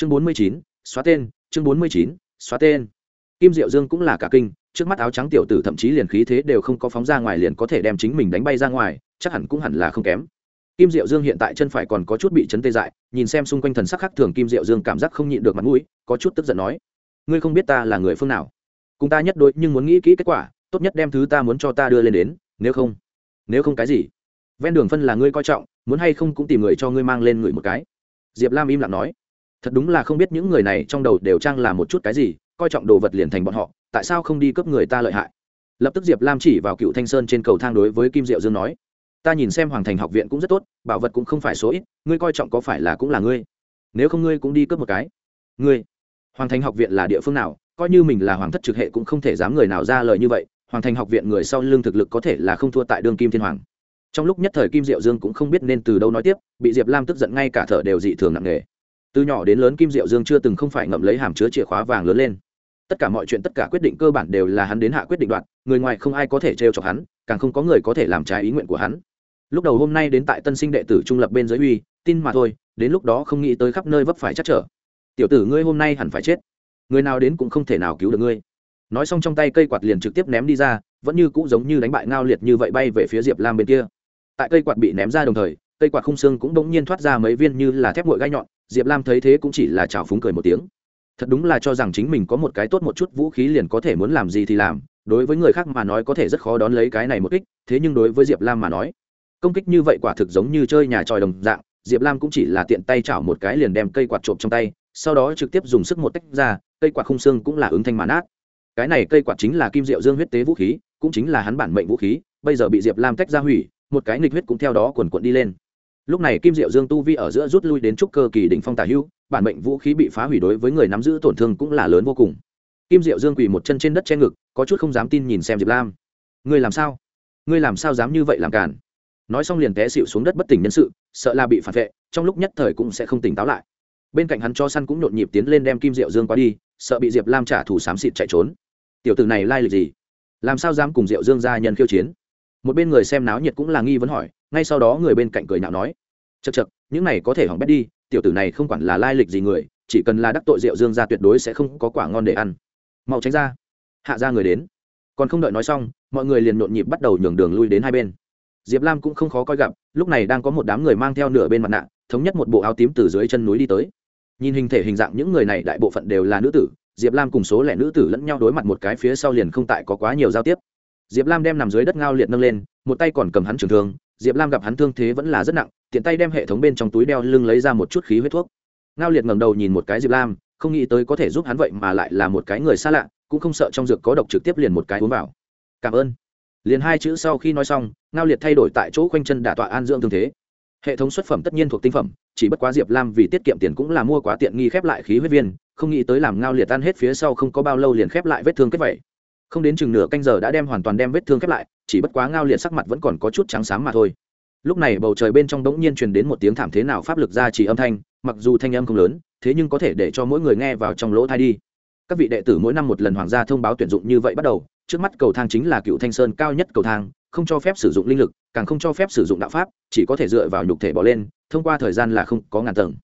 chương bốn mươi chín, xóa tên. Chương bốn mươi chín, xóa tên. Kim diệu dương cũng là cả kinh, trước mắt áo trắng tiểu tử thậm chí liền khí thế đều không có phóng ra ngoài liền có thể đem chính mình đánh bay ra ngoài, chắc hẳn cũng hẳn là không kém. Kim diệu dương hiện tại chân phải còn có chút bị chấn tê dại, nhìn xem xung quanh thần sắc khác thường kim diệu dương cảm giác không nhịn được mặt mũi, có chút tức giận nói, ngươi không biết ta là người phương nào? Cùng ta nhất đội nhưng muốn nghĩ kỹ kết quả, tốt nhất đem thứ ta muốn cho ta đưa lên đến, nếu không nếu không cái gì? Ven đường phân là ngươi coi trọng, muốn hay không cũng tìm người cho ngươi mang lên người một cái. Diệp lam im lặng nói thật đúng là không biết những người này trong đầu đều trang là một chút cái gì, coi trọng đồ vật liền thành bọn họ, tại sao không đi cướp người ta lợi hại? Lập tức diệp lam chỉ vào cựu thanh sơn trên cầu thang đối với kim diệu dương nói, ta nhìn xem hoàng thành học viện cũng rất tốt, bảo vật cũng không phải số ít, ngươi coi trọng có phải là cũng là ngươi? Nếu không ngươi cũng đi cướp một cái. Ngươi? Hoàng thành học viện là địa phương nào? Coi như mình là hoàng thất trực hệ cũng không thể dám người nào ra lời như vậy, hoàng thành học viện người sau lưng thực lực có thể là không thua tại đương kim thiên hoàng. Trong lúc nhất thời kim diệu dương cũng không biết nên từ đâu nói tiếp, bị diệp lam tức giận ngay cả thở đều dị thường nặng nề từ nhỏ đến lớn kim diệu dương chưa từng không phải ngậm lấy hàm chứa chìa khóa vàng lớn lên. Tất cả mọi chuyện, tất cả quyết định cơ bản đều là hắn đến hạ quyết định đoạn người ngoài không ai có thể trêu chọc hắn, càng không có người có thể làm trái ý nguyện của hắn. Lúc đầu hôm nay đến tại tân sinh đệ tử trung lập bên giới uy, tin mà thôi, đến lúc đó không nghĩ tới khắp nơi vấp phải chắc trở. Tiểu tử ngươi hôm nay hẳn phải chết. Người nào đến cũng không thể nào cứu được ngươi. Nói xong trong tay cây quạt liền trực tiếp ném đi ra, vẫn như cũ giống như đánh bại ngao liệt như vậy bay về phía diệp lam bên kia. Tại cây quạt bị ném ra đồng thời, cây quạt khung xương cũng đ ỗ n g nhiên thoát ra mấy viên như là thép ngội gai nhọn diệp lam thấy thế cũng chỉ là trào phúng cười một tiếng. Thật đúng là cho rằng chính mình có một cái tốt một chút vũ khí liền có thể muốn làm gì thì làm, đối với người khác mà nói có thể rất khó đón lấy cái này một kích, thế nhưng đối với diệp lam mà nói, công kích như vậy quả thực giống như chơi nhà tròi đồng dạng, diệp lam cũng chỉ là tiện tay chảo một cái liền đem cây quạt trộm trong tay, sau đó trực tiếp dùng sức một tách ra, cây quạt khung xương cũng là ứng thanh màn át. Cái này cây quạt chính là kim diệu dương huyết tế vũ khí, cũng chính là hắn bản mệnh vũ khí, bây giờ bị diệp lam tách ra hủy, một cái nghịch huyết cũng theo đó quần quận đi lên lúc này kim diệu dương tu vi ở giữa rút lui đến trúc cơ kỳ đỉnh phong tả hưu bản mệnh vũ khí bị phá hủy đối với người nắm giữ tổn thương cũng là lớn vô cùng. Kim diệu dương quỳ một chân trên đất che ngực, có chút không dám tin nhìn xem diệp lam. Ngươi làm sao? Ngươi làm sao dám như vậy làm cản nói xong liền té xịu xuống đất bất tỉnh nhân sự, sợ là bị phản vệ, trong lúc nhất thời cũng sẽ không tỉnh táo lại. Bên cạnh hắn cho săn cũng nhộn nhịp tiến lên đem kim diệu dương qua đi, sợ bị diệp lam trả thù xám xịt chạy trốn. Tiểu tử này lai lịch gì? Làm sao dám cùng diệu dương gia nhân khiêu chiến? Một bên người xem náo nhiệt cũng là nghi vấn hỏi, ngay sau đó người bên cạnh cười nhạo nói chật chật, những này có thể hỏng bét đi, tiểu tử này không quản là lai lịch gì người, chỉ cần là đắc tội diệu dương gia tuyệt đối sẽ không có quả ngon để ăn. Mau tránh ra. Hạ ra người đến. Còn không đợi nói xong, mọi người liền nhộn nhịp bắt đầu nhường đường lui đến hai bên. Diệp lam cũng không khó coi gặp, lúc này đang có một đám người mang theo nửa bên mặt nạ, thống nhất một bộ áo tím từ dưới chân núi đi tới. Nhìn hình thể hình dạng những người này đại bộ phận đều là nữ tử, diệp lam cùng số lẻ nữ tử lẫn nhau đối mặt một cái phía sau liền không tại có quá nhiều giao tiếp. Diệp lam đem nằm dưới đất ngao liệt nâng lên, một tay còn cầm hắn trường thương diệp lam gặp hắn thương thế vẫn là rất nặng, tiện tay đem hệ thống bên trong túi đeo lưng lấy ra một chút khí huyết thuốc. Ngao liệt ngẩng đầu nhìn một cái diệp lam, không nghĩ tới có thể giúp hắn vậy mà lại là một cái người xa lạ, cũng không sợ trong dược có độc trực tiếp liền một cái uống vào. Cảm ơn. Liền hai chữ sau khi nói xong, ngao liệt thay đổi tại chỗ khoanh chân đả tọa an dưỡng thương thế. Hệ thống xuất phẩm tất nhiên thuộc tinh phẩm, chỉ bất quá diệp lam vì tiết kiệm tiền cũng là mua quá tiện nghi khép lại khí huyết viên, không nghĩ tới làm ngao liệt tan hết phía sau không có bao lâu liền khép lại vết thương kết vậy không đến chừng nửa canh giờ đã đem hoàn toàn đem vết thương khép lại, chỉ bất quá ngao liệt sắc mặt vẫn còn có chút trắng sáng mà thôi. Lúc này bầu trời bên trong đống nhiên truyền đến một tiếng thảm thế nào pháp lực ra chỉ âm thanh, mặc dù thanh âm không lớn, thế nhưng có thể để cho mỗi người nghe vào trong lỗ thai đi. Các vị đệ tử mỗi năm một lần hoàng gia thông báo tuyển dụng như vậy bắt đầu, trước mắt cầu thang chính là cựu thanh sơn cao nhất cầu thang, không cho phép sử dụng linh lực, càng không cho phép sử dụng đạo pháp, chỉ có thể dựa vào nhục thể bỏ lên, thông qua thời gian là không có ngàn tầng.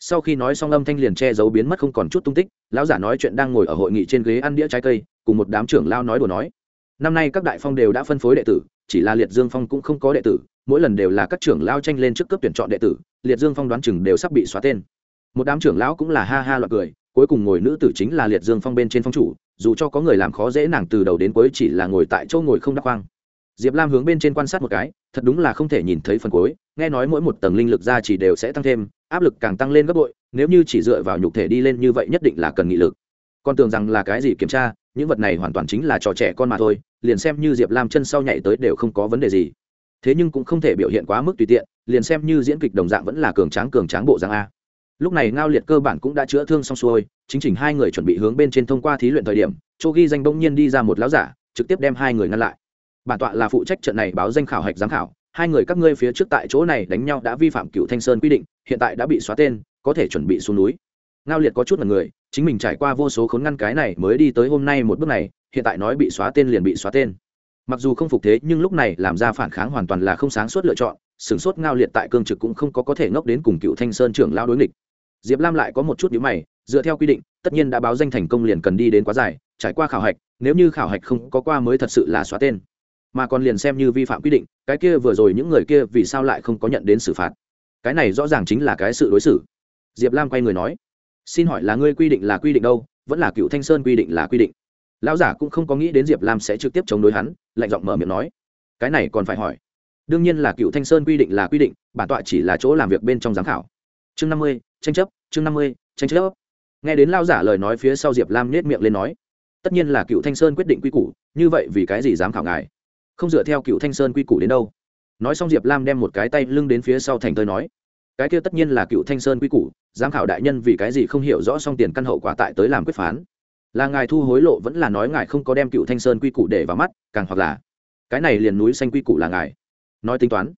Sau khi nói xong âm thanh liền che giấu biến mất không còn chút tung tích, lão giả nói chuyện đang ngồi ở hội nghị trên ghế ăn đĩa trái cây cùng một đám trưởng lao nói đùa nói. Năm nay các đại phong đều đã phân phối đệ tử, chỉ là liệt dương phong cũng không có đệ tử, mỗi lần đều là các trưởng lao tranh lên trước cấp tuyển chọn đệ tử, liệt dương phong đoán chừng đều sắp bị xóa tên. Một đám trưởng lão cũng là ha ha loạt cười, cuối cùng ngồi nữ tử chính là liệt dương phong bên trên phong chủ, dù cho có người làm khó dễ nàng từ đầu đến cuối chỉ là ngồi tại chỗ ngồi không đắc khoang diệp lam hướng bên trên quan sát một cái, thật đúng là không thể nhìn thấy phần cuối, nghe nói mỗi một tầng linh lực ra chỉ đều sẽ tăng thêm, áp lực càng tăng lên gấp bội, nếu như chỉ dựa vào nhục thể đi lên như vậy nhất định là cần nghị lực con tưởng rằng là cái gì kiểm tra, những vật này hoàn toàn chính là trò trẻ con mà thôi, liền xem như diệp lam chân sau nhảy tới đều không có vấn đề gì. Thế nhưng cũng không thể biểu hiện quá mức tùy tiện, liền xem như diễn kịch đồng dạng vẫn là cường tráng cường tráng bộ dạng a. Lúc này ngao liệt cơ bản cũng đã chữa thương xong xuôi, chính chỉnh hai người chuẩn bị hướng bên trên thông qua thí luyện thời điểm chỗ ghi danh bỗng nhiên đi ra một láo giả, trực tiếp đem hai người ngăn lại. Bản tọa là phụ trách trận này báo danh khảo hạch giám khảo, hai người các ngươi phía trước tại chỗ này đánh nhau đã vi phạm cựu thanh sơn quy định, hiện tại đã bị xóa tên, có thể chuẩn bị xuống núi. Ngao liệt có chút là người chính mình trải qua vô số khốn ngăn cái này mới đi tới hôm nay một bước này, hiện tại nói bị xóa tên liền bị xóa tên. Mặc dù không phục thế, nhưng lúc này làm ra phản kháng hoàn toàn là không sáng suốt lựa chọn sửng sốt ngao liệt tại cương trực cũng không có có thể ngốc đến cùng cựu thanh sơn trưởng lao đối nghịch. Diệp lam lại có một chút nhữ mày, dựa theo quy định, tất nhiên đã báo danh thành công liền cần đi đến quá dài, trải qua khảo hạch, nếu như khảo hạch không có qua mới thật sự là xóa tên. Mà còn liền xem như vi phạm quy định, cái kia vừa rồi những người kia vì sao lại không có nhận đến xử phạt? Cái này rõ ràng chính là cái sự đối xử. Diệp lam quay người nói xin hỏi là ngươi quy định là quy định đâu, vẫn là cựu thanh sơn quy định là quy định? Lão giả cũng không có nghĩ đến diệp lam sẽ trực tiếp chống đối hắn, lạnh giọng mở miệng nói. Cái này còn phải hỏi. Đương nhiên là cựu thanh sơn quy định là quy định, bản tọa chỉ là chỗ làm việc bên trong giám khảo. Chương năm mươi, tranh chấp, chương năm mươi, tranh chấp. Nghe đến lao giả lời nói phía sau diệp lam nết miệng lên nói, tất nhiên là cựu thanh sơn quyết định quy củ, như vậy vì cái gì dám khảo ngài? Không dựa theo cựu thanh sơn quy củ đến đâu. Nói xong diệp lam đem một cái tay lưng đến phía sau thành tơi nói cái kia tất nhiên là cựu thanh sơn quy củ, giám khảo đại nhân vì cái gì không hiểu rõ xong tiền căn hậu quả tại tới làm quyết phán. Là ngài thu hối lộ vẫn là nói ngài không có đem cựu thanh sơn quy củ để vào mắt, càng hoặc là, cái này liền núi xanh quy củ là ngài. Nói tính toán,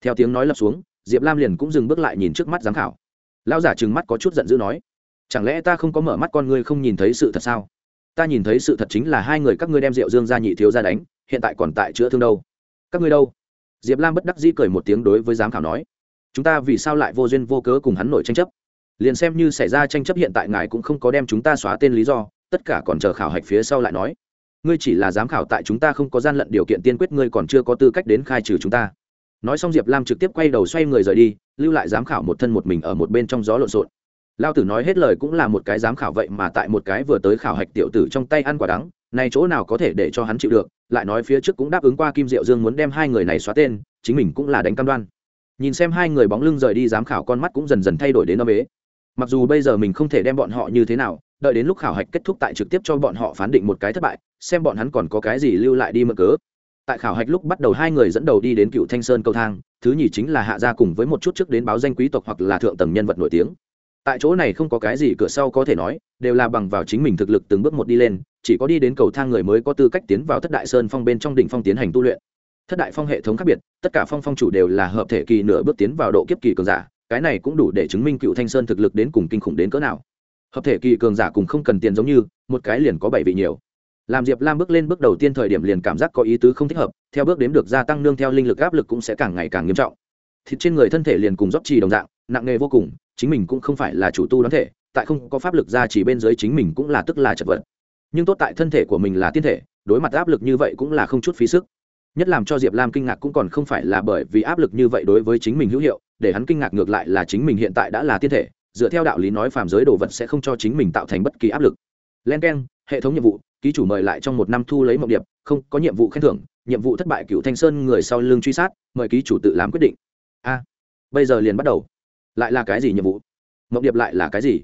theo tiếng nói lập xuống, diệp lam liền cũng dừng bước lại nhìn trước mắt giám khảo. Lao giả trừng mắt có chút giận dữ nói, chẳng lẽ ta không có mở mắt con ngươi không nhìn thấy sự thật sao? Ta nhìn thấy sự thật chính là hai người các ngươi đem rượu dương ra nhị thiếu ra đánh, hiện tại còn tại chữa thương đâu. Các ngươi đâu? Diệp lam bất đắc dĩ cười một tiếng đối với giám khảo nói chúng ta vì sao lại vô duyên vô cớ cùng hắn nổi tranh chấp? Liền xem như xảy ra tranh chấp hiện tại ngài cũng không có đem chúng ta xóa tên lý do, tất cả còn chờ khảo hạch phía sau lại nói. Ngươi chỉ là giám khảo tại chúng ta không có gian lận điều kiện tiên quyết, ngươi còn chưa có tư cách đến khai trừ chúng ta. Nói xong diệp lam trực tiếp quay đầu xoay người rời đi, lưu lại giám khảo một thân một mình ở một bên trong gió lộn xộn. Lao tử nói hết lời cũng là một cái giám khảo vậy mà tại một cái vừa tới khảo hạch tiểu tử trong tay ăn quả đắng, này chỗ nào có thể để cho hắn chịu được, lại nói phía trước cũng đáp ứng qua kim diệu dương muốn đem hai người này xóa tên, chính mình cũng là đánh cam đoan nhìn xem hai người bóng lưng rời đi giám khảo con mắt cũng dần dần thay đổi đến âm ế. Mặc dù bây giờ mình không thể đem bọn họ như thế nào, đợi đến lúc khảo hạch kết thúc tại trực tiếp cho bọn họ phán định một cái thất bại, xem bọn hắn còn có cái gì lưu lại đi mơ cớ. Tại khảo hạch lúc bắt đầu hai người dẫn đầu đi đến cựu thanh sơn cầu thang, thứ nhì chính là hạ gia cùng với một chút trước đến báo danh quý tộc hoặc là thượng tầng nhân vật nổi tiếng. Tại chỗ này không có cái gì cửa sau có thể nói, đều là bằng vào chính mình thực lực từng bước một đi lên, chỉ có đi đến cầu thang người mới có tư cách tiến vào thất đại sơn phong bên trong đỉnh phong tiến hành tu luyện thất đại phong hệ thống khác biệt, tất cả phong phong chủ đều là hợp thể kỳ nửa bước tiến vào độ kiếp kỳ cường giả, cái này cũng đủ để chứng minh cựu thanh sơn thực lực đến cùng kinh khủng đến cỡ nào. Hợp thể kỳ cường giả cùng không cần tiền giống như, một cái liền có bảy vị nhiều. Làm diệp lam bước lên bước đầu tiên thời điểm liền cảm giác có ý tứ không thích hợp, theo bước đếm được gia tăng nương theo linh lực áp lực cũng sẽ càng ngày càng nghiêm trọng. Thịt trên người thân thể liền cùng rót trì đồng dạng, nặng nề vô cùng, chính mình cũng không phải là chủ tu đoán thể, tại không có pháp lực ra chỉ bên dưới chính mình cũng là tức là chật vật. Nhưng tốt tại thân thể của mình là tiên thể, đối mặt áp lực như vậy cũng là không chút phí sức nhất làm cho diệp lam kinh ngạc cũng còn không phải là bởi vì áp lực như vậy đối với chính mình hữu hiệu, để hắn kinh ngạc ngược lại là chính mình hiện tại đã là tiên thể, dựa theo đạo lý nói phàm giới đồ vật sẽ không cho chính mình tạo thành bất kỳ áp lực. Len k e n hệ thống nhiệm vụ, ký chủ mời lại trong một năm thu lấy mộng điệp, không, có nhiệm vụ khen thưởng, nhiệm vụ thất bại cựu thanh sơn người sau lưng truy sát, mời ký chủ tự làm quyết định. A, bây giờ liền bắt đầu. Lại là cái gì nhiệm vụ? Mộng điệp lại là cái gì?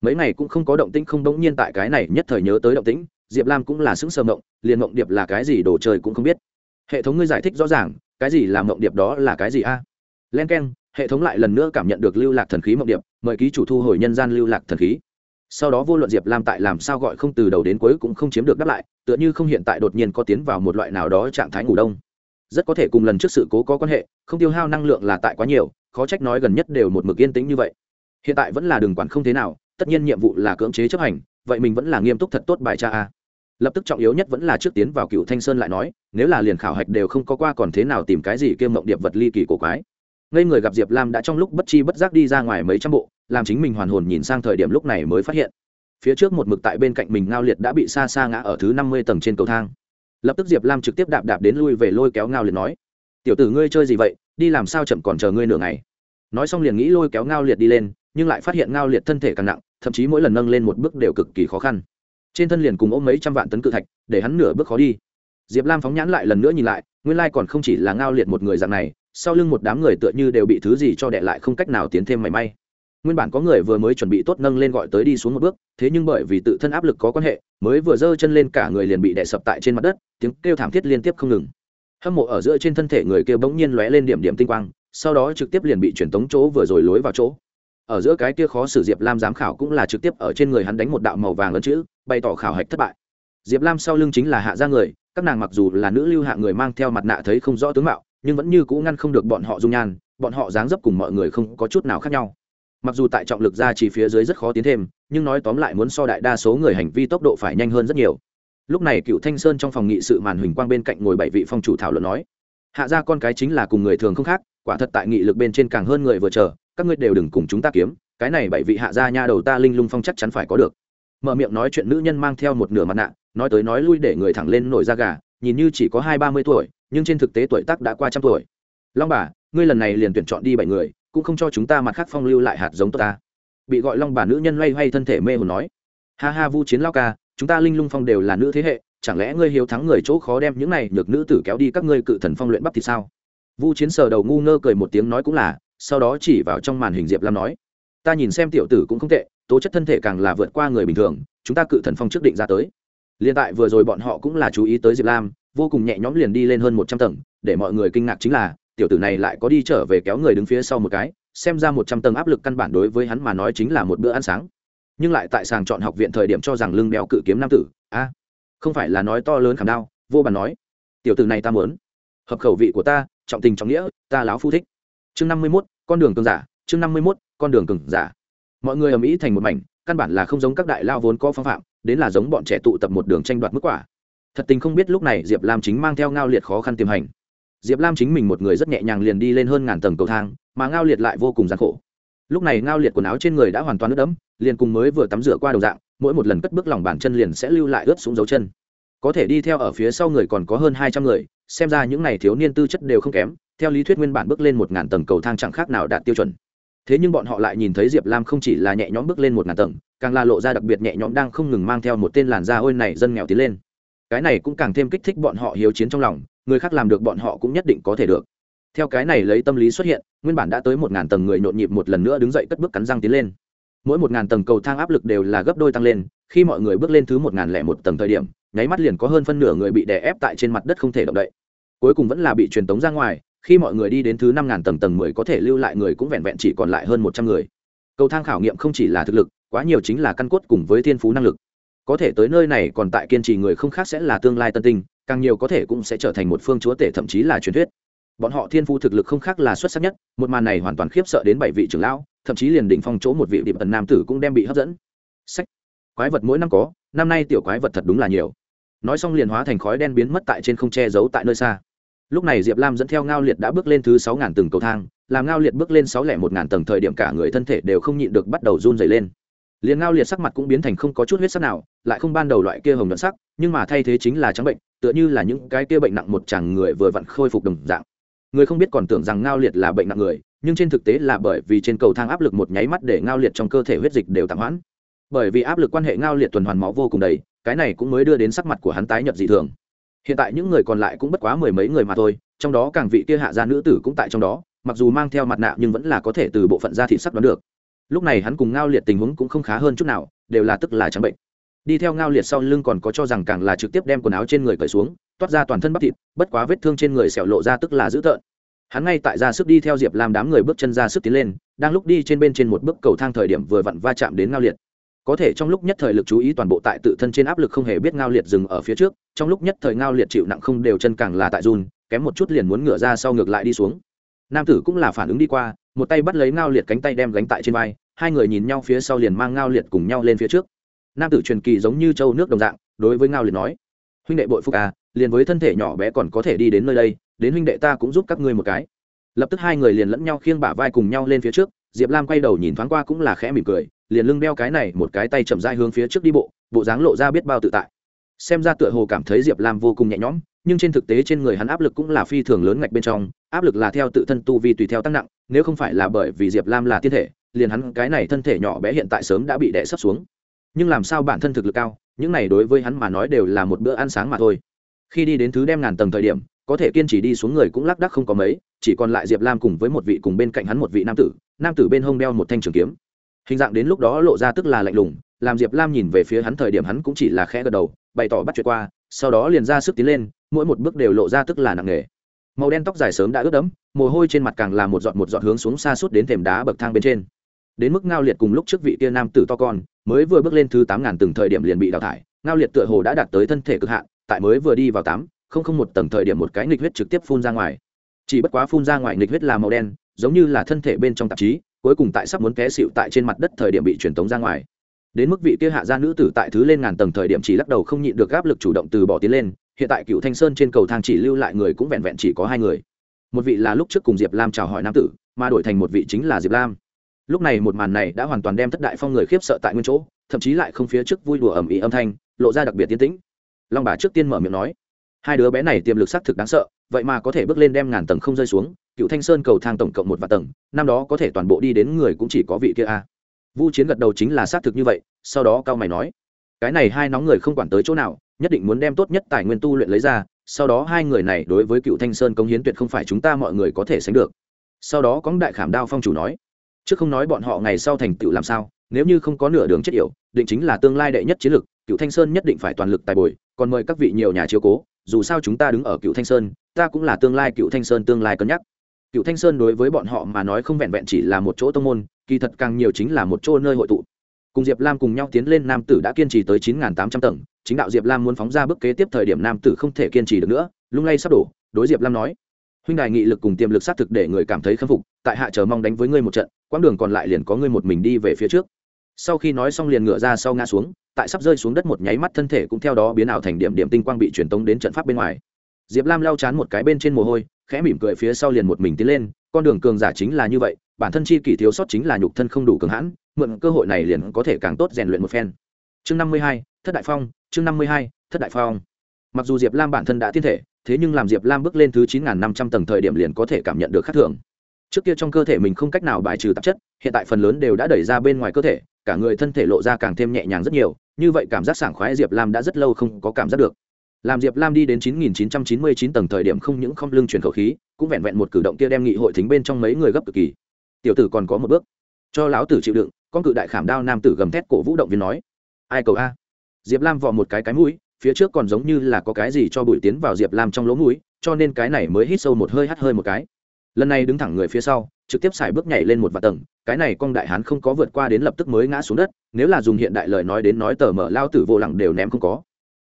Mấy ngày cũng không có động tĩnh không đống nhiên tại cái này nhất thời nhớ tới động tĩnh, diệp lam cũng là sững sờ mộng, liền mộng điệp là cái gì đồ chơi cũng không biết hệ thống ngươi giải thích rõ ràng, cái gì là mộng điệp đó là cái gì a? Len k e n hệ thống lại lần nữa cảm nhận được lưu lạc thần khí mộng điệp, mời ký chủ thu hồi nhân gian lưu lạc thần khí. Sau đó vô luận diệp lam tại làm sao gọi không từ đầu đến cuối cũng không chiếm được đáp lại, tựa như không hiện tại đột nhiên có tiến vào một loại nào đó trạng thái ngủ đông. Rất có thể cùng lần trước sự cố có quan hệ, không tiêu hao năng lượng là tại quá nhiều, khó trách nói gần nhất đều một mực yên tĩnh như vậy. Hiện tại vẫn là đường quản không thế nào, tất nhiên nhiệm vụ là cưỡng chế chấp hành, vậy mình vẫn là nghiêm túc thật tốt bài cha a lập tức trọng yếu nhất vẫn là trước tiến vào cựu thanh sơn lại nói, nếu là liền khảo hạch đều không có qua còn thế nào tìm cái gì kêu mộng điệp vật ly kỳ cổ quái. Ngây người gặp diệp lam đã trong lúc bất chi bất giác đi ra ngoài mấy trăm bộ, làm chính mình hoàn hồn nhìn sang thời điểm lúc này mới phát hiện. Phía trước một mực tại bên cạnh mình ngao liệt đã bị xa xa ngã ở thứ năm mươi tầng trên cầu thang. Lập tức diệp lam trực tiếp đạp đạp đến lui về lôi kéo ngao liệt nói, tiểu tử ngươi chơi gì vậy, đi làm sao chậm còn chờ ngươi nửa ngày? Nói xong liền nghĩ lôi kéo ngao liệt đi lên, nhưng lại phát hiện ngao liệt thân thể càng nặng, thậm chí mỗi lần nâng lên một bước đều cực kỳ khó khăn trên thân liền cùng ôm mấy trăm vạn tấn cự thạch, để hắn nửa bước khó đi. Diệp lam phóng nhãn lại lần nữa nhìn lại, nguyên lai còn không chỉ là ngao liệt một người dạng này, sau lưng một đám người tựa như đều bị thứ gì cho đệ lại không cách nào tiến thêm mảy may. Nguyên bản có người vừa mới chuẩn bị tốt nâng lên gọi tới đi xuống một bước, thế nhưng bởi vì tự thân áp lực có quan hệ, mới vừa giơ chân lên cả người liền bị đè sập tại trên mặt đất, tiếng kêu thảm thiết liên tiếp không ngừng. Hâm mộ ở giữa trên thân thể người kêu bỗng nhiên lóe lên điểm điểm tinh quang, sau đó trực tiếp liền bị chuyển tống chỗ vừa rồi lối vào chỗ ở giữa cái kia khó xử diệp lam giám khảo cũng là trực tiếp ở trên người hắn đánh một đạo màu vàng lớn chữ, bày tỏ khảo hạch thất bại. Diệp lam sau lưng chính là hạ gia người, các nàng mặc dù là nữ lưu hạ người mang theo mặt nạ thấy không rõ tướng mạo, nhưng vẫn như cũ ngăn không được bọn họ dung nhan, bọn họ dáng dấp cùng mọi người không có chút nào khác nhau. Mặc dù tại trọng lực ra chỉ phía dưới rất khó tiến thêm, nhưng nói tóm lại muốn so đại đa số người hành vi tốc độ phải nhanh hơn rất nhiều. Lúc này cựu thanh sơn trong phòng nghị sự màn huỳnh quang bên cạnh ngồi bảy vị phong chủ thảo luận nói, hạ ra con cái chính là cùng người thường không khác, quả thật tại nghị lực bên trên càng hơn người vừa chờ các ngươi đều đừng cùng chúng ta kiếm, cái này bảy vị hạ gia nha đầu ta linh lung phong chắc chắn phải có được. Mở miệng nói chuyện nữ nhân mang theo một nửa mặt nạ, nói tới nói lui để người thẳng lên nổi da gà, nhìn như chỉ có hai ba mươi tuổi, nhưng trên thực tế tuổi tác đã qua trăm tuổi. Long bà, ngươi lần này liền tuyển chọn đi bảy người, cũng không cho chúng ta mặt khác phong lưu lại hạt giống tốt ta. Bị gọi long bà nữ nhân loay hoay thân thể mê hồn nói. Ha ha vu chiến lao ca, chúng ta linh lung phong đều là nữ thế hệ, chẳng lẽ ngươi hiếu thắng người chỗ khó đem những này được nữ tử kéo đi các ngươi cự thần phong luyện bắp thì sao? Vu chiến sờ đầu ngu ngơ cười một tiếng nói cũng là sau đó chỉ vào trong màn hình diệp lam nói, ta nhìn xem tiểu tử cũng không tệ, tố chất thân thể càng là vượt qua người bình thường, chúng ta cự thần phong trước định ra tới. Liên tại vừa rồi bọn họ cũng là chú ý tới diệp lam, vô cùng nhẹ nhõm liền đi lên hơn một trăm tầng, để mọi người kinh ngạc chính là, tiểu tử này lại có đi trở về kéo người đứng phía sau một cái, xem ra một trăm tầng áp lực căn bản đối với hắn mà nói chính là một bữa ăn sáng. Nhưng lại tại sàng chọn học viện thời điểm cho rằng lưng béo cự kiếm nam tử, a, không phải là nói to lớn khảm đau vô bàn nói. Tiểu tử này ta muốn. Hợp khẩu vị của ta, trọng tình trọng nghĩa, ta láo phu thích. Chương năm mươi mốt con đường cường giả, chương năm mươi mốt, con đường cường giả. Mọi người ầm ĩ thành một mảnh, căn bản là không giống các đại lao vốn có phong phạm, đến là giống bọn trẻ tụ tập một đường tranh đoạt mức quả. Thật tình không biết lúc này diệp lam chính mang theo ngao liệt khó khăn tiềm hành. Diệp lam chính mình một người rất nhẹ nhàng liền đi lên hơn ngàn tầng cầu thang, mà ngao liệt lại vô cùng gian khổ. Lúc này ngao liệt quần áo trên người đã hoàn toàn ướt đẫm, liền cùng mới vừa tắm rửa qua đầu dạng, mỗi một lần cất bước lòng bàn chân liền sẽ lưu lại ướt xuống dấu chân. Có thể đi theo ở phía sau người còn có hơn hai trăm người xem ra những này thiếu niên tư chất đều không kém, theo lý thuyết nguyên bản bước lên một ngàn tầng cầu thang chẳng khác nào đạt tiêu chuẩn. Thế nhưng bọn họ lại nhìn thấy diệp lam không chỉ là nhẹ nhõm bước lên một ngàn tầng, càng là lộ ra đặc biệt nhẹ nhõm đang không ngừng mang theo một tên làn da ôi này dân nghèo tiến lên. Cái này cũng càng thêm kích thích bọn họ hiếu chiến trong lòng, người khác làm được bọn họ cũng nhất định có thể được. Theo cái này lấy tâm lý xuất hiện, nguyên bản đã tới một ngàn tầng người nhộn nhịp một lần nữa đứng dậy cất bước cắn răng tiến lên. Mỗi một ngàn tầng cầu thang áp lực đều là gấp đôi tăng lên, khi mọi người bước lên thứ một ngàn lẻ một tầng thời điểm nháy mắt liền có hơn phân nửa người bị đè ép tại trên mặt đất không thể động đậy. Cuối cùng vẫn là bị truyền tống ra ngoài, khi mọi người đi đến thứ năm ngàn tầng tầng mười có thể lưu lại người cũng vẹn vẹn chỉ còn lại hơn một trăm người. Cầu thang khảo nghiệm không chỉ là thực lực, quá nhiều chính là căn cốt cùng với thiên phú năng lực. Có thể tới nơi này còn tại kiên trì người không khác sẽ là tương lai tân tinh, càng nhiều có thể cũng sẽ trở thành một phương chúa tể thậm chí là truyền thuyết. Bọn họ thiên phú thực lực không khác là xuất sắc nhất, một màn này hoàn toàn khiếp sợ đến bảy vị trưởng lão, thậm chí liền đỉnh phong chỗ một vị điệp tần nam tử cũng đem bị hấp dẫn. Sách. Quái vật mỗi năm có, năm nay tiểu quái vật thật đúng là nhiều nói xong liền hóa thành khói đen biến mất tại trên không che giấu tại nơi xa. Lúc này diệp lam dẫn theo ngao liệt đã bước lên thứ sáu ngàn từng cầu thang, làm ngao liệt bước lên sáu lẻ một ngàn tầng thời điểm cả người thân thể đều không nhịn được bắt đầu run dày lên. Liền ngao liệt sắc mặt cũng biến thành không có chút huyết sắc nào, lại không ban đầu loại kia hồng nhuận sắc, nhưng mà thay thế chính là trắng bệnh, tựa như là những cái kia bệnh nặng một chàng người vừa vặn khôi phục đồng dạng. Người không biết còn tưởng rằng ngao liệt là bệnh nặng người, nhưng trên thực tế là bởi vì trên cầu thang áp lực một nháy mắt để ngao liệt trong cơ thể huyết dịch đều tạm hoãn. Bởi vì áp lực quan hệ ngao liệt tuần hoàn máu vô cùng đầy cái này cũng mới đưa đến sắc mặt của hắn tái nhợt dị thường. Hiện tại những người còn lại cũng bất quá mười mấy người mà thôi, trong đó càng vị kia hạ gia nữ tử cũng tại trong đó, mặc dù mang theo mặt nạ nhưng vẫn là có thể từ bộ phận da thị sắc đoán được. Lúc này hắn cùng ngao liệt tình huống cũng không khá hơn chút nào, đều là tức là trắng bệnh. Đi theo ngao liệt sau lưng còn có cho rằng càng là trực tiếp đem quần áo trên người cởi xuống, toát ra toàn thân bắp thịt, bất quá vết thương trên người sẹo lộ ra tức là dữ tợn. Hắn ngay tại ra sức đi theo diệp làm đám người bước chân ra sức tiến lên, đang lúc đi trên bên trên một bước cầu thang thời điểm vừa vặn va chạm đến ngao liệt có thể trong lúc nhất thời lực chú ý toàn bộ tại tự thân trên áp lực không hề biết ngao liệt dừng ở phía trước, trong lúc nhất thời ngao liệt chịu nặng không đều chân càng là tại run, kém một chút liền muốn ngửa ra sau ngược lại đi xuống. Nam tử cũng là phản ứng đi qua, một tay bắt lấy ngao liệt cánh tay đem gánh tại trên vai, hai người nhìn nhau phía sau liền mang ngao liệt cùng nhau lên phía trước. Nam tử truyền kỳ giống như châu nước đồng dạng, đối với ngao liệt nói, huynh đệ bội phúc à liền với thân thể nhỏ bé còn có thể đi đến nơi đây, đến huynh đệ ta cũng giúp các ngươi một cái. Lập tức hai người liền lẫn nhau khiêng bả vai cùng nhau lên phía trước diệp lam quay đầu nhìn thoáng qua cũng là khẽ mỉm cười, liền lưng đeo cái này một cái tay chậm dai hướng phía trước đi bộ bộ dáng lộ ra biết bao tự tại. Xem ra tựa hồ cảm thấy diệp lam vô cùng nhẹ nhõm, nhưng trên thực tế trên người hắn áp lực cũng là phi thường lớn ngạch bên trong, áp lực là theo tự thân tu vi tùy theo tăng nặng, nếu không phải là bởi vì diệp lam là thiên thể, liền hắn cái này thân thể nhỏ bé hiện tại sớm đã bị đè sấp xuống. Nhưng làm sao bản thân thực lực cao, những này đối với hắn mà nói đều là một bữa ăn sáng mà thôi. Khi đi đến thứ đem ngàn tầng thời điểm, có thể kiên trì đi xuống người cũng lác đác không có mấy chỉ còn lại diệp lam cùng với một vị cùng bên cạnh hắn một vị nam tử nam tử bên hông đeo một thanh trường kiếm. Hình dạng đến lúc đó lộ ra tức là lạnh lùng, làm diệp lam nhìn về phía hắn thời điểm hắn cũng chỉ là khẽ gật đầu, bày tỏ bắt chuyện qua, sau đó liền ra sức tiến lên, mỗi một bước đều lộ ra tức là nặng nề. Màu đen tóc dài sớm đã ướt đẫm, mồ hôi trên mặt càng là một giọt một giọt hướng xuống xa suốt đến thềm đá bậc thang bên trên. Đến mức ngao liệt cùng lúc trước vị kia nam tử to con, mới vừa bước lên thứ tám ngàn từng thời điểm liền bị đào thải, ngao liệt tựa hồ đã đạt tới thân thể cực hạn, tại mới vừa đi vào tám, không không một tầng thời điểm một cái nghịch huyết trực tiếp phun ra ngoài chỉ bất quá phun ra ngoài nghịch huyết là màu đen, giống như là thân thể bên trong tạp chí, cuối cùng tại sắp muốn té xịu tại trên mặt đất thời điểm bị truyền tống ra ngoài. Đến mức vị kia hạ gia nữ tử tại thứ lên ngàn tầng thời điểm chỉ lắc đầu không nhịn được áp lực chủ động từ bỏ tiến lên, hiện tại cựu thanh sơn trên cầu thang chỉ lưu lại người cũng vẹn vẹn chỉ có hai người. Một vị là lúc trước cùng diệp lam chào hỏi nam tử, mà đổi thành một vị chính là diệp lam. Lúc này một màn này đã hoàn toàn đem thất đại phong người khiếp sợ tại nguyên chỗ, thậm chí lại không phía trước vui đùa ầm ĩ âm thanh, lộ ra đặc biệt tiến tĩnh. Long bà trước tiên mở miệng nói, hai đứa bé này tiềm lực xác thực đáng sợ vậy mà có thể bước lên đem ngàn tầng không rơi xuống, cựu thanh sơn cầu thang tổng cộng một vạn tầng, năm đó có thể toàn bộ đi đến người cũng chỉ có vị kia a. Vu chiến gật đầu chính là xác thực như vậy, sau đó cao mày nói, cái này hai nóng người không quản tới chỗ nào, nhất định muốn đem tốt nhất tài nguyên tu luyện lấy ra, sau đó hai người này đối với cựu thanh sơn công hiến tuyệt không phải chúng ta mọi người có thể sánh được. Sau đó có đại khảm đao phong chủ nói, trước không nói bọn họ ngày sau thành tựu làm sao, nếu như không có nửa đường chết yểu, định chính là tương lai đệ nhất chiến lực cựu thanh sơn nhất định phải toàn lực tài bồi, còn mời các vị nhiều nhà chiếu cố, dù sao chúng ta đứng ở cựu thanh sơn ta cũng là tương lai cựu thanh sơn tương lai cân nhắc. Cựu thanh sơn đối với bọn họ mà nói không vẹn vẹn chỉ là một chỗ tông môn, kỳ thật càng nhiều chính là một chỗ nơi hội tụ. Cùng diệp lam cùng nhau tiến lên nam tử đã kiên trì tới chín tám trăm tầng, chính đạo diệp lam muốn phóng ra bước kế tiếp thời điểm nam tử không thể kiên trì được nữa, lung lay sắp đổ, đối diệp lam nói, huynh đài nghị lực cùng tiềm lực xác thực để người cảm thấy khâm phục, tại hạ chờ mong đánh với ngươi một trận, quãng đường còn lại liền có ngươi một mình đi về phía trước. Sau khi nói xong liền ngựa ra sau ngã xuống, tại sắp rơi xuống đất một nháy mắt thân thể cũng theo đó biến ảo thành điểm điểm tinh quang bị truyền tống đến trận pháp bên ngoài diệp lam lau chán một cái bên trên mồ hôi, khẽ mỉm cười phía sau liền một mình tiến lên, con đường cường giả chính là như vậy, bản thân chi kỷ thiếu sót chính là nhục thân không đủ cường hãn, mượn cơ hội này liền có thể càng tốt rèn luyện một phen. Chương năm mươi hai, thất đại phong, chương năm mươi hai, thất đại phong. Mặc dù diệp lam bản thân đã tiên thể, thế nhưng làm diệp lam bước lên thứ chín năm trăm tầng thời điểm liền có thể cảm nhận được khác thường. Trước kia trong cơ thể mình không cách nào bài trừ tạp chất, hiện tại phần lớn đều đã đẩy ra bên ngoài cơ thể, cả người thân thể lộ ra càng thêm nhẹ nhàng rất nhiều, như vậy cảm giác sảng khoái diệp lam đã rất lâu không có cảm giác được làm diệp lam đi đến 9999 tầng thời điểm không những không lưng chuyển khẩu khí, cũng vẹn vẹn một cử động kia đem nghị hội thính bên trong mấy người gấp cực kỳ. Tiểu tử còn có một bước. Cho lão tử chịu đựng, con cự đại khảm đao nam tử gầm thét cổ vũ động viên nói. Ai cầu a? Diệp lam vò một cái cái mũi, phía trước còn giống như là có cái gì cho bụi tiến vào diệp lam trong lỗ mũi, cho nên cái này mới hít sâu một hơi hắt hơi một cái. Lần này đứng thẳng người phía sau, trực tiếp xài bước nhảy lên một vạt tầng, cái này con đại hán không có vượt qua đến lập tức mới ngã xuống đất, nếu là dùng hiện đại lời nói đến nói tờ mở lao tử vô lặng đều ném không có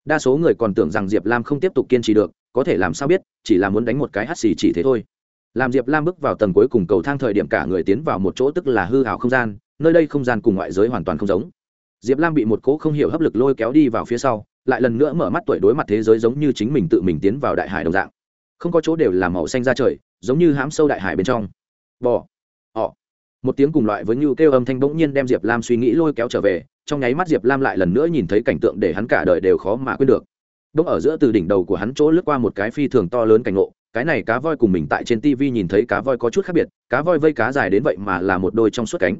đa số người còn tưởng rằng diệp lam không tiếp tục kiên trì được, có thể làm sao biết, chỉ là muốn đánh một cái hắt xì chỉ thế thôi. Làm diệp lam bước vào tầng cuối cùng cầu thang thời điểm cả người tiến vào một chỗ tức là hư hảo không gian, nơi đây không gian cùng ngoại giới hoàn toàn không giống. Diệp lam bị một cỗ không hiểu hấp lực lôi kéo đi vào phía sau, lại lần nữa mở mắt tuổi đối mặt thế giới giống như chính mình tự mình tiến vào đại hải đồng dạng. Không có chỗ đều là màu xanh ra trời, giống như hãm sâu đại hải bên trong. Bò họ một tiếng cùng loại với như kêu âm thanh bỗng nhiên đem diệp lam suy nghĩ lôi kéo trở về trong nháy mắt diệp lam lại lần nữa nhìn thấy cảnh tượng để hắn cả đời đều khó mà quên được. Bỗng ở giữa từ đỉnh đầu của hắn chỗ lướt qua một cái phi thường to lớn cảnh ngộ, cái này cá voi cùng mình tại trên tv nhìn thấy cá voi có chút khác biệt, cá voi vây cá dài đến vậy mà là một đôi trong suốt cánh.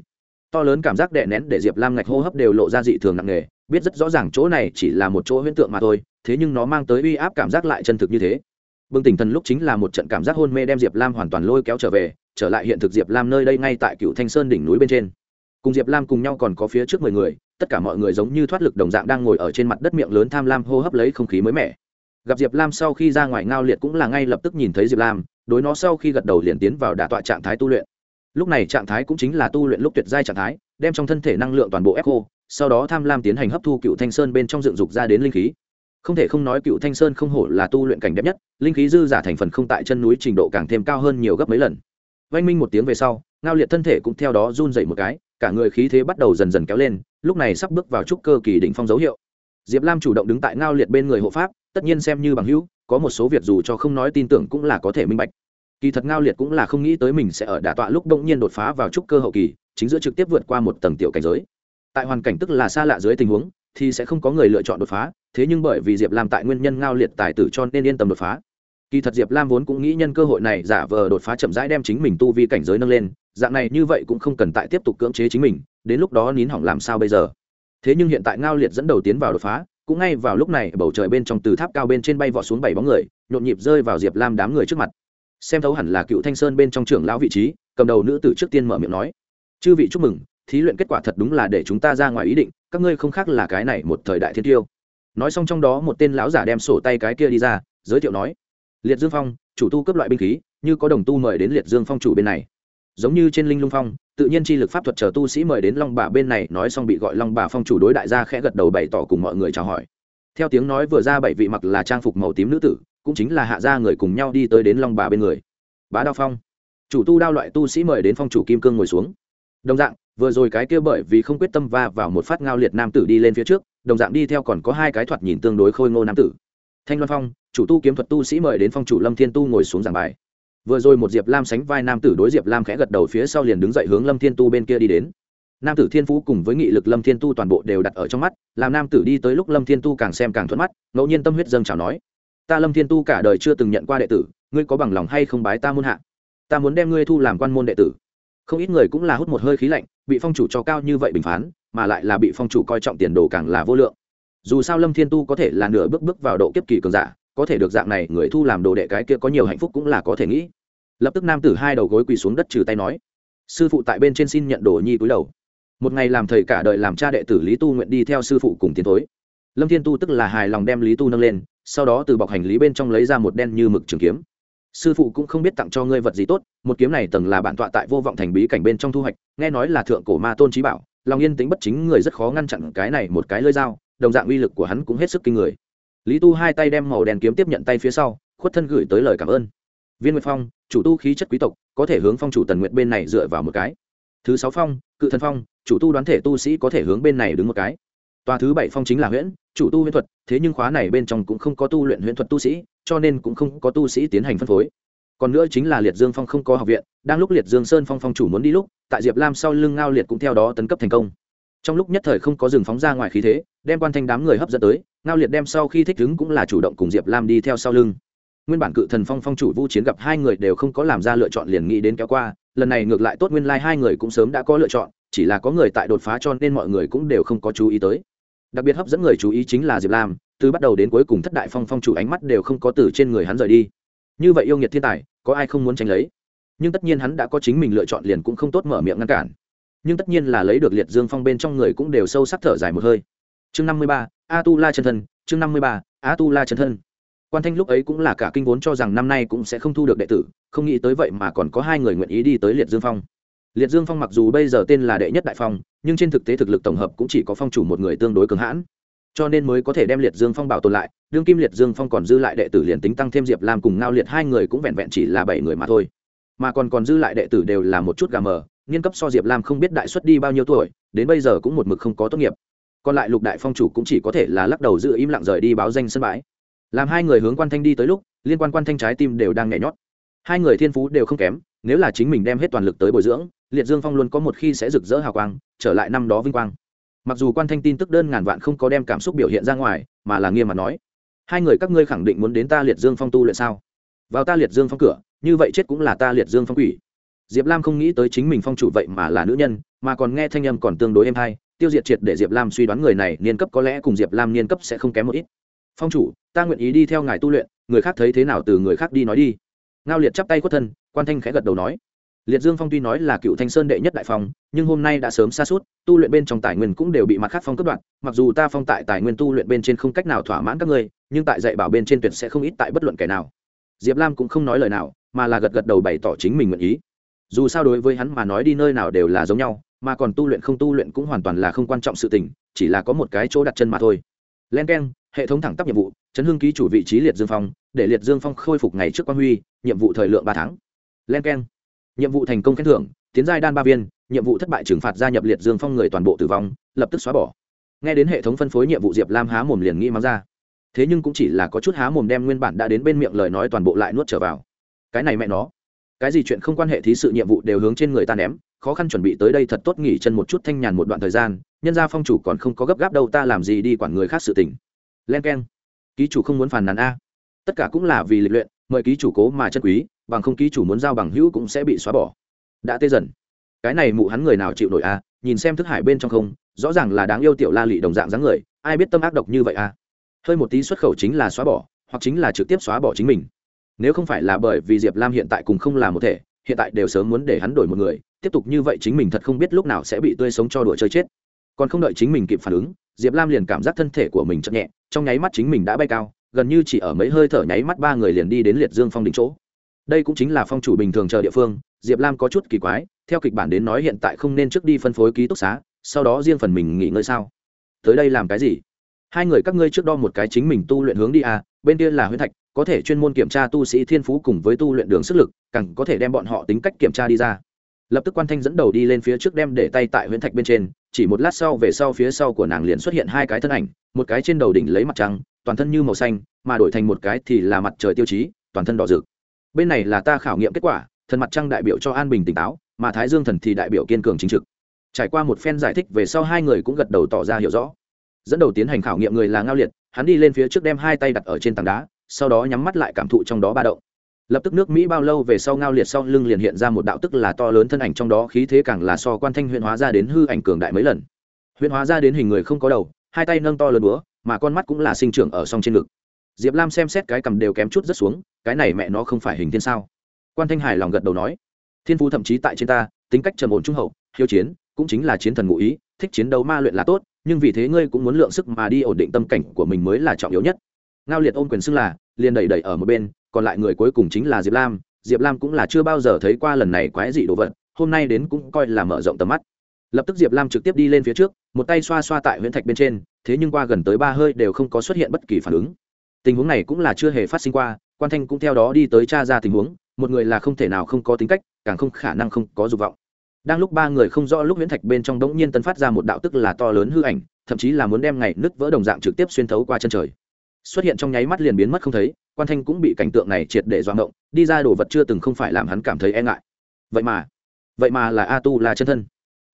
To lớn cảm giác đè nén để diệp lam ngạch hô hấp đều lộ ra dị thường nặng nề, biết rất rõ ràng chỗ này chỉ là một chỗ huyễn tượng mà thôi, thế nhưng nó mang tới uy áp cảm giác lại chân thực như thế. Bừng tỉnh thần lúc chính là một trận cảm giác hôn mê đem diệp lam hoàn toàn lôi kéo trở về, trở lại hiện thực diệp lam nơi đây ngay tại cựu thanh sơn đỉnh núi bên trên. Cùng diệp lam cùng nhau còn có phía trước mười người tất cả mọi người giống như thoát lực đồng dạng đang ngồi ở trên mặt đất miệng lớn tham lam hô hấp lấy không khí mới mẻ. Gặp diệp lam sau khi ra ngoài ngao liệt cũng là ngay lập tức nhìn thấy diệp lam, đối nó sau khi gật đầu liền tiến vào đả tọa trạng thái tu luyện. Lúc này trạng thái cũng chính là tu luyện lúc tuyệt giai trạng thái, đem trong thân thể năng lượng toàn bộ ép khô, sau đó tham lam tiến hành hấp thu cựu thanh sơn bên trong dựng dục ra đến linh khí. Không thể không nói cựu thanh sơn không hổ là tu luyện cảnh đẹp nhất, linh khí dư giả thành phần không tại chân núi trình độ càng thêm cao hơn nhiều gấp mấy lần. Vanh minh một tiếng về sau, ngao liệt thân thể cũng theo đó run dậy một cái, cả người khí thế bắt đầu dần dần kéo lên lúc này sắp bước vào trúc cơ kỳ đỉnh phong dấu hiệu. Diệp lam chủ động đứng tại ngao liệt bên người hộ pháp, tất nhiên xem như bằng hữu, có một số việc dù cho không nói tin tưởng cũng là có thể minh bạch. Kỳ thật ngao liệt cũng là không nghĩ tới mình sẽ ở đả tọa lúc bỗng nhiên đột phá vào trúc cơ hậu kỳ, chính giữa trực tiếp vượt qua một tầng tiểu cảnh giới. Tại hoàn cảnh tức là xa lạ dưới tình huống, thì sẽ không có người lựa chọn đột phá, thế nhưng bởi vì diệp lam tại nguyên nhân ngao liệt tài tử cho nên yên tâm đột phá. Kỳ thật diệp lam vốn cũng nghĩ nhân cơ hội này giả vờ đột phá chậm rãi đem chính mình tu vi cảnh giới nâng lên dạng này như vậy cũng không cần tại tiếp tục cưỡng chế chính mình, đến lúc đó nín hỏng làm sao bây giờ? Thế nhưng hiện tại ngao liệt dẫn đầu tiến vào đột phá, cũng ngay vào lúc này bầu trời bên trong từ tháp cao bên trên bay vọt xuống bảy bóng người, nhộn nhịp rơi vào diệp lam đám người trước mặt. Xem thấu hẳn là cựu thanh sơn bên trong trưởng lão vị trí, cầm đầu nữ tử trước tiên mở miệng nói, chư vị chúc mừng, thí luyện kết quả thật đúng là để chúng ta ra ngoài ý định, các ngươi không khác là cái này một thời đại thiên tiêu. Nói xong trong đó một tên lão giả đem sổ tay cái kia đi ra, giới thiệu nói, liệt dương phong, chủ tu cấp loại binh khí, như có đồng tu mời đến liệt dương phong chủ bên này giống như trên linh lung phong, tự nhiên chi lực pháp thuật chờ tu sĩ mời đến long bà bên này nói xong bị gọi long bà phong chủ đối đại gia khẽ gật đầu bày tỏ cùng mọi người chào hỏi. Theo tiếng nói vừa ra bảy vị mặc là trang phục màu tím nữ tử, cũng chính là hạ gia người cùng nhau đi tới đến long bà bên người. Bá đao phong. Chủ tu đao loại tu sĩ mời đến phong chủ kim cương ngồi xuống. Đồng dạng, vừa rồi cái kia bởi vì không quyết tâm va vào một phát ngao liệt nam tử đi lên phía trước, đồng dạng đi theo còn có hai cái thoạt nhìn tương đối khôi ngô nam tử. Thanh loan phong, chủ tu kiếm thuật tu sĩ mời đến phong chủ lâm thiên tu ngồi xuống giảng bài vừa rồi một diệp lam sánh vai nam tử đối diệp lam khẽ gật đầu phía sau liền đứng dậy hướng lâm thiên tu bên kia đi đến. Nam tử thiên phú cùng với nghị lực lâm thiên tu toàn bộ đều đặt ở trong mắt, làm nam tử đi tới lúc lâm thiên tu càng xem càng thuận mắt, ngẫu nhiên tâm huyết dâng chào nói, ta lâm thiên tu cả đời chưa từng nhận qua đệ tử, ngươi có bằng lòng hay không bái ta môn hạ? Ta muốn đem ngươi thu làm quan môn đệ tử. Không ít người cũng là hút một hơi khí lạnh, bị phong chủ cho cao như vậy bình phán, mà lại là bị phong chủ coi trọng tiền đồ càng là vô lượng. Dù sao lâm thiên tu có thể là nửa bước bước vào độ kiếp kỳ cường giả có thể được dạng này, người thu làm đồ đệ cái kia có nhiều hạnh phúc cũng là có thể nghĩ. Lập tức nam tử hai đầu gối quỳ xuống đất trừ tay nói, sư phụ tại bên trên xin nhận đồ nhi túi đầu. Một ngày làm thầy cả đời làm cha đệ tử lý tu nguyện đi theo sư phụ cùng tiến thối. Lâm thiên tu tức là hài lòng đem lý tu nâng lên, sau đó từ bọc hành lý bên trong lấy ra một đen như mực trường kiếm. Sư phụ cũng không biết tặng cho ngươi vật gì tốt, một kiếm này tầng là bản tọa tại vô vọng thành bí cảnh bên trong thu hoạch, nghe nói là thượng cổ ma tôn trí bảo, lòng yên tính bất chính người rất khó ngăn chặn cái này một cái lơi dao, đồng dạng uy lực của hắn cũng hết sức kinh người lý tu hai tay đem màu đen kiếm tiếp nhận tay phía sau, khuất thân gửi tới lời cảm ơn. Viên nguyệt phong, chủ tu khí chất quý tộc, có thể hướng phong chủ tần nguyệt bên này dựa vào một cái. Thứ sáu phong, cự thần phong, chủ tu đoán thể tu sĩ có thể hướng bên này đứng một cái. Tòa thứ bảy phong chính là huyễn, chủ tu huyễn thuật, thế nhưng khóa này bên trong cũng không có tu luyện huyễn thuật tu sĩ, cho nên cũng không có tu sĩ tiến hành phân phối. Còn nữa chính là liệt dương phong không có học viện, đang lúc liệt dương sơn phong phong chủ muốn đi lúc, tại diệp lam sau lưng ngao liệt cũng theo đó tấn cấp thành công. Trong lúc nhất thời không có rừng phóng ra ngoài khí thế, đem quan thanh đám người hấp dẫn tới ngao liệt đem sau khi thích ứng cũng là chủ động cùng diệp lam đi theo sau lưng. Nguyên bản cự thần phong phong chủ vu chiến gặp hai người đều không có làm ra lựa chọn liền nghĩ đến kéo qua, lần này ngược lại tốt nguyên lai、like、hai người cũng sớm đã có lựa chọn, chỉ là có người tại đột phá cho nên mọi người cũng đều không có chú ý tới. Đặc biệt hấp dẫn người chú ý chính là diệp lam, từ bắt đầu đến cuối cùng thất đại phong phong chủ ánh mắt đều không có từ trên người hắn rời đi. Như vậy yêu nghiệt thiên tài, có ai không muốn tránh lấy? Nhưng tất nhiên hắn đã có chính mình lựa chọn liền cũng không tốt mở miệng ngăn cản. Nhưng tất nhiên là lấy được liệt dương phong bên trong người cũng đều sâu sắc thở dài một hơi chương năm mươi ba a tu la chân thân, chương năm mươi ba a tu la chân thân. Quan thanh lúc ấy cũng là cả kinh vốn cho rằng năm nay cũng sẽ không thu được đệ tử, không nghĩ tới vậy mà còn có hai người nguyện ý đi tới liệt dương phong. Liệt dương phong mặc dù bây giờ tên là đệ nhất đại phong, nhưng trên thực tế thực lực tổng hợp cũng chỉ có phong chủ một người tương đối cường hãn. Cho nên mới có thể đem liệt dương phong bảo tồn lại, đương kim liệt dương phong còn dư lại đệ tử liền tính tăng thêm diệp lam cùng ngao liệt hai người cũng vẹn vẹn chỉ là bảy người mà thôi. Mà còn còn dư lại đệ tử đều là một chút gà mờ nghiên cấp so diệp lam không biết đại xuất đi bao nhiêu tuổi, đến bây giờ cũng một mực không có tốt nghiệp còn lại lục đại phong chủ cũng chỉ có thể là lắc đầu giữ im lặng rời đi báo danh sân bãi. Làm hai người hướng quan thanh đi tới lúc, liên quan quan thanh trái tim đều đang nhảy nhót. Hai người thiên phú đều không kém, nếu là chính mình đem hết toàn lực tới bồi dưỡng, liệt dương phong luôn có một khi sẽ rực rỡ hào quang, trở lại năm đó vinh quang. Mặc dù quan thanh tin tức đơn ngàn vạn không có đem cảm xúc biểu hiện ra ngoài, mà là nghiêm mặt nói, hai người các ngươi khẳng định muốn đến ta liệt dương phong tu luyện sao? Vào ta liệt dương phong cửa, như vậy chết cũng là ta liệt dương phong quỷ. Diệp lam không nghĩ tới chính mình phong chủ vậy mà là nữ nhân, mà còn nghe thanh âm còn tương đối êm hay tiêu diệt triệt để diệp lam suy đoán người này niên cấp có lẽ cùng diệp lam niên cấp sẽ không kém một ít. Phong chủ, ta nguyện ý đi theo ngài tu luyện, người khác thấy thế nào từ người khác đi nói đi. Ngao liệt chắp tay khuất thân, quan thanh khẽ gật đầu nói. Liệt dương phong tuy nói là cựu thanh sơn đệ nhất đại phong, nhưng hôm nay đã sớm xa suốt, tu luyện bên trong tài nguyên cũng đều bị mặt khác phong cất đoạn mặc dù ta phong tại tài nguyên tu luyện bên trên không cách nào thỏa mãn các ngươi, nhưng tại dạy bảo bên trên tuyệt sẽ không ít tại bất luận kẻ nào. Diệp lam cũng không nói lời nào, mà là gật gật đầu bày tỏ chính mình nguyện ý. Dù sao đối với hắn mà nói đi nơi nào đều là giống nhau mà còn tu luyện không tu luyện cũng hoàn toàn là không quan trọng sự tình, chỉ là có một cái chỗ đặt chân mà thôi. Len k e n hệ thống thẳng tắp nhiệm vụ, chấn hương ký chủ vị trí liệt dương phong, để liệt dương phong khôi phục ngày trước quan huy, nhiệm vụ thời lượng ba tháng. Len k e n nhiệm vụ thành công khen thưởng, tiến giai đan ba viên, nhiệm vụ thất bại trừng phạt gia nhập liệt dương phong người toàn bộ tử vong, lập tức xóa bỏ. Nghe đến hệ thống phân phối nhiệm vụ diệp lam há mồm liền nghĩ mắng ra. Thế nhưng cũng chỉ là có chút há mồm đem nguyên bản đã đến bên miệng lời nói toàn bộ lại nuốt trở vào. Cái này mẹ nó. Cái gì chuyện không quan hệ thí sự nhiệm vụ đều hướng trên người ta ném khó khăn chuẩn bị tới đây thật tốt nghỉ chân một chút thanh nhàn một đoạn thời gian, nhân ra phong chủ còn không có gấp gáp đâu, ta làm gì đi quản người khác sự tình. Len k e n ký chủ không muốn phàn nàn a. Tất cả cũng là vì lịch luyện, mời ký chủ cố mà chân quý, bằng không ký chủ muốn giao bằng hữu cũng sẽ bị xóa bỏ. Đã tê dần. Cái này mụ hắn người nào chịu nổi a, nhìn xem thức hải bên trong không, rõ ràng là đáng yêu tiểu la lị đồng dạng dáng người, ai biết tâm ác độc như vậy a. Hơi một tí xuất khẩu chính là xóa bỏ, hoặc chính là trực tiếp xóa bỏ chính mình. Nếu không phải là bởi vì diệp lam hiện tại cùng không là một thể hiện tại đều sớm muốn để hắn đổi một người, tiếp tục như vậy chính mình thật không biết lúc nào sẽ bị tươi sống cho đùa chơi chết. Còn không đợi chính mình kịp phản ứng, diệp lam liền cảm giác thân thể của mình chậm nhẹ, trong nháy mắt chính mình đã bay cao, gần như chỉ ở mấy hơi thở nháy mắt ba người liền đi đến liệt dương phong đỉnh chỗ. Đây cũng chính là phong chủ bình thường chờ địa phương, diệp lam có chút kỳ quái, theo kịch bản đến nói hiện tại không nên trước đi phân phối ký túc xá, sau đó riêng phần mình nghỉ ngơi sao? Tới đây làm cái gì? Hai người các ngươi trước đo một cái chính mình tu luyện hướng đi à bên kia là huyết thạch có thể chuyên môn kiểm tra tu sĩ thiên phú cùng với tu luyện đường sức lực, càng có thể đem bọn họ tính cách kiểm tra đi ra. Lập tức quan thanh dẫn đầu đi lên phía trước đem để tay tại huyễn thạch bên trên, chỉ một lát sau về sau phía sau của nàng liền xuất hiện hai cái thân ảnh, một cái trên đầu đỉnh lấy mặt trăng, toàn thân như màu xanh, mà đổi thành một cái thì là mặt trời tiêu chí, toàn thân đỏ rực. Bên này là ta khảo nghiệm kết quả, thần mặt trăng đại biểu cho an bình tỉnh táo, mà thái dương thần thì đại biểu kiên cường chính trực. Trải qua một phen giải thích về sau hai người cũng gật đầu tỏ ra hiểu rõ. Dẫn đầu tiến hành khảo nghiệm người là ngao liệt, hắn đi lên phía trước đem hai tay đặt ở trên tảng đá sau đó nhắm mắt lại cảm thụ trong đó ba động. Lập tức nước mỹ bao lâu về sau ngao liệt sau lưng liền hiện ra một đạo tức là to lớn thân ảnh trong đó khí thế càng là so quan thanh huyện hóa ra đến hư ảnh cường đại mấy lần. Huyện hóa ra đến hình người không có đầu, hai tay nâng to lớn búa, mà con mắt cũng là sinh trưởng ở song trên ngực. Diệp lam xem xét cái cầm đều kém chút rất xuống, cái này mẹ nó không phải hình thiên sao? Quan thanh hải lòng gật đầu nói, thiên phú thậm chí tại trên ta, tính cách trầm ổn trung hậu, hiếu chiến, cũng chính là chiến thần ngụ ý, thích chiến đấu ma luyện là tốt, nhưng vì thế ngươi cũng muốn lượng sức mà đi ổn định tâm cảnh của mình mới là trọng yếu nhất ngao liệt ôm quyền xưng là, liền đẩy đẩy ở một bên, còn lại người cuối cùng chính là diệp lam. Diệp lam cũng là chưa bao giờ thấy qua lần này quái dị đồ vật, hôm nay đến cũng coi là mở rộng tầm mắt. Lập tức diệp lam trực tiếp đi lên phía trước, một tay xoa xoa tại huyễn thạch bên trên, thế nhưng qua gần tới ba hơi đều không có xuất hiện bất kỳ phản ứng. Tình huống này cũng là chưa hề phát sinh qua, quan thanh cũng theo đó đi tới tra ra tình huống, một người là không thể nào không có tính cách, càng không khả năng không có dục vọng. Đang lúc ba người không rõ lúc huyễn thạch bên trong đống nhiên tân phát ra một đạo tức là to lớn hư ảnh, thậm chí là muốn đem ngày nứt vỡ đồng dạng trực tiếp xuyên thấu qua chân trời xuất hiện trong nháy mắt liền biến mất không thấy, quan thanh cũng bị cảnh tượng này triệt để doạng động đi ra đồ vật chưa từng không phải làm hắn cảm thấy e ngại. Vậy mà vậy mà là a tu là chân thân.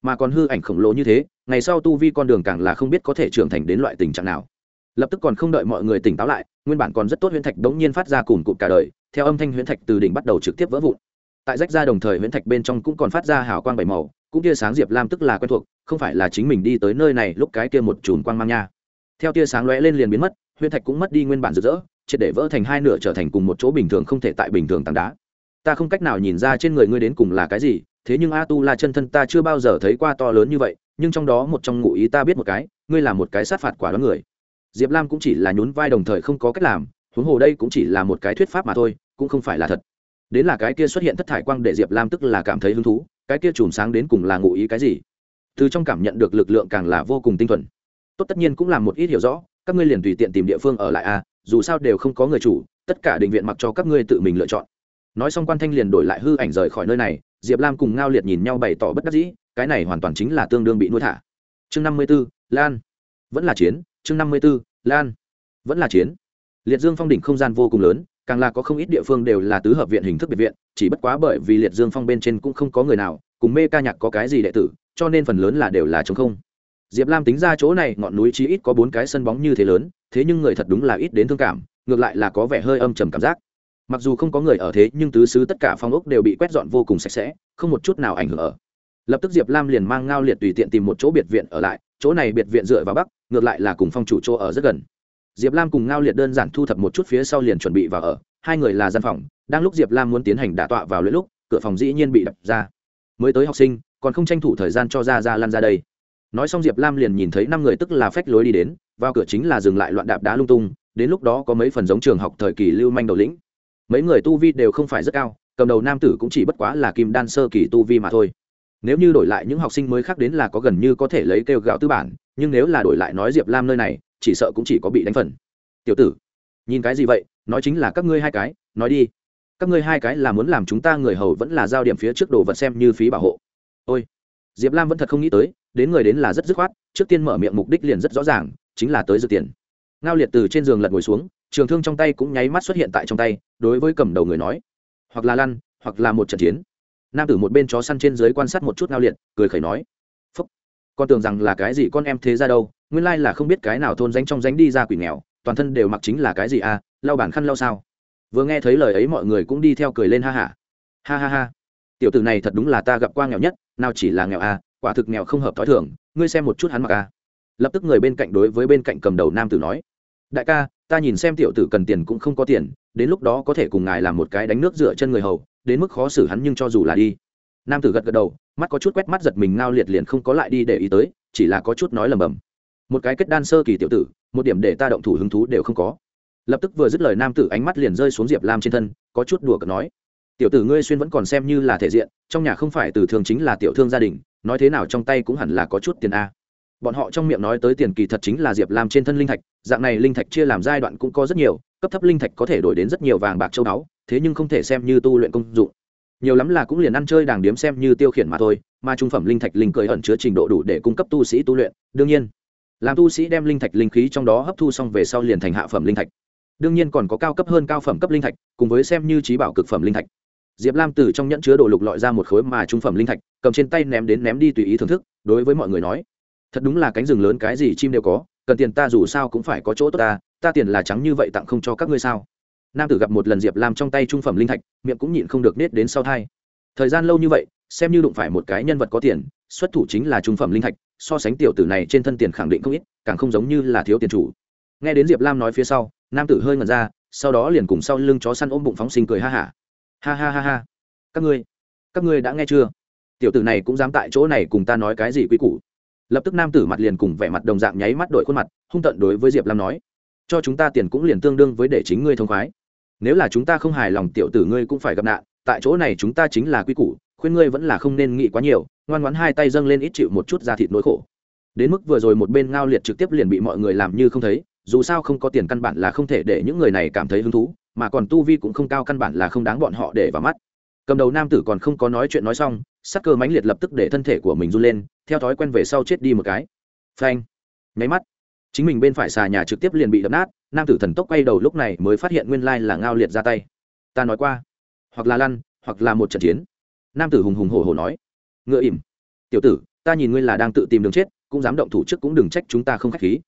Mà còn hư ảnh khổng lồ như thế, ngày sau tu vi con đường càng là không biết có thể trưởng thành đến loại tình trạng nào. Lập tức còn không đợi mọi người tỉnh táo lại, nguyên bản còn rất tốt huyễn thạch đống nhiên phát ra cùn cụt cả đời, theo âm thanh huyễn thạch từ đỉnh bắt đầu trực tiếp vỡ vụn. Tại rách ra đồng thời huyễn thạch bên trong cũng còn phát ra hào quang bảy màu, cũng tia sáng diệp lam tức là quen thuộc, không phải là chính mình đi tới nơi này lúc cái kia một chùm quang mang nha. Theo tia sáng lóe lên liền biến mất huyễn thạch cũng mất đi nguyên bản rực rỡ, triệt để vỡ thành hai nửa trở thành cùng một chỗ bình thường không thể tại bình thường tảng đá. Ta không cách nào nhìn ra trên người ngươi đến cùng là cái gì, thế nhưng a tu la chân thân ta chưa bao giờ thấy qua to lớn như vậy, nhưng trong đó một trong ngụ ý ta biết một cái, ngươi là một cái sát phạt quả đoán người. Diệp lam cũng chỉ là nhún vai đồng thời không có cách làm, huống hồ đây cũng chỉ là một cái thuyết pháp mà thôi, cũng không phải là thật. Đến là cái kia xuất hiện thất thải quang để diệp lam tức là cảm thấy hứng thú, cái kia chùm sáng đến cùng là ngụ ý cái gì? Từ trong cảm nhận được lực lượng càng là vô cùng tinh thuần. Tốt tất nhiên cũng làm một ít hiểu rõ các ngươi liền tùy tiện tìm địa phương ở lại a à, dù sao đều không có người chủ tất cả định viện mặc cho các ngươi tự mình lựa chọn. Nói xong quan thanh liền đổi lại hư ảnh rời khỏi nơi này diệp lam cùng ngao liệt nhìn nhau bày tỏ bất đắc dĩ cái này hoàn toàn chính là tương đương bị nuôi thả. Chương năm mươi b ố lan. Vẫn là chiến chương năm mươi b ố lan. Vẫn là chiến. Liệt dương phong đỉnh không gian vô cùng lớn càng là có không ít địa phương đều là tứ hợp viện hình thức biệt viện chỉ bất quá bởi vì liệt dương phong bên trên cũng không có người nào cùng mê ca nhạc có cái gì đệ tử cho nên phần lớn là đều là chống không diệp lam tính ra chỗ này ngọn núi chí ít có bốn cái sân bóng như thế lớn, thế nhưng người thật đúng là ít đến thương cảm, ngược lại là có vẻ hơi âm trầm cảm giác. Mặc dù không có người ở thế, nhưng tứ xứ tất cả phong ốc đều bị quét dọn vô cùng sạch sẽ, không một chút nào ảnh hưởng ở. Lập tức diệp lam liền mang ngao liệt tùy tiện tìm một chỗ biệt viện ở lại, chỗ này biệt viện dựa vào bắc, ngược lại là cùng phong chủ chỗ ở rất gần. Diệp lam cùng ngao liệt đơn giản thu thập một chút phía sau liền chuẩn bị vào ở, hai người là gian phòng, đang lúc diệp lam muốn tiến hành đả tọa vào lưỡi lúc, cửa phòng dĩ nhiên bị đập ra. Mới tới học sinh, còn không tranh thủ thời gian cho ra ra lăn ra đây nói xong diệp lam liền nhìn thấy năm người tức là phách lối đi đến, vào cửa chính là dừng lại loạn đạp đá lung tung, đến lúc đó có mấy phần giống trường học thời kỳ lưu manh đầu lĩnh. Mấy người tu vi đều không phải rất cao, cầm đầu nam tử cũng chỉ bất quá là kim đan sơ kỳ tu vi mà thôi. Nếu như đổi lại những học sinh mới khác đến là có gần như có thể lấy kêu gạo tư bản, nhưng nếu là đổi lại nói diệp lam nơi này, chỉ sợ cũng chỉ có bị đánh phần. Tiểu tử, nhìn cái gì vậy? Nói chính là các ngươi hai cái, nói đi. Các ngươi hai cái là muốn làm chúng ta người hầu vẫn là giao điểm phía trước đồ vật xem như phí bảo hộ. Ôi, diệp lam vẫn thật không nghĩ tới đến người đến là rất dứt khoát, trước tiên mở miệng mục đích liền rất rõ ràng, chính là tới dự tiền. Ngao liệt từ trên giường lật ngồi xuống, trường thương trong tay cũng nháy mắt xuất hiện tại trong tay, đối với cầm đầu người nói, hoặc là lăn, hoặc là một trận chiến. Nam tử một bên chó săn trên dưới quan sát một chút ngao liệt, cười khẩy nói, phúc, con tưởng rằng là cái gì con em thế ra đâu, nguyên lai là không biết cái nào thôn danh trong danh đi ra quỷ nghèo, toàn thân đều mặc chính là cái gì à lau bản khăn lau sao. Vừa nghe thấy lời ấy mọi người cũng đi theo cười lên ha hả ha. ha ha ha. Tiểu tử này thật đúng là ta gặp qua nghèo nhất, nào chỉ là nghèo à quả thực nghèo không hợp thói thường, ngươi xem một chút hắn mặc à lập tức người bên cạnh đối với bên cạnh cầm đầu nam tử nói, đại ca, ta nhìn xem tiểu tử cần tiền cũng không có tiền, đến lúc đó có thể cùng ngài làm một cái đánh nước dựa chân người hầu, đến mức khó xử hắn nhưng cho dù là đi. Nam tử gật gật đầu, mắt có chút quét mắt giật mình ngao liệt liền không có lại đi để ý tới, chỉ là có chút nói lầm bầm. Một cái kết đan sơ kỳ tiểu tử, một điểm để ta động thủ hứng thú đều không có. Lập tức vừa dứt lời nam tử ánh mắt liền rơi xuống diệp lam trên thân, có chút đùa cợt nói tiểu tử ngươi xuyên vẫn còn xem như là thể diện, trong nhà không phải từ thường chính là tiểu thương gia đình, nói thế nào trong tay cũng hẳn là có chút tiền a. Bọn họ trong miệng nói tới tiền kỳ thật chính là diệp làm trên thân linh thạch, dạng này linh thạch chia làm giai đoạn cũng có rất nhiều, cấp thấp linh thạch có thể đổi đến rất nhiều vàng bạc châu báu, thế nhưng không thể xem như tu luyện công dụng. Nhiều lắm là cũng liền ăn chơi đàng điếm xem như tiêu khiển mà thôi, mà trung phẩm linh thạch linh cười ẩn chứa trình độ đủ để cung cấp tu sĩ tu luyện, đương nhiên, làm tu sĩ đem linh thạch linh khí trong đó hấp thu xong về sau liền thành hạ phẩm linh thạch. Đương nhiên còn có cao cấp hơn cao phẩm cấp linh thạch, cùng với xem như trí bảo cực phẩm linh thạch diệp lam từ trong nhẫn chứa đồ lục lọi ra một khối mà trung phẩm linh thạch, cầm trên tay ném đến ném đi tùy ý thưởng thức, đối với mọi người nói, thật đúng là cánh rừng lớn, cái gì chim đều có, cần tiền ta dù sao cũng phải có chỗ tốt ta ta tiền là trắng như vậy tặng không cho các ngươi sao? Nam tử gặp một lần diệp lam trong tay trung phẩm linh thạch, miệng cũng nhịn không được nết đến sau thai. Thời gian lâu như vậy, xem như đụng phải một cái nhân vật có tiền, xuất thủ chính là trung phẩm linh thạch, so sánh tiểu tử này trên thân tiền khẳng định không ít, càng không giống như là thiếu tiền chủ. Nghe đến diệp lam nói phía sau, nam tử hơi ngẩn ra, sau đó liền cùng sau lưng chó săn ôm bụng phóng sinh cười ha hả ha. ha ha ha. Các ngươi các ngươi đã nghe chưa? Tiểu tử này cũng dám tại chỗ này cùng ta nói cái gì quý củ. Lập tức nam tử mặt liền cùng vẻ mặt đồng dạng nháy mắt đổi khuôn mặt, hung tận đối với diệp lam nói, cho chúng ta tiền cũng liền tương đương với để chính ngươi thông khoái. Nếu là chúng ta không hài lòng tiểu tử ngươi cũng phải gặp nạn, tại chỗ này chúng ta chính là quy củ, khuyên ngươi vẫn là không nên nghĩ quá nhiều. Ngoan ngoãn hai tay dâng lên ít chịu một chút ra thịt nỗi khổ. Đến mức vừa rồi một bên ngao liệt trực tiếp liền bị mọi người làm như không thấy, dù sao không có tiền căn bản là không thể để những người này cảm thấy hứng thú mà còn tu vi cũng không cao căn bản là không đáng bọn họ để vào mắt. Cầm đầu nam tử còn không có nói chuyện nói xong, sắc cơ mãnh liệt lập tức để thân thể của mình run lên, theo thói quen về sau chết đi một cái. Phanh. Nháy mắt, chính mình bên phải xà nhà trực tiếp liền bị đập nát, nam tử thần tốc quay đầu lúc này mới phát hiện nguyên lai là ngao liệt ra tay. Ta nói qua, hoặc là lăn, hoặc là một trận chiến. Nam tử hùng hùng hổ hổ nói, ngựa ỉm, tiểu tử, ta nhìn ngươi là đang tự tìm đường chết, cũng dám động thủ trước cũng đừng trách chúng ta không k h á c h khí.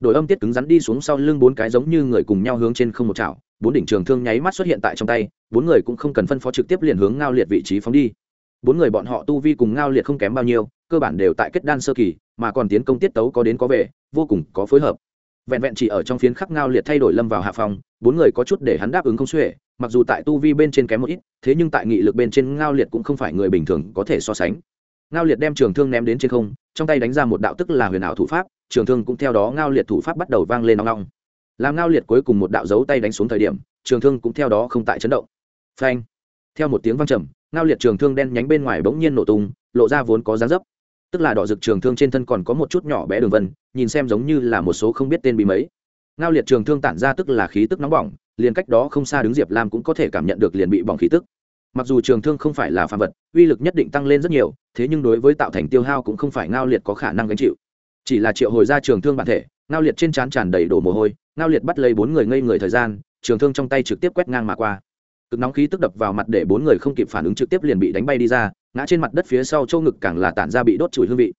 Đổi âm tiết cứng rắn đi xuống sau lưng bốn cái giống như người cùng nhau hướng trên không một chảo bốn đỉnh trường thương nháy mắt xuất hiện tại trong tay, bốn người cũng không cần phân phó trực tiếp liền hướng ngao liệt vị trí phóng đi. Bốn người bọn họ tu vi cùng ngao liệt không kém bao nhiêu, cơ bản đều tại kết đan sơ kỳ, mà còn tiến công tiết tấu có đến có về, vô cùng có phối hợp. Vẹn vẹn chỉ ở trong phiến khắc ngao liệt thay đổi lâm vào hạ phòng bốn người có chút để hắn đáp ứng không xuể, mặc dù tại tu vi bên trên kém một ít, thế nhưng tại nghị lực bên trên ngao liệt cũng không phải người bình thường có thể so sánh. Ngao liệt đem trường thương ném đến trên không, trong tay đánh ra một đạo tức là huyền ảo thủ pháp, trường thương cũng theo đó ngao liệt thủ pháp bắt đầu vang lên nong nong làm ngao liệt cuối cùng một đạo dấu tay đánh xuống thời điểm, trường thương cũng theo đó không tại chấn động. Phanh. Theo một tiếng vang trầm, ngao liệt trường thương đen nhánh bên ngoài bỗng nhiên nổ tung, lộ ra vốn có dáng dấp. Tức là đỏ rực trường thương trên thân còn có một chút nhỏ bé đường vân, nhìn xem giống như là một số không biết tên bí mấy. Ngao liệt trường thương tản ra tức là khí tức nóng bỏng, liền cách đó không xa đứng diệp lam cũng có thể cảm nhận được liền bị bỏng khí tức. Mặc dù trường thương không phải là phàm vật, uy lực nhất định tăng lên rất nhiều, thế nhưng đối với tạo thành tiêu hao cũng không phải ngao liệt có khả năng gánh chịu. Chỉ là triệu hồi ra trường thương bản thể, ngao liệt trên trán tràn đầy đổ mồ hôi ngao liệt bắt lấy bốn người ngây người thời gian, trường thương trong tay trực tiếp quét ngang mà qua. Cực nóng khí tức đập vào mặt để bốn người không kịp phản ứng trực tiếp liền bị đánh bay đi ra, ngã trên mặt đất phía sau châu ngực càng là tản ra bị đốt chùi hương vị.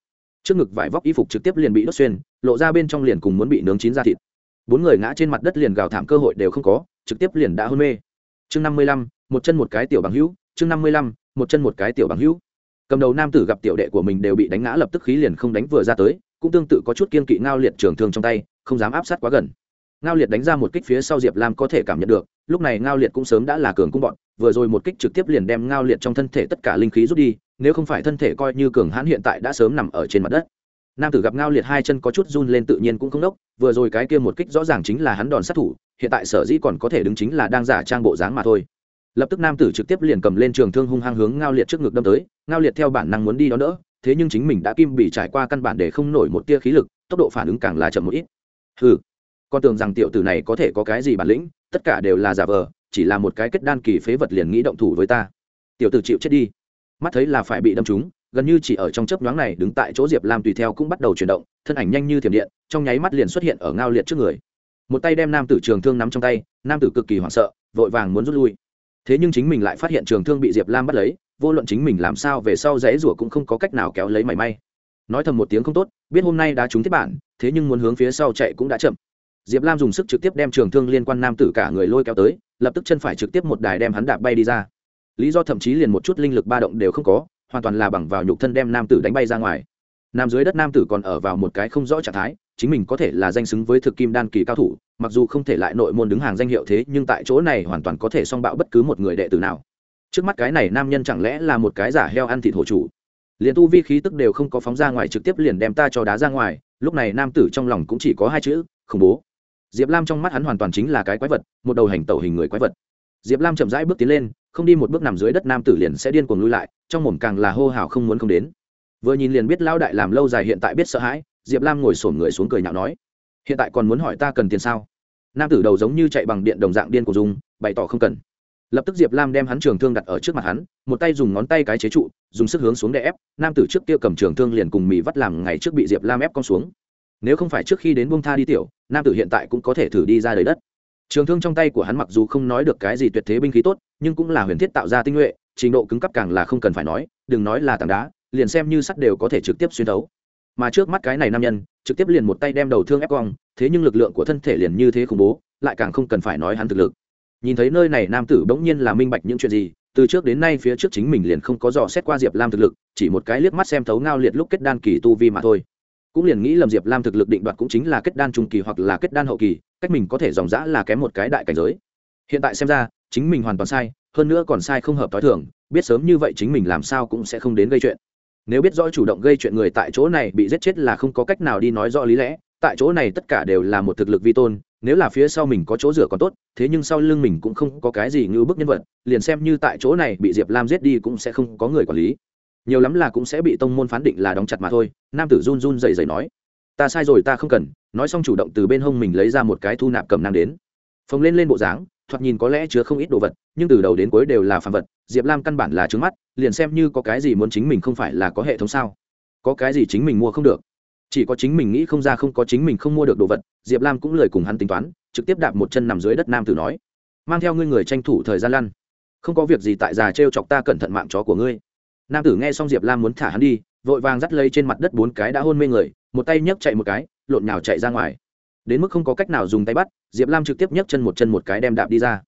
Trước ngực vải vóc y phục trực tiếp liền bị đốt xuyên, lộ ra bên trong liền cùng muốn bị nướng chín ra thịt. Bốn người ngã trên mặt đất liền gào thảm cơ hội đều không có, trực tiếp liền đã hôn mê. Chương năm mươi lăm, một chân một cái tiểu bằng hữu, chương năm mươi lăm, một chân một cái tiểu bằng hữu. Cầm đầu nam tử gặp tiểu đệ của mình đều bị đánh ngã lập tức khí liền không đánh vừa ra tới, cũng tương tự có chút kiên kỵ ngao liệt trường thương trong tay, không dám áp sát quá gần ngao liệt đánh ra một kích phía sau diệp lam có thể cảm nhận được, lúc này ngao liệt cũng sớm đã là cường cung bọn, vừa rồi một kích trực tiếp liền đem ngao liệt trong thân thể tất cả linh khí rút đi, nếu không phải thân thể coi như cường hãn hiện tại đã sớm nằm ở trên mặt đất. Nam tử gặp ngao liệt hai chân có chút run lên tự nhiên cũng không đốc, vừa rồi cái kia một kích rõ ràng chính là hắn đòn sát thủ, hiện tại sở dĩ còn có thể đứng chính là đang giả trang bộ dáng mà thôi. Lập tức nam tử trực tiếp liền cầm lên trường thương hung hăng hướng ngao liệt trước ngực đâm tới, ngao liệt theo bản năng muốn đi đó nữa thế nhưng chính mình đã kim bị trải qua căn bản để không nổi một tia khí lực, tốc độ phản ứng càng là chậm một ít. Ừ con tưởng rằng tiểu tử này có thể có cái gì bản lĩnh, tất cả đều là giả vờ, chỉ là một cái kết đan kỳ phế vật liền nghĩ động thủ với ta. Tiểu tử chịu chết đi. Mắt thấy là phải bị đâm trúng, gần như chỉ ở trong chớp nhoáng này đứng tại chỗ diệp lam tùy theo cũng bắt đầu chuyển động, thân ảnh nhanh như thiểm điện, trong nháy mắt liền xuất hiện ở ngao liệt trước người. Một tay đem nam tử trường thương nắm trong tay, nam tử cực kỳ hoảng sợ, vội vàng muốn rút lui. Thế nhưng chính mình lại phát hiện trường thương bị diệp lam bắt lấy, vô luận chính mình làm sao về sau dãy rủa cũng không có cách nào kéo lấy mảy may. Nói thầm một tiếng không tốt, biết hôm nay đã trúng tiếp bản, thế nhưng muốn hướng phía sau chạy cũng đã chậm diệp lam dùng sức trực tiếp đem trường thương liên quan nam tử cả người lôi kéo tới, lập tức chân phải trực tiếp một đài đem hắn đạp bay đi ra. Lý do thậm chí liền một chút linh lực ba động đều không có, hoàn toàn là bằng vào nhục thân đem nam tử đánh bay ra ngoài. Nam dưới đất nam tử còn ở vào một cái không rõ trạng thái, chính mình có thể là danh xứng với thực kim đan kỳ cao thủ, mặc dù không thể lại nội môn đứng hàng danh hiệu thế, nhưng tại chỗ này hoàn toàn có thể song bạo bất cứ một người đệ tử nào. Trước mắt cái này nam nhân chẳng lẽ là một cái giả heo ăn thịt hổ chủ? Liền tu vi khí tức đều không có phóng ra ngoài trực tiếp liền đem ta cho đá ra ngoài, lúc này nam tử trong lòng cũng chỉ có hai chữ, khủng bố diệp lam trong mắt hắn hoàn toàn chính là cái quái vật, một đầu hành tẩu hình người quái vật. Diệp lam chậm rãi bước tiến lên, không đi một bước nằm dưới đất, nam tử liền sẽ điên cuồng lui lại, trong mồm càng là hô hào không muốn không đến. Vừa nhìn liền biết lao đại làm lâu dài hiện tại biết sợ hãi, diệp lam ngồi sổm người xuống cười nhạo nói, hiện tại còn muốn hỏi ta cần tiền sao? Nam tử đầu giống như chạy bằng điện đồng dạng điên của dùng bày tỏ không cần. Lập tức diệp lam đem hắn trường thương đặt ở trước mặt hắn, một tay dùng ngón tay cái chế trụ, dùng sức hướng xuống để ép, nam tử trước kia cầm trường thương liền cùng mì vắt làm ngày trước bị diệp lam ép con xuống nếu không phải trước khi đến Buông tha đi tiểu, nam tử hiện tại cũng có thể thử đi ra đời đất. Trường thương trong tay của hắn mặc dù không nói được cái gì tuyệt thế binh khí tốt, nhưng cũng là huyền thiết tạo ra tinh nhuệ, trình độ cứng cấp càng là không cần phải nói, đừng nói là tảng đá, liền xem như sắt đều có thể trực tiếp xuyên thấu. Mà trước mắt cái này nam nhân, trực tiếp liền một tay đem đầu thương ép cong, thế nhưng lực lượng của thân thể liền như thế khủng bố, lại càng không cần phải nói hắn thực lực. Nhìn thấy nơi này nam tử bỗng nhiên là minh bạch những chuyện gì, từ trước đến nay phía trước chính mình liền không có dò xét qua diệp lam thực lực, chỉ một cái liếc mắt xem thấu ngao liệt lúc kết đan kỳ tu vi mà thôi cũng liền nghĩ lầm diệp lam thực lực định đoạt cũng chính là kết đan trung kỳ hoặc là kết đan hậu kỳ, cách mình có thể dòng dã là kém một cái đại cảnh giới. Hiện tại xem ra, chính mình hoàn toàn sai, hơn nữa còn sai không hợp t h o i thường, biết sớm như vậy chính mình làm sao cũng sẽ không đến gây chuyện. Nếu biết rõ chủ động gây chuyện người tại chỗ này bị giết chết là không có cách nào đi nói rõ lý lẽ, tại chỗ này tất cả đều là một thực lực vi tôn, nếu là phía sau mình có chỗ rửa còn tốt, thế nhưng sau lưng mình cũng không có cái gì như bức nhân vật, liền xem như tại chỗ này bị diệp lam giết đi cũng sẽ không có người quản lý nhiều lắm là cũng sẽ bị tông môn phán định là đóng chặt mà thôi, nam tử run run dày dày nói. Ta sai rồi, ta không cần, nói xong chủ động từ bên hông mình lấy ra một cái thu nạp cầm nang đến. Phồng lên lên bộ dáng, thoạt nhìn có lẽ chứa không ít đồ vật, nhưng từ đầu đến cuối đều là phàm vật, diệp lam căn bản là trứng mắt, liền xem như có cái gì muốn chính mình không phải là có hệ thống sao? Có cái gì chính mình mua không được? Chỉ có chính mình nghĩ không ra không có chính mình không mua được đồ vật, diệp lam cũng lời cùng hắn tính toán, trực tiếp đạp một chân nằm dưới đất nam tử nói. Mang theo ngươi người tranh thủ thời gian lăn. Không có việc gì tại già t r e o chọc ta cẩn thận mạng chó của ngươi nam tử nghe xong diệp lam muốn thả hắn đi, vội vàng dắt lấy trên mặt đất bốn cái đã hôn mê người, một tay nhấc chạy một cái, lộn nhào chạy ra ngoài. Đến mức không có cách nào dùng tay bắt, diệp lam trực tiếp nhấc chân một chân một cái đem đạp đi ra.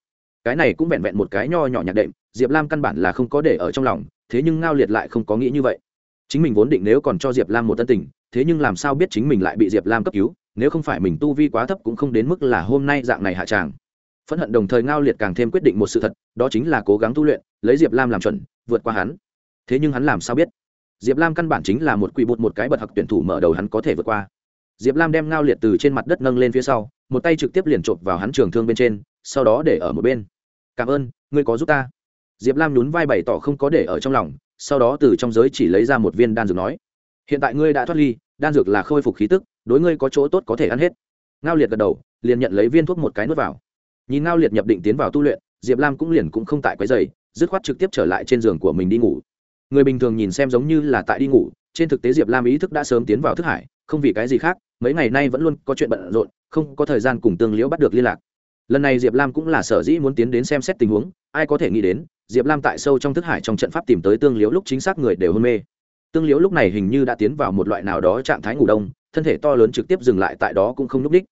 Cái này cũng vẹn vẹn một cái nho nhỏ nhạc đệm, diệp lam căn bản là không có để ở trong lòng, thế nhưng ngao liệt lại không có nghĩ như vậy. Chính mình vốn định nếu còn cho diệp lam một tân tình, thế nhưng làm sao biết chính mình lại bị diệp lam cấp cứu, nếu không phải mình tu vi quá thấp cũng không đến mức là hôm nay dạng này hạ tràng. Phẫn hận đồng thời ngao liệt càng thêm quyết định một sự thật, đó chính là cố gắng tu luyện, lấy diệp lam làm chuẩn, vượt qua hắn thế nhưng hắn làm sao biết? Diệp lam căn bản chính là một quỷ bụt một cái bật học tuyển thủ mở đầu hắn có thể vượt qua. Diệp lam đem ngao liệt từ trên mặt đất nâng lên phía sau, một tay trực tiếp liền chộp vào hắn trường thương bên trên, sau đó để ở một bên. Cảm ơn, ngươi có giúp ta. Diệp lam nhún vai bày tỏ không có để ở trong lòng, sau đó từ trong giới chỉ lấy ra một viên đan dược nói, hiện tại ngươi đã thoát ly, đan dược là khôi phục khí tức, đối ngươi có chỗ tốt có thể ăn hết. Ngao liệt gật đầu, liền nhận lấy viên thuốc một cái nuốt vào. Nhìn ngao liệt nhập định tiến vào tu luyện, diệp lam cũng liền cũng không tại quấy dày dứt khoát trực tiếp trở lại trên giường của mình đi ngủ người bình thường nhìn xem giống như là tại đi ngủ, trên thực tế diệp lam ý thức đã sớm tiến vào thức hải, không vì cái gì khác, mấy ngày nay vẫn luôn có chuyện bận rộn, không có thời gian cùng tương liễu bắt được liên lạc. Lần này diệp lam cũng là sở dĩ muốn tiến đến xem xét tình huống, ai có thể nghĩ đến, diệp lam tại sâu trong thức hải trong trận pháp tìm tới tương liễu lúc chính xác người đều hôn mê. Tương liễu lúc này hình như đã tiến vào một loại nào đó trạng thái ngủ đông, thân thể to lớn trực tiếp dừng lại tại đó cũng không n ú c đích.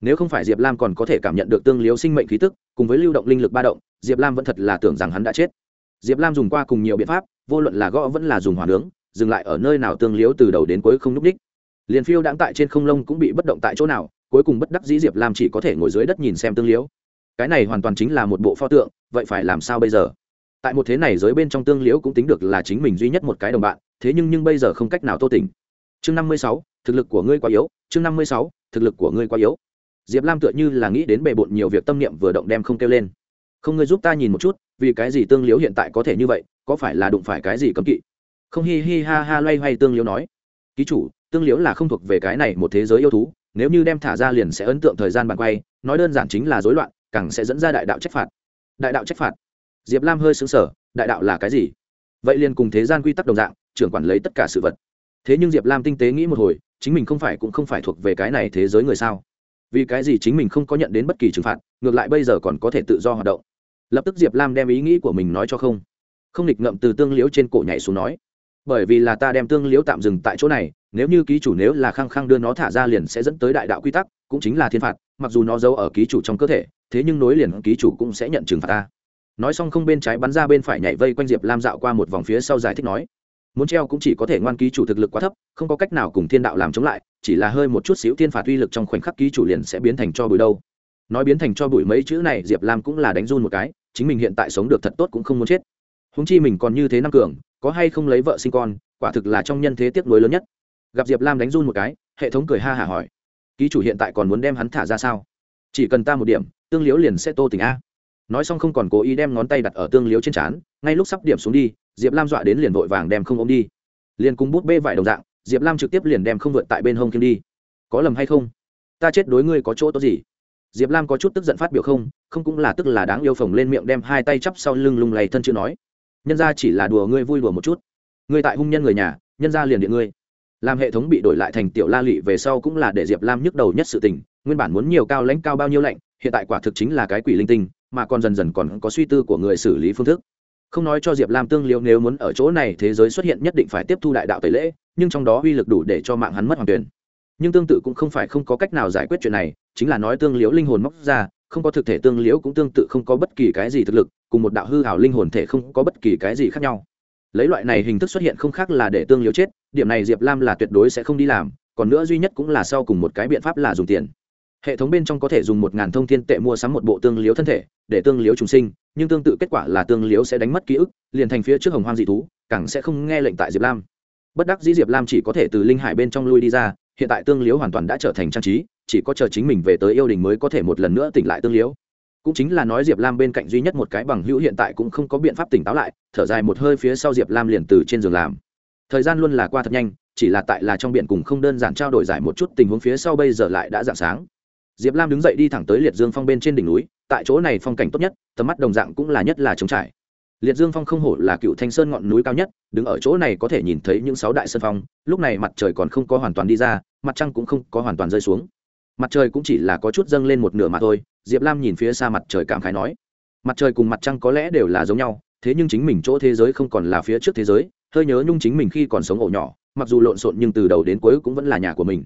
Nếu không phải diệp lam còn có thể cảm nhận được tương liễu sinh mệnh khí tức, cùng với lưu động linh lực ba động, diệp lam vẫn thật là tưởng rằng hắn đã chết. Diệp lam dùng qua cùng nhiều biện pháp vô luận là gõ vẫn là dùng hỏa nướng, dừng lại ở nơi nào tương liếu từ đầu đến cuối không n ú c liền phiêu đãng tại trên không lông cũng bị bất động tại chỗ nào, cuối cùng bất đắc dĩ diệp lam chỉ có thể ngồi dưới đất nhìn xem tương liếu. Cái này hoàn toàn chính là một bộ pho tượng, vậy phải làm sao bây giờ? Tại một thế này giới bên trong tương liễu cũng tính được là chính mình duy nhất một cái đồng bạn, thế nhưng nhưng bây giờ không cách nào tô tỉnh. Chương năm mươi sáu, thực lực của ngươi quá yếu, chương năm mươi sáu, thực lực của ngươi quá yếu. Diệp lam tựa như là nghĩ đến bề bộn nhiều việc tâm niệm vừa động đem không kêu lên. Không, ngươi giúp ta nhìn một chút, vì cái gì tương liễu hiện tại có thể như vậy có phải là đụng phải cái gì cấm kỵ? Không, hi hi, ha ha, loay hoay tương liễu nói. Ký chủ, tương liễu là không thuộc về cái này một thế giới yêu thú, nếu như đem thả ra liền sẽ ấn tượng thời gian bàn quay, nói đơn giản chính là dối loạn, càng sẽ dẫn ra đại đạo trách phạt. Đại đạo trách phạt? Diệp lam hơi xứng sở đại đạo là cái gì? Vậy liền cùng thế gian quy tắc đồng dạng, trưởng quản lấy tất cả sự vật. Thế nhưng diệp lam tinh tế nghĩ một hồi, chính mình không phải cũng không phải thuộc về cái này thế giới người sao? Vì cái gì chính mình không có nhận đến bất kỳ trừng phạt, ngược lại bây giờ còn có thể tự do hoạt động? Lập tức diệp lam đem ý nghĩ của mình nói cho không không nghịch ngậm từ tương liễu trên cổ nhảy xuống nói, bởi vì là ta đem tương liễu tạm dừng tại chỗ này, nếu như ký chủ nếu là khăng khăng đưa nó thả ra liền sẽ dẫn tới đại đạo quy tắc, cũng chính là thiên phạt, mặc dù nó giấu ở ký chủ trong cơ thể, thế nhưng nối liền ký chủ cũng sẽ nhận trừng phạt ta. Nói xong không bên trái bắn ra bên phải nhảy vây quanh diệp lam dạo qua một vòng phía sau giải thích nói, muốn treo cũng chỉ có thể ngoan ký chủ thực lực quá thấp, không có cách nào cùng thiên đạo làm chống lại, chỉ là hơi một chút xíu thiên phạt uy lực trong khoảnh khắc ký chủ liền sẽ biến thành cho bụi đâu. Nói biến thành cho bụi mấy chữ này, diệp lam cũng là đánh run một cái, chính mình hiện tại sống được thật tốt cũng không muốn chết húng chi mình còn như thế năm cường, có hay không lấy vợ sinh con, quả thực là trong nhân thế tiếc nuối lớn nhất. Gặp diệp lam đánh run một cái, hệ thống cười ha hả hỏi. Ký chủ hiện tại còn muốn đem hắn thả ra sao? Chỉ cần ta một điểm, tương liếu liền sẽ tô tình a. Nói xong không còn cố ý đem ngón tay đặt ở tương liếu trên trán, ngay lúc sắp điểm xuống đi, diệp lam dọa đến liền vội vàng đem không ôm đi. Liền cùng bút bê vải đồng dạng, diệp lam trực tiếp liền đem không vượt tại bên hông kim đi. Có lầm hay không? Ta chết đối ngươi có chỗ tốt gì? Diệp lam có chút tức giận phát biểu không không cũng là tức là đáng yêu phồng lên miệng đem hai tay chắp sau lưng lung lầy thân chữ nói nhân ra chỉ là đùa ngươi vui đùa một chút. Ngươi tại hung nhân người nhà, nhân ra liền điện ngươi. Làm hệ thống bị đổi lại thành tiểu la lị về sau cũng là để diệp lam nhức đầu nhất sự tình, nguyên bản muốn nhiều cao lãnh cao bao nhiêu lạnh, hiện tại quả thực chính là cái quỷ linh tinh, mà còn dần dần còn có suy tư của người xử lý phương thức. Không nói cho diệp lam tương liễu nếu muốn ở chỗ này thế giới xuất hiện nhất định phải tiếp thu đại đạo tẩy lễ, nhưng trong đó uy lực đủ để cho mạng hắn mất hoàn tuyển nhưng tương tự cũng không phải không có cách nào giải quyết chuyện này, chính là nói tương liễu linh hồn móc ra không có thực thể tương liễu cũng tương tự không có bất kỳ cái gì thực lực, cùng một đạo hư hảo linh hồn thể không có bất kỳ cái gì khác nhau. Lấy loại này hình thức xuất hiện không khác là để tương liễu chết, điểm này diệp lam là tuyệt đối sẽ không đi làm, còn nữa duy nhất cũng là sau cùng một cái biện pháp là dùng tiền. Hệ thống bên trong có thể dùng một ngàn thông thiên tệ mua sắm một bộ tương liếu thân thể, để tương liếu trùng sinh, nhưng tương tự kết quả là tương liếu sẽ đánh mất ký ức, liền thành phía trước hồng hoang dị thú, càng sẽ không nghe lệnh tại diệp lam. Bất đắc dĩ diệp lam chỉ có thể từ linh hải bên trong lui đi ra, hiện tại tương liếu hoàn toàn đã trở thành trang trí chỉ có chờ chính mình về tới yêu đình mới có thể một lần nữa tỉnh lại tương liếu cũng chính là nói diệp lam bên cạnh duy nhất một cái bằng hữu hiện tại cũng không có biện pháp tỉnh táo lại, thở dài một hơi phía sau diệp lam liền từ trên giường làm. Thời gian luôn là qua thật nhanh, chỉ là tại là trong biển cùng không đơn giản trao đổi giải một chút tình huống phía sau bây giờ lại đã dạng sáng. Diệp lam đứng dậy đi thẳng tới liệt dương phong bên trên đỉnh núi, tại chỗ này phong cảnh tốt nhất, tầm mắt đồng dạng cũng là nhất là trống trải. Liệt dương phong không hổ là cựu thanh sơn ngọn núi cao nhất, đứng ở chỗ này có thể nhìn thấy những sáu đại sơn phong, lúc này mặt trời còn không có hoàn toàn đi ra, mặt trăng cũng không có hoàn toàn rơi xuống mặt trời cũng chỉ là có chút dâng lên một nửa mà thôi, diệp lam nhìn phía xa mặt trời cảm khái nói. Mặt trời cùng mặt trăng có lẽ đều là giống nhau, thế nhưng chính mình chỗ thế giới không còn là phía trước thế giới, hơi nhớ nhung chính mình khi còn sống ổ nhỏ, mặc dù lộn xộn nhưng từ đầu đến cuối cũng vẫn là nhà của mình.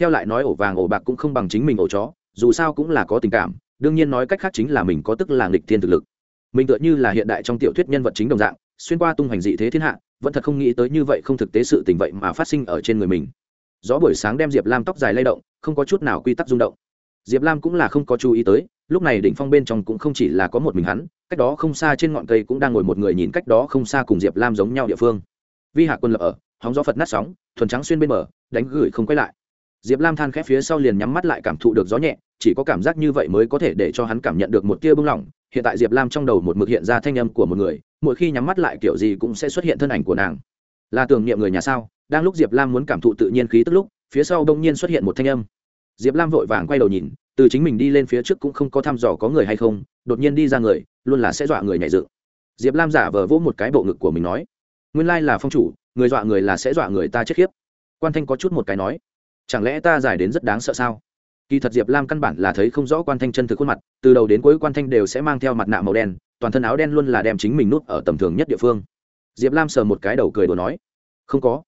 Theo lại nói ổ vàng ổ bạc cũng không bằng chính mình ổ chó, dù sao cũng là có tình cảm, đương nhiên nói cách khác chính là mình có tức là nghịch thiên thực lực. Mình tựa như là hiện đại trong tiểu thuyết nhân vật chính đồng dạng, xuyên qua tung hoành dị thế thiên hạ, vẫn thật không nghĩ tới như vậy không thực tế sự tình vậy mà phát sinh ở trên người mình gió buổi sáng đem diệp lam tóc dài lay động không có chút nào quy tắc rung động. Diệp lam cũng là không có chú ý tới lúc này đỉnh phong bên trong cũng không chỉ là có một mình hắn cách đó không xa trên ngọn cây cũng đang ngồi một người nhìn cách đó không xa cùng diệp lam giống nhau địa phương. Vi hạ quân lập ở hóng gió phật nát sóng thuần trắng xuyên bên mở, đánh gửi không quay lại. Diệp lam than khẽ phía sau liền nhắm mắt lại cảm thụ được gió nhẹ chỉ có cảm giác như vậy mới có thể để cho hắn cảm nhận được một tia bưng lỏng. Hiện tại diệp lam trong đầu một mực hiện ra thanh âm của một người mỗi khi nhắm mắt lại kiểu gì cũng sẽ xuất hiện thân ảnh của nàng. Là tưởng niệm người nhà sao? Đang lúc diệp lam muốn cảm thụ tự nhiên khí tức lúc, phía sau đông nhiên xuất hiện một thanh âm. Diệp lam vội vàng quay đầu nhìn, từ chính mình đi lên phía trước cũng không có thăm dò có người hay không, đột nhiên đi ra người, luôn là sẽ dọa người nhảy dựng. Diệp lam giả vờ vỗ một cái bộ ngực của mình nói, nguyên lai là phong chủ, người dọa người là sẽ dọa người ta chết khiếp. Quan thanh có chút một cái nói, chẳng lẽ ta giải đến rất đáng sợ sao? Kỳ thật diệp lam căn bản là thấy không rõ quan thanh chân thực khuôn mặt, từ đầu đến cuối quan thanh đều sẽ mang theo mặt nạ màu đen, toàn thân áo đen luôn là đem chính mình nút ở tầm thường nhất địa phương. Diệp lam sờ một cái đầu cười đùa nói, không có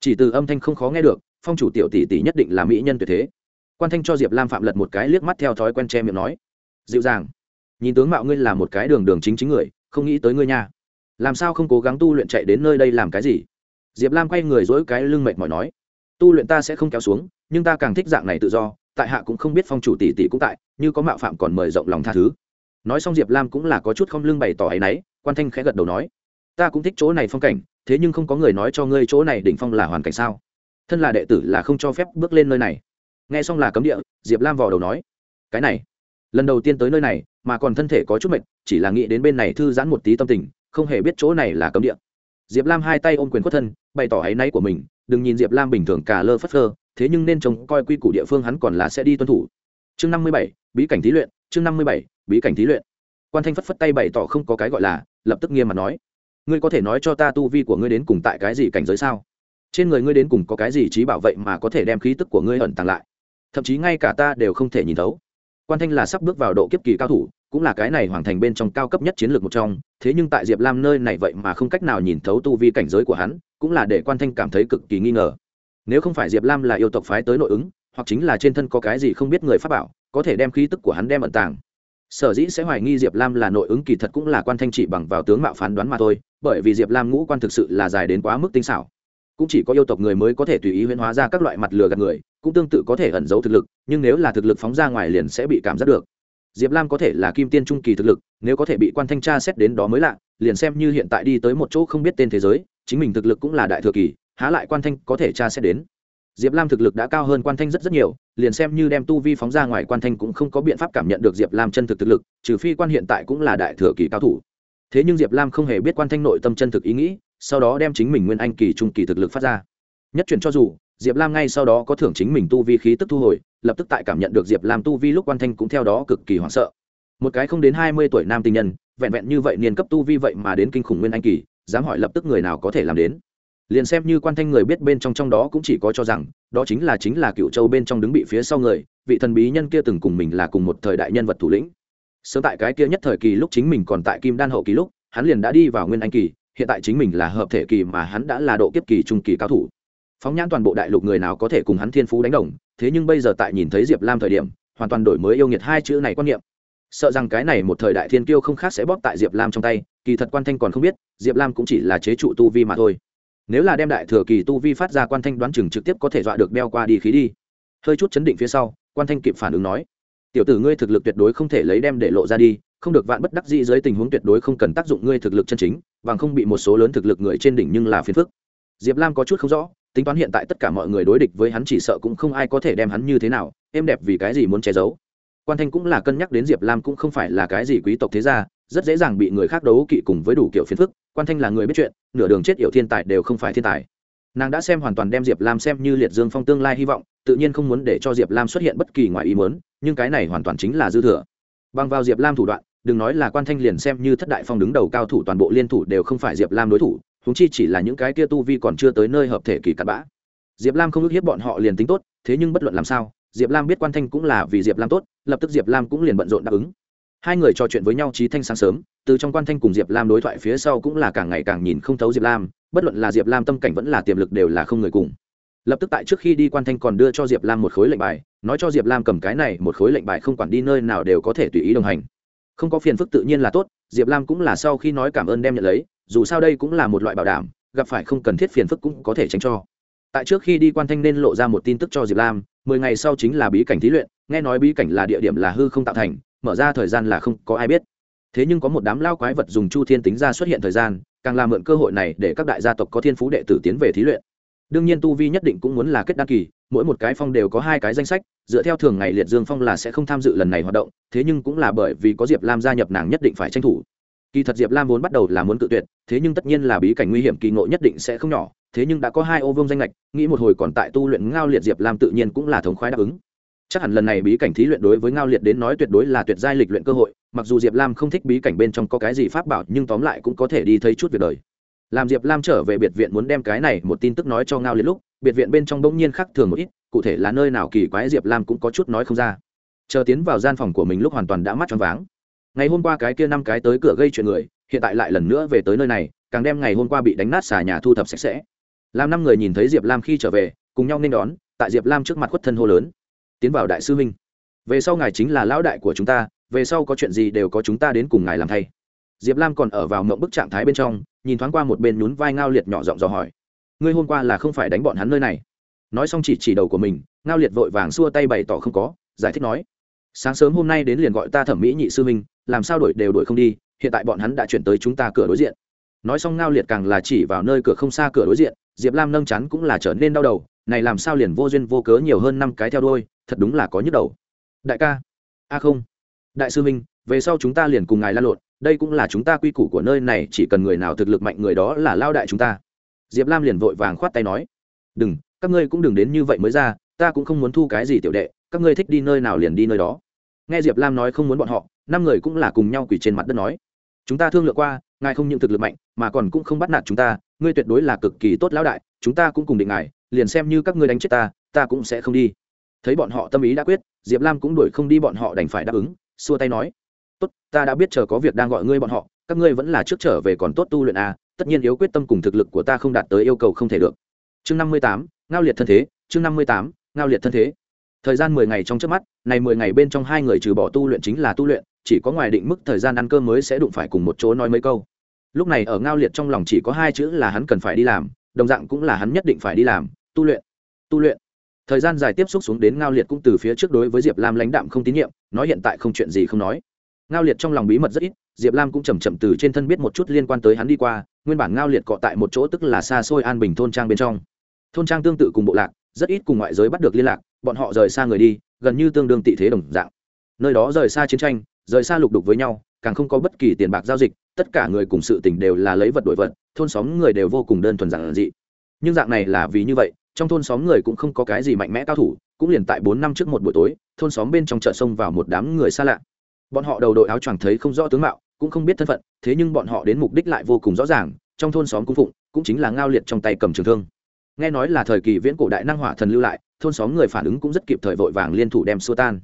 chỉ từ âm thanh không khó nghe được, phong chủ tiểu tỷ tỷ nhất định là mỹ nhân tuyệt thế. Quan thanh cho diệp lam phạm lật một cái liếc mắt theo thói quen che miệng nói, dịu dàng, nhìn tướng mạo ngươi là một cái đường đường chính chính người, không nghĩ tới ngươi nha. Làm sao không cố gắng tu luyện chạy đến nơi đây làm cái gì? Diệp lam quay người dỗi cái lưng mệt mỏi nói, tu luyện ta sẽ không kéo xuống, nhưng ta càng thích dạng này tự do, tại hạ cũng không biết phong chủ tỷ tỷ cũng tại, như có mạo phạm còn mời rộng lòng tha thứ. Nói xong diệp lam cũng là có chút không lưng bày tỏ ấ y n ấ y quan thanh khẽ gật đầu nói, ta cũng thích chỗ này phong cảnh thế nhưng không có người nói cho ngươi chỗ này đỉnh phong là hoàn cảnh sao? Thân là đệ tử là không cho phép bước lên nơi này. Nghe xong là cấm địa, diệp lam vò đầu nói, cái này, lần đầu tiên tới nơi này, mà còn thân thể có chút mệt, chỉ là nghĩ đến bên này thư giãn một tí tâm tình, không hề biết chỗ này là cấm địa. Diệp lam hai tay ôm quyền khuất thân, bày tỏ áy náy của mình, đừng nhìn diệp lam bình thường cả lơ phất phơ, thế nhưng nên trông coi quy củ địa phương hắn còn là sẽ đi tuân thủ. Chương năm mươi bảy, bí cảnh thí luyện, chương năm mươi bảy, bí cảnh thí luyện. Quan thanh phất phất tay bày tỏ không có cái gọi là, lập tức nghiêm mặt nói ngươi có thể nói cho ta tu vi của ngươi đến cùng tại cái gì cảnh giới sao? Trên người ngươi đến cùng có cái gì trí bảo vệ mà có thể đem khí tức của ngươi ẩn tàng lại? Thậm chí ngay cả ta đều không thể nhìn thấu. Quan thanh là sắp bước vào độ kiếp kỳ cao thủ, cũng là cái này hoàn thành bên trong cao cấp nhất chiến lược một trong, thế nhưng tại diệp lam nơi này vậy mà không cách nào nhìn thấu tu vi cảnh giới của hắn, cũng là để quan thanh cảm thấy cực kỳ nghi ngờ. Nếu không phải diệp lam là yêu tộc phái tới nội ứng, hoặc chính là trên thân có cái gì không biết người pháp bảo, có thể đem khí tức của hắn đem ẩn tàng sở dĩ sẽ hoài nghi diệp lam là nội ứng kỳ thật cũng là quan thanh chỉ bằng vào tướng mạo phán đoán mà thôi, bởi vì diệp lam ngũ quan thực sự là dài đến quá mức tinh xảo. Cũng chỉ có yêu tộc người mới có thể tùy ý huyễn hóa ra các loại mặt lừa gạt người, cũng tương tự có thể ẩn giấu thực lực, nhưng nếu là thực lực phóng ra ngoài liền sẽ bị cảm giác được. Diệp lam có thể là kim tiên trung kỳ thực lực, nếu có thể bị quan thanh tra xét đến đó mới lạ, liền xem như hiện tại đi tới một chỗ không biết tên thế giới, chính mình thực lực cũng là đại thừa kỳ, há lại quan thanh có thể tra xét đến diệp lam thực lực đã cao hơn quan thanh rất rất nhiều, liền xem như đem tu vi phóng ra ngoài quan thanh cũng không có biện pháp cảm nhận được diệp lam chân thực thực lực, trừ phi quan hiện tại cũng là đại thừa kỳ cao thủ. Thế nhưng diệp lam không hề biết quan thanh nội tâm chân thực ý nghĩ, sau đó đem chính mình nguyên anh kỳ, trung kỳ thực lực phát ra. Nhất chuyển cho dù, diệp lam ngay sau đó có thưởng chính mình tu vi khí tức thu hồi, lập tức tại cảm nhận được diệp lam tu vi lúc quan thanh cũng theo đó cực kỳ hoảng sợ. Một cái không đến hai mươi tuổi nam tình nhân, vẹn vẹn như vậy niên cấp tu vi vậy mà đến kinh khủng nguyên anh kỳ, dám hỏi lập tức người nào có thể làm đến? Liền xem như quan thanh người biết bên trong trong đó cũng chỉ có cho rằng, đó chính là chính là cựu châu bên trong đứng bị phía sau người, vị thần bí nhân kia từng cùng mình là cùng một thời đại nhân vật thủ lĩnh. Sớm tại cái kia nhất thời kỳ lúc chính mình còn tại kim đan hậu kỳ lúc, hắn liền đã đi vào nguyên anh kỳ, hiện tại chính mình là hợp thể kỳ mà hắn đã là độ kiếp kỳ trung kỳ cao thủ. Phóng nhãn toàn bộ đại lục người nào có thể cùng hắn thiên phú đánh đồng, thế nhưng bây giờ tại nhìn thấy diệp lam thời điểm, hoàn toàn đổi mới yêu nghiệt hai chữ này quan niệm. Sợ rằng cái này một thời đại thiên kiêu không khác sẽ bóp tại diệp lam trong tay, kỳ thật quan thanh còn không biết, diệp lam cũng chỉ là chế trụ tu vi mà thôi nếu là đem đại thừa kỳ tu vi phát ra, quan thanh đoán chừng trực tiếp có thể dọa được đeo qua đi khí đi. Hơi chút chấn định phía sau, quan thanh kịp phản ứng nói, tiểu tử ngươi thực lực tuyệt đối không thể lấy đem để lộ ra đi, không được vạn bất đắc dĩ dưới tình huống tuyệt đối không cần tác dụng ngươi thực lực chân chính và không bị một số lớn thực lực người trên đỉnh nhưng là phiền phức. Diệp lam có chút không rõ, tính toán hiện tại tất cả mọi người đối địch với hắn chỉ sợ cũng không ai có thể đem hắn như thế nào, êm đẹp vì cái gì muốn che giấu. Quan thanh cũng là cân nhắc đến diệp lam cũng không phải là cái gì quý tộc thế gia rất dễ dàng bị người khác đấu kỵ cùng với đủ kiểu phiền phức, quan thanh là người biết chuyện, nửa đường chết yểu thiên tài đều không phải thiên tài. Nàng đã xem hoàn toàn đem diệp lam xem như liệt dương phong tương lai hy vọng, tự nhiên không muốn để cho diệp lam xuất hiện bất kỳ ngoài ý muốn, nhưng cái này hoàn toàn chính là dư thừa. Bằng vào diệp lam thủ đoạn, đừng nói là quan thanh liền xem như thất đại phong đứng đầu cao thủ toàn bộ liên thủ đều không phải diệp lam đối thủ húng chi chỉ là những cái kia tu vi còn chưa tới nơi hợp thể kỳ cặn bã. Diệp lam không ước hiếp bọn họ liền tính tốt, thế nhưng bất luận làm sao, diệp lam biết quan thanh cũng là vì diệp lam tốt, lập tức diệp lam cũng liền bận rộn đáp ứng hai người trò chuyện với nhau trí thanh sáng sớm, từ trong quan thanh cùng diệp lam đối thoại phía sau cũng là càng ngày càng nhìn không thấu diệp lam, bất luận là diệp lam tâm cảnh vẫn là tiềm lực đều là không người cùng. Lập tức tại trước khi đi quan thanh còn đưa cho diệp lam một khối lệnh bài, nói cho diệp lam cầm cái này một khối lệnh bài không quản đi nơi nào đều có thể tùy ý đồng hành. Không có phiền phức tự nhiên là tốt, diệp lam cũng là sau khi nói cảm ơn đem nhận lấy, dù sao đây cũng là một loại bảo đảm, gặp phải không cần thiết phiền phức cũng có thể tránh cho. Tại trước khi đi quan thanh nên lộ ra một tin tức cho diệp lam, mười ngày sau chính là bí cảnh thí luyện, nghe nói bí cảnh là địa điểm là hư không tạo thành mở ra thời gian là không có ai biết. Thế nhưng có một đám lao quái vật dùng chu thiên tính ra xuất hiện thời gian, càng làm mượn cơ hội này để các đại gia tộc có thiên phú đệ tử tiến về thí luyện. Đương nhiên tu vi nhất định cũng muốn là kết đăng kỳ, mỗi một cái phong đều có hai cái danh sách, dựa theo thường ngày liệt dương phong là sẽ không tham dự lần này hoạt động, thế nhưng cũng là bởi vì có diệp lam gia nhập nàng nhất định phải tranh thủ. Kỳ thật diệp lam vốn bắt đầu là muốn cự tuyệt, thế nhưng tất nhiên là bí cảnh nguy hiểm kỳ ngộ nhất định sẽ không nhỏ, thế nhưng đã có hai ô vương danh lệch nghĩ một hồi còn tại tu luyện ngao liệt diệp lam tự nhiên cũng là thống khoái đáp ứng chắc hẳn lần này bí cảnh thí luyện đối với ngao liệt đến nói tuyệt đối là tuyệt giai lịch luyện cơ hội, mặc dù diệp lam không thích bí cảnh bên trong có cái gì pháp bảo, nhưng tóm lại cũng có thể đi thấy chút việc đời. Làm diệp lam trở về biệt viện muốn đem cái này một tin tức nói cho ngao liệt lúc, biệt viện bên trong bỗng nhiên khác thường một ít, cụ thể là nơi nào kỳ quái diệp lam cũng có chút nói không ra. Chờ tiến vào gian phòng của mình lúc hoàn toàn đã mắt choáng váng. Ngày hôm qua cái kia năm cái tới cửa gây chuyện người, hiện tại lại lần nữa về tới nơi này, càng đem ngày hôm qua bị đánh nát xà nhà thu thập sạch sẽ. Làm năm người nhìn thấy diệp lam khi trở về, cùng nhau nên đón, tại diệp lam trước mặt khuất thân hô lớn tiến vào đại sư minh về sau ngài chính là lão đại của chúng ta, về sau có chuyện gì đều có chúng ta đến cùng ngài làm thay. Diệp lam còn ở vào mộng bức trạng thái bên trong, nhìn thoáng qua một bên nhún vai ngao liệt nhỏ giọng dò hỏi. Ngươi hôm qua là không phải đánh bọn hắn nơi này? Nói xong chỉ chỉ đầu của mình, ngao liệt vội vàng xua tay bày tỏ không có, giải thích nói. Sáng sớm hôm nay đến liền gọi ta thẩm mỹ nhị sư minh, làm sao đổi đều đổi không đi, hiện tại bọn hắn đã chuyển tới chúng ta cửa đối diện. Nói xong ngao liệt càng là chỉ vào nơi cửa không xa cửa đối diện, diệp lam nâng chắn cũng là trở nên đau đầu này làm sao liền vô duyên vô cớ nhiều hơn năm cái theo đôi, thật đúng là có nhức đầu. Đại ca. A không. Đại sư minh, về sau chúng ta liền cùng ngài la lộn, đây cũng là chúng ta quy củ của nơi này, chỉ cần người nào thực lực mạnh người đó là lao đại chúng ta. Diệp lam liền vội vàng khoát tay nói. Đừng, các ngươi cũng đừng đến như vậy mới ra, ta cũng không muốn thu cái gì tiểu đệ, các ngươi thích đi nơi nào liền đi nơi đó. Nghe diệp lam nói không muốn bọn họ, năm người cũng là cùng nhau quỳ trên mặt đất nói. Chúng ta thương lượng qua, ngài không những thực lực mạnh, mà còn cũng không bắt nạt chúng ta, ngươi tuyệt đối là cực kỳ tốt lão đại, chúng ta cũng cùng định ngài liền xem như các ngươi đánh chết ta ta cũng sẽ không đi. Thấy bọn họ tâm ý đã quyết, diệp lam cũng đuổi không đi bọn họ đành phải đáp ứng, xua tay nói, tốt, ta đã biết chờ có việc đang gọi ngươi bọn họ, các ngươi vẫn là trước trở về còn tốt tu luyện à tất nhiên yếu quyết tâm cùng thực lực của ta không đạt tới yêu cầu không thể được. Chương năm mươi tám, ngao liệt thân thế, chương năm mươi tám, ngao liệt thân thế. Thời gian mười ngày trong trước mắt, này mười ngày bên trong hai người trừ bỏ tu luyện chính là tu luyện, chỉ có ngoài định mức thời gian ăn cơm mới sẽ đụng phải cùng một chỗ nói mấy câu. Lúc này ở ngao liệt trong lòng chỉ có hai chữ là hắn cần phải đi làm đồng dạng cũng là hắn nhất định phải đi làm, tu luyện tu luyện. Thời gian dài tiếp xúc xuống đến ngao liệt cũng từ phía trước đối với diệp lam lãnh đạm không tín nhiệm, nói hiện tại không chuyện gì không nói. Ngao liệt trong lòng bí mật rất ít, diệp lam cũng chầm chậm từ trên thân biết một chút liên quan tới hắn đi qua, nguyên bản ngao liệt cọ tại một chỗ tức là xa xôi an bình thôn trang bên trong. Thôn trang tương tự cùng bộ lạc, rất ít cùng ngoại giới bắt được liên lạc, bọn họ rời xa người đi, gần như tương đương tị thế đồng dạng. Nơi đó rời xa chiến tranh, rời xa lục đục với nhau càng không có bất kỳ tiền bạc giao dịch, tất cả người cùng sự tình đều là lấy vật đổi vật, thôn xóm người đều vô cùng đơn thuần giản dị. Nhưng dạng này là vì như vậy, trong thôn xóm người cũng không có cái gì mạnh mẽ cao thủ, cũng liền tại bốn năm trước một buổi tối, thôn xóm bên trong chợ sông vào một đám người xa lạ. Bọn họ đầu đội áo choàng thấy không rõ tướng mạo, cũng không biết thân phận, thế nhưng bọn họ đến mục đích lại vô cùng rõ ràng, trong thôn xóm cung phụng, cũng chính là ngao liệt trong tay cầm trường thương. Nghe nói là thời kỳ viễn cổ đại năng hỏa thần lưu lại, thôn xóm người phản ứng cũng rất kịp thời vội vàng liên thủ đem xua tan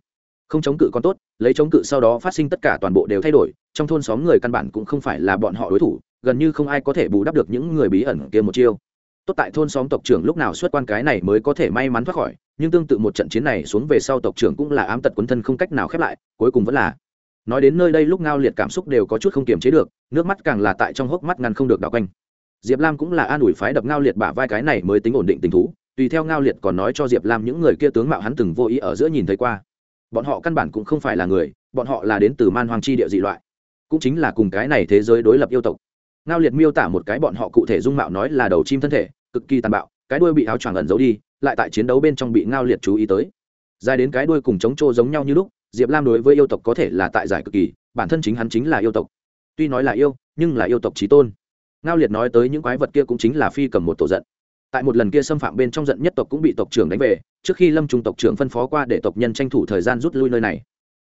không chống cự còn tốt, lấy chống cự sau đó phát sinh tất cả toàn bộ đều thay đổi, trong thôn xóm người căn bản cũng không phải là bọn họ đối thủ, gần như không ai có thể bù đắp được những người bí ẩn kia một chiêu. Tốt tại thôn xóm tộc trưởng lúc nào xuất quan cái này mới có thể may mắn thoát khỏi, nhưng tương tự một trận chiến này xuống về sau tộc trưởng cũng là ám tật quấn thân không cách nào khép lại, cuối cùng vẫn là nói đến nơi đây lúc ngao liệt cảm xúc đều có chút không kiềm chế được, nước mắt càng là tại trong hốc mắt ngăn không được đảo quanh. Diệp lam cũng là an ủi phái đập ngao liệt bả vai cái này mới tính ổn định tình thú, tùy theo ngao liệt còn nói cho diệp lam những người kia tướng mạo hắn từng vô ý ở giữa nhìn thấy qua bọn họ căn bản cũng không phải là người, bọn họ là đến từ man hoàng chi địa dị loại. Cũng chính là cùng cái này thế giới đối lập yêu tộc. Ngao liệt miêu tả một cái bọn họ cụ thể dung mạo nói là đầu chim thân thể, cực kỳ tàn bạo, cái đuôi bị áo choàng ẩn giấu đi, lại tại chiến đấu bên trong bị ngao liệt chú ý tới. Dài đến cái đuôi cùng chống trô giống nhau như lúc, diệp lam đối với yêu tộc có thể là tại giải cực kỳ, bản thân chính hắn chính là yêu tộc. Tuy nói là yêu, nhưng là yêu tộc trí tôn. Ngao liệt nói tới những quái vật kia cũng chính là phi cầm một tổ giận tại một lần kia xâm phạm bên trong giận nhất tộc cũng bị tộc trưởng đánh về, trước khi lâm trung tộc trưởng phân phó qua để tộc nhân tranh thủ thời gian rút lui nơi này.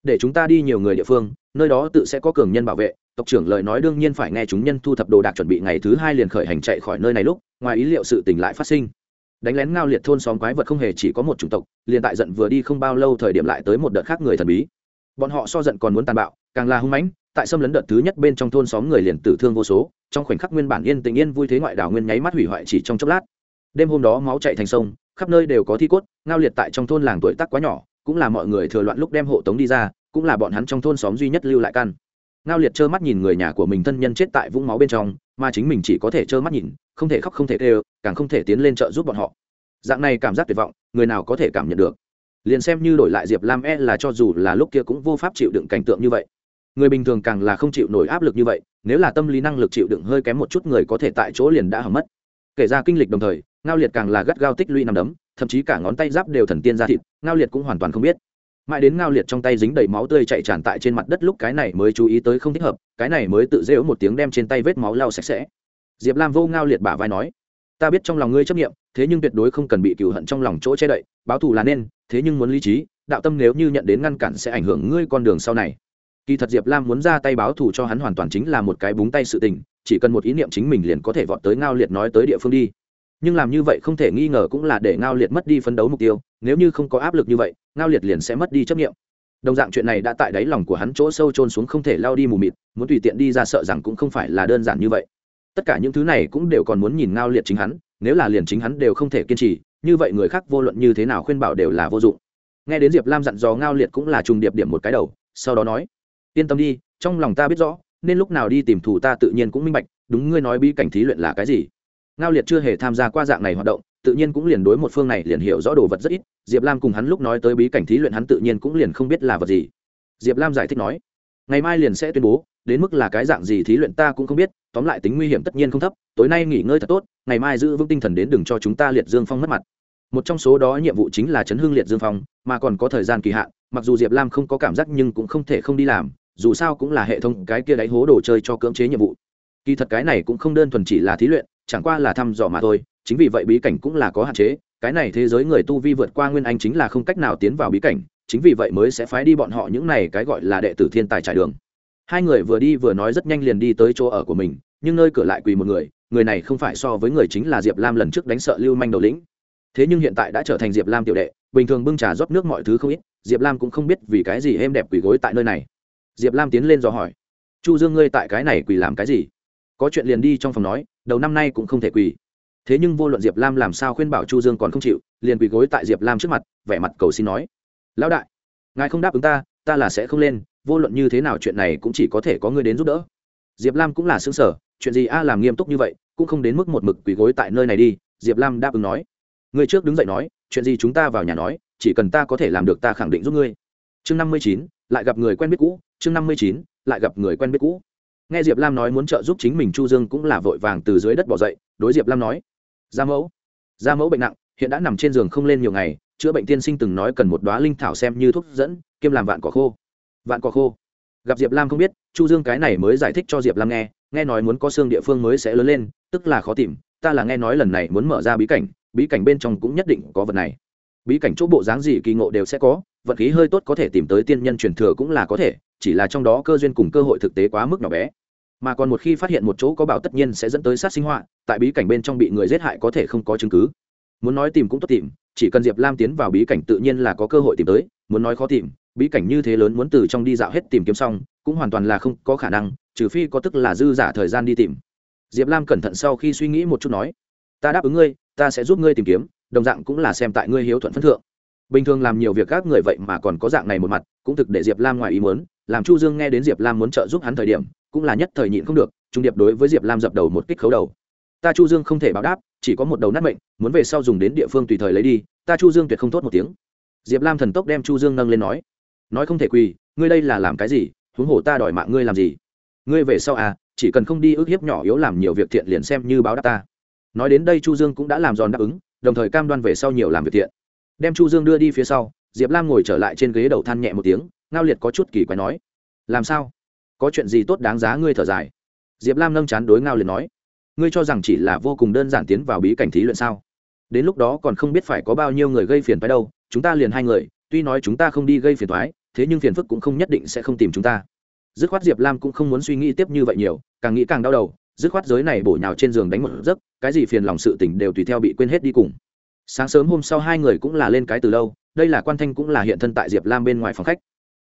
Để chúng ta đi nhiều người địa phương, nơi đó tự sẽ có cường nhân bảo vệ, tộc trưởng lời nói đương nhiên phải nghe chúng nhân thu thập đồ đạc chuẩn bị ngày thứ hai liền khởi hành chạy khỏi nơi này lúc, ngoài ý liệu sự tình lại phát sinh. Đánh lén ngao liệt thôn xóm quái vật không hề chỉ có một chủng tộc, liền tại giận vừa đi không bao lâu thời điểm lại tới một đợt khác người thần bí. Bọn họ so giận còn muốn tàn bạo, càng là hung mãnh, tại xâm lấn đợt thứ nhất bên trong thôn xóm người liền tử thương vô số, trong khoảnh khắc nguyên bản yên tình yên vui thế ngoại đảo nguyên nháy mắt hủy hoại chỉ trong chốc lát đêm hôm đó máu chạy thành sông, khắp nơi đều có thi cốt, ngao liệt tại trong thôn làng tuổi tác quá nhỏ, cũng là mọi người thừa loạn lúc đem hộ tống đi ra, cũng là bọn hắn trong thôn xóm duy nhất lưu lại căn. Ngao liệt trơ mắt nhìn người nhà của mình thân nhân chết tại vũng máu bên trong, mà chính mình chỉ có thể trơ mắt nhìn, không thể khóc không thể tê càng không thể tiến lên trợ giúp bọn họ. Dạng này cảm giác tuyệt vọng, người nào có thể cảm nhận được? Liền xem như đổi lại diệp lam e là cho dù là lúc kia cũng vô pháp chịu đựng cảnh tượng như vậy. Người bình thường càng là không chịu nổi áp lực như vậy, nếu là tâm lý năng lực chịu đựng hơi kém một chút người có thể tại chỗ liền đã hầm mất. Kể ra kinh lịch đồng thời ngao liệt càng là gắt gao tích lũy nằm đấm, thậm chí cả ngón tay giáp đều thần tiên ra thịt, ngao liệt cũng hoàn toàn không biết. Mãi đến ngao liệt trong tay dính đầy máu tươi chạy tràn tại trên mặt đất lúc cái này mới chú ý tới không thích hợp, cái này mới tự rêu một tiếng đem trên tay vết máu lau sạch sẽ. Diệp lam vô ngao liệt bả vai nói, ta biết trong lòng ngươi chấp nghiệm thế nhưng tuyệt đối không cần bị cựu hận trong lòng chỗ che đậy, báo thù là nên, thế nhưng muốn lý trí, đạo tâm nếu như nhận đến ngăn cản sẽ ảnh hưởng ngươi con đường sau này. Kỳ thật diệp lam muốn ra tay báo thù cho hắn hoàn toàn chính là một cái búng tay sự tình, chỉ cần một ý niệm chính mình liền có thể vọt tới ngao liệt nói tới địa phương đi nhưng làm như vậy không thể nghi ngờ cũng là để ngao liệt mất đi phấn đấu mục tiêu, nếu như không có áp lực như vậy, ngao liệt liền sẽ mất đi chấp nghiệm đồng dạng chuyện này đã tại đáy lòng của hắn chỗ sâu trôn xuống không thể lao đi mù mịt, muốn tùy tiện đi ra sợ rằng cũng không phải là đơn giản như vậy. Tất cả những thứ này cũng đều còn muốn nhìn ngao liệt chính hắn, nếu là liền chính hắn đều không thể kiên trì, như vậy người khác vô luận như thế nào khuyên bảo đều là vô dụng. Nghe đến diệp lam dặn dò ngao liệt cũng là trùng điệp điểm một cái đầu, sau đó nói, yên tâm đi, trong lòng ta biết rõ, nên lúc nào đi tìm thủ ta tự nhiên cũng minh bạch, đúng ngươi nói bi cảnh thí luyện là cái gì ngao liệt chưa hề tham gia qua dạng này hoạt động, tự nhiên cũng liền đối một phương này liền hiểu rõ đồ vật rất ít. Diệp lam cùng hắn lúc nói tới bí cảnh thí luyện hắn tự nhiên cũng liền không biết là vật gì. Diệp lam giải thích nói, ngày mai liền sẽ tuyên bố, đến mức là cái dạng gì thí luyện ta cũng không biết, tóm lại tính nguy hiểm tất nhiên không thấp, tối nay nghỉ ngơi thật tốt, ngày mai giữ vững tinh thần đến đừng cho chúng ta liệt dương phong mất mặt. Một trong số đó nhiệm vụ chính là chấn hương liệt dương phong, mà còn có thời gian kỳ hạn, mặc dù diệp lam không có cảm giác nhưng cũng không thể không đi làm, dù sao cũng là hệ thống cái kia đáy hố đồ chơi cho cưỡng chế nhiệm vụ kỳ thật cái này cũng không đơn thuần chỉ là thí luyện, chẳng qua là thăm dò mà thôi, chính vì vậy bí cảnh cũng là có hạn chế, cái này thế giới người tu vi vượt qua nguyên anh chính là không cách nào tiến vào bí cảnh, chính vì vậy mới sẽ phái đi bọn họ những này cái gọi là đệ tử thiên tài trải đường. Hai người vừa đi vừa nói rất nhanh liền đi tới chỗ ở của mình, nhưng nơi cửa lại quỳ một người người này không phải so với người chính là diệp lam lần trước đánh sợ lưu manh đầu lĩnh. Thế nhưng hiện tại đã trở thành diệp lam tiểu đệ, bình thường bưng trà rót nước mọi thứ không ít, diệp lam cũng không biết vì cái gì êm đẹp quỳ gối tại nơi này. Diệp lam tiến lên do hỏi, chu dương ngươi tại cái này quỳ làm cái gì? Có chuyện liền đi trong phòng nói, đầu năm nay cũng không thể quỳ. Thế nhưng vô luận diệp lam làm sao khuyên bảo chu dương còn không chịu, liền quỳ gối tại diệp lam trước mặt, vẻ mặt cầu xin nói, lão đại, ngài không đáp ứng ta ta là sẽ không lên, vô luận như thế nào chuyện này cũng chỉ có thể có người đến giúp đỡ. Diệp lam cũng là xứng sở chuyện gì a làm nghiêm túc như vậy, cũng không đến mức một mực quỳ gối tại nơi này đi, diệp lam đáp ứng nói người trước đứng dậy nói, chuyện gì chúng ta vào nhà nói, chỉ cần ta có thể làm được ta khẳng định giúp ngươi. Chương năm mươi chín, lại gặp người quen biết cũ, chương năm mươi chín, lại gặp người quen biết cũ nghe diệp lam nói muốn trợ giúp chính mình chu dương cũng là vội vàng từ dưới đất bỏ dậy, đối diệp lam nói, gia mẫu gia mẫu bệnh nặng, hiện đã nằm trên giường không lên nhiều ngày, chữa bệnh tiên sinh từng nói cần một đoá linh thảo xem như thuốc dẫn, kiêm làm vạn cỏ khô. Vạn cỏ khô? Gặp diệp lam không biết, chu dương cái này mới giải thích cho diệp lam nghe nghe nói muốn có xương địa phương mới sẽ lớn lên, tức là khó tìm, ta là nghe nói lần này muốn mở ra bí cảnh bí cảnh bên trong cũng nhất định có vật này. Bí cảnh chỗ bộ dáng gì kỳ ngộ đều sẽ có, vật khí hơi tốt có thể tìm tới tiên nhân truyền thừa cũng là có thể, chỉ là trong đó cơ duyên cùng cơ hội thực tế quá mức nhỏ bé mà còn một khi phát hiện một chỗ có bảo tất nhiên sẽ dẫn tới sát sinh họa, tại bí cảnh bên trong bị người giết hại có thể không có chứng cứ. Muốn nói tìm cũng tốt tìm, chỉ cần diệp lam tiến vào bí cảnh tự nhiên là có cơ hội tìm tới, muốn nói khó tìm, bí cảnh như thế lớn muốn từ trong đi dạo hết tìm kiếm xong, cũng hoàn toàn là không có khả năng, trừ phi có tức là dư giả thời gian đi tìm. Diệp lam cẩn thận sau khi suy nghĩ một chút nói, ta đáp ứng ngươi, ta sẽ giúp ngươi tìm kiếm, đồng dạng cũng là xem tại ngươi hiếu thuận phân thượng. Bình thường làm nhiều việc các người vậy mà còn có dạng này một mặt, cũng thực để diệp lam ngoài ý muốn, làm chu dương nghe đến diệp lam muốn trợ giúp hắn thời điểm cũng là nhất thời nhịn không được, trung điệp đối với diệp lam dập đầu một kích khấu đầu. Ta chu dương không thể báo đáp, chỉ có một đầu nát mệnh, muốn về sau dùng đến địa phương tùy thời lấy đi, ta chu dương tuyệt không tốt một tiếng. Diệp lam thần tốc đem chu dương nâng lên nói nói không thể quỳ, ngươi đây là làm cái gì? Huống hồ ta đòi mạng ngươi làm gì? Ngươi về sau à chỉ cần không đi ức hiếp nhỏ yếu làm nhiều việc thiện liền xem như báo đáp ta. Nói đến đây chu dương cũng đã làm giòn đáp ứng, đồng thời cam đoan về sau nhiều làm việc thiện. Đem chu dương đưa đi phía sau, diệp lam ngồi trở lại trên ghế đầu than nhẹ một tiếng, ngao liệt có chút kỳ quái nói, làm sao? Có chuyện gì tốt đáng giá ngươi thở dài? Diệp lam nâng chán đối ngao liền nói, ngươi cho rằng chỉ là vô cùng đơn giản tiến vào bí cảnh thí luyện sao? Đến lúc đó còn không biết phải có bao nhiêu người gây phiền phái đâu, chúng ta liền hai người, tuy nói chúng ta không đi gây phiền thoái thế nhưng phiền phức cũng không nhất định sẽ không tìm chúng ta. Dứt khoát diệp lam cũng không muốn suy nghĩ tiếp như vậy nhiều, càng nghĩ càng đau đầu, dứt khoát giới này bổ nhào trên giường đánh một giấc, cái gì phiền lòng sự tình đều tùy theo bị quên hết đi cùng. Sáng sớm hôm sau hai người cũng là lên cái từ lâu, đây là quan thanh cũng là hiện thân tại diệp lam bên ngoài phòng khách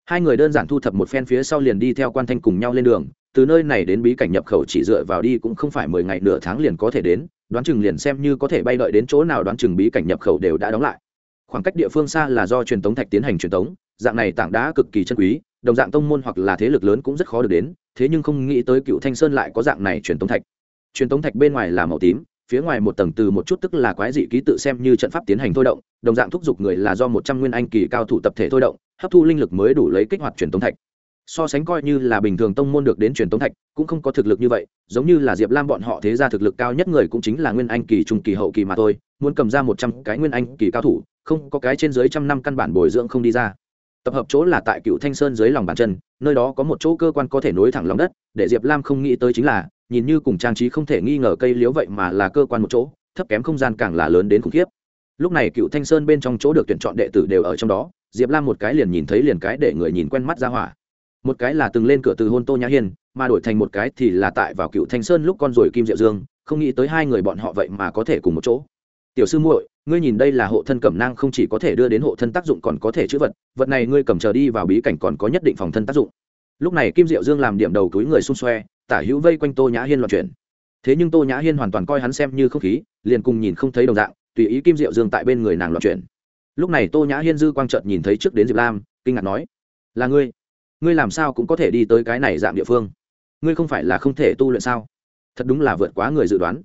hai người đơn giản thu thập một phen phía sau liền đi theo quan thanh cùng nhau lên đường, từ nơi này đến bí cảnh nhập khẩu chỉ dựa vào đi cũng không phải mười ngày nửa tháng liền có thể đến, đoán chừng liền xem như có thể bay đợi đến chỗ nào đoán chừng bí cảnh nhập khẩu đều đã đóng lại. Khoảng cách địa phương xa là do truyền tống thạch tiến hành truyền tống, dạng này tảng đá cực kỳ chân quý, đồng dạng tông môn hoặc là thế lực lớn cũng rất khó được đến, thế nhưng không nghĩ tới cựu thanh sơn lại có dạng này truyền tống thạch. Truyền tống thạch bên ngoài là màu tím phía ngoài một tầng từ một chút tức là quái dị ký tự xem như trận pháp tiến hành thôi động, đồng dạng thúc giục người là do một trăm nguyên anh kỳ cao thủ tập thể thôi động, hấp thu linh lực mới đủ lấy kích hoạt truyền tống thạch. So sánh coi như là bình thường tông môn được đến truyền tống thạch, cũng không có thực lực như vậy, giống như là diệp lam bọn họ thế ra thực lực cao nhất người cũng chính là nguyên anh kỳ trung kỳ hậu kỳ mà thôi, muốn cầm ra một trăm cái nguyên anh kỳ cao thủ, không có cái trên dưới trăm năm căn bản bồi dưỡng không đi ra. Tập hợp chỗ là tại cựu thanh sơn dưới lòng bàn chân, nơi đó có một chỗ cơ quan có thể nối thẳng lòng đất, để diệp lam không nghĩ tới chính là nhìn như cùng trang trí không thể nghi ngờ cây liếu vậy mà là cơ quan một chỗ, thấp kém không gian càng là lớn đến khủng khiếp. Lúc này cựu thanh sơn bên trong chỗ được tuyển chọn đệ tử đều ở trong đó, diệp lam một cái liền nhìn thấy liền cái để người nhìn quen mắt ra hỏa. Một cái là từng lên cửa từ hôn tô nhã hiên, mà đổi thành một cái thì là tại vào cựu thanh sơn lúc con rồi kim diệu dương, không nghĩ tới hai người bọn họ vậy mà có thể cùng một chỗ. Tiểu sư muội, ngươi nhìn đây là hộ thân cẩm nang không chỉ có thể đưa đến hộ thân tác dụng còn có thể chữ vật vật này ngươi cầm chờ đi vào bí cảnh còn có nhất định phòng thân tác dụng. Lúc này kim diệu dương làm điểm đầu túi người xung xoe tả hữu vây quanh tô nhã hiên loạn chuyển. Thế nhưng tô nhã hiên hoàn toàn coi hắn xem như không khí, liền cùng nhìn không thấy đồng dạng, tùy ý kim diệu dương tại bên người nàng loạn chuyển. Lúc này tô nhã hiên dư quang trợt nhìn thấy trước đến diệp lam, kinh ngạc nói, là ngươi? Ngươi làm sao cũng có thể đi tới cái này dạng địa phương? Ngươi không phải là không thể tu luyện sao? Thật đúng là vượt quá người dự đoán.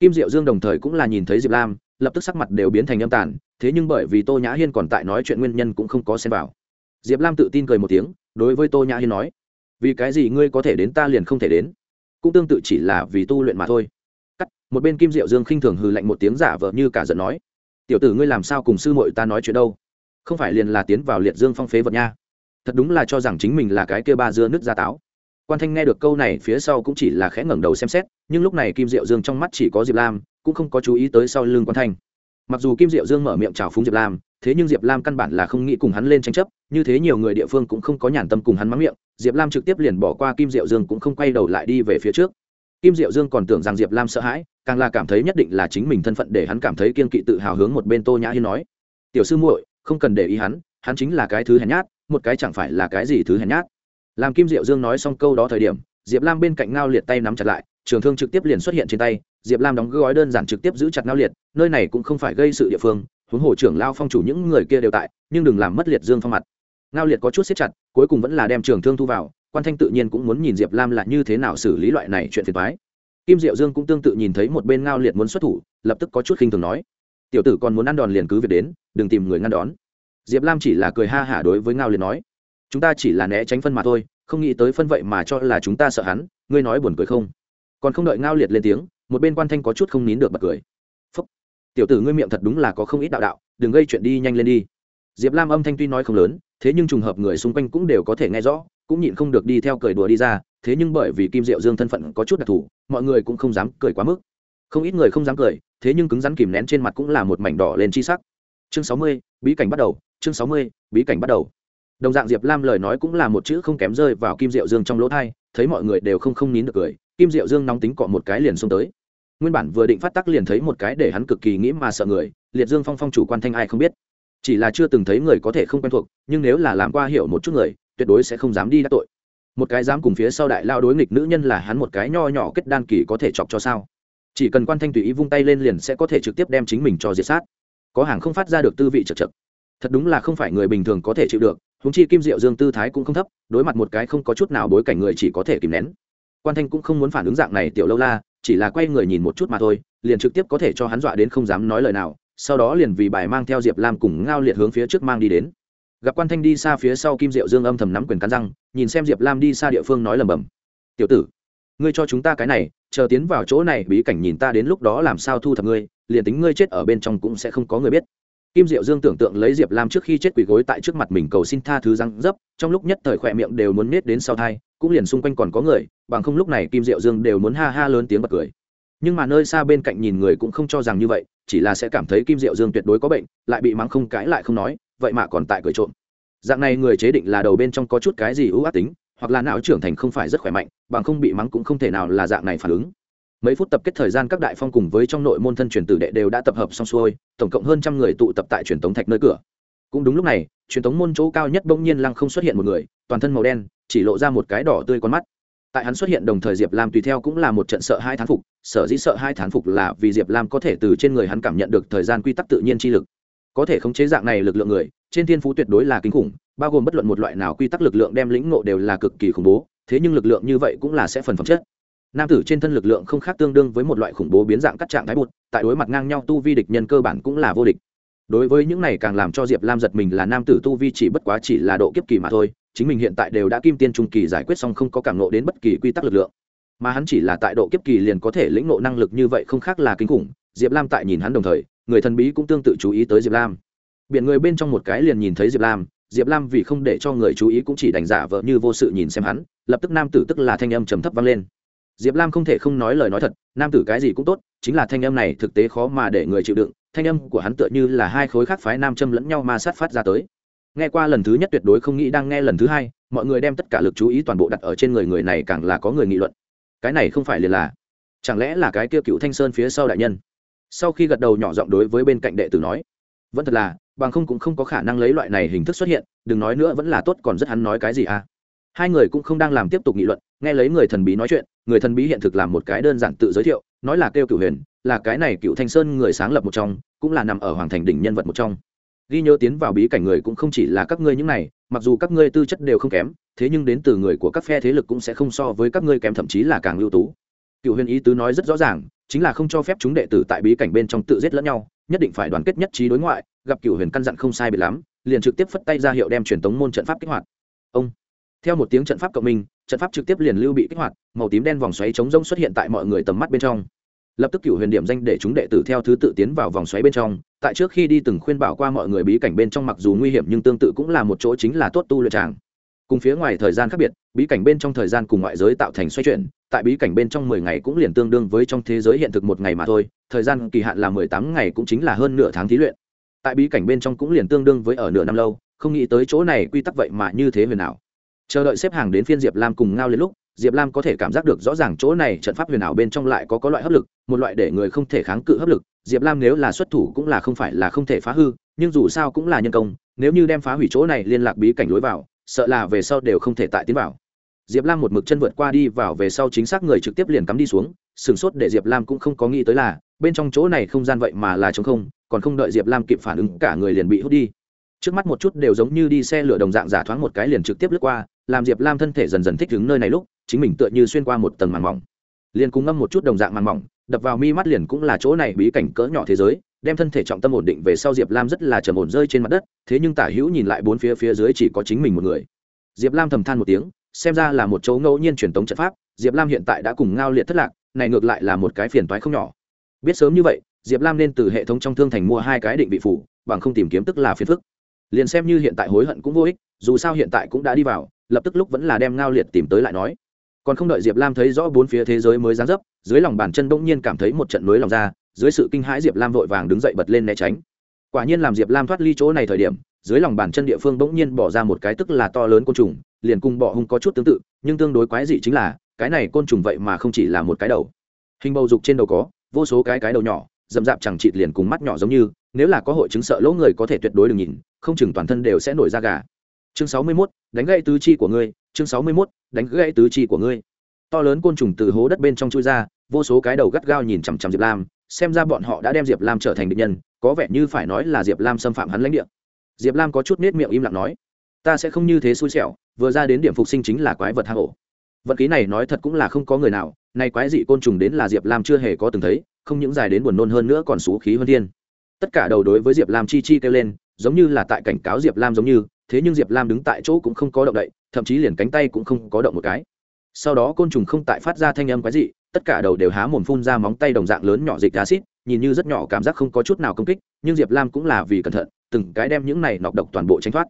Kim diệu dương đồng thời cũng là nhìn thấy diệp lam, lập tức sắc mặt đều biến thành âm tàn, thế nhưng bởi vì tô nhã hiên còn tại nói chuyện nguyên nhân cũng không có xem vào. Diệp lam tự tin cười một tiếng, đối với tô nhã hiên nói vì cái gì ngươi có thể đến ta liền không thể đến? Cũng tương tự chỉ là vì tu luyện mà thôi. Cắt, một bên kim diệu dương khinh thường hừ lạnh một tiếng giả vờ như cả giận nói. Tiểu tử ngươi làm sao cùng sư muội ta nói chuyện đâu? Không phải liền là tiến vào liệt dương phong phế vật nha. Thật đúng là cho rằng chính mình là cái kia ba dưa nước da táo. Quan thanh nghe được câu này phía sau cũng chỉ là khẽ ngẩng đầu xem xét, nhưng lúc này kim diệu dương trong mắt chỉ có diệp lam, cũng không có chú ý tới sau lưng quan thanh. Mặc dù kim diệu dương mở miệng chào phúng diệp lam thế nhưng diệp lam căn bản là không nghĩ cùng hắn lên tranh chấp, như thế nhiều người địa phương cũng không có nhàn tâm cùng hắn mắng miệng, diệp lam trực tiếp liền bỏ qua kim diệu dương cũng không quay đầu lại đi về phía trước. Kim diệu dương còn tưởng rằng diệp lam sợ hãi, càng là cảm thấy nhất định là chính mình thân phận để hắn cảm thấy kiên kỵ tự hào hướng một bên tô nhã hiên nói, tiểu sư muội, không cần để ý hắn hắn chính là cái thứ hèn nhát, một cái chẳng phải là cái gì thứ hèn nhát. Làm kim diệu dương nói xong câu đó thời điểm, diệp lam bên cạnh ngao liệt tay nắm chặt lại, trường thương trực tiếp liền xuất hiện trên tay, diệp lam đóng gói đơn giản trực tiếp giữ chặt ngao liệt, nơi này cũng không phải gây sự địa phương huống hồ trưởng lao phong chủ những người kia đều tại, nhưng đừng làm mất liệt dương phong mặt. Ngao liệt có chút xếp chặt, cuối cùng vẫn là đem trường thương thu vào, quan thanh tự nhiên cũng muốn nhìn diệp lam là như thế nào xử lý loại này chuyện phiền thoái kim diệu dương cũng tương tự nhìn thấy một bên ngao liệt muốn xuất thủ, lập tức có chút khinh thường nói, tiểu tử còn muốn ăn đòn liền cứ việc đến, đừng tìm người ngăn đón. Diệp lam chỉ là cười ha hả đối với ngao liệt nói, chúng ta chỉ là né tránh phân mà thôi, không nghĩ tới phân vậy mà cho là chúng ta sợ hắn, ngươi nói buồn cười không? Còn không đợi ngao liệt lên tiếng, một bên quan thanh có chút không nín được bật cười tiểu tử ngươi miệng thật đúng là có không ít đạo đạo, đừng gây chuyện đi nhanh lên đi. Diệp lam âm thanh tuy nói không lớn, thế nhưng trùng hợp người xung quanh cũng đều có thể nghe rõ, cũng nhịn không được đi theo cười đùa đi ra, thế nhưng bởi vì kim diệu dương thân phận có chút đặc thù, mọi người cũng không dám cười quá mức. Không ít người không dám cười, thế nhưng cứng rắn kìm nén trên mặt cũng là một mảnh đỏ lên chi sắc. Chương sáu mươi, bí cảnh bắt đầu, chương sáu mươi, bí cảnh bắt đầu. Đồng dạng diệp lam lời nói cũng là một chữ không kém rơi vào kim diệu dương trong lỗ thai thấy mọi người đều không không nín được cười, kim diệu dương nóng tính cọ một cái liền xông tới nguyên bản vừa định phát tắc liền thấy một cái để hắn cực kỳ nghĩ mà sợ người, liệt dương phong phong chủ quan thanh ai không biết. Chỉ là chưa từng thấy người có thể không quen thuộc, nhưng nếu là làm qua hiểu một chút người, tuyệt đối sẽ không dám đi đắc tội. Một cái dám cùng phía sau đại lao đối nghịch nữ nhân là hắn một cái nho nhỏ kết đan kỳ có thể chọc cho sao. Chỉ cần quan thanh tùy ý vung tay lên liền sẽ có thể trực tiếp đem chính mình cho diệt sát. Có hàng không phát ra được tư vị chật chật. Thật đúng là không phải người bình thường có thể chịu được húng chi kim diệu dương tư thái cũng không thấp, đối mặt một cái không có chút nào bối cảnh người chỉ có thể kìm nén. Quan thanh cũng không muốn phản ứng dạng này tiểu lâu la chỉ là quay người nhìn một chút mà thôi, liền trực tiếp có thể cho hắn dọa đến không dám nói lời nào, sau đó liền vì bài mang theo diệp lam cùng ngao liệt hướng phía trước mang đi đến. Gặp quan thanh đi xa phía sau kim diệu dương âm thầm nắm quyền cắn răng, nhìn xem diệp lam đi xa địa phương nói lầm bầm tiểu tử, ngươi cho chúng ta cái này, chờ tiến vào chỗ này, bí cảnh nhìn ta đến lúc đó làm sao thu thập ngươi, liền tính ngươi chết ở bên trong cũng sẽ không có người biết kim diệu dương tưởng tượng lấy diệp lam trước khi chết quỳ gối tại trước mặt mình cầu xin tha thứ răng dấp, trong lúc nhất thời khỏe miệng đều muốn nết đến sau thai, cũng liền xung quanh còn có người, bằng không lúc này kim diệu dương đều muốn ha ha lớn tiếng bật cười. Nhưng mà nơi xa bên cạnh nhìn người cũng không cho rằng như vậy, chỉ là sẽ cảm thấy kim diệu dương tuyệt đối có bệnh, lại bị mắng không cãi lại không nói, vậy mà còn tại cười trộm. Dạng này người chế định là đầu bên trong có chút cái gì ưu ác tính, hoặc là não trưởng thành không phải rất khỏe mạnh, bằng không bị mắng cũng không thể nào là dạng này phản ứng mấy phút tập kết thời gian các đại phong cùng với trong nội môn thân truyền tử đệ đều đã tập hợp xong xuôi, tổng cộng hơn trăm người tụ tập tại truyền tống thạch nơi cửa. Cũng đúng lúc này, truyền tống môn chỗ cao nhất bỗng nhiên lăng không xuất hiện một người, toàn thân màu đen, chỉ lộ ra một cái đỏ tươi con mắt. Tại hắn xuất hiện đồng thời diệp lam tùy theo cũng là một trận sợ hai thán phục, sở dĩ sợ hai thán phục là vì diệp lam có thể từ trên người hắn cảm nhận được thời gian quy tắc tự nhiên chi lực. Có thể khống chế dạng này lực lượng người, trên thiên phú tuyệt đối là kinh khủng, bao gồm bất luận một loại nào quy tắc lực lượng đem lĩnh ngộ đều là cực kỳ khủng bố, thế nhưng lực lượng như vậy cũng là sẽ phần phẩm chất nam tử trên thân lực lượng không khác tương đương với một loại khủng bố biến dạng cắt trạng thái bụt, tại đối mặt ngang nhau tu vi địch nhân cơ bản cũng là vô địch. Đối với những này càng làm cho diệp lam giật mình là nam tử tu vi chỉ bất quá chỉ là độ kiếp kỳ mà thôi, chính mình hiện tại đều đã kim tiên trung kỳ giải quyết xong không có cảm nộ đến bất kỳ quy tắc lực lượng. Mà hắn chỉ là tại độ kiếp kỳ liền có thể lĩnh nộ năng lực như vậy không khác là kinh khủng, diệp lam tại nhìn hắn đồng thời, người thần bí cũng tương tự chú ý tới diệp lam. Biển người bên trong một cái liền nhìn thấy diệp lam diệp lam vì không để cho người chú ý cũng chỉ đánh giả vợ như vô sự nhìn xem hắn, lập tức nam tử tức là thanh âm trầm thấp vang lên diệp lam không thể không nói lời nói thật, nam tử cái gì cũng tốt, chính là thanh âm này thực tế khó mà để người chịu đựng, thanh âm của hắn tựa như là hai khối khác phái nam châm lẫn nhau ma sát phát ra tới. Nghe qua lần thứ nhất tuyệt đối không nghĩ đang nghe lần thứ hai, mọi người đem tất cả lực chú ý toàn bộ đặt ở trên người người này càng là có người nghị luận. Cái này không phải liền là, chẳng lẽ là cái kia cựu thanh sơn phía sau đại nhân? Sau khi gật đầu nhỏ giọng đối với bên cạnh đệ tử nói, vẫn thật là, bằng không cũng không có khả năng lấy loại này hình thức xuất hiện, đừng nói nữa vẫn là tốt, còn rất hắn nói cái gì à? Hai người cũng không đang làm tiếp tục nghị luận, nghe lấy người thần bí nói chuyện người thần bí hiện thực làm một cái đơn giản tự giới thiệu, nói là kêu cựu huyền, là cái này cựu thanh sơn người sáng lập một trong, cũng là nằm ở hoàng thành đỉnh nhân vật một trong. Ghi nhớ tiến vào bí cảnh người cũng không chỉ là các ngươi những này, mặc dù các ngươi tư chất đều không kém, thế nhưng đến từ người của các phe thế lực cũng sẽ không so với các ngươi kém, thậm chí là càng ưu tú. Cựu huyền ý tứ nói rất rõ ràng, chính là không cho phép chúng đệ tử tại bí cảnh bên trong tự giết lẫn nhau, nhất định phải đoàn kết nhất trí đối ngoại, gặp cựu huyền căn dặn không sai biệt lắm, liền trực tiếp phất tay ra hiệu đem truyền tống môn trận pháp kích hoạt. Ông, theo một tiếng trận pháp cộng minh trận pháp trực tiếp liền lưu bị kích hoạt, màu tím đen vòng xoáy chống rông xuất hiện tại mọi người tầm mắt bên trong. Lập tức cựu huyền điểm danh để chúng đệ tử theo thứ tự tiến vào vòng xoáy bên trong, tại trước khi đi từng khuyên bảo qua mọi người bí cảnh bên trong mặc dù nguy hiểm nhưng tương tự cũng là một chỗ chính là tốt tu luyện tràng. Cùng phía ngoài thời gian khác biệt, bí cảnh bên trong thời gian cùng ngoại giới tạo thành xoay chuyển, tại bí cảnh bên trong mười ngày cũng liền tương đương với trong thế giới hiện thực một ngày mà thôi, thời gian kỳ hạn là mười tám ngày cũng chính là hơn nửa tháng thí luyện. Tại bí cảnh bên trong cũng liền tương đương với ở nửa năm lâu, không nghĩ tới chỗ này quy tắc vậy mà như thế huyền ảo chờ đợi xếp hàng đến phiên diệp lam cùng ngao lên lúc, diệp lam có thể cảm giác được rõ ràng chỗ này trận pháp huyền ảo bên trong lại có có loại hấp lực, một loại để người không thể kháng cự hấp lực. Diệp lam nếu là xuất thủ cũng là không phải là không thể phá hư, nhưng dù sao cũng là nhân công, nếu như đem phá hủy chỗ này liên lạc bí cảnh lối vào, sợ là về sau đều không thể tại tiến vào. Diệp lam một mực chân vượt qua đi vào về sau chính xác người trực tiếp liền cắm đi xuống sửng sốt để diệp lam cũng không có nghĩ tới là, bên trong chỗ này không gian vậy mà là trống không, còn không đợi diệp lam kịp phản ứng, cả người liền bị hút đi trước mắt một chút đều giống như đi xe lửa đồng dạng giả thoáng một cái liền trực tiếp lướt qua, làm diệp lam thân thể dần dần thích ứng nơi này lúc, chính mình tựa như xuyên qua một tầng màng mỏng. Liền cùng ngâm một chút đồng dạng màng mỏng, đập vào mi mắt liền cũng là chỗ này bí cảnh cỡ nhỏ thế giới, đem thân thể trọng tâm ổn định về sau diệp lam rất là trầm ổn rơi trên mặt đất, thế nhưng tả hữu nhìn lại bốn phía phía dưới chỉ có chính mình một người. Diệp lam thầm than một tiếng, xem ra là một chỗ ngẫu nhiên truyền tống trận pháp, diệp lam hiện tại đã cùng ngao liệt thất lạc, này ngược lại là một cái phiền toái không nhỏ. Biết sớm như vậy, diệp lam nên từ hệ thống trong thương thành mua hai cái định vị phủ, bằng không tìm kiếm tức là phiền phức liền xem như hiện tại hối hận cũng vô ích, dù sao hiện tại cũng đã đi vào, lập tức lúc vẫn là đem ngao liệt tìm tới lại nói. Còn không đợi diệp lam thấy rõ bốn phía thế giới mới dán dấp, dưới lòng bàn chân bỗng nhiên cảm thấy một trận mới lòng ra, dưới sự kinh hãi diệp lam vội vàng đứng dậy bật lên né tránh. Quả nhiên làm diệp lam thoát ly chỗ này thời điểm, dưới lòng bàn chân địa phương bỗng nhiên bỏ ra một cái tức là to lớn côn trùng, liền cùng bọ hung có chút tương tự, nhưng tương đối quái dị chính là, cái này côn trùng vậy mà không chỉ là một cái đầu. Hình bầu dục trên đầu có vô số cái cái đầu nhỏ dậm dạp chẳng chịt liền cùng mắt nhỏ giống như nếu là có hội chứng sợ lỗ người có thể tuyệt đối đừng nhìn không chừng toàn thân đều sẽ nổi ra gà. Chương sáu mươi 61, đánh gãy tứ chi của ngươi. Chương sáu mươi 61, đánh gãy tứ chi của ngươi. To lớn côn trùng từ hố đất bên trong chui ra vô số cái đầu gắt gao nhìn chằm chằm diệp lam xem ra bọn họ đã đem diệp lam trở thành địch nhân có vẻ như phải nói là diệp lam xâm phạm hắn lãnh địa. Diệp lam có chút nết miệng im lặng nói ta sẽ không như thế xui xẻo vừa ra đến điểm phục sinh chính là quái vật hang ổ. Vật khí này nói thật cũng là không có người nào nay quái dị côn trùng đến là diệp lam chưa hề có từng thấy không những dài đến buồn nôn hơn nữa còn xú khí hơn thiên tất cả đầu đối với diệp lam chi chi kêu lên, giống như là tại cảnh cáo diệp lam giống như, thế nhưng diệp lam đứng tại chỗ cũng không có động đậy, thậm chí liền cánh tay cũng không có động một cái. Sau đó côn trùng không tại phát ra thanh âm quái dị, tất cả đầu đều há mồm phun ra móng tay đồng dạng lớn nhỏ dịch acid nhìn như rất nhỏ, cảm giác không có chút nào công kích, nhưng diệp lam cũng là vì cẩn thận, từng cái đem những này nọc độc toàn bộ tránh thoát.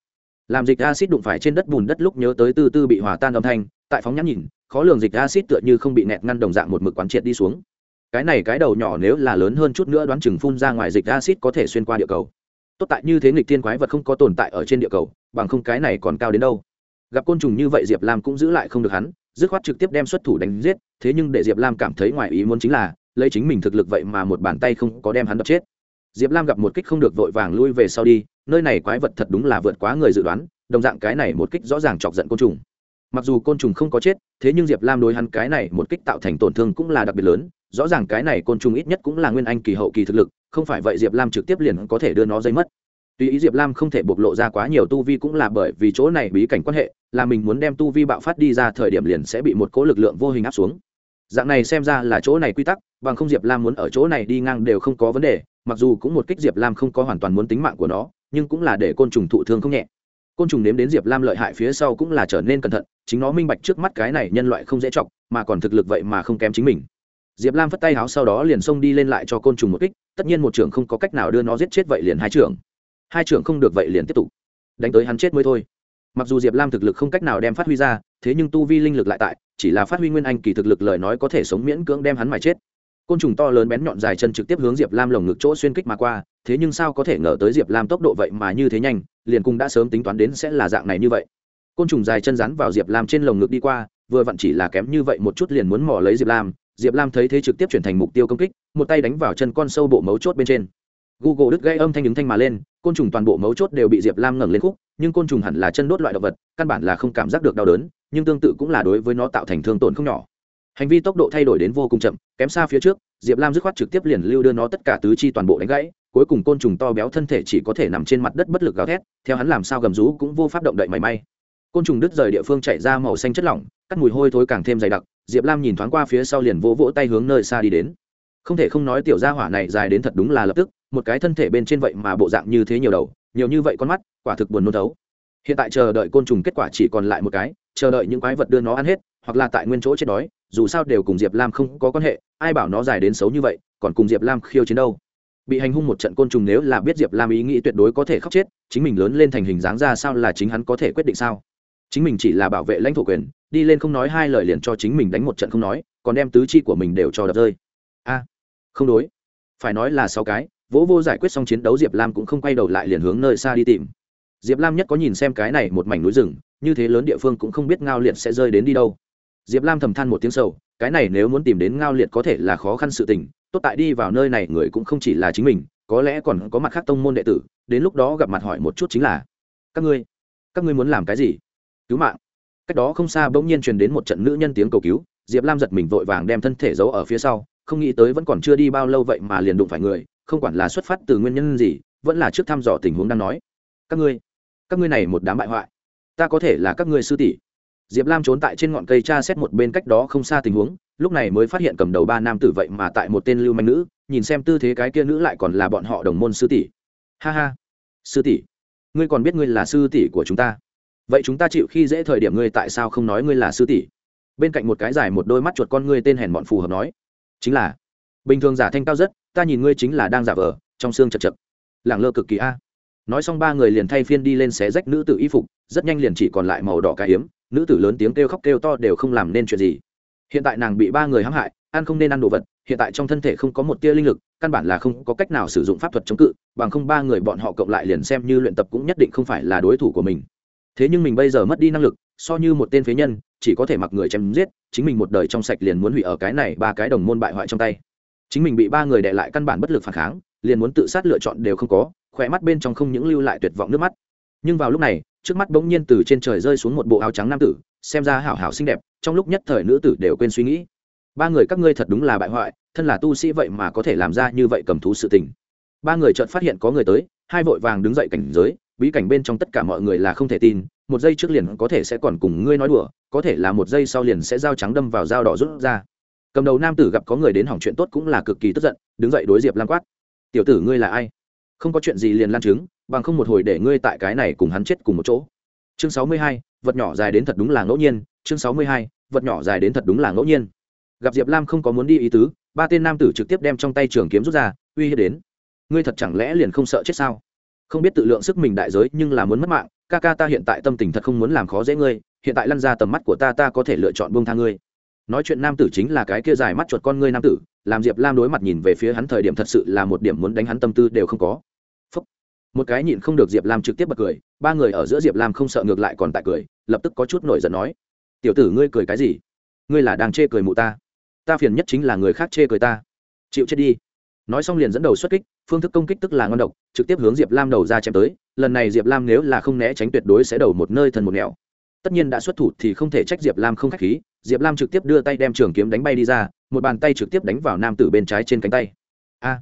Làm dịch acid đụng phải trên đất bùn đất lúc nhớ tới từ từ bị hòa tan âm thanh, tại phóng nhãn nhìn, khó lường dịch acid tựa như không bị nẹt ngăn đồng dạng một mực quán triệt đi xuống cái này cái đầu nhỏ nếu là lớn hơn chút nữa đoán chừng phun ra ngoài dịch acid có thể xuyên qua địa cầu. Tốt tại như thế nghịch thiên quái vật không có tồn tại ở trên địa cầu, bằng không cái này còn cao đến đâu. Gặp côn trùng như vậy diệp lam cũng giữ lại không được hắn, dứt khoát trực tiếp đem xuất thủ đánh giết, thế nhưng để diệp lam cảm thấy ngoài ý muốn chính là, lấy chính mình thực lực vậy mà một bàn tay không có đem hắn đập chết. Diệp lam gặp một kích không được vội vàng lui về sau đi, nơi này quái vật thật đúng là vượt quá người dự đoán, đồng dạng cái này một kích rõ ràng chọc giận côn trùng. Mặc dù côn trùng không có chết, thế nhưng diệp lam đối hắn cái này một kích tạo thành tổn thương cũng là đặc biệt lớn rõ ràng cái này côn trùng ít nhất cũng là nguyên anh kỳ hậu kỳ thực lực, không phải vậy diệp lam trực tiếp liền có thể đưa nó dây mất. Tuy ý diệp lam không thể bộc lộ ra quá nhiều tu vi cũng là bởi vì chỗ này bí cảnh quan hệ, là mình muốn đem tu vi bạo phát đi ra thời điểm liền sẽ bị một cố lực lượng vô hình áp xuống. Dạng này xem ra là chỗ này quy tắc, bằng không diệp lam muốn ở chỗ này đi ngang đều không có vấn đề, mặc dù cũng một kích diệp lam không có hoàn toàn muốn tính mạng của nó, nhưng cũng là để côn trùng thụ thương không nhẹ. Côn trùng nếm đến diệp lam lợi hại phía sau cũng là trở nên cẩn thận, chính nó minh bạch trước mắt cái này nhân loại không dễ chọc, mà còn thực lực vậy mà không kém chính mình diệp lam phất tay háo sau đó liền xông đi lên lại cho côn trùng một kích, tất nhiên một trưởng không có cách nào đưa nó giết chết vậy liền hai trưởng. Hai trưởng không được vậy liền tiếp tục. Đánh tới hắn chết mới thôi. Mặc dù diệp lam thực lực không cách nào đem phát huy ra, thế nhưng tu vi linh lực lại tại, chỉ là phát huy nguyên anh kỳ thực lực lời nói có thể sống miễn cưỡng đem hắn mà chết. Côn trùng to lớn bén nhọn dài chân trực tiếp hướng diệp lam lồng ngực chỗ xuyên kích mà qua, thế nhưng sao có thể ngờ tới diệp lam tốc độ vậy mà như thế nhanh, liền cũng đã sớm tính toán đến sẽ là dạng này như vậy. Côn trùng dài chân rắn vào diệp lam trên lồng ngực đi qua, vừa vặn chỉ là kém như vậy một chút liền muốn mò lấy diệp lam diệp lam thấy thế trực tiếp chuyển thành mục tiêu công kích, một tay đánh vào chân con sâu bộ mấu chốt bên trên. Google đứt gây âm thanh ứng thanh mà lên, côn trùng toàn bộ mấu chốt đều bị diệp lam ngẩng lên khúc, nhưng côn trùng hẳn là chân đốt loại động vật, căn bản là không cảm giác được đau đớn, nhưng tương tự cũng là đối với nó tạo thành thương tổn không nhỏ. Hành vi tốc độ thay đổi đến vô cùng chậm, kém xa phía trước, diệp lam dứt khoát trực tiếp liền lưu đưa nó tất cả tứ chi toàn bộ đánh gãy, cuối cùng côn trùng to béo thân thể chỉ có thể nằm trên mặt đất bất lực gào thét, theo hắn làm sao gầm rú cũng vô pháp động đậy mảy may côn trùng đứt rời địa phương chạy ra màu xanh chất lỏng, cắt mùi hôi thối càng thêm dày đặc, diệp lam nhìn thoáng qua phía sau liền vỗ vỗ tay hướng nơi xa đi đến. Không thể không nói tiểu gia hỏa này dài đến thật đúng là lập tức, một cái thân thể bên trên vậy mà bộ dạng như thế nhiều đầu, nhiều như vậy con mắt, quả thực buồn nôn thấu. Hiện tại chờ đợi côn trùng kết quả chỉ còn lại một cái, chờ đợi những quái vật đưa nó ăn hết, hoặc là tại nguyên chỗ chết đói, dù sao đều cùng diệp lam không có quan hệ, ai bảo nó dài đến xấu như vậy, còn cùng diệp lam khiêu chiến đâu. Bị hành hung một trận côn trùng nếu là biết diệp lam ý nghĩ tuyệt đối có thể khóc chết, chính mình lớn lên thành hình dáng ra sao là chính hắn có thể quyết định sao? Chính mình chỉ là bảo vệ lãnh thổ quyền, đi lên không nói hai lời liền cho chính mình đánh một trận không nói, còn đem tứ chi của mình đều cho đập rơi. A, không đối. Phải nói là sáu cái, vỗ vô giải quyết xong chiến đấu diệp lam cũng không quay đầu lại liền hướng nơi xa đi tìm. Diệp lam nhất có nhìn xem cái này một mảnh núi rừng, như thế lớn địa phương cũng không biết ngao liệt sẽ rơi đến đi đâu. Diệp lam thầm than một tiếng sầu, cái này nếu muốn tìm đến ngao liệt có thể là khó khăn sự tình, tốt tại đi vào nơi này người cũng không chỉ là chính mình, có lẽ còn có mặt khác tông môn đệ tử, đến lúc đó gặp mặt hỏi một chút chính là, các ngươi các ngươi muốn làm cái gì? Cứu mạng. Cách đó không xa bỗng nhiên truyền đến một trận nữ nhân tiếng cầu cứu, diệp lam giật mình vội vàng đem thân thể giấu ở phía sau, không nghĩ tới vẫn còn chưa đi bao lâu vậy mà liền đụng phải người, không quản là xuất phát từ nguyên nhân gì, vẫn là trước thăm dò tình huống đang nói. Các ngươi các ngươi này một đám bại hoại, ta có thể là các ngươi sư tỷ. Diệp lam trốn tại trên ngọn cây tra xét một bên cách đó không xa tình huống, lúc này mới phát hiện cầm đầu ba nam tử vậy mà tại một tên lưu manh nữ, nhìn xem tư thế cái kia nữ lại còn là bọn họ đồng môn sư tỷ. Ha ha, sư tỷ, ngươi còn biết ngươi là sư tỷ của chúng ta vậy chúng ta chịu khi dễ thời điểm ngươi tại sao không nói ngươi là sư tỷ? Bên cạnh một cái dài một đôi mắt chuột con ngươi tên hèn bọn phù hợp nói. Chính là, bình thường giả thanh cao rất, ta nhìn ngươi chính là đang giả vờ, trong xương chật chật. Lẳng lơ cực kỳ a. Nói xong ba người liền thay phiên đi lên xé rách nữ tử y phục, rất nhanh liền chỉ còn lại màu đỏ cái hiếm nữ tử lớn tiếng kêu khóc kêu to đều không làm nên chuyện gì. Hiện tại nàng bị ba người hãm hại, ăn không nên ăn đồ vật, hiện tại trong thân thể không có một tia linh lực, căn bản là không có cách nào sử dụng pháp thuật chống cự, bằng không ba người bọn họ cộng lại liền xem như luyện tập cũng nhất định không phải là đối thủ của mình thế nhưng mình bây giờ mất đi năng lực, so như một tên phế nhân, chỉ có thể mặc người chém giết, chính mình một đời trong sạch liền muốn hủy ở cái này ba cái đồng môn bại hoại trong tay. Chính mình bị ba người đệ lại căn bản bất lực phản kháng, liền muốn tự sát lựa chọn đều không có khỏe mắt bên trong không những lưu lại tuyệt vọng nước mắt. Nhưng vào lúc này, trước mắt bỗng nhiên từ trên trời rơi xuống một bộ áo trắng nam tử, xem ra hảo hảo xinh đẹp, trong lúc nhất thời nữ tử đều quên suy nghĩ. Ba người các ngươi thật đúng là bại hoại, thân là tu sĩ vậy mà có thể làm ra như vậy cầm thú sự tình. Ba người chợt phát hiện có người tới, hai vội vàng đứng dậy cảnh giới bí cảnh bên trong tất cả mọi người là không thể tin, một giây trước liền có thể sẽ còn cùng ngươi nói đùa, có thể là một giây sau liền sẽ dao trắng đâm vào dao đỏ rút ra. Cầm đầu nam tử gặp có người đến hỏng chuyện tốt cũng là cực kỳ tức giận, đứng dậy đối diệp lan quát. Tiểu tử ngươi là ai? Không có chuyện gì liền lan chứng bằng không một hồi để ngươi tại cái này cùng hắn chết cùng một chỗ. Chương sáu mươi hai, vật nhỏ dài đến thật đúng là ngẫu nhiên. Chương sáu mươi hai, vật nhỏ dài đến thật đúng là ngẫu nhiên. Gặp diệp lam không có muốn đi ý tứ, ba tên nam tử trực tiếp đem trong tay trường kiếm rút ra, uy hiếp đến. Ngươi thật chẳng lẽ liền không sợ chết sao? Không biết tự lượng sức mình đại giới, nhưng là muốn mất mạng, ca ca ta hiện tại tâm tình thật không muốn làm khó dễ ngươi, hiện tại lăn ra tầm mắt của ta ta có thể lựa chọn buông tha ngươi. Nói chuyện nam tử chính là cái kia dài mắt chuột con ngươi nam tử, làm diệp lam đối mặt nhìn về phía hắn thời điểm thật sự là một điểm muốn đánh hắn tâm tư đều không có. Phúc. một cái nhịn không được diệp lam trực tiếp bật cười, ba người ở giữa diệp lam không sợ ngược lại còn tại cười, lập tức có chút nổi giận nói, tiểu tử ngươi cười cái gì? Ngươi là đang chê cười mụ ta. Ta phiền nhất chính là người khác chê cười ta. Chịu chết đi. Nói xong liền dẫn đầu xuất kích phương thức công kích tức là ngon độc, trực tiếp hướng diệp lam đầu ra chém tới, lần này diệp lam nếu là không né tránh tuyệt đối sẽ đầu một nơi thần một nẻo. Tất nhiên đã xuất thủ thì không thể trách diệp lam không k h á c h khí, diệp lam trực tiếp đưa tay đem trường kiếm đánh bay đi ra, một bàn tay trực tiếp đánh vào nam tử bên trái trên cánh tay. A!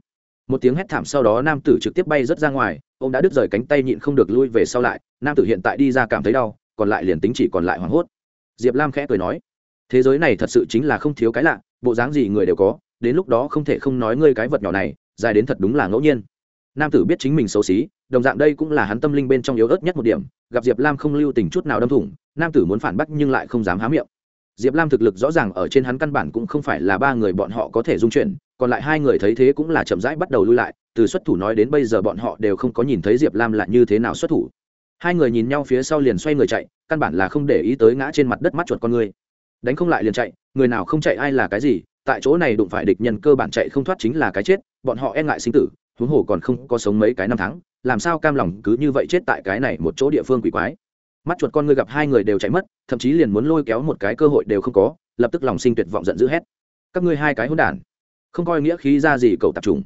Một tiếng hét thảm sau đó nam tử trực tiếp bay rớt ra ngoài ô m đã đứt rời cánh tay nhịn không được lui về sau lại, nam tử hiện tại đi ra cảm thấy đau, còn lại liền tính chỉ còn lại hoảng hốt. Diệp lam khẽ cười nói, thế giới này thật sự chính là không thiếu cái lạ, bộ dáng gì người đều có, đến lúc đó không thể không nói ngươi cái vật nhỏ này dài đến thật đúng là ngẫu nhiên. Nam tử biết chính mình xấu xí, đồng dạng đây cũng là hắn tâm linh bên trong yếu ớt nhất một điểm, gặp diệp lam không lưu tình chút nào đâm thủng, nam tử muốn phản bác nhưng lại không dám há miệng. Diệp lam thực lực rõ ràng ở trên hắn căn bản cũng không phải là ba người bọn họ có thể dung chuyển, còn lại hai người thấy thế cũng là chậm rãi bắt đầu lui lại, từ xuất thủ nói đến bây giờ bọn họ đều không có nhìn thấy diệp lam là như thế nào xuất thủ. Hai người nhìn nhau phía sau liền xoay người chạy, căn bản là không để ý tới ngã trên mặt đất mắt chuột con người. Đánh không lại liền chạy, người nào không chạy ai là cái gì tại chỗ này đụng phải địch nhân cơ bản chạy không thoát chính là cái chết, bọn họ e ngại sinh tử, huống hồ còn không có sống mấy cái năm tháng, làm sao cam lòng cứ như vậy chết tại cái này một chỗ địa phương quỷ quái. Mắt chuột con ngươi gặp hai người đều chạy mất, thậm chí liền muốn lôi kéo một cái cơ hội đều không có, lập tức lòng sinh tuyệt vọng giận dữ hét. Các ngươi hai cái hỗn đản, không coi nghĩa khí ra gì cậu tập trung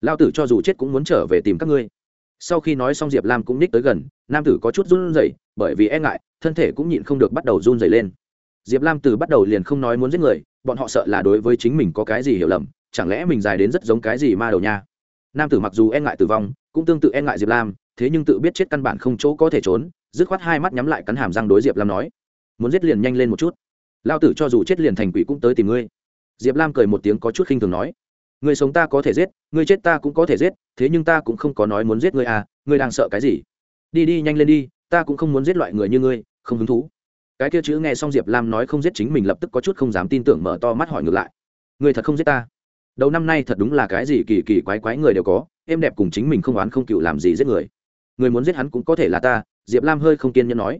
lao tử cho dù chết cũng muốn trở về tìm các ngươi. Sau khi nói xong diệp lam cũng ních tới gần, nam tử có chút run rẩy, bởi vì e ngại, thân thể cũng nhịn không được bắt đầu run rẩy lên diệp lam từ bắt đầu liền không nói muốn giết người, bọn họ sợ là đối với chính mình có cái gì hiểu lầm, chẳng lẽ mình dài đến rất giống cái gì ma đầu nha? Nam tử mặc dù e ngại tử vong, cũng tương tự e ngại diệp lam, thế nhưng tự biết chết căn bản không chỗ có thể trốn, dứt khoát hai mắt nhắm lại cắn hàm răng đối diệp lam nói, muốn giết liền nhanh lên một chút. Lao tử cho dù chết liền thành quỷ cũng tới tìm ngươi. Diệp lam cười một tiếng có chút khinh thường nói người sống ta có thể giết người chết ta cũng có thể giết, thế nhưng ta cũng không có nói muốn giết ngươi à ngươi đang sợ cái gì? Đi đi nhanh lên đi, ta cũng không muốn giết loại người như ngươi, không hứng thú cái kia chữ nghe xong diệp lam nói không giết chính mình lập tức có chút không dám tin tưởng mở to mắt hỏi ngược lại. Người thật không giết ta? Đầu năm nay thật đúng là cái gì kỳ kỳ quái quái người đều có, em đẹp cùng chính mình không oán không cựu làm gì giết người. Người muốn giết hắn cũng có thể là ta, diệp lam hơi không kiên nhẫn nói.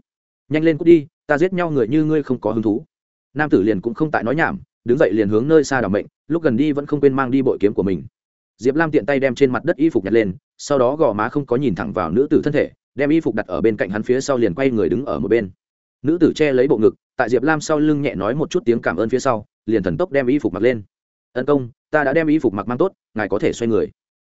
Nhanh lên cút đi, ta giết nhau người như ngươi không có hứng thú. Nam tử liền cũng không tại nói nhảm, đứng dậy liền hướng nơi xa đ mệnh, lúc gần đi vẫn không quên mang đi bội kiếm của mình. Diệp lam tiện tay đem trên mặt đất y phục nhặt lên, sau đó gò má không có nhìn thẳng vào nữ tử thân thể, đem y phục đặt ở bên cạnh hắn phía sau liền quay người đứng ở một bên nữ tử che lấy bộ ngực, tại diệp lam sau lưng nhẹ nói một chút tiếng cảm ơn phía sau, liền thần tốc đem y phục mặc lên. Ân công, ta đã đem y phục mặc mang tốt, ngài có thể xoay người.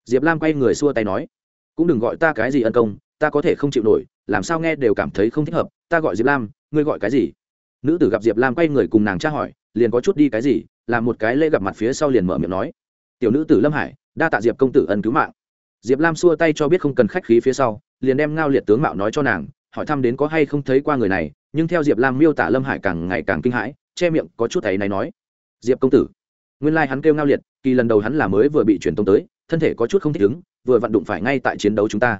Diệp lam quay người xua tay nói. Cũng đừng gọi ta cái gì ân công, ta có thể không chịu nổi, làm sao nghe đều cảm thấy không thích hợp, ta gọi diệp lam, ngươi gọi cái gì? Nữ tử gặp diệp lam quay người cùng nàng tra hỏi, liền có chút đi cái gì, làm một cái lễ gặp mặt phía sau liền mở miệng nói. Tiểu nữ tử lâm hải, đa tạ diệp công tử ân cứu mạng. Diệp lam xua tay cho biết không cần khách khí phía sau, liền đem ngao liệt tướng mạo nói cho nàng, hỏi thăm đến có hay không thấy qua người này nhưng theo diệp lam miêu tả lâm hải càng ngày càng kinh hãi, che miệng có chút ấy này nói, diệp công tử, nguyên lai、like、hắn kêu ngao liệt, kỳ lần đầu hắn là mới vừa bị truyền tông tới, thân thể có chút không thích ứng, vừa vặn đụng phải ngay tại chiến đấu chúng ta.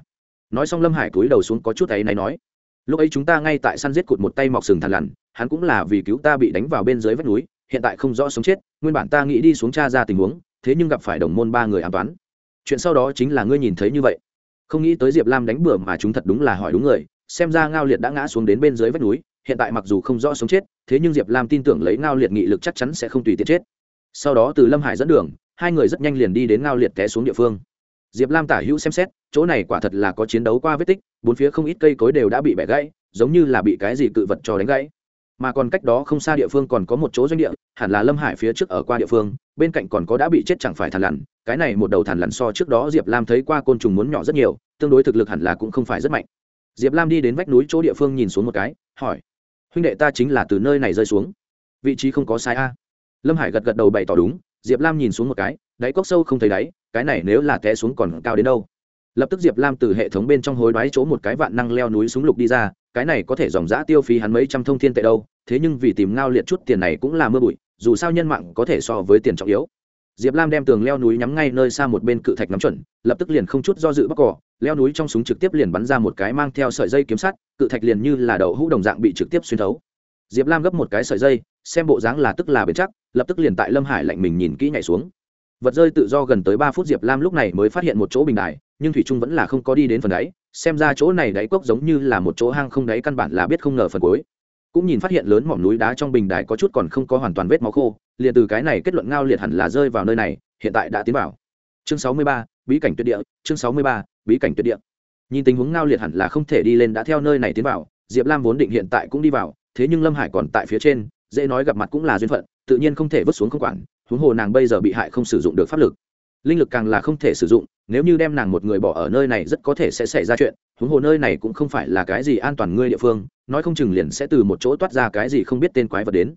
Nói xong lâm hải cúi đầu xuống có chút ấy này nói, lúc ấy chúng ta ngay tại săn giết cụt một tay mọc sừng thằn lằn, hắn cũng là vì cứu ta bị đánh vào bên dưới vách núi, hiện tại không rõ sống chết, nguyên bản ta nghĩ đi xuống cha ra tình huống, thế nhưng gặp phải đồng môn ba người an toán chuyện sau đó chính là ngươi nhìn thấy như vậy. Không nghĩ tới diệp lam đánh bừa mà chúng thật đúng là hỏi đúng người xem ra ngao liệt đã ngã xuống đến bên dưới vách núi, hiện tại mặc dù không rõ sống chết, thế nhưng diệp lam tin tưởng lấy ngao liệt nghị lực chắc chắn sẽ không tùy tiện chết. Sau đó từ lâm hải dẫn đường, hai người rất nhanh liền đi đến ngao liệt té xuống địa phương. Diệp lam tả hữu xem xét, chỗ này quả thật là có chiến đấu qua vết tích, bốn phía không ít cây cối đều đã bị bẻ gãy, giống như là bị cái gì cự vật cho đánh gãy. Mà còn cách đó không xa địa phương còn có một chỗ doanh địa, hẳn là lâm hải phía trước ở qua địa phương, bên cạnh còn có đã bị chết chẳng phải thằn lằn, cái này một đầu thằn lằn so trước đó diệp lam thấy qua côn trùng muốn nhỏ rất nhiều, tương đối thực lực hẳn là cũng không phải rất mạnh diệp lam đi đến vách núi chỗ địa phương nhìn xuống một cái, hỏi, huynh đệ ta chính là từ nơi này rơi xuống. Vị trí không có sai a. Lâm hải gật gật đầu bày tỏ đúng, diệp lam nhìn xuống một cái, đáy cốc sâu không thấy đáy, cái này nếu là té xuống còn cao đến đâu. Lập tức diệp lam từ hệ thống bên trong hối đoái chỗ một cái vạn năng leo núi súng lục đi ra, cái này có thể dòng giã tiêu phí hắn mấy trăm thông thiên tệ đâu, thế nhưng vì tìm ngao liệt chút tiền này cũng là mưa bụi, dù sao nhân mạng có thể so với tiền trọng yếu. Diệp lam đem tường leo núi nhắm ngay nơi xa một bên cự thạch nắm chuẩn, lập tức liền không chút do dự bắc cỏ leo núi trong súng trực tiếp liền bắn ra một cái mang theo sợi dây kiếm sắt, cự thạch liền như là đậu hũ đồng dạng bị trực tiếp xuyên thấu. Diệp lam gấp một cái sợi dây, xem bộ dáng là tức là bền chắc, lập tức liền tại lâm hải lạnh mình nhìn kỹ nhảy xuống. Vật rơi tự do gần tới ba phút diệp lam lúc này mới phát hiện một chỗ bình đài, nhưng thủy trung vẫn là không có đi đến phần đáy, xem ra chỗ này đáy cốc giống như là một chỗ hang không đáy căn bản là biết không ngờ phần cuối. Cũng nhìn phát hiện lớn mỏm núi đá trong bình đài có chút còn không có hoàn toàn vết máu khô, liền từ cái này kết luận ngao liệt hẳn là rơi vào nơi này, hiện tại đã tiến vào. Chương sáu mươi ba, bí cảnh tuyệt địa, chương sáu mươi ba bí cảnh tuyệt địa. Nhìn tình huống ngao liệt hẳn là không thể đi lên đã theo nơi này tiến vào, diệp lam vốn định hiện tại cũng đi vào, thế nhưng lâm hải còn tại phía trên, dễ nói gặp mặt cũng là duyên phận, tự nhiên không thể vứt xuống không quản, huống hồ nàng bây giờ bị hại không sử dụng được pháp lực. Linh lực càng là không thể sử dụng, nếu như đem nàng một người bỏ ở nơi này rất có thể sẽ xảy ra chuyện, huống hồ nơi này cũng không phải là cái gì an toàn ngươi địa phương, nói không chừng liền sẽ từ một chỗ toát ra cái gì không biết tên quái vật đến.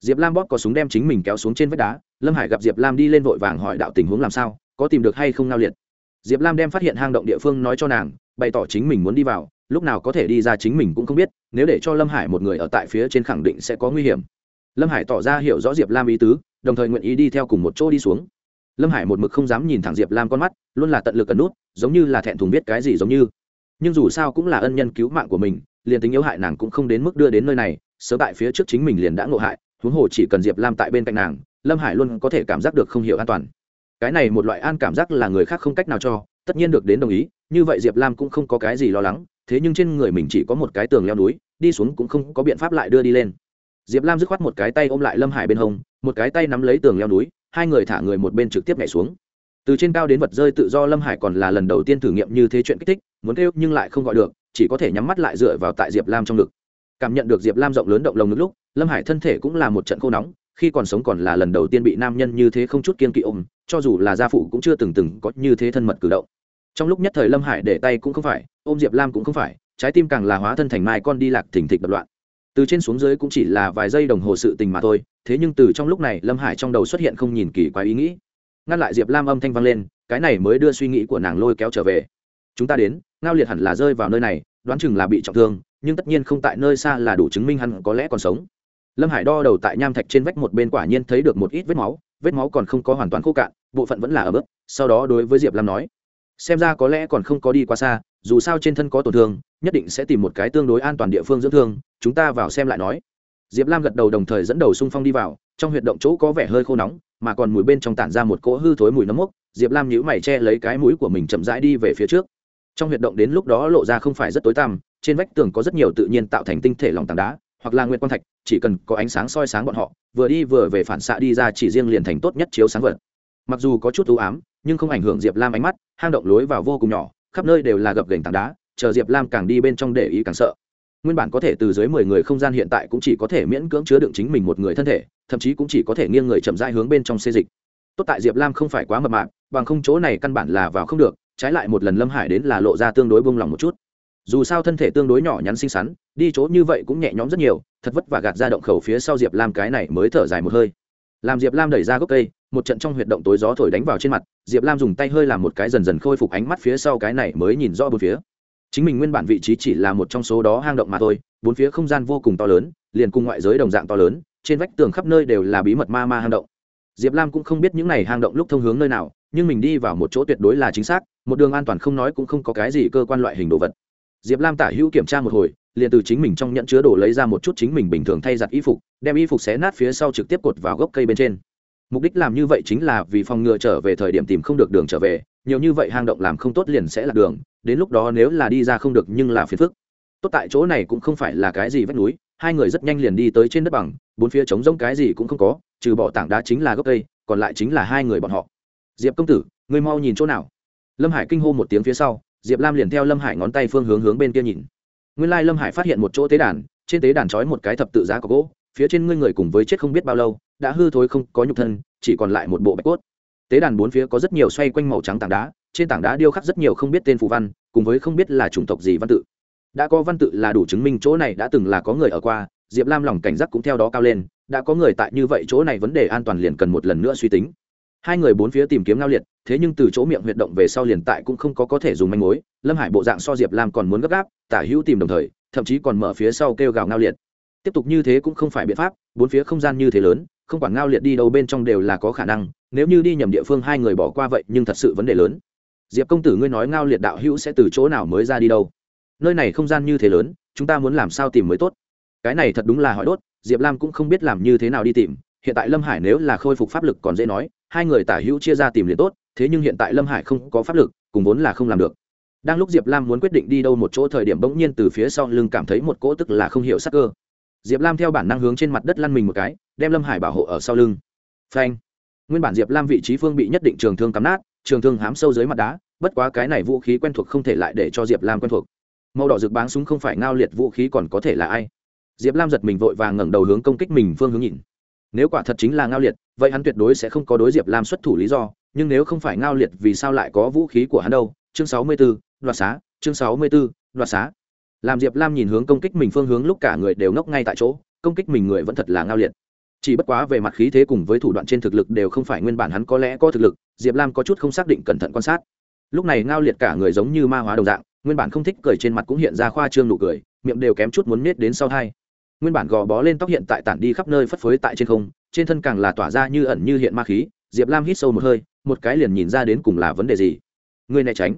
Diệp lam bóp có súng đem chính mình kéo xuống trên vách đá, lâm hải gặp diệp lam đi lên vội vàng hỏi đạo tình huống làm sao, có tìm được hay không ngao liệt? Diệp lam đem phát hiện hang động địa phương nói cho nàng, bày tỏ chính mình muốn đi vào, lúc nào có thể đi ra chính mình cũng không biết, nếu để cho lâm hải một người ở tại phía trên khẳng định sẽ có nguy hiểm. Lâm hải tỏ ra hiểu rõ diệp lam ý tứ, đồng thời nguyện ý đi theo cùng một chỗ đi xuống. Lâm hải một mực không dám nhìn thẳng diệp lam con mắt, luôn là tận lực ẩn nút, giống như là thẹn thùng biết cái gì giống như. Nhưng dù sao cũng là ân nhân cứu mạng của mình, liền tính yếu hại nàng cũng không đến mức đưa đến nơi này, sớm tại phía trước chính mình liền đã ngộ hại, huống hồ chỉ cần diệp lam tại bên cạnh nàng, lâm hải luôn có thể cảm giác được không hiểu an toàn cái này một loại an cảm giác là người khác không cách nào cho, tất nhiên được đến đồng ý, như vậy diệp lam cũng không có cái gì lo lắng, thế nhưng trên người mình chỉ có một cái tường leo núi, đi xuống cũng không có biện pháp lại đưa đi lên. Diệp lam dứt khoát một cái tay ôm lại lâm hải bên hông, một cái tay nắm lấy tường leo núi, hai người thả người một bên trực tiếp nhảy xuống. Từ trên cao đến vật rơi tự do lâm hải còn là lần đầu tiên thử nghiệm như thế chuyện kích thích, muốn kêu nhưng lại không gọi được, chỉ có thể nhắm mắt lại dựa vào tại diệp lam trong ngực. Cảm nhận được diệp lam rộng lớn động lồng ngực lúc, lâm hải thân thể cũng là một trận khô nóng khi còn sống còn là lần đầu tiên bị nam nhân như thế không chút kiên kỵ ôm, cho dù là gia phụ cũng chưa từng từng có như thế thân mật cử động. Trong lúc nhất thời lâm hải để tay cũng không phải, ôm diệp lam cũng không phải, trái tim càng là hóa thân thành mai con đi lạc thỉnh thịch đập loạn. Từ trên xuống dưới cũng chỉ là vài giây đồng hồ sự tình mà thôi, thế nhưng từ trong lúc này lâm hải trong đầu xuất hiện không nhìn kỳ quái ý nghĩ. Ngăn lại diệp lam âm thanh vang lên, cái này mới đưa suy nghĩ của nàng lôi kéo trở về. Chúng ta đến, ngao liệt hẳn là rơi vào nơi này, đoán chừng là bị trọng thương, nhưng tất nhiên không tại nơi xa là đủ chứng minh hắn có lẽ còn sống lâm hải đo đầu tại nham thạch trên vách một bên quả nhiên thấy được một ít vết máu vết máu còn không có hoàn toàn khô cạn, bộ phận vẫn là ở bước sau đó đối với diệp lam nói, xem ra có lẽ còn không có đi qua xa, dù sao trên thân có tổn thương, nhất định sẽ tìm một cái tương đối an toàn địa phương dưỡng thương, chúng ta vào xem lại nói. Diệp lam gật đầu đồng thời dẫn đầu xung phong đi vào, trong huyệt động chỗ có vẻ hơi khô nóng, mà còn mùi bên trong tản ra một cỗ hư thối mùi nấm mốc, diệp lam nhíu mày che lấy cái mũi của mình chậm rãi đi về phía trước. Trong huyệt động đến lúc đó lộ ra không phải rất tối tăm, trên vách tường có rất nhiều tự nhiên tạo thành tinh thể lòng tảng đá hoặc là nguyên quang thạch, chỉ cần có ánh sáng soi sáng bọn họ, vừa đi vừa về phản xạ đi ra chỉ riêng liền thành tốt nhất chiếu sáng vật. Mặc dù có chút ưu ám, nhưng không ảnh hưởng diệp lam ánh mắt, hang động lối vào vô cùng nhỏ, khắp nơi đều là gập gành tảng đá, chờ diệp lam càng đi bên trong để ý càng sợ. Nguyên bản có thể từ dưới mười người không gian hiện tại cũng chỉ có thể miễn cưỡng chứa đựng chính mình một người thân thể, thậm chí cũng chỉ có thể nghiêng người chậm rãi hướng bên trong xê dịch. Tốt tại diệp lam không phải quá mập mạp, bằng không chỗ này căn bản là vào không được, trái lại một lần lâm hải đến là lộ ra tương đối bông lòng một chút dù sao thân thể tương đối nhỏ nhắn xinh xắn, đi chỗ như vậy cũng nhẹ nhõm rất nhiều, thật vất và gạt ra động khẩu phía sau diệp lam cái này mới thở dài một hơi. Làm diệp lam đẩy ra gốc cây, một trận trong huyệt động tối gió thổi đánh vào trên mặt, diệp lam dùng tay hơi làm một cái dần dần khôi phục ánh mắt phía sau cái này mới nhìn rõ bốn phía. Chính mình nguyên bản vị trí chỉ là một trong số đó hang động mà thôi, bốn phía không gian vô cùng to lớn, liền cùng ngoại giới đồng dạng to lớn, trên vách tường khắp nơi đều là bí mật ma ma hang động. Diệp lam cũng không biết những n à y hang động lúc thông hướng nơi nào, nhưng mình đi vào một chỗ tuyệt đối là chính xác, một đường an toàn không nói cũng không có cái gì cơ quan loại hình đồ vật diệp lam tả hữu kiểm tra một hồi, liền từ chính mình trong nhận chứa đồ lấy ra một chút chính mình bình thường thay giặt y phục, đem y phục xé nát phía sau trực tiếp cột vào gốc cây bên trên. Mục đích làm như vậy chính là vì phòng ngừa trở về thời điểm tìm không được đường trở về, nhiều như vậy hang động làm không tốt liền sẽ là đường, đến lúc đó nếu là đi ra không được nhưng là phiền phức. Tốt tại chỗ này cũng không phải là cái gì vách núi, hai người rất nhanh liền đi tới trên đất bằng, bốn phía trống rỗng cái gì cũng không có, trừ bỏ tảng đá chính là gốc cây, còn lại chính là hai người bọn họ. Diệp công tử, ngươi mau nhìn chỗ nào? Lâm hải kinh hô một tiếng phía sau diệp lam liền theo lâm hải ngón tay phương hướng hướng bên kia nhìn. Nguyên lai lâm hải phát hiện một chỗ tế đàn, trên tế đàn trói một cái thập tự giá có gỗ, phía trên ngươi người cùng với chết không biết bao lâu, đã hư thối không có nhục thân, chỉ còn lại một bộ bạch cốt. Tế đàn bốn phía có rất nhiều xoay quanh màu trắng tảng đá, trên tảng đá điêu khắc rất nhiều không biết tên phù văn, cùng với không biết là chủng tộc gì văn tự. Đã có văn tự là đủ chứng minh chỗ này đã từng là có người ở qua, diệp lam lòng cảnh giác cũng theo đó cao lên, đã có người tại như vậy chỗ này vấn đề an toàn liền cần một lần nữa suy tính. Hai người bốn phía tìm kiếm ngao liệt thế nhưng từ chỗ miệng huyệt động về sau liền tại cũng không có có thể dùng manh mối, lâm hải bộ dạng so diệp lam còn muốn gấp gáp, tả hữu tìm đồng thời, thậm chí còn mở phía sau kêu gào ngao liệt. Tiếp tục như thế cũng không phải biện pháp, bốn phía không gian như thế lớn, không quản ngao liệt đi đâu bên trong đều là có khả năng, nếu như đi nhầm địa phương hai người bỏ qua vậy nhưng thật sự vấn đề lớn. Diệp công tử ngươi nói ngao liệt đạo hữu sẽ từ chỗ nào mới ra đi đâu? Nơi này không gian như thế lớn, chúng ta muốn làm sao tìm mới tốt? Cái này thật đúng là hỏi đốt, diệp lam cũng không biết làm như thế nào đi tìm, hiện tại lâm hải nếu là khôi phục pháp lực còn dễ nói, hai người tả hữu chia ra tìm liền tốt thế nhưng hiện tại lâm hải không có pháp lực, cùng vốn là không làm được. Đang lúc diệp lam muốn quyết định đi đâu một chỗ thời điểm bỗng nhiên từ phía sau lưng cảm thấy một cỗ tức là không hiểu sắc cơ. Diệp lam theo bản năng hướng trên mặt đất lăn mình một cái, đem lâm hải bảo hộ ở sau lưng. Phanh. Nguyên bản diệp lam vị trí phương bị nhất định trường thương cắm nát, trường thương hám sâu dưới mặt đá, bất quá cái này vũ khí quen thuộc không thể lại để cho diệp lam quen thuộc. Màu đỏ rực báng súng không phải ngao liệt vũ khí còn có thể là ai? Diệp lam giật mình vội và ngẩng đầu hướng công kích mình phương hướng nhìn. Nếu quả thật chính là ngao liệt, vậy hắn tuyệt đối sẽ không có đối diệp lam xuất thủ lý do nhưng nếu không phải ngao liệt vì sao lại có vũ khí của hắn đâu, chương sáu mươi b ố đoạt xá, chương sáu mươi b ố đoạt xá. Làm diệp lam nhìn hướng công kích mình phương hướng lúc cả người đều ngốc ngay tại chỗ, công kích mình người vẫn thật là ngao liệt. Chỉ bất quá về mặt khí thế cùng với thủ đoạn trên thực lực đều không phải nguyên bản hắn có lẽ có thực lực, diệp lam có chút không xác định cẩn thận quan sát. Lúc này ngao liệt cả người giống như ma hóa đồng dạng, nguyên bản không thích cười trên mặt cũng hiện ra khoa trương nụ cười, miệng đều kém chút muốn nết đến sau hai nguyên bản gò bó lên tóc hiện tại tản đi khắp nơi phất phới tại trên không, trên thân càng là tỏa ra như ẩn như hiện ma khí diệp lam hít sâu một hơi, một cái liền nhìn ra đến cùng là vấn đề gì. Ngươi né tránh.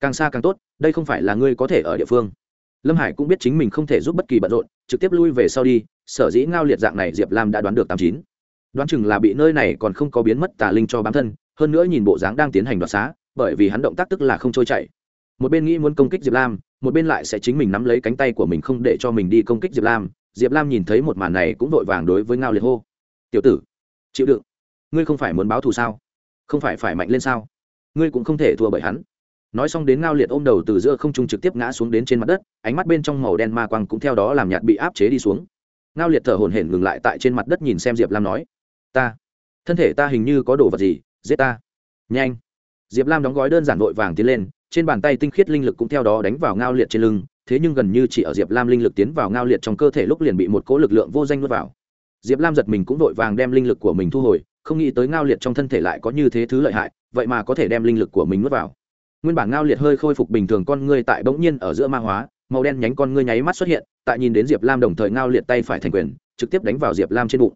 Càng xa càng tốt, đây không phải là ngươi có thể ở địa phương. Lâm hải cũng biết chính mình không thể giúp bất kỳ bận rộn, trực tiếp lui về sau đi, sở dĩ ngao liệt dạng này diệp lam đã đoán được tám chín. Đoán chừng là bị nơi này còn không có biến mất tà linh cho bám thân, hơn nữa nhìn bộ dáng đang tiến hành đoạt xá, bởi vì hắn động tác tức là không trôi chảy. Một bên nghĩ muốn công kích diệp lam, một bên lại sẽ chính mình nắm lấy cánh tay của mình không để cho mình đi công kích diệp lam. Diệp lam nhìn thấy một màn này cũng vội vàng đối với ngao liệt hô. Tiểu tử, chịu đựng ngươi không phải muốn báo thù sao? Không phải phải mạnh lên sao? Ngươi cũng không thể thua bởi hắn. Nói xong đến ngao liệt ôm đầu từ giữa không trung trực tiếp ngã xuống đến trên mặt đất, ánh mắt bên trong màu đen ma quang cũng theo đó làm nhạt bị áp chế đi xuống. Ngao liệt thở hổn hển ngừng lại tại trên mặt đất nhìn xem diệp lam nói, ta, thân thể ta hình như có đồ vật gì, giết ta. Nhanh. Diệp lam đóng gói đơn giản vội vàng tiến lên, trên bàn tay tinh khiết linh lực cũng theo đó đánh vào ngao liệt trên lưng, thế nhưng gần như chỉ ở diệp lam linh lực tiến vào ngao liệt trong cơ thể lúc liền bị một cỗ lực lượng vô danh nuốt vào. Diệp lam giật mình cũng vội vàng đem linh lực của mình thu hồi không nghĩ tới ngao liệt trong thân thể lại có như thế thứ lợi hại, vậy mà có thể đem linh lực của mình nuốt vào. Nguyên bản ngao liệt hơi khôi phục bình thường con ngươi tại bỗng nhiên ở giữa ma hóa, màu đen nhánh con ngươi nháy mắt xuất hiện, tại nhìn đến diệp lam đồng thời ngao liệt tay phải thành quyền, trực tiếp đánh vào diệp lam trên bụng.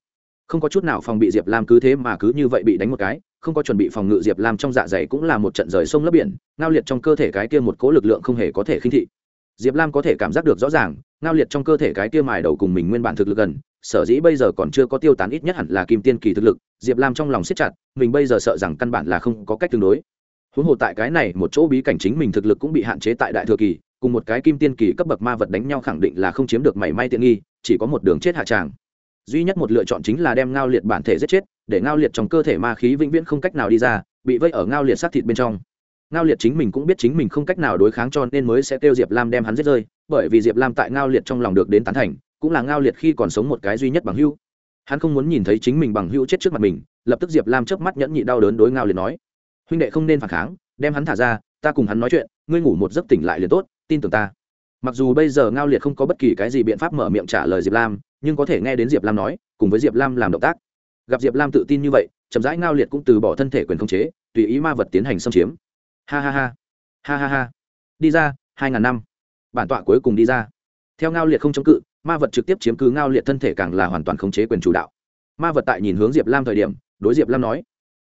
Không có chút nào phòng bị diệp lam cứ thế mà cứ như vậy bị đánh một cái, không có chuẩn bị phòng ngự diệp lam trong dạ dày cũng là một trận rời sông lấp biển, ngao liệt trong cơ thể cái kia một cố lực lượng không hề có thể khinh thị. Diệp lam có thể cảm giác được rõ ràng, ngao liệt trong cơ thể cái kia mài đầu cùng mình nguyên bản thực lực gần sở dĩ bây giờ còn chưa có tiêu tán ít nhất hẳn là kim tiên kỳ thực lực, diệp lam trong lòng siết chặt, mình bây giờ sợ rằng căn bản là không có cách tương đối. Huống hồ tại cái này, một chỗ bí cảnh chính mình thực lực cũng bị hạn chế tại đại thừa kỳ, cùng một cái kim tiên kỳ cấp bậc ma vật đánh nhau khẳng định là không chiếm được mảy may tiện nghi, chỉ có một đường chết hạ tràng. Duy nhất một lựa chọn chính là đem ngao liệt bản thể giết chết, để ngao liệt trong cơ thể ma khí vĩnh viễn không cách nào đi ra, bị vây ở ngao liệt sát thịt bên trong. Ngao liệt chính mình cũng biết chính mình không cách nào đối kháng cho nên mới sẽ kêu diệp lam đem hắn giết rơi, bởi vì diệp lam tại ngao liệt trong lòng được đến tán thành cũng là ngao liệt khi còn sống một cái duy nhất bằng hữu. Hắn không muốn nhìn thấy chính mình bằng hữu chết trước mặt mình, lập tức diệp lam chớp mắt nhẫn nhị đau đớn đối ngao liệt nói, huynh đệ không nên phản kháng, đem hắn thả ra, ta cùng hắn nói chuyện, ngươi ngủ một giấc tỉnh lại liền tốt, tin tưởng ta. Mặc dù bây giờ ngao liệt không có bất kỳ cái gì biện pháp mở miệng trả lời diệp lam, nhưng có thể nghe đến diệp lam nói, cùng với diệp lam làm động tác. Gặp diệp lam tự tin như vậy, chậm rãi ngao liệt cũng từ bỏ thân thể quyền khống chế, tùy ý ma vật tiến hành xâm chiếm. Ha ha ha. Ha ha ha. Đi ra, hai ngàn năm. Bản tọa cuối cùng đi ra. Theo ngao liệt không chống cự ma vật trực tiếp chiếm cứ ngao liệt thân thể càng là hoàn toàn khống chế quyền chủ đạo. Ma vật tại nhìn hướng diệp lam thời điểm, đối diệp lam nói,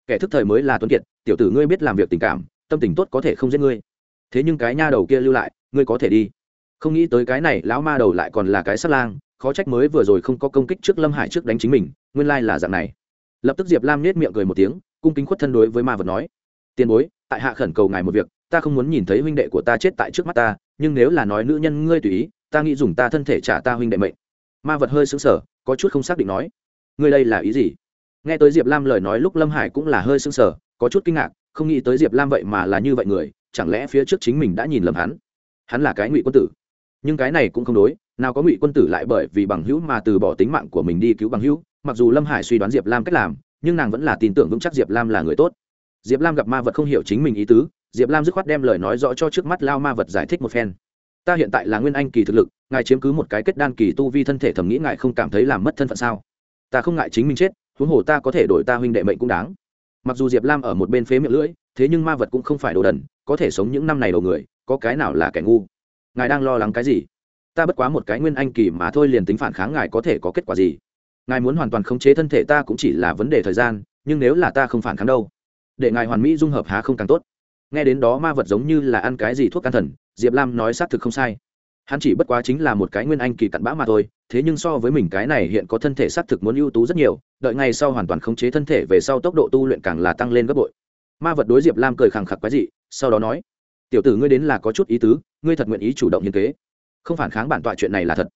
kẻ thức thời mới là tuấn kiệt, tiểu tử ngươi biết làm việc tình cảm, tâm tình tốt có thể không giết ngươi. Thế nhưng cái nha đầu kia lưu lại, ngươi có thể đi. Không nghĩ tới cái này lão ma đầu lại còn là cái sắt lang, khó trách mới vừa rồi không có công kích trước lâm hải trước đánh chính mình, nguyên lai là dạng này. Lập tức diệp lam nết miệng cười một tiếng, cung kính khuất thân đối với ma vật nói, tiền bối, tại hạ khẩn cầu ngài một việc, ta không muốn nhìn thấy huynh đệ của ta chết tại trước mắt ta, nhưng nếu là nói nữ nhân ngươi tùy ý ta nghĩ dùng ta thân thể trả ta huynh đệ mệnh. Ma vật hơi sững sờ, có chút không xác định nói, ngươi đây là ý gì? Nghe tới diệp lam lời nói lúc lâm hải cũng là hơi sững sờ, có chút kinh ngạc, không nghĩ tới diệp lam vậy mà là như vậy người, chẳng lẽ phía trước chính mình đã nhìn lầm hắn? Hắn là cái ngụy quân tử. Nhưng cái này cũng không đối, nào có ngụy quân tử lại bởi vì bằng hữu mà từ bỏ tính mạng của mình đi cứu bằng hữu, mặc dù lâm hải suy đoán diệp lam cách làm, nhưng nàng vẫn là tin tưởng vững chắc diệp lam là người tốt. Diệp lam gặp ma vật không hiểu chính mình ý tứ, diệp lam dứt khoát đem lời nói rõ cho trước mắt lao ma vật giải thích một phen ta hiện tại là nguyên anh kỳ thực lực, ngài chiếm cứ một cái kết đan kỳ tu vi thân thể thầm nghĩ ngài không cảm thấy làm mất thân phận sao? Ta không ngại chính mình chết, huống hồ ta có thể đổi ta huynh đệ mệnh cũng đáng. Mặc dù diệp lam ở một bên phế miệng lưỡi, thế nhưng ma vật cũng không phải đồ đần, có thể sống những năm này đầu người, có cái nào là kẻ ngu? Ngài đang lo lắng cái gì? Ta bất quá một cái nguyên anh kỳ mà thôi liền tính phản kháng ngài có thể có kết quả gì? Ngài muốn hoàn toàn khống chế thân thể ta cũng chỉ là vấn đề thời gian, nhưng nếu là ta không phản kháng đâu? Để ngài hoàn mỹ dung hợp há không càng tốt. Nghe đến đó ma vật giống như là ăn cái gì thuốc can thần diệp lam nói xác thực không sai. Hắn chỉ bất quá chính là một cái nguyên anh kỳ cặn bã mà thôi, thế nhưng so với mình cái này hiện có thân thể xác thực muốn ưu tú rất nhiều, đợi ngày sau hoàn toàn khống chế thân thể về sau tốc độ tu luyện càng là tăng lên gấp bội. Ma vật đối diệp lam cười khẳng khặc quái dị, sau đó nói, tiểu tử ngươi đến là có chút ý tứ, ngươi thật nguyện ý chủ động hiến kế. Không phản kháng bản tọa chuyện này là thật.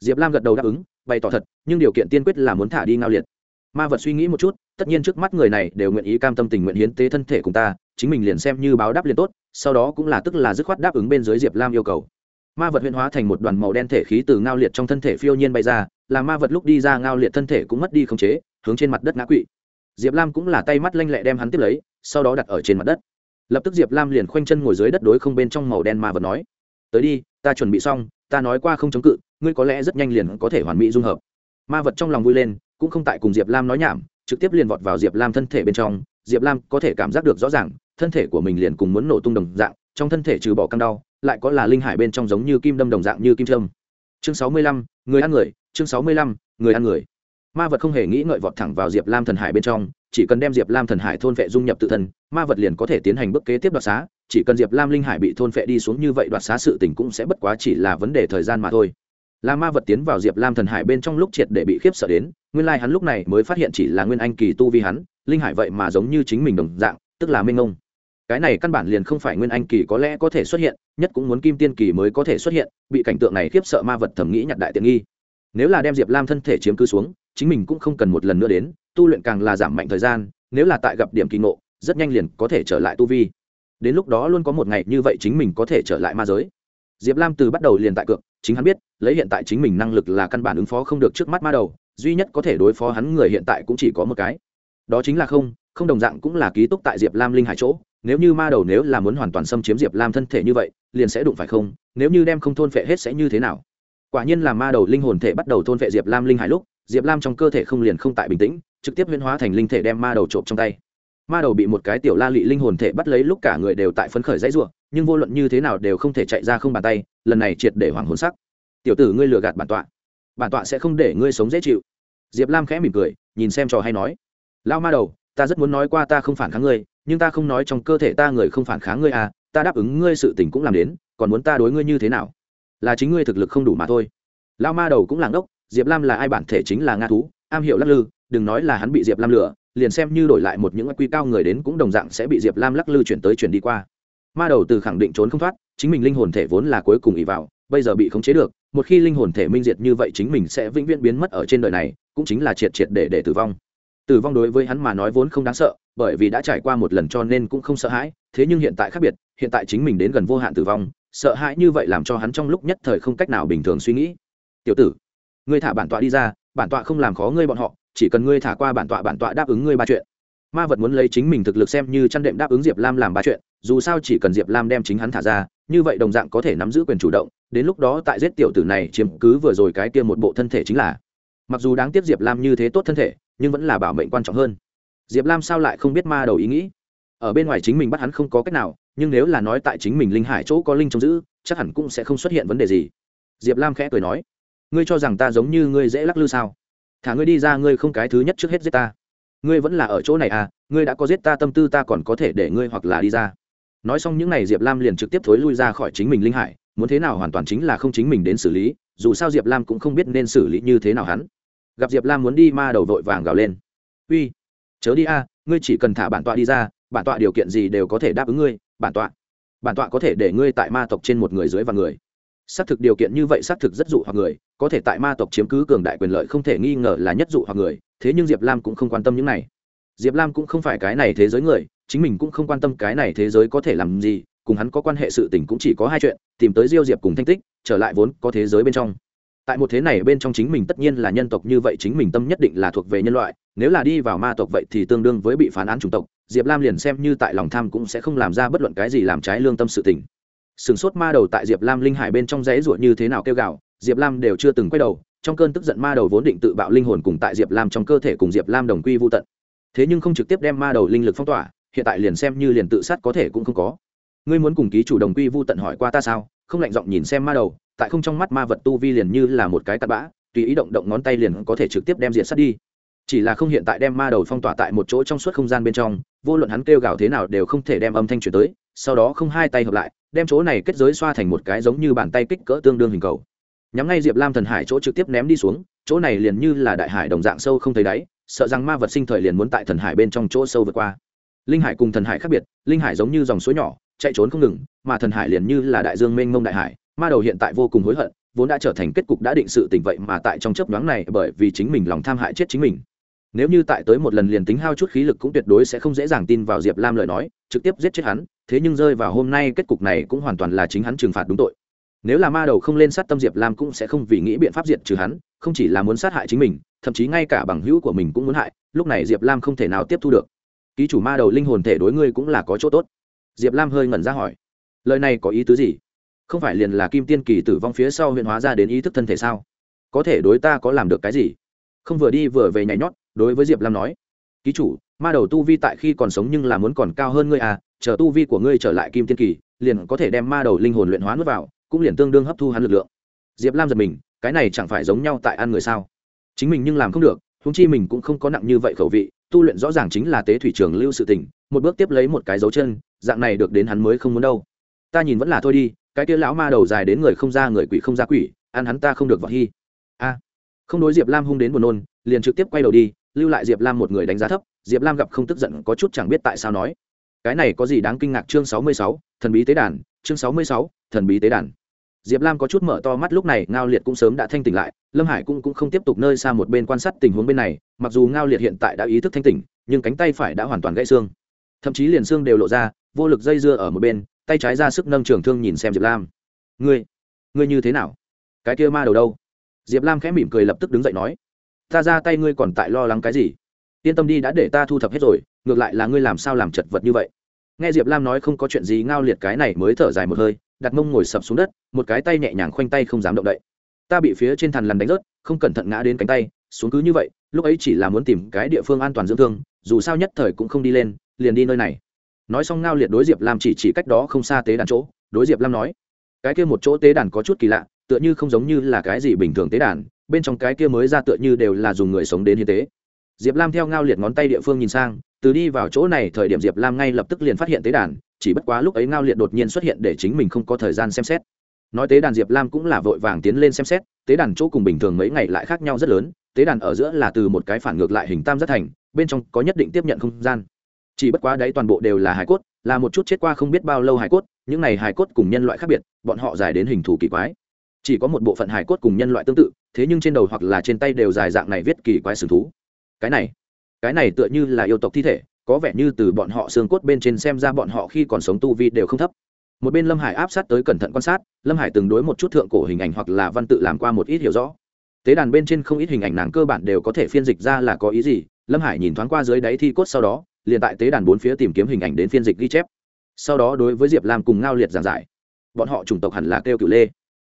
Diệp lam gật đầu đáp ứng, bày tỏ thật, nhưng điều kiện tiên quyết là muốn thả đi ngao liệt. Ma vật suy nghĩ một chút, tất nhiên trước mắt người này đều nguyện ý cam tâm tình nguyện hiến tế thân thể cùng ta, chính mình liền xem như báo đáp liền tốt sau đó cũng là tức là dứt khoát đáp ứng bên dưới diệp lam yêu cầu. Ma vật huyễn hóa thành một đoàn màu đen thể khí từ ngao liệt trong thân thể phiêu nhiên bay ra, là ma vật lúc đi ra ngao liệt thân thể cũng mất đi khống chế, hướng trên mặt đất ngã quỵ. Diệp lam cũng là tay mắt lanh lẹ đem hắn tiếp lấy, sau đó đặt ở trên mặt đất. Lập tức diệp lam liền khoanh chân ngồi dưới đất đối không bên trong màu đen ma vật nói, tới đi, ta chuẩn bị xong, ta nói qua không chống cự, ngươi có lẽ rất nhanh liền có thể hoàn mỹ dung hợp. Ma vật trong lòng vui lên, cũng không tại cùng diệp lam nói nhảm, trực tiếp liền vọt vào diệp lam thân thể bên trong, diệp lam có thể cảm giác được rõ ràng thân thể của mình liền cùng muốn nổ tung đồng dạng, trong thân thể trừ bỏ căng đau, lại có là linh hải bên trong giống như kim đâm đồng dạng như kim trâm chương sáu mươi lăm, người ăn người, chương sáu mươi lăm, người ăn người. Ma vật không hề nghĩ ngợi vọt thẳng vào diệp lam thần hải bên trong, chỉ cần đem diệp lam thần hải thôn vệ dung nhập tự thân, ma vật liền có thể tiến hành bước kế tiếp đoạt xá, chỉ cần diệp lam linh hải bị thôn vệ đi xuống như vậy đoạt xá sự tình cũng sẽ bất quá chỉ là vấn đề thời gian mà thôi. Là ma vật tiến vào diệp lam thần hải bên trong lúc triệt để bị khiếp sợ đến, nguyên lai hắn lúc này mới phát hiện chỉ là nguyên anh kỳ tu vi hắn, linh hải vậy mà giống như chính mình đồng dạng, tức là minh ông cái này căn bản liền không phải nguyên anh kỳ có lẽ có thể xuất hiện, nhất cũng muốn kim tiên kỳ mới có thể xuất hiện, bị cảnh tượng này khiếp sợ ma vật thẩm nghĩ nhặt đại tiện nghi. Nếu là đem diệp lam thân thể chiếm cứ xuống, chính mình cũng không cần một lần nữa đến, tu luyện càng là giảm mạnh thời gian, nếu là tại gặp điểm kỳ ngộ, rất nhanh liền có thể trở lại tu vi. Đến lúc đó luôn có một ngày như vậy chính mình có thể trở lại ma giới. Diệp lam từ bắt đầu liền tại cược, chính hắn biết, lấy hiện tại chính mình năng lực là căn bản ứng phó không được trước mắt ma đầu, duy nhất có thể đối phó hắn người hiện tại cũng chỉ có một cái. Đó chính là không không đồng dạng cũng là ký túc tại diệp lam linh hải chỗ nếu như ma đầu nếu là muốn hoàn toàn xâm chiếm diệp lam thân thể như vậy, liền sẽ đụng phải không? Nếu như đem không thôn phệ hết sẽ như thế nào? Quả nhiên là ma đầu linh hồn thể bắt đầu thôn phệ diệp lam linh hải lúc, diệp lam trong cơ thể không liền không tại bình tĩnh, trực tiếp huyễn hóa thành linh thể đem ma đầu trộm trong tay. Ma đầu bị một cái tiểu la lị linh hồn thể bắt lấy lúc cả người đều tại phấn khởi dãy ruộng nhưng vô luận như thế nào đều không thể chạy ra không bàn tay, lần này triệt để hoàng hồn sắc. Tiểu tử ngươi lừa gạt bản tọa bản tọa sẽ không để ngươi sống dễ chịu. Diệp lam khẽ mỉm cười, nhìn xem trò hay nói lao ma đầu, ta rất muốn nói qua ta không phản kháng ngươi nhưng ta không nói trong cơ thể ta người không phản kháng ngươi à ta đáp ứng ngươi sự tình cũng làm đến, còn muốn ta đối ngươi như thế nào? Là chính ngươi thực lực không đủ mà thôi. Lao ma đầu cũng làng đốc, diệp lam là ai bản thể chính là nga thú, am hiểu lắc lư, đừng nói là hắn bị diệp lam lừa, liền xem như đổi lại một những quy cao người đến cũng đồng dạng sẽ bị diệp lam lắc lư chuyển tới chuyển đi qua. Ma đầu từ khẳng định trốn không thoát, chính mình linh hồn thể vốn là cuối cùng ỉ vào, bây giờ bị khống chế được, một khi linh hồn thể minh diệt như vậy chính mình sẽ vĩnh viễn biến mất ở trên đời này, cũng chính là triệt triệt để để tử vong tử vong đối với hắn mà nói vốn không đáng sợ, bởi vì đã trải qua một lần cho nên cũng không sợ hãi, thế nhưng hiện tại khác biệt, hiện tại chính mình đến gần vô hạn tử vong, sợ hãi như vậy làm cho hắn trong lúc nhất thời không cách nào bình thường suy nghĩ. Tiểu tử, ngươi thả bản tọa đi ra, bản tọa không làm khó ngươi bọn họ, chỉ cần ngươi thả qua bản tọa bản tọa đáp ứng ngươi ba chuyện. Ma vật muốn lấy chính mình thực lực xem như chăn đệm đáp ứng diệp lam làm ba chuyện, dù sao chỉ cần diệp lam đem chính hắn thả ra, như vậy đồng dạng có thể nắm giữ quyền chủ động, đến lúc đó tại giết tiểu tử này chiếm cứ vừa rồi cái kia một bộ thân thể chính là. Mặc dù đáng tiếc diệp lam như thế tốt thân thể nhưng vẫn là bảo mệnh quan trọng hơn. Diệp lam sao lại không biết ma đầu ý nghĩ? Ở bên ngoài chính mình bắt hắn không có cách nào, nhưng nếu là nói tại chính mình linh hải chỗ có linh trông giữ, chắc hẳn cũng sẽ không xuất hiện vấn đề gì. Diệp lam khẽ cười nói, ngươi cho rằng ta giống như ngươi dễ lắc lư sao? Thả ngươi đi ra, ngươi không cái thứ nhất trước hết giết ta. Ngươi vẫn là ở chỗ này à ngươi đã có giết ta tâm tư ta còn có thể để ngươi hoặc là đi ra. Nói xong những n à y diệp lam liền trực tiếp thối lui ra khỏi chính mình linh hải, muốn thế nào hoàn toàn chính là không chính mình đến xử lý, dù sao diệp lam cũng không biết nên xử lý như thế nào hắn gặp diệp lam muốn đi ma đầu vội vàng gào lên. Uy, chớ đi a, ngươi chỉ cần thả bản tọa đi ra, bản tọa điều kiện gì đều có thể đáp ứng ngươi, bản tọa bản tọa có thể để ngươi tại ma tộc trên một người dưới và người. Xác thực điều kiện như vậy xác thực rất dụ hoặc người, có thể tại ma tộc chiếm cứ cường đại quyền lợi không thể nghi ngờ là nhất dụ hoặc người, thế nhưng diệp lam cũng không quan tâm những này. Diệp lam cũng không phải cái này thế giới người, chính mình cũng không quan tâm cái này thế giới có thể làm gì, cùng hắn có quan hệ sự tình cũng chỉ có hai chuyện, tìm tới diêu diệp cùng thanh tích, trở lại vốn có thế giới bên trong tại một thế này bên trong chính mình tất nhiên là nhân tộc, như vậy chính mình tâm nhất định là thuộc về nhân loại, nếu là đi vào ma tộc vậy thì tương đương với bị phán án chủng tộc. Diệp lam liền xem như tại lòng tham cũng sẽ không làm ra bất luận cái gì làm trái lương tâm sự tình. Sừng sốt ma đầu tại diệp lam linh hải bên trong rẽ ruột như thế nào kêu gạo diệp lam đều chưa từng quay đầu, trong cơn tức giận ma đầu vốn định tự bạo linh hồn cùng tại diệp lam trong cơ thể cùng diệp lam đồng quy vô tận. Thế nhưng không trực tiếp đem ma đầu linh lực phong tỏa, hiện tại liền xem như liền tự sát có thể cũng không có. Ngươi muốn cùng ký chủ đồng quy vô tận hỏi qua ta sao? Không lạnh giọng nhìn xem ma đầu, tại không trong mắt ma vật tu vi liền như là một cái tạt bã, tùy ý động động ngón tay liền có thể trực tiếp đem diện sát đi. Chỉ là không hiện tại đem ma đầu phong tỏa tại một chỗ trong suốt không gian bên trong, vô luận hắn kêu gào thế nào đều không thể đem âm thanh chuyển tới, sau đó không hai tay hợp lại, đem chỗ này kết giới xoa thành một cái giống như bàn tay kích cỡ tương đương hình cầu. Nhắm ngay diệp lam thần hải chỗ trực tiếp ném đi xuống, chỗ này liền như là đại hải đồng dạng sâu không thấy đáy, sợ rằng ma vật sinh thời liền muốn tại thần hải bên trong chỗ sâu vượt qua. Linh hải cùng thần hải khác biệt, linh hải giống như dòng suối nhỏ chạy trốn không ngừng, mà thần hải liền như là đại dương mênh mông đại hải, ma đầu hiện tại vô cùng hối hận, vốn đã trở thành kết cục đã định sự tình vậy mà tại trong chấp nhoáng này bởi vì chính mình lòng tham hại chết chính mình. Nếu như tại tới một lần liền tính hao chút khí lực cũng tuyệt đối sẽ không dễ dàng tin vào diệp lam lời nói, trực tiếp giết chết hắn, thế nhưng rơi vào hôm nay kết cục này cũng hoàn toàn là chính hắn trừng phạt đúng tội. Nếu là ma đầu không lên sát tâm diệp lam cũng sẽ không vì nghĩ biện pháp diệt trừ hắn, không chỉ là muốn sát hại chính mình, thậm chí ngay cả bằng hữu của mình cũng muốn hại, lúc này diệp lam không thể nào tiếp thu được. Ký chủ ma đầu linh hồn thể đối ngươi cũng là có chỗ tốt diệp lam hơi ngẩn ra hỏi, lời này có ý tứ gì? Không phải liền là kim tiên kỳ tử vong phía sau huyện hóa ra đến ý thức thân thể sao? Có thể đối ta có làm được cái gì? Không vừa đi vừa về nhảy nhót, đối với diệp lam nói, ký chủ, ma đầu tu vi tại khi còn sống nhưng là muốn còn cao hơn ngươi à chờ tu vi của ngươi trở lại kim tiên kỳ, liền có thể đem ma đầu linh hồn luyện hóa nước vào, cũng liền tương đương hấp thu hắn lực lượng. Diệp lam giật mình, cái này chẳng phải giống nhau tại ăn người sao? Chính mình nhưng làm không được húng chi mình cũng không có nặng như vậy khẩu vị, tu luyện rõ ràng chính là tế thủy trường lưu sự tỉnh một bước tiếp lấy một cái dấu chân dạng này được đến hắn mới không muốn đâu. Ta nhìn vẫn là thôi đi cái kia lão ma đầu dài đến người không ra người quỷ không ra quỷ ăn hắn ta không được vào hy a. Không đối diệp lam hung đến buồn nôn liền trực tiếp quay đầu đi lưu lại diệp lam một người đánh giá thấp diệp lam gặp không tức giận có chút chẳng biết tại sao nói. Cái này có gì đáng kinh ngạc chương sáu mươi sáu thần bí tế đàn chương sáu mươi sáu thần bí tế đàn. Diệp lam có chút mở to mắt lúc này ngao liệt cũng sớm đã thanh tỉnh lại lâm hải cũng, cũng không tiếp tục nơi xa một bên quan sát tình huống bên này mặc dù ngao liệt hiện tại đã ý thức thanh tỉnh nhưng cánh tay phải đã hoàn toàn gãy xương thậm chí liền xương đều lộ ra, vô lực dây dưa ở một bên, tay trái ra sức nâng trường thương nhìn xem diệp lam. Ngươi ngươi như thế nào? Cái kia ma đầu đâu? Diệp lam khẽ mỉm cười lập tức đứng dậy nói, ta ra tay ngươi còn tại lo lắng cái gì? Yên tâm đi, đã để ta thu thập hết rồi, ngược lại là ngươi làm sao làm chật vật như vậy? Nghe diệp lam nói không có chuyện gì ngao liệt cái này mới thở dài một hơi, đặt mông ngồi sập xuống đất, một cái tay nhẹ nhàng khoanh tay không dám động đậy. Ta bị phía trên thằn lằn đánh rớt, không cẩn thận ngã đến cánh tay, xuống cứ như vậy, lúc ấy chỉ là muốn tìm cái địa phương an toàn dưỡng thương, dù sao nhất thời cũng không đi lên liền đi nơi này. Nói xong ngao liệt đối diệp lam chỉ chỉ cách đó không xa tế đàn chỗ, đối diệp lam nói, cái kia một chỗ tế đàn có chút kỳ lạ, tựa như không giống như là cái gì bình thường tế đàn, bên trong cái kia mới ra tựa như đều là dùng người sống đến hiến tế. Diệp lam theo ngao liệt ngón tay địa phương nhìn sang, từ đi vào chỗ này thời điểm diệp lam ngay lập tức liền phát hiện tế đàn, chỉ bất quá lúc ấy ngao liệt đột nhiên xuất hiện để chính mình không có thời gian xem xét. Nói tế đàn diệp lam cũng là vội vàng tiến lên xem xét, tế đàn chỗ cùng bình thường mấy ngày lại khác nhau rất lớn, tế đàn ở giữa là từ một cái phản ngược lại hình tam giác thành, bên trong có nhất định tiếp nhận không gian chỉ bất quá đấy toàn bộ đều là hải cốt, là một chút chết qua không biết bao lâu hải cốt, những này hải cốt cùng nhân loại khác biệt, bọn họ dài đến hình thù kỳ quái. Chỉ có một bộ phận hải cốt cùng nhân loại tương tự, thế nhưng trên đầu hoặc là trên tay đều dài dạng này viết kỳ quái sừng thú. Cái này cái này tựa như là yêu tộc thi thể, có vẻ như từ bọn họ xương cốt bên trên xem ra bọn họ khi còn sống tu vi đều không thấp. Một bên lâm hải áp sát tới cẩn thận quan sát, lâm hải từng đối một chút thượng cổ hình ảnh hoặc là văn tự làm qua một ít hiểu rõ. Tế đàn bên trên không ít hình ảnh nàng cơ bản đều có thể phiên dịch ra là có ý gì, lâm hải nhìn thoáng qua dưới đáy thi cốt sau đó liền tại tế đàn bốn phía tìm kiếm hình ảnh đến phiên dịch ghi chép. Sau đó đối với diệp lam cùng ngao liệt giảng giải. Bọn họ chủng tộc hẳn là kêu cựu lê,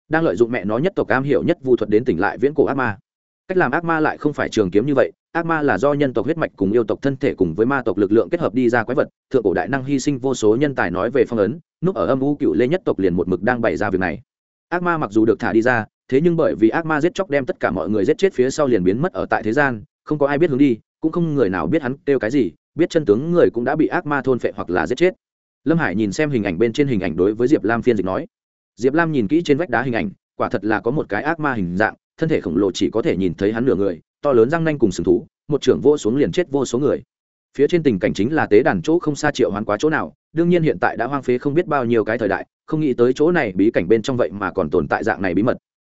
đang lợi dụng mẹ nó nhất tộc cam hiểu nhất vu thuật đến tỉnh lại viễn cổ ác ma. Cách làm ác ma lại không phải trường kiếm như vậy, ác ma là do nhân tộc huyết mạch cùng yêu tộc thân thể cùng với ma tộc lực lượng kết hợp đi ra quái vật, thượng cổ đại năng hy sinh vô số nhân tài nói về phong ấn, núp ở âm u cựu lê nhất tộc liền một mực đang bày ra việc này. Ác ma mặc dù được thả đi ra, thế nhưng bởi vì ác ma giết chóc đem tất cả mọi người giết chết phía sau liền biến mất ở tại thế gian, không có ai biết hướng đi, cũng không người nào biết hắn kêu cái gì biết chân tướng người cũng đã bị ác ma thôn phệ hoặc là giết chết. Lâm hải nhìn xem hình ảnh bên trên hình ảnh đối với diệp lam phiên dịch nói. Diệp lam nhìn kỹ trên vách đá hình ảnh, quả thật là có một cái ác ma hình dạng, thân thể khổng lồ chỉ có thể nhìn thấy hắn nửa người, to lớn răng nanh cùng sừng thú, một trưởng vô xuống liền chết vô số người. Phía trên tình cảnh chính là tế đàn chỗ không xa triệu hoán quá chỗ nào, đương nhiên hiện tại đã hoang phế không biết bao nhiêu cái thời đại, không nghĩ tới chỗ này bí cảnh bên trong vậy mà còn tồn tại dạng này bí mật.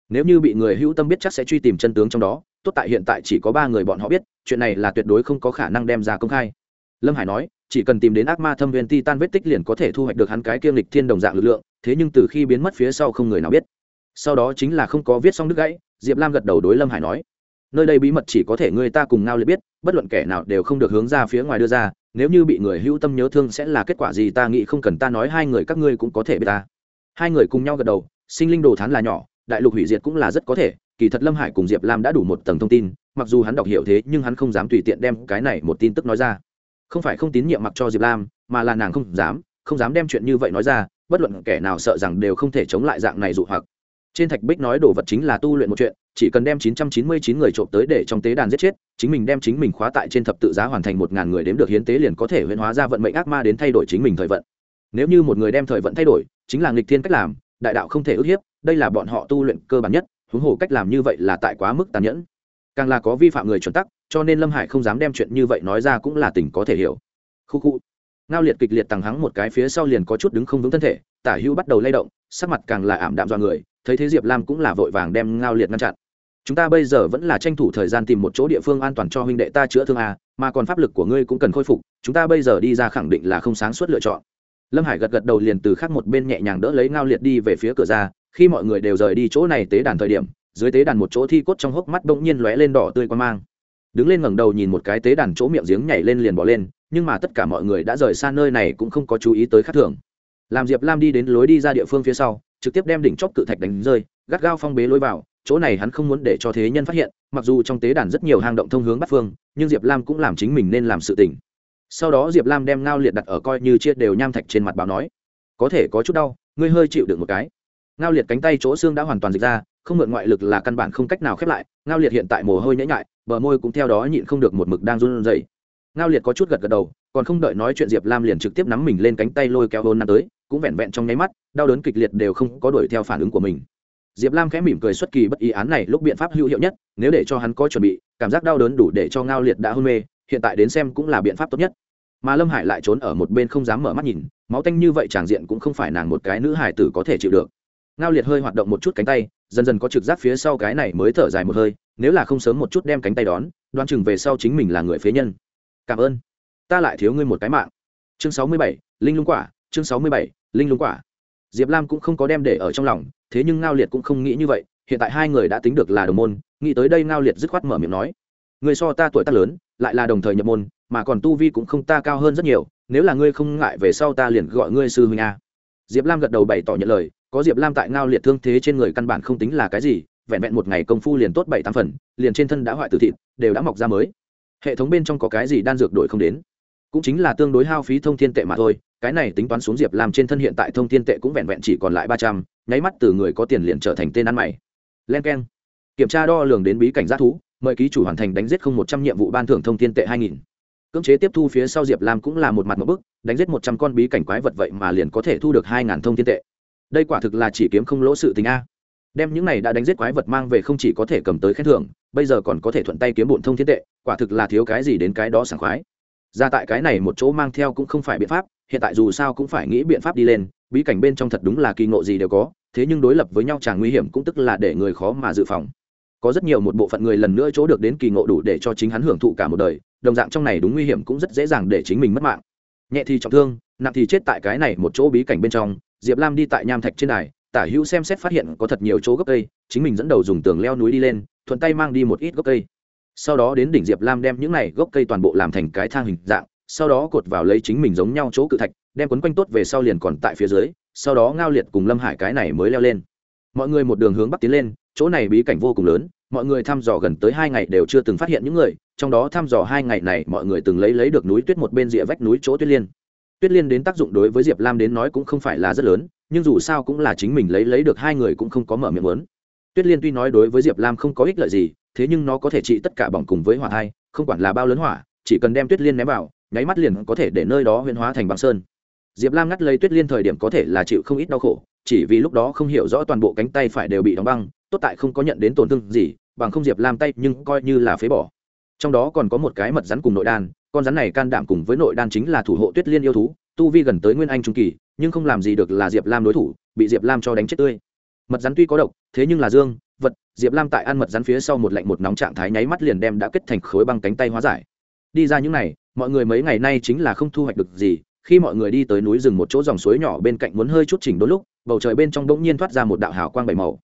Nếu như bị người hữu tâm biết chắc sẽ truy tìm chân tướng trong đó, tốt tại hiện tại chỉ có ba người bọn họ biết, chuyện này là tuyệt đối không có khả năng đem ra công khai lâm hải nói, chỉ cần tìm đến ác ma thâm viên titan vết tích liền có thể thu hoạch được hắn cái kiêm lịch thiên đồng dạng lực lượng, thế nhưng từ khi biến mất phía sau không người nào biết. Sau đó chính là không có viết xong đứt gãy, diệp lam gật đầu đối lâm hải nói, nơi đây bí mật chỉ có thể người ta cùng ngao liệt biết, bất luận kẻ nào đều không được hướng ra phía ngoài đưa ra, nếu như bị người hữu tâm nhớ thương sẽ là kết quả gì ta nghĩ không cần ta nói, hai người các ngươi cũng có thể biết ta. Hai người cùng nhau gật đầu, sinh linh đồ thán là nhỏ, đại lục hủy diệt cũng là rất có thể, kỳ thật lâm hải cùng diệp lam đã đủ một tầng thông tin, mặc dù hắn đọc hiểu thế nhưng hắn không dám tùy tiện đem cái này một tin tức nói ra không phải không tín nhiệm mặc cho diệp lam, mà là nàng không dám không dám đem chuyện như vậy nói ra, bất luận kẻ nào sợ rằng đều không thể chống lại dạng này dụ hoặc. Trên thạch bích nói đồ vật chính là tu luyện một chuyện, chỉ cần đem 999 người trộm tới để trong tế đàn giết chết, chính mình đem chính mình khóa tại trên thập tự giá hoàn thành một ngàn người đếm được hiến tế liền có thể huyễn hóa ra vận mệnh ác ma đến thay đổi chính mình thời vận. Nếu như một người đem thời vận thay đổi, chính là nghịch thiên cách làm, đại đạo không thể ức hiếp, đây là bọn họ tu luyện cơ bản nhất, huống hồ cách làm như vậy là tại quá mức tàn nhẫn càng là có vi phạm người chuẩn tắc, cho nên lâm hải không dám đem chuyện như vậy nói ra cũng là tình có thể hiểu. Khu khu. Ngao liệt kịch liệt tằng hắng một cái phía sau liền có chút đứng không vững thân thể, tả hữu bắt đầu lay động, sắc mặt càng là ảm đạm do người, thấy thế diệp lam cũng là vội vàng đem ngao liệt ngăn chặn. Chúng ta bây giờ vẫn là tranh thủ thời gian tìm một chỗ địa phương an toàn cho huynh đệ ta chữa thương à mà còn pháp lực của ngươi cũng cần khôi phục, chúng ta bây giờ đi ra khẳng định là không sáng suốt lựa chọn. Lâm hải gật gật đầu liền từ khác một bên nhẹ nhàng đỡ lấy ngao liệt đi về phía cửa ra, khi mọi người đều rời đi chỗ này tế đàn thời điểm dưới tế đàn một chỗ thi cốt trong hốc mắt bỗng nhiên lóe lên đỏ tươi quan mang. Đứng lên ngẩng đầu nhìn một cái tế đàn chỗ miệng giếng nhảy lên liền bỏ lên, nhưng mà tất cả mọi người đã rời xa nơi này cũng không có chú ý tới khác thường. Làm diệp lam đi đến lối đi ra địa phương phía sau, trực tiếp đem đỉnh chóp cự thạch đánh rơi, gắt gao phong bế lối vào, chỗ này hắn không muốn để cho thế nhân phát hiện, mặc dù trong tế đàn rất nhiều hang động thông hướng bắc phương, nhưng diệp lam cũng làm chính mình nên làm sự tỉnh sau đó diệp lam đem ngao liệt đặt ở coi như chia đều nham thạch trên mặt báo nói, có thể có chút đau, ngươi hơi chịu được một cái. Ngao liệt cánh tay chỗ xương đã hoàn toàn dịch ra không mượn ngoại lực là căn bản không cách nào khép lại, ngao liệt hiện tại mồ hôi nhễ nhại, bờ môi cũng theo đó nhịn không được một mực đang run rẩy. Ngao liệt có chút gật gật đầu, còn không đợi nói chuyện diệp lam liền trực tiếp nắm mình lên cánh tay lôi kéo hôn năm tới, cũng vẹn vẹn trong nháy mắt, đau đớn kịch liệt đều không có đuổi theo phản ứng của mình. Diệp lam khẽ mỉm cười xuất kỳ bất ý án này lúc biện pháp hữu hiệu nhất, nếu để cho hắn có chuẩn bị, cảm giác đau đớn đủ để cho ngao liệt đã hôn mê, hiện tại đến xem cũng là biện pháp tốt nhất. Mà lâm hải lại trốn ở một bên không dám mở mắt nhìn, máu tanh như vậy tràng diện cũng không phải nàng một cái nữ hải tử có thể chịu được ngao liệt hơi hoạt động một chút cánh tay, dần dần có trực giác phía sau cái này mới thở dài một hơi, nếu là không sớm một chút đem cánh tay đón đoan chừng về sau chính mình là người phế nhân. Cảm ơn. Ta lại thiếu ngươi một cái mạng. Chương sáu mươi bảy, linh lung quả, chương sáu mươi bảy, linh lung quả. Diệp lam cũng không có đem để ở trong lòng, thế nhưng ngao liệt cũng không nghĩ như vậy, hiện tại hai người đã tính được là đồng môn, nghĩ tới đây ngao liệt dứt khoát mở miệng nói. Người so ta tuổi ta lớn, lại là đồng thời nhập môn, mà còn tu vi cũng không ta cao hơn rất nhiều, nếu là ngươi không ngại về sau ta liền gọi ngươi sư huynh a. Diệp lam gật đầu bày tỏ nhận lời có diệp lam tại ngao liệt thương thế trên người căn bản không tính là cái gì, vẹn vẹn một ngày công phu liền tốt bảy tám phần, liền trên thân đã hoại từ thịt, đều đã mọc ra mới. Hệ thống bên trong có cái gì đan dược đổi không đến? Cũng chính là tương đối hao phí thông thiên tệ mà thôi, cái này tính toán xuống diệp làm trên thân hiện tại thông thiên tệ cũng vẹn vẹn chỉ còn lại ba trăm, nháy mắt từ người có tiền liền trở thành tên ăn mày. Len k e n kiểm tra đo lường đến bí cảnh giác thú, mời ký chủ hoàn thành đánh giết không một trăm nhiệm vụ ban thưởng thông thiên tệ hai nghìn. Cưỡng chế tiếp thu phía sau diệp lam cũng là một mặt một bức, đánh giết một trăm con bí cảnh quái vật vậy mà liền có thể thu được hai ngàn thông thiên tệ đây quả thực là chỉ kiếm không lỗ sự tình a. Đem những này đã đánh giết quái vật mang về không chỉ có thể cầm tới khen thưởng, bây giờ còn có thể thuận tay kiếm bổn thông thiên tệ, quả thực là thiếu cái gì đến cái đó sảng khoái. Ra tại cái này một chỗ mang theo cũng không phải biện pháp, hiện tại dù sao cũng phải nghĩ biện pháp đi lên, bí cảnh bên trong thật đúng là kỳ ngộ gì đều có, thế nhưng đối lập với nhau chàng nguy hiểm cũng tức là để người khó mà dự phòng. Có rất nhiều một bộ phận người lần nữa chỗ được đến kỳ ngộ đủ để cho chính hắn hưởng thụ cả một đời, đồng dạng trong này đúng nguy hiểm cũng rất dễ dàng để chính mình mất mạng. Nhẹ thì trọng thương, nặng thì chết tại cái này một chỗ bí cảnh bên trong diệp lam đi tại nham thạch trên đài, tả hữu xem xét phát hiện có thật nhiều chỗ gốc cây, chính mình dẫn đầu dùng tường leo núi đi lên, thuận tay mang đi một ít gốc cây. Sau đó đến đỉnh diệp lam đem những này gốc cây toàn bộ làm thành cái thang hình dạng, sau đó cột vào lấy chính mình giống nhau chỗ cự thạch, đem quấn quanh tốt về sau liền còn tại phía dưới, sau đó ngao liệt cùng lâm hải cái này mới leo lên. Mọi người một đường hướng bắc tiến lên, chỗ này bí cảnh vô cùng lớn, mọi người thăm dò gần tới hai ngày đều chưa từng phát hiện những người, trong đó thăm dò hai ngày này mọi người từng lấy lấy được núi tuyết một bên rìa vách núi chỗ tuyết liên tuyết liên đến tác dụng đối với diệp lam đến nói cũng không phải là rất lớn, nhưng dù sao cũng là chính mình lấy lấy được hai người cũng không có mở miệng lớn tuyết liên tuy nói đối với diệp lam không có ích lợi gì, thế nhưng nó có thể trị tất cả bỏng cùng với hỏa thai, không quản là bao lớn hỏa, chỉ cần đem tuyết liên ném vào, nháy mắt liền có thể để nơi đó huyên hóa thành băng sơn. Diệp lam ngắt lấy tuyết liên thời điểm có thể là chịu không ít đau khổ, chỉ vì lúc đó không hiểu rõ toàn bộ cánh tay phải đều bị đóng băng, tốt tại không có nhận đến tổn thương gì, bằng không diệp lam tay nhưng coi như là phế bỏ. Trong đó còn có một cái mật rắn cùng nội đan con rắn này can đảm cùng với nội đan chính là thủ hộ tuyết liên yêu thú, tu vi gần tới nguyên anh trung kỳ, nhưng không làm gì được là diệp lam đối thủ, bị diệp lam cho đánh chết tươi. Mật rắn tuy có độc, thế nhưng là dương, vật, diệp lam tại ăn mật rắn phía sau một lạnh một nóng trạng thái nháy mắt liền đem đã kết thành khối băng cánh tay hóa giải. Đi ra những này, mọi người mấy ngày nay chính là không thu hoạch được gì, khi mọi người đi tới núi rừng một chỗ dòng suối nhỏ bên cạnh muốn hơi chút chỉnh đôi lúc, bầu trời bên trong bỗng nhiên thoát ra một đạo hào quang bảy màu.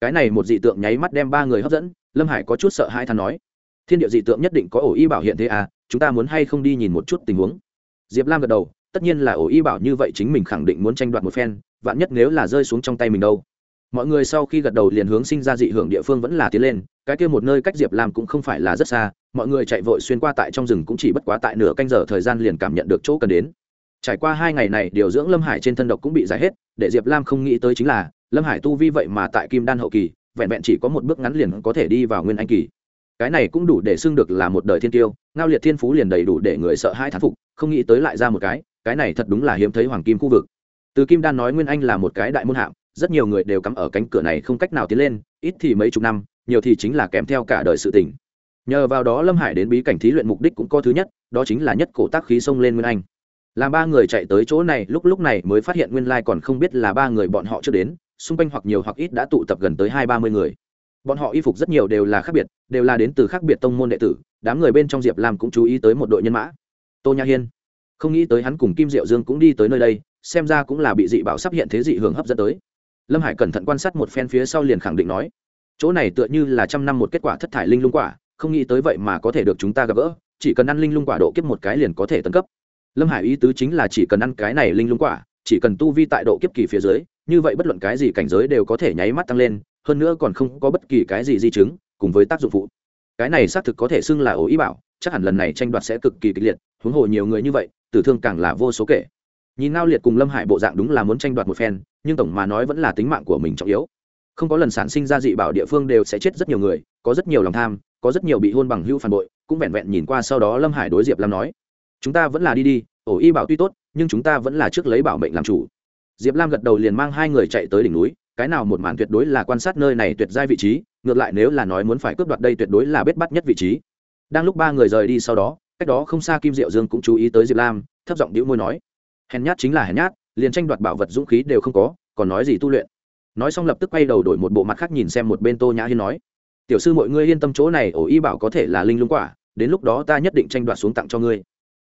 Cái này một dị tượng nháy mắt đem ba người hấp dẫn, lâm hải có chút sợ hai than nói, thiên địa dị tượng nhất định có ổ y bảo hiện thế à chúng ta muốn hay không đi nhìn một chút tình huống? Diệp lam gật đầu, tất nhiên là ổ y bảo như vậy chính mình khẳng định muốn tranh đoạt một phen, vạn nhất nếu là rơi xuống trong tay mình đâu. Mọi người sau khi gật đầu liền hướng sinh ra dị hưởng địa phương vẫn là tiến lên, cái kia một nơi cách diệp lam cũng không phải là rất xa, mọi người chạy vội xuyên qua tại trong rừng cũng chỉ bất quá tại nửa canh giờ thời gian liền cảm nhận được chỗ cần đến. Trải qua hai ngày này, điều dưỡng lâm hải trên thân độc cũng bị giải hết, để diệp lam không nghĩ tới chính là, lâm hải tu vi vậy mà tại kim đan hậu kỳ, vẹn vẹn chỉ có một bước ngắn liền có thể đi vào nguyên anh kỳ cái này cũng đủ để xưng được là một đời thiên tiêu, ngao liệt thiên phú liền đầy đủ để người sợ hai thán phục, không nghĩ tới lại ra một cái cái này thật đúng là hiếm thấy hoàng kim khu vực. Từ kim đan nói nguyên anh là một cái đại môn hạng rất nhiều người đều cắm ở cánh cửa này không cách nào tiến lên, ít thì mấy chục năm, nhiều thì chính là kèm theo cả đời sự tỉnh nhờ vào đó lâm hải đến bí cảnh thí luyện mục đích cũng có thứ nhất, đó chính là nhất cổ tác khí xông lên nguyên anh. Làm ba người chạy tới chỗ này, lúc lúc này mới phát hiện nguyên lai còn không biết là ba người bọn họ chưa đến, xung quanh hoặc nhiều hoặc ít đã tụ tập gần tới hai ba mươi người bọn họ y phục rất nhiều đều là khác biệt, đều là đến từ khác biệt tông môn đệ tử, đám người bên trong diệp lam cũng chú ý tới một đội nhân mã. Tô nha hiên, không nghĩ tới hắn cùng kim diệu dương cũng đi tới nơi đây, xem ra cũng là bị dị bảo sắp hiện thế dị hưởng hấp dẫn tới. Lâm hải cẩn thận quan sát một phen phía sau liền khẳng định nói, chỗ này tựa như là trăm năm một kết quả thất thải linh lung quả, không nghĩ tới vậy mà có thể được chúng ta gặp gỡ, chỉ cần ăn linh lung quả độ kiếp một cái liền có thể tấn cấp. Lâm hải ý tứ chính là chỉ cần ăn cái này linh lung quả, chỉ cần tu vi tại độ kiếp kỳ phía dưới, như vậy bất luận cái gì cảnh giới đều có thể nháy mắt tăng lên hơn nữa còn không có bất kỳ cái gì di chứng cùng với tác dụng phụ. Cái này xác thực có thể xưng là ổ ý bảo, chắc hẳn lần này tranh đoạt sẽ cực kỳ kịch liệt, huống hồ nhiều người như vậy, tử thương càng là vô số kể. Nhìn ngao liệt cùng lâm hải bộ dạng đúng là muốn tranh đoạt một phen, nhưng tổng mà nói vẫn là tính mạng của mình trọng yếu. Không có lần sản sinh ra dị bảo địa phương đều sẽ chết rất nhiều người, có rất nhiều lòng tham, có rất nhiều bị hôn bằng hưu phản bội, cũng vẹn vẹn nhìn qua sau đó lâm hải đối diệp lam nói, chúng ta vẫn là đi đi, ổ y bảo tuy tốt, nhưng chúng ta vẫn là trước lấy bảo mệnh làm chủ. Diệp lam gật đầu liền mang hai người chạy tới đỉnh núi cái nào một màn tuyệt đối là quan sát nơi này tuyệt giai vị trí, ngược lại nếu là nói muốn phải cướp đoạt đây tuyệt đối là bết bắt nhất vị trí. Đang lúc ba người rời đi sau đó, cách đó không xa kim diệu dương cũng chú ý tới diệp lam, thấp giọng đĩu môi nói, hèn nhát chính là hèn nhát, liền tranh đoạt bảo vật dũng khí đều không có, còn nói gì tu luyện? Nói xong lập tức quay đầu đổi một bộ mặt khác nhìn xem một bên tô nhã hiên nói, tiểu sư mọi ngươi yên tâm chỗ này, ổ y bảo có thể là linh lung quả, đến lúc đó ta nhất định tranh đoạt xuống tặng cho ngươi.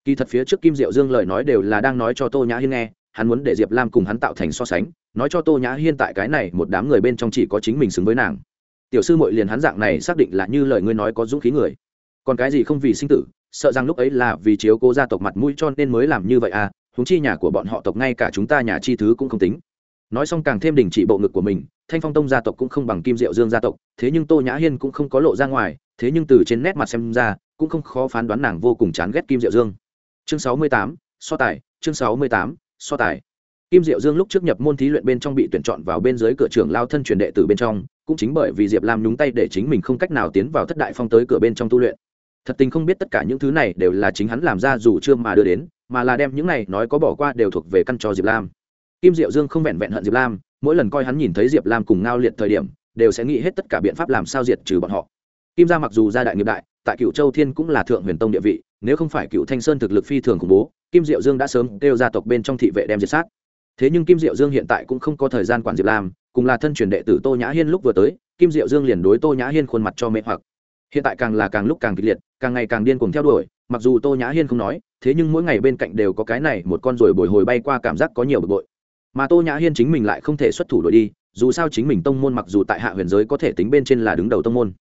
Kỳ thật phía trước kim diệu dương lời nói đều là đang nói cho tô nhã hiên nghe hắn muốn để diệp lam cùng hắn tạo thành so sánh, nói cho tô nhã hiên tại cái này một đám người bên trong chỉ có chính mình xứng với nàng. Tiểu sư mội liền hắn dạng này xác định là như lời ngươi nói có dũng khí người. Còn cái gì không vì sinh tử, sợ rằng lúc ấy là vì chiếu cố gia tộc mặt mũi cho nên mới làm như vậy à húng chi nhà của bọn họ tộc ngay cả chúng ta nhà chi thứ cũng không tính. Nói xong càng thêm đình chỉ bộ ngực của mình, thanh phong tông gia tộc cũng không bằng kim diệu dương gia tộc, thế nhưng tô nhã hiên cũng không có lộ ra ngoài, thế nhưng từ trên nét mặt xem ra, cũng không khó phán đoán nàng vô cùng chán ghét kim diệu dương. Chương sáu mươi tám, so tài, chương sáu mươi tám so tài. Kim diệu dương lúc trước nhập môn thí luyện bên trong bị tuyển chọn vào bên dưới cửa trưởng lao thân truyền đệ tử bên trong, cũng chính bởi vì diệp lam nhúng tay để chính mình không cách nào tiến vào thất đại phong tới cửa bên trong tu luyện. Thật tình không biết tất cả những thứ này đều là chính hắn làm ra dù chưa mà đưa đến, mà là đem những này nói có bỏ qua đều thuộc về căn cho diệp lam. Kim diệu dương không vẹn vẹn hận diệp lam, mỗi lần coi hắn nhìn thấy diệp lam cùng ngao liệt thời điểm, đều sẽ nghĩ hết tất cả biện pháp làm sao diệt trừ bọn họ. Kim gia mặc dù gia đại nghiệp đại, tại cựu châu thiên cũng là thượng huyền tông địa vị nếu không phải cựu thanh sơn thực lực phi thường khủng bố, kim diệu dương đã sớm kêu gia tộc bên trong thị vệ đem diệt sát. Thế nhưng kim diệu dương hiện tại cũng không có thời gian quản diệp lam, cùng là thân truyền đệ tử tô nhã hiên lúc vừa tới, kim diệu dương liền đối tô nhã hiên khuôn mặt cho mẹ hoặc. Hiện tại càng là càng lúc càng kịch liệt, càng ngày càng điên cuồng theo đuổi, mặc dù tô nhã hiên không nói, thế nhưng mỗi ngày bên cạnh đều có cái này một con ruồi bồi hồi bay qua cảm giác có nhiều bực bội. Mà tô nhã hiên chính mình lại không thể xuất thủ đuổi đi, dù sao chính mình tông môn mặc dù tại hạ huyền giới có thể tính bên trên là đứng đầu tông môn.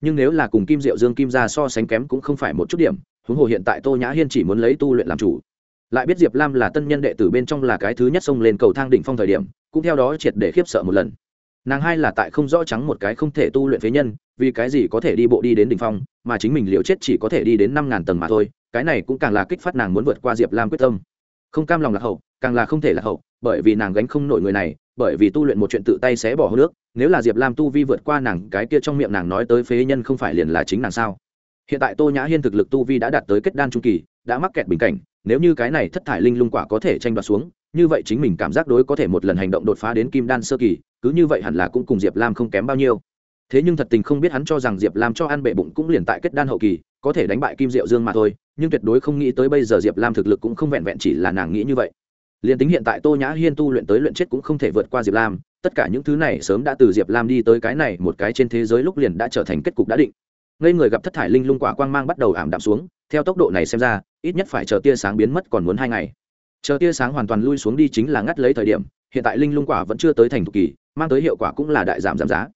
Nhưng nếu là cùng kim diệu dương kim ra so sánh kém cũng không phải một chút điểm huống hồ hiện tại tô nhã hiên chỉ muốn lấy tu luyện làm chủ. Lại biết diệp lam là tân nhân đệ tử bên trong là cái thứ nhất xông lên cầu thang đỉnh phong thời điểm, cũng theo đó triệt để khiếp sợ một lần. Nàng hai là tại không rõ trắng một cái không thể tu luyện phế nhân, vì cái gì có thể đi bộ đi đến đỉnh phong, mà chính mình liệu chết chỉ có thể đi đến năm ngàn tầng mà thôi, cái này cũng càng là kích phát nàng muốn vượt qua diệp lam quyết tâm. Không cam lòng lạc hậu, càng là không thể lạc hậu, bởi vì nàng gánh không nổi người này, bởi vì tu luyện một chuyện tự tay sẽ bỏ hô nước, nếu là diệp lam tu vi vượt qua nàng, cái kia trong miệng nàng nói tới phế nhân không phải liền là chính nàng sao? Hiện tại tô nhã hiên thực lực tu vi đã đạt tới kết đan trung kỳ, đã mắc kẹt bình cảnh, nếu như cái này thất thải linh lung quả có thể tranh đoạt xuống, như vậy chính mình cảm giác đối có thể một lần hành động đột phá đến kim đan sơ kỳ, cứ như vậy hẳn là cũng cùng diệp lam không kém bao nhiêu. Thế nhưng thật tình không biết hắn cho rằng diệp lam cho ăn bệ bụng cũng liền tại kết đan hậu kỳ, có thể đánh bại kim diệu dương mà thôi, nhưng tuyệt đối không nghĩ tới bây giờ diệp lam thực lực cũng không vẹn vẹn chỉ là nàng nghĩ như vậy. Liền tính hiện tại tô nhã hiên tu luyện tới luyện chết cũng không thể vượt qua diệp lam, tất cả những thứ này sớm đã từ diệp lam đi tới cái này một cái trên thế giới lúc liền đã trở thành kết cục đã định ngây người gặp thất thải linh lung quả quang mang bắt đầu ảm đạm xuống, theo tốc độ này xem ra, ít nhất phải chờ tia sáng biến mất còn muốn hai ngày. Chờ tia sáng hoàn toàn lui xuống đi chính là ngắt lấy thời điểm, hiện tại linh lung quả vẫn chưa tới thành thục kỳ, mang tới hiệu quả cũng là đại giảm giảm giá.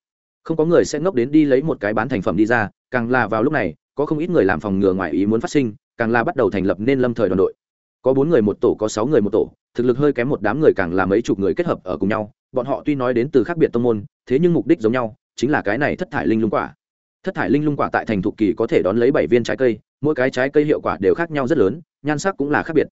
Không có người sẽ ngốc đến đi lấy một cái bán thành phẩm đi ra, càng là vào lúc này, có không ít người làm phòng ngừa ngoài ý muốn phát sinh, càng là bắt đầu thành lập nên lâm thời đoàn đội. Có bốn người một tổ, có sáu người một tổ, thực lực hơi kém một đám người càng là mấy chục người kết hợp ở cùng nhau, bọn họ tuy nói đến từ khác biệt tông môn, thế nhưng mục đích giống nhau, chính là cái này thất thải linh lung quả thất thải linh lung quả tại thành thục kỳ có thể đón lấy bảy viên trái cây, mỗi cái trái cây hiệu quả đều khác nhau rất lớn, nhan sắc cũng là khác biệt.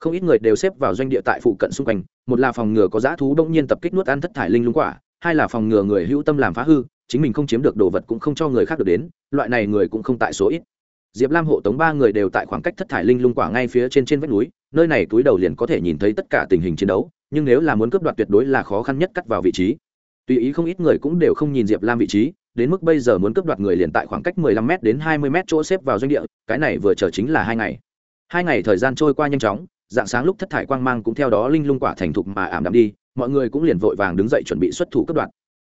Không ít người đều xếp vào doanh địa tại phụ cận xung quanh, một là phòng ngừa có dã thú đông nhiên tập kích nuốt ăn thất thải linh lung quả, hai là phòng ngừa người hữu tâm làm phá hư, chính mình không chiếm được đồ vật cũng không cho người khác được đến, loại này người cũng không tại số ít. Diệp lam hộ tống ba người đều tại khoảng cách thất thải linh lung quả ngay phía trên trên vách núi, nơi này túi đầu liền có thể nhìn thấy tất cả tình hình chiến đấu, nhưng nếu là muốn cướp đoạt tuyệt đối là khó khăn nhất cắt vào vị trí. Tùy ý không ít người cũng đều không nhìn diệp lam vị trí đến mức bây giờ muốn cướp đoạt người liền tại khoảng cách 15 m đến 20 m chỗ xếp vào doanh địa, cái này vừa chờ chính là hai ngày. Hai ngày thời gian trôi qua nhanh chóng, dạng sáng lúc thất thải quang mang cũng theo đó linh lung quả thành thục mà ảm đạm đi, mọi người cũng liền vội vàng đứng dậy chuẩn bị xuất thủ cướp đoạt.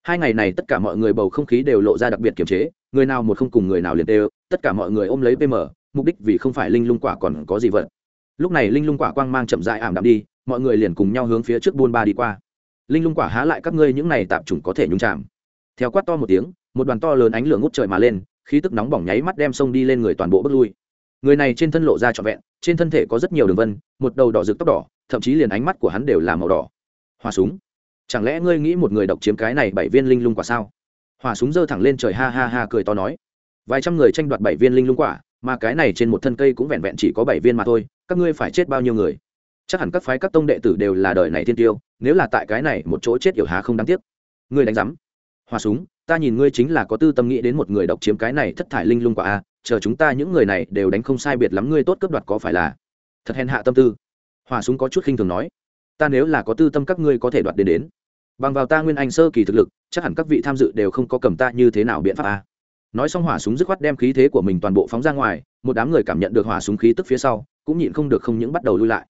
Hai ngày này tất cả mọi người bầu không khí đều lộ ra đặc biệt kiềm chế, người nào một không cùng người nào liền đều, tất cả mọi người ôm lấy pm, mục đích vì không phải linh lung quả còn có gì vật. Lúc này linh lung quả quang mang chậm rãi ảm đạm đi, mọi người liền cùng nhau hướng phía trước buôn ba đi qua. Linh lung quả há lại các ngươi những này tạp chủng có thể nhúng chạm theo quát to một tiếng một đoàn to lớn ánh lửa ngút trời mà lên, khí tức nóng bỏng nháy mắt đem sông đi lên người toàn bộ bước lui. Người này trên thân lộ ra trọn vẹn, trên thân thể có rất nhiều đường vân, một đầu đỏ rực tóc đỏ, thậm chí liền ánh mắt của hắn đều là màu đỏ. Hòa súng. Chẳng lẽ ngươi nghĩ một người độc chiếm cái này bảy viên linh lung quả sao? Hỏa súng giơ thẳng lên trời ha ha ha cười to nói. Vài trăm người tranh đoạt bảy viên linh lung quả, mà cái này trên một thân cây cũng vẹn vẹn chỉ có bảy viên mà thôi, các ngươi phải chết bao nhiêu người? Chắc hẳn các phái các tông đệ tử đều là đời này thiên tiêu, nếu là tại cái này một chỗ chết yểu há không đáng tiếc. Ngươi đánh giám. Hòa súng ta nhìn ngươi chính là có tư tâm nghĩ đến một người độc chiếm cái này thất thải linh lung quả a, chờ chúng ta những người này đều đánh không sai biệt lắm ngươi tốt cướp đoạt có phải là? Thật hèn hạ tâm tư. Hòa súng có chút khinh thường nói. Ta nếu là có tư tâm các ngươi có thể đoạt đến đến. Bằng vào ta nguyên anh sơ kỳ thực lực, chắc hẳn các vị tham dự đều không có cầm ta như thế nào biện pháp a. Nói xong hỏa súng dứt khoát đem khí thế của mình toàn bộ phóng ra ngoài, một đám người cảm nhận được hỏa súng khí tức phía sau, cũng nhịn không được không những bắt đầu lui lại.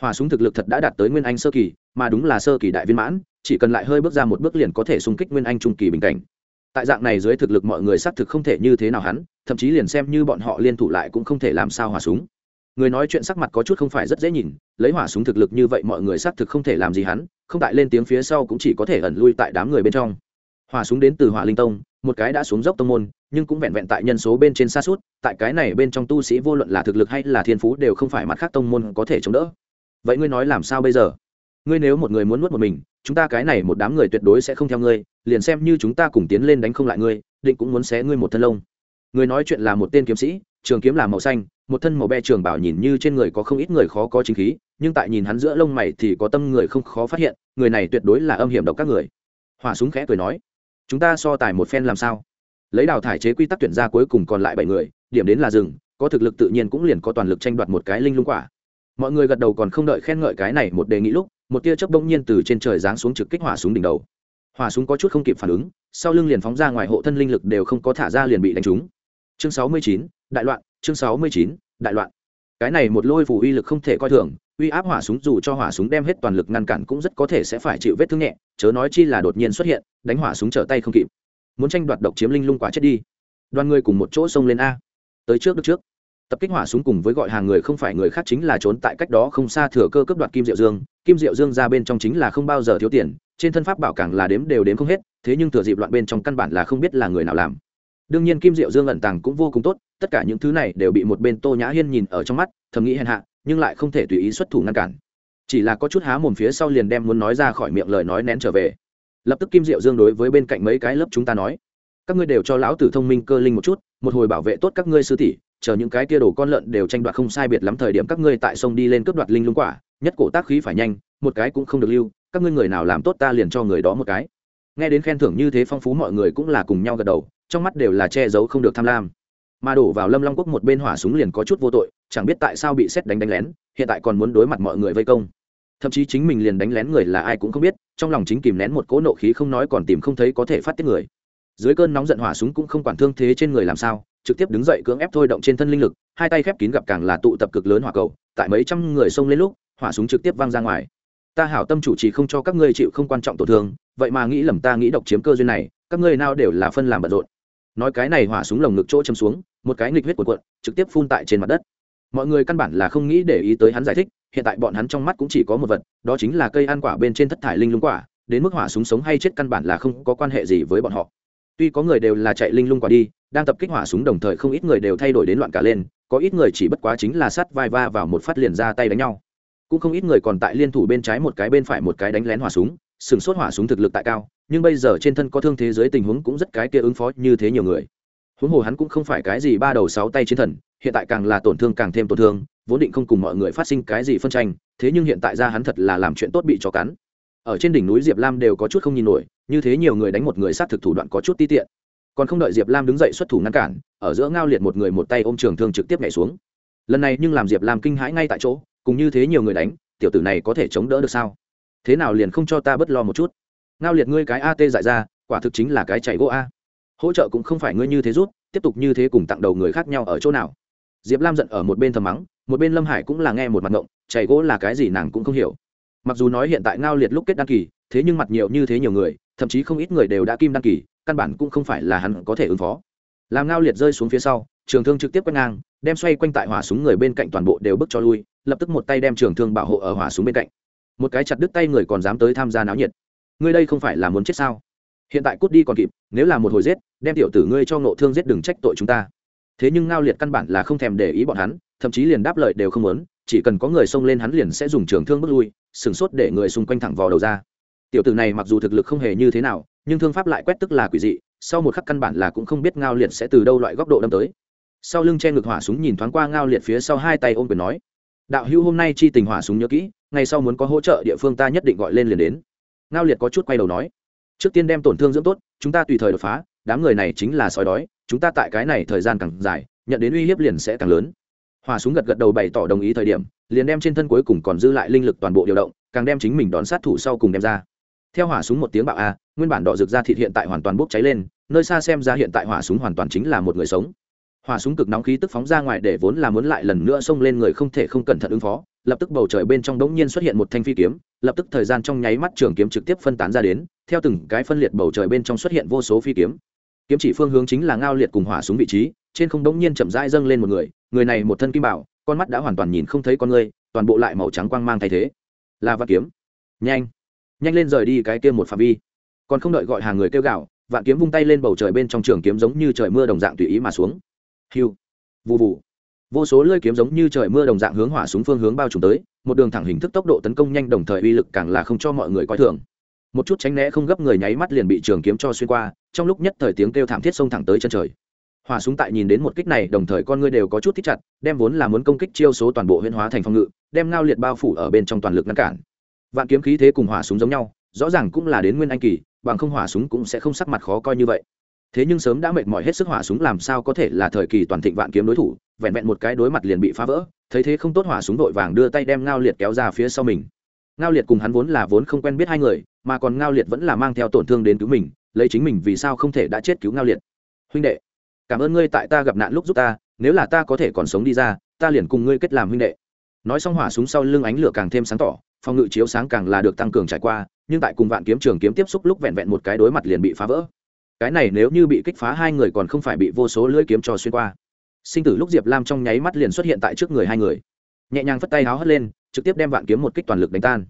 Hỏa súng thực lực thật đã đạt tới nguyên anh sơ kỳ, mà đúng là sơ kỳ đại viên mãn, chỉ cần lại hơi bước ra một bước liền có thể xung kích nguyên anh trung kỳ bình cảnh tại dạng này dưới thực lực mọi người xác thực không thể như thế nào hắn, thậm chí liền xem như bọn họ liên thủ lại cũng không thể làm sao hỏa súng. Người nói chuyện sắc mặt có chút không phải rất dễ nhìn, lấy hỏa súng thực lực như vậy mọi người xác thực không thể làm gì hắn, không tại lên tiếng phía sau cũng chỉ có thể ẩn lui tại đám người bên trong. Hỏa súng đến từ hỏa linh tông, một cái đã xuống dốc tông môn, nhưng cũng vẹn vẹn tại nhân số bên trên xa suốt, tại cái này bên trong tu sĩ vô luận là thực lực hay là thiên phú đều không phải mặt khác tông môn có thể chống đỡ. Vậy ngươi nói làm sao bây giờ? Ngươi nếu một người muốn nuốt một mình chúng ta cái này một đám người tuyệt đối sẽ không theo ngươi, liền xem như chúng ta cùng tiến lên đánh không lại ngươi, định cũng muốn xé ngươi một thân lông. Người nói chuyện là một tên kiếm sĩ, trường kiếm là màu xanh, một thân màu be trường bảo nhìn như trên người có không ít người khó có chính khí, nhưng tại nhìn hắn giữa lông mày thì có tâm người không khó phát hiện, người này tuyệt đối là âm hiểm độc các người. Hỏa súng khẽ cười nói, chúng ta so tài một phen làm sao? Lấy đào thải chế quy tắc tuyển ra cuối cùng còn lại bảy người, điểm đến là rừng, có thực lực tự nhiên cũng liền có toàn lực tranh đoạt một cái linh lung quả. Mọi người gật đầu còn không đợi khen ngợi cái này một đề nghị lúc một tia chớp bỗng nhiên từ trên trời giáng xuống trực kích hỏa súng đỉnh đầu. Hỏa súng có chút không kịp phản ứng, sau lưng liền phóng ra ngoài hộ thân linh lực đều không có thả ra liền bị đánh trúng. Chương sáu mươi chín, đại loạn, chương sáu mươi chín, đại loạn. Cái này một lôi phủ uy lực không thể coi thường, uy áp hỏa súng dù cho hỏa súng đem hết toàn lực ngăn cản cũng rất có thể sẽ phải chịu vết thương nhẹ, chớ nói chi là đột nhiên xuất hiện, đánh hỏa súng trở tay không kịp. Muốn tranh đoạt độc chiếm linh lung quả chết đi. Đoàn người cùng một chỗ xông lên a. Tới trước được trước tập kích hỏa súng cùng với gọi hàng người không phải người khác chính là trốn tại cách đó không xa thừa cơ cướp đoạt kim diệu dương. Kim diệu dương ra bên trong chính là không bao giờ thiếu tiền, trên thân pháp bảo càng là đếm đều đếm không hết, thế nhưng thừa dịp loạn bên trong căn bản là không biết là người nào làm. Đương nhiên kim diệu dương ẩn tàng cũng vô cùng tốt, tất cả những thứ này đều bị một bên tô nhã hiên nhìn ở trong mắt, thầm nghĩ hèn hạ, nhưng lại không thể tùy ý xuất thủ ngăn cản. Chỉ là có chút há mồm phía sau liền đem muốn nói ra khỏi miệng lời nói nén trở về. Lập tức kim diệu dương đối với bên cạnh mấy cái lớp chúng ta nói, các ngươi đều cho lão tử thông minh cơ linh một chút, một hồi bảo vệ tốt các ngươi sư tỷ chờ những cái tia đồ con lợn đều tranh đoạt không sai biệt lắm thời điểm các ngươi tại sông đi lên cướp đoạt linh lung quả, nhất cổ tác khí phải nhanh, một cái cũng không được lưu, các ngươi người nào làm tốt ta liền cho người đó một cái. Nghe đến khen thưởng như thế phong phú mọi người cũng là cùng nhau gật đầu, trong mắt đều là che giấu không được tham lam. Mà đổ vào lâm long quốc một bên hỏa súng liền có chút vô tội, chẳng biết tại sao bị xét đánh đánh lén, hiện tại còn muốn đối mặt mọi người vây công. Thậm chí chính mình liền đánh lén người là ai cũng không biết, trong lòng chính kìm nén một cỗ nộ khí không nói còn tìm không thấy có thể phát tiết người. Dưới cơn nóng giận hỏa súng cũng không quản thương thế trên người làm sao trực tiếp đứng dậy cưỡng ép thôi động trên thân linh lực, hai tay khép kín gặp càng là tụ tập cực lớn hỏa cầu, tại mấy trăm người xông lên lúc, hỏa súng trực tiếp văng ra ngoài. Ta hảo tâm chủ trì không cho các ngươi chịu không quan trọng tổn thương, vậy mà nghĩ lầm ta nghĩ độc chiếm cơ duyên này, các ngươi nào đều là phân làm bận rộn. Nói cái này hỏa súng lồng ngực chỗ châm xuống, một cái nghịch huyết của cuộn, trực tiếp phun tại trên mặt đất. Mọi người căn bản là không nghĩ để ý tới hắn giải thích, hiện tại bọn hắn trong mắt cũng chỉ có một vật, đó chính là cây ăn quả bên trên thất thải linh lung quả, đến mức hỏa súng sống hay chết căn bản là không có quan hệ gì với bọn họ tuy có người đều là chạy linh lung quả đi, đang tập kích hỏa súng đồng thời không ít người đều thay đổi đến loạn cả lên, có ít người chỉ bất quá chính là sát vai va vào một phát liền ra tay đánh nhau. Cũng không ít người còn tại liên thủ bên trái một cái bên phải một cái đánh lén hỏa súng, sừng sốt hỏa súng thực lực tại cao, nhưng bây giờ trên thân có thương thế giới tình huống cũng rất cái kia ứng phó như thế nhiều người. Huống hồ hắn cũng không phải cái gì ba đầu sáu tay chiến thần, hiện tại càng là tổn thương càng thêm tổn thương, vốn định không cùng mọi người phát sinh cái gì phân tranh, thế nhưng hiện tại ra hắn thật là làm chuyện tốt bị cho cắn ở trên đỉnh núi diệp lam đều có chút không nhìn nổi, như thế nhiều người đánh một người sát thực thủ đoạn có chút ti tiện. Còn không đợi diệp lam đứng dậy xuất thủ ngăn cản, ở giữa ngao liệt một người một tay ôm trường thương trực tiếp nhảy xuống. Lần này nhưng làm diệp lam kinh hãi ngay tại chỗ, cùng như thế nhiều người đánh, tiểu tử này có thể chống đỡ được sao? Thế nào liền không cho ta b ấ t lo một chút? Ngao liệt ngươi cái at dại ra, quả thực chính là cái chạy gỗ a. Hỗ trợ cũng không phải ngươi như thế rút, tiếp tục như thế cùng tặng đầu người khác nhau ở chỗ nào? Diệp lam giận ở một bên thầm mắng, một bên lâm hải cũng là nghe một mặt ngộng, chạy gỗ là cái gì nàng cũng không hiểu mặc dù nói hiện tại ngao liệt lúc kết đăng kỳ, thế nhưng mặt nhiều như thế nhiều người, thậm chí không ít người đều đã kim đăng kỳ, căn bản cũng không phải là hắn có thể ứng phó. Làm ngao liệt rơi xuống phía sau, trường thương trực tiếp quét ngang, đem xoay quanh tại hỏa súng người bên cạnh toàn bộ đều bước cho lui, lập tức một tay đem trường thương bảo hộ ở hỏa súng bên cạnh. Một cái chặt đứt tay người còn dám tới tham gia náo nhiệt. Ngươi đây không phải là muốn chết sao? Hiện tại cút đi còn kịp, nếu là một hồi giết, đem tiểu tử ngươi cho ngộ thương giết đừng trách tội chúng ta. Thế nhưng ngao liệt căn bản là không thèm để ý bọn hắn, thậm chí liền đáp lời đều không muốn chỉ cần có người xông lên hắn liền sẽ dùng trường thương bước lui sửng sốt để người xung quanh thẳng vào đầu ra. Tiểu tử này mặc dù thực lực không hề như thế nào, nhưng thương pháp lại quét tức là quỷ dị, sau một khắc căn bản là cũng không biết ngao liệt sẽ từ đâu loại góc độ đâm tới. Sau lưng che ngực hỏa súng nhìn thoáng qua ngao liệt phía sau hai tay ôm quyền nói, đạo hữu hôm nay chi tình hỏa súng nhớ kỹ, ngày sau muốn có hỗ trợ địa phương ta nhất định gọi lên liền đến. Ngao liệt có chút quay đầu nói, trước tiên đem tổn thương dưỡng tốt, chúng ta tùy thời đột phá, đám người này chính là sói đói, chúng ta tại cái này thời gian càng dài, nhận đến uy hiếp liền sẽ càng lớn. Hòa súng gật gật đầu bày tỏ đồng ý thời điểm, liền đem trên thân cuối cùng còn dư lại linh lực toàn bộ điều động, càng đem chính mình đón sát thủ sau cùng đem ra. Theo hỏa súng một tiếng bạo a, nguyên bản đỏ rực ra thịt hiện tại hoàn toàn bốc cháy lên, nơi xa xem ra hiện tại hỏa súng hoàn toàn chính là một người sống. Hỏa súng cực nóng khí tức phóng ra ngoài để vốn là muốn lại lần nữa xông lên người không thể không cẩn thận ứng phó, lập tức bầu trời bên trong đống nhiên xuất hiện một thanh phi kiếm, lập tức thời gian trong nháy mắt trường kiếm trực tiếp phân tán ra đến, theo từng cái phân liệt bầu trời bên trong xuất hiện vô số phi kiếm. Kiếm chỉ phương hướng chính là ngao liệt cùng hỏa súng vị trí trên không đống nhiên chậm rãi dâng lên một người người này một thân kim bảo, con mắt đã hoàn toàn nhìn không thấy con người toàn bộ lại màu trắng quang mang thay thế. Là vạn kiếm. Nhanh nhanh lên rời đi cái kia một phạm vi. Còn không đợi gọi hàng người kêu gạo vạn kiếm vung tay lên bầu trời bên trong trường kiếm giống như trời mưa đồng dạng tùy ý mà xuống. Hiu vụ vụ vô số lơi kiếm giống như trời mưa đồng dạng hướng hỏa súng phương hướng bao trùm tới, một đường thẳng hình thức tốc độ tấn công nhanh đồng thời uy lực càng là không cho mọi người coi thường. Một chút tránh né không gấp người nháy mắt liền bị trường kiếm cho xuyên qua, trong lúc nhất thời tiếng kêu thảm thiết xông thẳng tới chân trời hỏa súng tại nhìn đến một kích này, đồng thời con ngươi đều có chút thích chặt, đem vốn là muốn công kích chiêu số toàn bộ huyễn hóa thành phòng ngự, đem ngao liệt bao phủ ở bên trong toàn lực ngăn cản. Vạn kiếm khí thế cùng hỏa súng giống nhau, rõ ràng cũng là đến nguyên anh kỳ, bằng không hỏa súng cũng sẽ không sắc mặt khó coi như vậy. Thế nhưng sớm đã mệt mỏi hết sức hỏa súng làm sao có thể là thời kỳ toàn thịnh vạn kiếm đối thủ, vẹn vẹn một cái đối mặt liền bị phá vỡ, thấy thế không tốt hỏa súng đội vàng đưa tay đem ngao liệt kéo ra phía sau mình. Ngao liệt cùng hắn vốn là vốn không quen biết hai người, mà còn ngao liệt vẫn là mang theo tổn thương đến cứu mình, lấy chính mình vì sao không thể đã chết cứu ngao liệt. Huynh đệ cảm ơn ngươi tại ta gặp nạn lúc giúp ta, nếu là ta có thể còn sống đi ra, ta liền cùng ngươi kết làm huynh đệ. Nói xong hỏa súng sau lưng ánh lửa càng thêm sáng tỏ, phòng ngự chiếu sáng càng là được tăng cường trải qua, nhưng tại cùng vạn kiếm trường kiếm tiếp xúc lúc vẹn vẹn một cái đối mặt liền bị phá vỡ. Cái này nếu như bị kích phá hai người còn không phải bị vô số lưỡi kiếm cho xuyên qua. Sinh tử lúc diệp lam trong nháy mắt liền xuất hiện tại trước người hai người. Nhẹ nhàng phất tay háo hất lên, trực tiếp đem vạn kiếm một kích toàn lực đánh tan.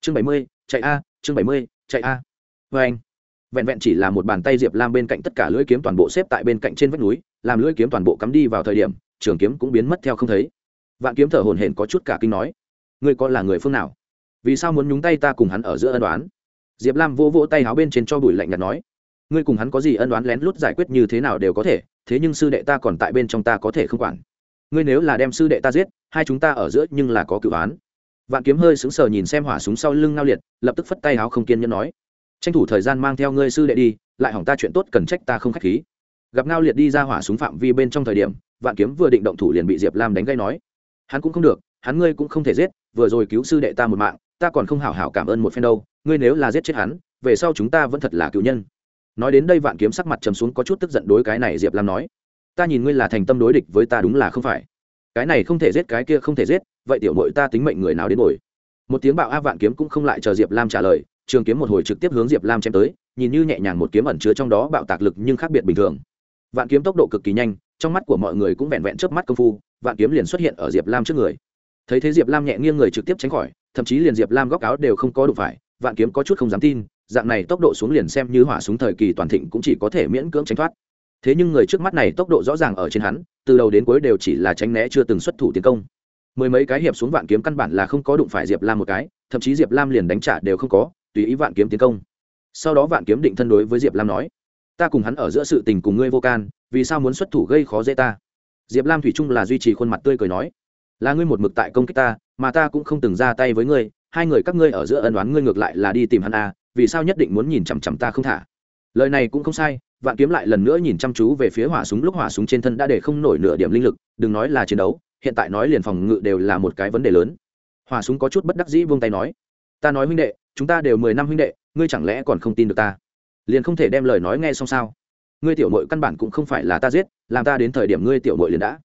Chương bảy mươi, chạy a, chương bảy mươi, chạy a. Vê anh vẹn vẹn chỉ là một bàn tay diệp lam bên cạnh tất cả lưỡi kiếm toàn bộ xếp tại bên cạnh trên vách núi, làm lưỡi kiếm toàn bộ cắm đi vào thời điểm, trường kiếm cũng biến mất theo không thấy. Vạn kiếm thở hổn hển có chút cả kinh nói, ngươi có là người phương nào? Vì sao muốn nhúng tay ta cùng hắn ở giữa ân đoán diệp lam vỗ vỗ tay háo bên trên cho bụi lạnh nhạt nói, ngươi cùng hắn có gì ân đoán lén lút giải quyết như thế nào đều có thể, thế nhưng sư đệ ta còn tại bên trong ta có thể không quản. Ngươi nếu là đem sư đệ ta giết, hai chúng ta ở giữa nhưng là có cựu án vạn kiếm hơi sững sờ nhìn xem hỏa súng sau lưng nao liệt, lập tức phất tay háo không kiên nhẫn nói tranh thủ thời gian mang theo ngươi sư đệ đi, lại hỏng ta chuyện tốt cần trách ta không khách khí. Gặp ngao liệt đi ra hỏa súng phạm vi bên trong thời điểm, vạn kiếm vừa định động thủ liền bị diệp lam đánh gây nói, hắn cũng không được, hắn ngươi cũng không thể giết, vừa rồi cứu sư đệ ta một mạng, ta còn không hảo hảo cảm ơn một phen đâu, ngươi nếu là giết chết hắn, về sau chúng ta vẫn thật là cựu nhân. Nói đến đây vạn kiếm sắc mặt trầm xuống có chút tức giận đối cái này diệp lam nói, ta nhìn ngươi là thành tâm đối địch với ta đúng là không phải. Cái này không thể giết, cái kia không thể giết, vậy tiểu mội ta tính mệnh người nào đến bồi? Một tiếng bạo a vạn kiếm cũng không lại chờ diệp lam trả lời trường kiếm một hồi trực tiếp hướng diệp lam chém tới, nhìn như nhẹ nhàng một kiếm ẩn chứa trong đó bạo tạc lực nhưng khác biệt bình thường. Vạn kiếm tốc độ cực kỳ nhanh, trong mắt của mọi người cũng vẹn vẹn trước mắt công phu, vạn kiếm liền xuất hiện ở diệp lam trước người. Thấy thế diệp lam nhẹ nghiêng người trực tiếp tránh khỏi, thậm chí liền diệp lam góc áo đều không có đụng phải, vạn kiếm có chút không dám tin, dạng này tốc độ xuống liền xem như hỏa súng thời kỳ toàn thịnh cũng chỉ có thể miễn cưỡng tránh thoát. Thế nhưng người trước mắt này tốc độ rõ ràng ở trên hắn, từ đầu đến cuối đều chỉ là tránh né chưa từng xuất thủ tiến công. Mười mấy cái hiệp xuống vạn kiếm căn bản là không có đụng phải diệp lam một cái, thậm chí diệp lam liền đánh trả đều không có tùy ý vạn kiếm tiến công. Sau đó vạn kiếm định thân đối với diệp lam nói, ta cùng hắn ở giữa sự tình cùng ngươi vô can, vì sao muốn xuất thủ gây khó dễ ta? Diệp lam thủy trung là duy trì khuôn mặt tươi cười nói, là ngươi một mực tại công kích ta, mà ta cũng không từng ra tay với ngươi, hai người các ngươi ở giữa ân đoán ngươi ngược lại là đi tìm hắn à vì sao nhất định muốn nhìn chằm chằm ta không thả? Lời này cũng không sai, vạn kiếm lại lần nữa nhìn chăm chú về phía hỏa súng, lúc hỏa súng trên thân đã để không nổi nửa điểm linh lực, đừng nói là chiến đấu, hiện tại nói liền phòng ngự đều là một cái vấn đề lớn. Hỏa súng có chút bất đắc dĩ vung tay nói ta nói huynh đệ, chúng ta đều mười năm huynh đệ, ngươi chẳng lẽ còn không tin được ta? Liền không thể đem lời nói nghe xong sao? Ngươi tiểu mội căn bản cũng không phải là ta giết, làm ta đến thời điểm ngươi tiểu mội liền đã.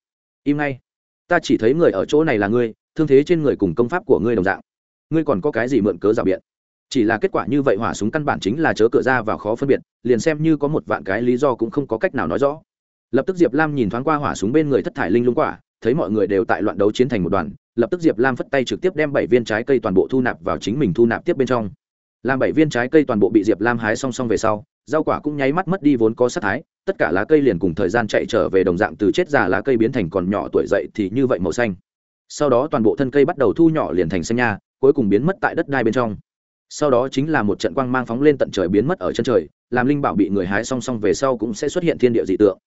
Im ngay. Ta chỉ thấy người ở chỗ này là ngươi, thương thế trên người cùng công pháp của ngươi đồng dạng. Ngươi còn có cái gì mượn cớ rào biện? Chỉ là kết quả như vậy hỏa súng căn bản chính là chớ cửa ra và khó phân biệt, liền xem như có một vạn cái lý do cũng không có cách nào nói rõ. Lập tức diệp lam nhìn thoáng qua hỏa súng bên người thất thải linh lung quả, thấy mọi người đều tại loạn đấu chiến thành một đoàn lập tức diệp lam phất tay trực tiếp đem bảy viên trái cây toàn bộ thu nạp vào chính mình thu nạp tiếp bên trong. Làm bảy viên trái cây toàn bộ bị diệp lam hái song song về sau, rau quả cũng nháy mắt mất đi vốn có sát thái, tất cả lá cây liền cùng thời gian chạy trở về đồng dạng từ chết già lá cây biến thành còn nhỏ tuổi dậy thì như vậy màu xanh. Sau đó toàn bộ thân cây bắt đầu thu nhỏ liền thành xanh nha, cuối cùng biến mất tại đất đai bên trong. Sau đó chính là một trận quang mang phóng lên tận trời biến mất ở chân trời, làm linh bảo bị người hái song song về sau cũng sẽ xuất hiện thiên địa dị tượng.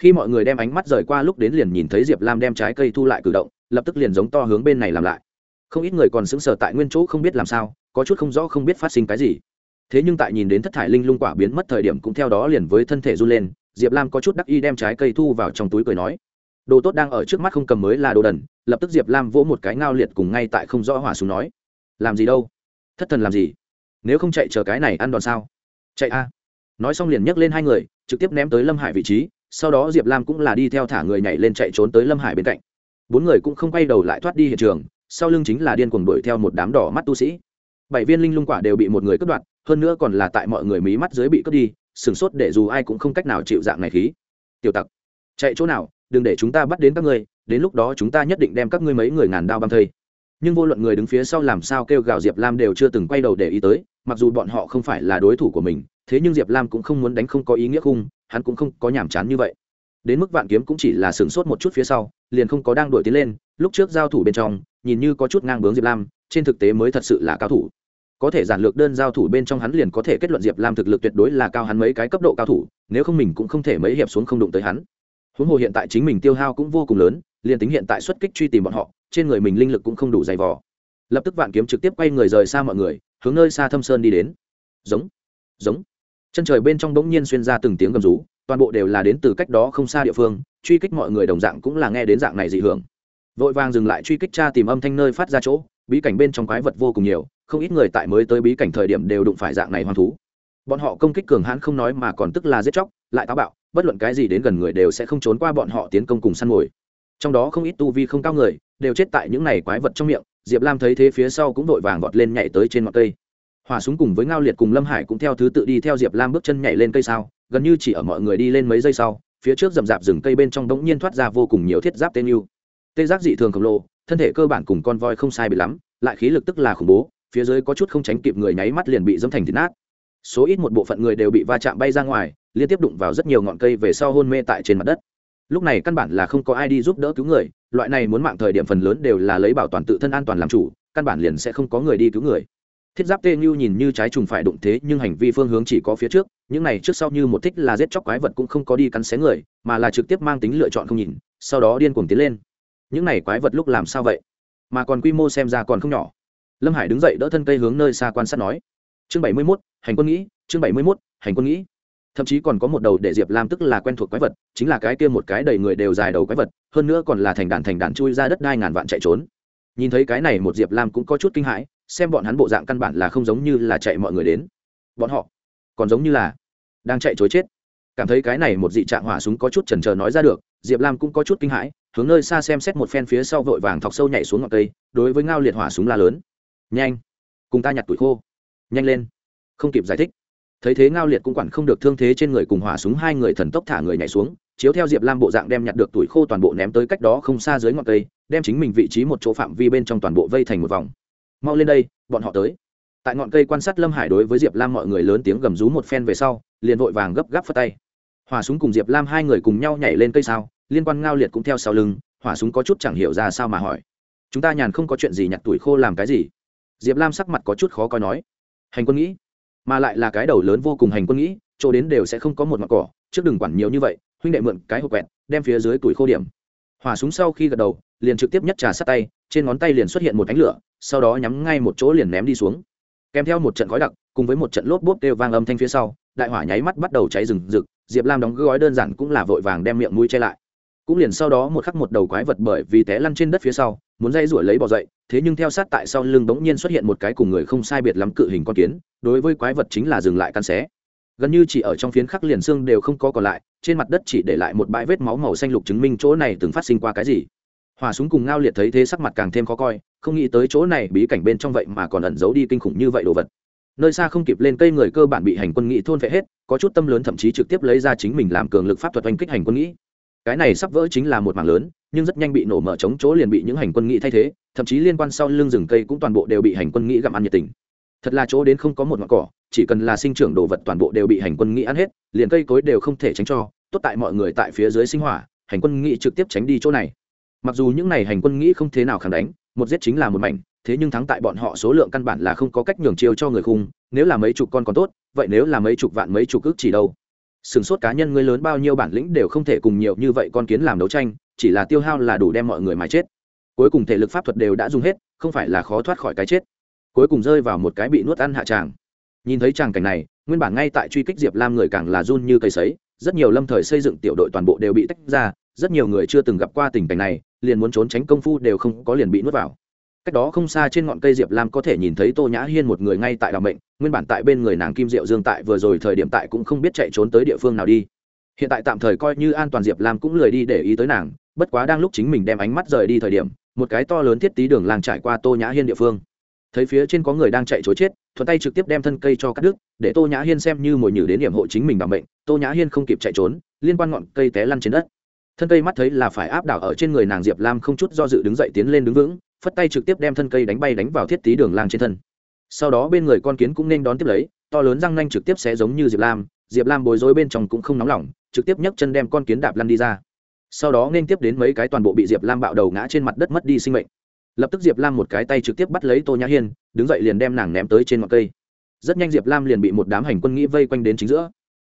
Khi mọi người đem ánh mắt rời qua lúc đến liền nhìn thấy diệp lam đem trái cây thu lại cử động lập tức liền giống to hướng bên này làm lại. Không ít người còn sững sờ tại nguyên chỗ không biết làm sao, có chút không rõ không biết phát sinh cái gì. Thế nhưng tại nhìn đến thất thải linh lung quả biến mất thời điểm cũng theo đó liền với thân thể run lên, diệp lam có chút đắc y đem trái cây thu vào trong túi cười nói. Đồ tốt đang ở trước mắt không cầm mới là đồ đần, lập tức diệp lam vỗ một cái ngao liệt cùng ngay tại không rõ hỏa xuống nói. Làm gì đâu? Thất thần làm gì? Nếu không chạy chờ cái này ăn đòn sao? Chạy a. Nói xong liền nhấc lên hai người, trực tiếp ném tới lâm hải vị trí, sau đó diệp lam cũng là đi theo thả người nhảy lên chạy trốn tới lâm hải bên cạnh bốn người cũng không quay đầu lại thoát đi hiện trường, sau lưng chính là điên cuồng đuổi theo một đám đỏ mắt tu sĩ. Bảy viên linh lung quả đều bị một người cướp đoạt, hơn nữa còn là tại mọi người mí mắt dưới bị cướp đi sửng sốt để dù ai cũng không cách nào chịu dạng này khí. Tiểu tặc, chạy chỗ nào, đừng để chúng ta bắt đến các ngươi, đến lúc đó chúng ta nhất định đem các ngươi mấy người ngàn đao băm thây. Nhưng vô luận người đứng phía sau làm sao kêu gào diệp lam đều chưa từng quay đầu để ý tới, mặc dù bọn họ không phải là đối thủ của mình, thế nhưng diệp lam cũng không muốn đánh không có ý nghĩa khung, hắn cũng không có nhàm chán như vậy đến mức vạn kiếm cũng chỉ là sửng sốt một chút phía sau, liền không có đang đuổi tiến lên, lúc trước giao thủ bên trong, nhìn như có chút ngang bướng diệp lam, trên thực tế mới thật sự là cao thủ. Có thể giản lược đơn giao thủ bên trong hắn liền có thể kết luận diệp lam thực lực tuyệt đối là cao hắn mấy cái cấp độ cao thủ, nếu không mình cũng không thể mấy hiệp xuống không đụng tới hắn. Huống hồ hiện tại chính mình tiêu hao cũng vô cùng lớn, liền tính hiện tại xuất kích truy tìm bọn họ, trên người mình linh lực cũng không đủ dày vò. Lập tức vạn kiếm trực tiếp quay người rời xa mọi người, hướng nơi xa thâm sơn đi đến. Giống giống. Chân trời bên trong bỗng nhiên xuyên ra từng tiếng gầm rú toàn bộ đều là đến từ cách đó không xa địa phương, truy kích mọi người đồng dạng cũng là nghe đến dạng này dị hưởng. Vội vàng dừng lại truy kích cha tìm âm thanh nơi phát ra chỗ, bí cảnh bên trong quái vật vô cùng nhiều, không ít người tại mới tới bí cảnh thời điểm đều đụng phải dạng này hoang thú. Bọn họ công kích cường hãn không nói mà còn tức là giết chóc, lại táo bạo, bất luận cái gì đến gần người đều sẽ không trốn qua bọn họ tiến công cùng săn mồi. Trong đó không ít tu vi không cao người, đều chết tại những này quái vật trong miệng, diệp lam thấy thế phía sau cũng vội vàng vọt lên nhảy tới trên ngọn cây. Hỏa súng cùng với ngao liệt cùng lâm hải cũng theo thứ tự đi theo diệp lam bước chân nhảy lên cây sao gần như chỉ ở mọi người đi lên mấy giây sau, phía trước rậm rạp rừng cây bên trong đống nhiên thoát ra vô cùng nhiều thiết giáp tên yêu. Tê giác dị thường khổng lồ, thân thể cơ bản cùng con voi không sai bị lắm, lại khí lực tức là khủng bố, phía dưới có chút không tránh kịp người nháy mắt liền bị dâm thành thịt nát. Số ít một bộ phận người đều bị va chạm bay ra ngoài, liên tiếp đụng vào rất nhiều ngọn cây về sau hôn mê tại trên mặt đất. Lúc này căn bản là không có ai đi giúp đỡ cứu người, loại này muốn mạng thời điểm phần lớn đều là lấy bảo toàn tự thân an toàn làm chủ, căn bản liền sẽ không có người đi cứu người thiết giáp tê như nhìn như trái trùng phải đụng thế, nhưng hành vi phương hướng chỉ có phía trước. Những này trước sau như một thích là giết chóc quái vật cũng không có đi cắn xé người, mà là trực tiếp mang tính lựa chọn không nhìn, sau đó điên cuồng tiến lên. Những này quái vật lúc làm sao vậy? Mà còn quy mô xem ra còn không nhỏ. Lâm hải đứng dậy đỡ thân cây hướng nơi xa quan sát nói. Chương bảy mươi mốt, hành quân nghĩ, chương bảy mươi mốt, hành quân nghĩ. Thậm chí còn có một đầu để diệp lam tức là quen thuộc quái vật, chính là cái kia một cái đầy người đều dài đầu quái vật, hơn nữa còn là thành đàn thành đàn chui ra đất đai ngàn vạn chạy trốn nhìn thấy cái này một diệp lam cũng có chút kinh hãi, xem bọn hắn bộ dạng căn bản là không giống như là chạy mọi người đến. Bọn họ còn giống như là đang chạy chối chết. Cảm thấy cái này một dị trạng hỏa súng có chút chần chờ nói ra được, diệp lam cũng có chút kinh hãi, hướng nơi xa xem xét một phen phía sau vội vàng thọc sâu nhảy xuống ngọn cây, đối với ngao liệt hỏa súng la lớn. Nhanh, cùng ta nhặt tuổi khô. Nhanh lên. Không kịp giải thích. Thấy thế ngao liệt cũng quản không được thương thế trên người cùng hỏa súng, hai người thần tốc thả người nhảy xuống chiếu theo diệp lam bộ dạng đem nhặt được tuổi khô toàn bộ ném tới cách đó không xa dưới ngọn cây, đem chính mình vị trí một chỗ phạm vi bên trong toàn bộ vây thành một vòng. Mau lên đây, bọn họ tới. Tại ngọn cây quan sát lâm hải đối với diệp lam mọi người lớn tiếng gầm rú một phen về sau, liền vội vàng gấp gáp phất tay. Hòa súng cùng diệp lam hai người cùng nhau nhảy lên cây sao, liên quan ngao liệt cũng theo sau lưng, hỏa súng có chút chẳng hiểu ra sao mà hỏi. Chúng ta nhàn không có chuyện gì nhặt tuổi khô làm cái gì? Diệp lam sắc mặt có chút khó coi nói. Hành quân nghĩ, mà lại là cái đầu lớn vô cùng hành quân nghĩ, chỗ đến đều sẽ không có một mặt cỏ, trước đừng quản nhiều như vậy huynh đệ mượn cái hộp quẹt, đem phía dưới tuổi khô điểm. Hỏa súng sau khi gật đầu, liền trực tiếp nhất trà sát tay, trên ngón tay liền xuất hiện một ánh lửa, sau đó nhắm ngay một chỗ liền ném đi xuống. Kèm theo một trận khói đặc, cùng với một trận lốp bốp kêu vang âm thanh phía sau, đại hỏa nháy mắt bắt đầu cháy rừng rực, diệp lam đóng gói đơn giản cũng là vội vàng đem miệng mũi che lại. Cũng liền sau đó một khắc một đầu quái vật bởi vì té lăn trên đất phía sau, muốn dây rủi lấy bỏ dậy, thế nhưng theo sát tại sau lưng bỗng nhiên xuất hiện một cái cùng người không sai biệt lắm cự hình con kiến, đối với quái vật chính là dừng lại căn xé. Gần như chỉ ở trong phiến khắc liền xương đều không có còn lại trên mặt đất chỉ để lại một bãi vết máu màu xanh lục chứng minh chỗ này từng phát sinh qua cái gì. Hòa súng cùng ngao liệt thấy thế sắc mặt càng thêm khó coi, không nghĩ tới chỗ này bí cảnh bên trong vậy mà còn ẩn giấu đi kinh khủng như vậy đồ vật. Nơi xa không kịp lên cây người cơ bản bị hành quân nghị thôn vệ hết, có chút tâm lớn thậm chí trực tiếp lấy ra chính mình làm cường lực pháp thuật oanh kích hành quân nghĩ cái này sắp vỡ chính là một mảng lớn, nhưng rất nhanh bị nổ mở chống chỗ liền bị những hành quân nghĩ thay thế, thậm chí liên quan sau lưng rừng cây cũng toàn bộ đều bị hành quân nghĩ gặm ăn nhiệt tình. Thật là chỗ đến không có một ngọn cỏ, chỉ cần là sinh trưởng đồ vật toàn bộ đều bị hành quân nghĩ ăn hết, liền cây cối đều không thể tránh cho tốt tại mọi người tại phía dưới sinh hỏa, hành quân nghĩ trực tiếp tránh đi chỗ này. Mặc dù những n à y hành quân nghĩ không thế nào kháng đánh, một giết chính là một mảnh, thế nhưng thắng tại bọn họ số lượng căn bản là không có cách nhường chiêu cho người khung, nếu là mấy chục con còn tốt, vậy nếu là mấy chục vạn mấy chục ước chỉ đâu? Sửng sốt cá nhân người lớn bao nhiêu bản lĩnh đều không thể cùng nhiều như vậy con kiến làm đấu tranh, chỉ là tiêu hao là đủ đem mọi người mà chết. Cuối cùng thể lực pháp thuật đều đã dùng hết, không phải là khó thoát khỏi cái chết. Cuối cùng rơi vào một cái bị nuốt ăn hạ tràng. Nhìn thấy tràng cảnh này, nguyên bản ngay tại truy kích diệp lam người càng là run như cây sấy rất nhiều lâm thời xây dựng tiểu đội toàn bộ đều bị tách ra, rất nhiều người chưa từng gặp qua tình cảnh này, liền muốn trốn tránh công phu đều không có liền bị nuốt vào. Cách đó không xa trên ngọn cây diệp lam có thể nhìn thấy tô nhã hiên một người ngay tại đ mệnh, nguyên bản tại bên người nàng kim diệu dương tại vừa rồi thời điểm tại cũng không biết chạy trốn tới địa phương nào đi. Hiện tại tạm thời coi như an toàn diệp lam cũng lười đi để ý tới nàng, bất quá đang lúc chính mình đem ánh mắt rời đi thời điểm, một cái to lớn thiết tí đường làng trải qua tô nhã hiên địa phương. Thấy phía trên có người đang chạy chối chết, thuận tay trực tiếp đem thân cây cho cắt đứt, để tô nhã hiên xem như mồi nhử đến điểm hộ chính mình bằng bệnh tô nhã hiên không kịp chạy trốn, liên quan ngọn cây té lăn trên đất. Thân cây mắt thấy là phải áp đảo ở trên người nàng diệp lam không chút do dự đứng dậy tiến lên đứng vững, phất tay trực tiếp đem thân cây đánh bay đánh vào thiết tí đường lang trên thân. Sau đó bên người con kiến cũng nên đón tiếp lấy, to lớn răng nanh trực tiếp sẽ giống như diệp lam diệp lam bối rối bên trong cũng không nóng lòng, trực tiếp nhấc chân đem con kiến đạp lăn đi ra. Sau đó nên tiếp đến mấy cái toàn bộ bị diệp lam bạo đầu ngã trên mặt đất mất đi sinh mệnh. Lập tức diệp lam một cái tay trực tiếp bắt lấy tô nhã hiên, đứng dậy liền đem nàng ném tới trên ngọn cây. Rất nhanh diệp lam liền bị một đám hành quân nghĩ vây quanh đến chính giữa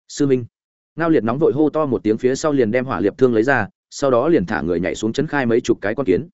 sư minh. Ngao liệt nóng vội hô to một tiếng phía sau liền đem hỏa liệp thương lấy ra, sau đó liền thả người nhảy xuống chấn khai mấy chục cái con kiến.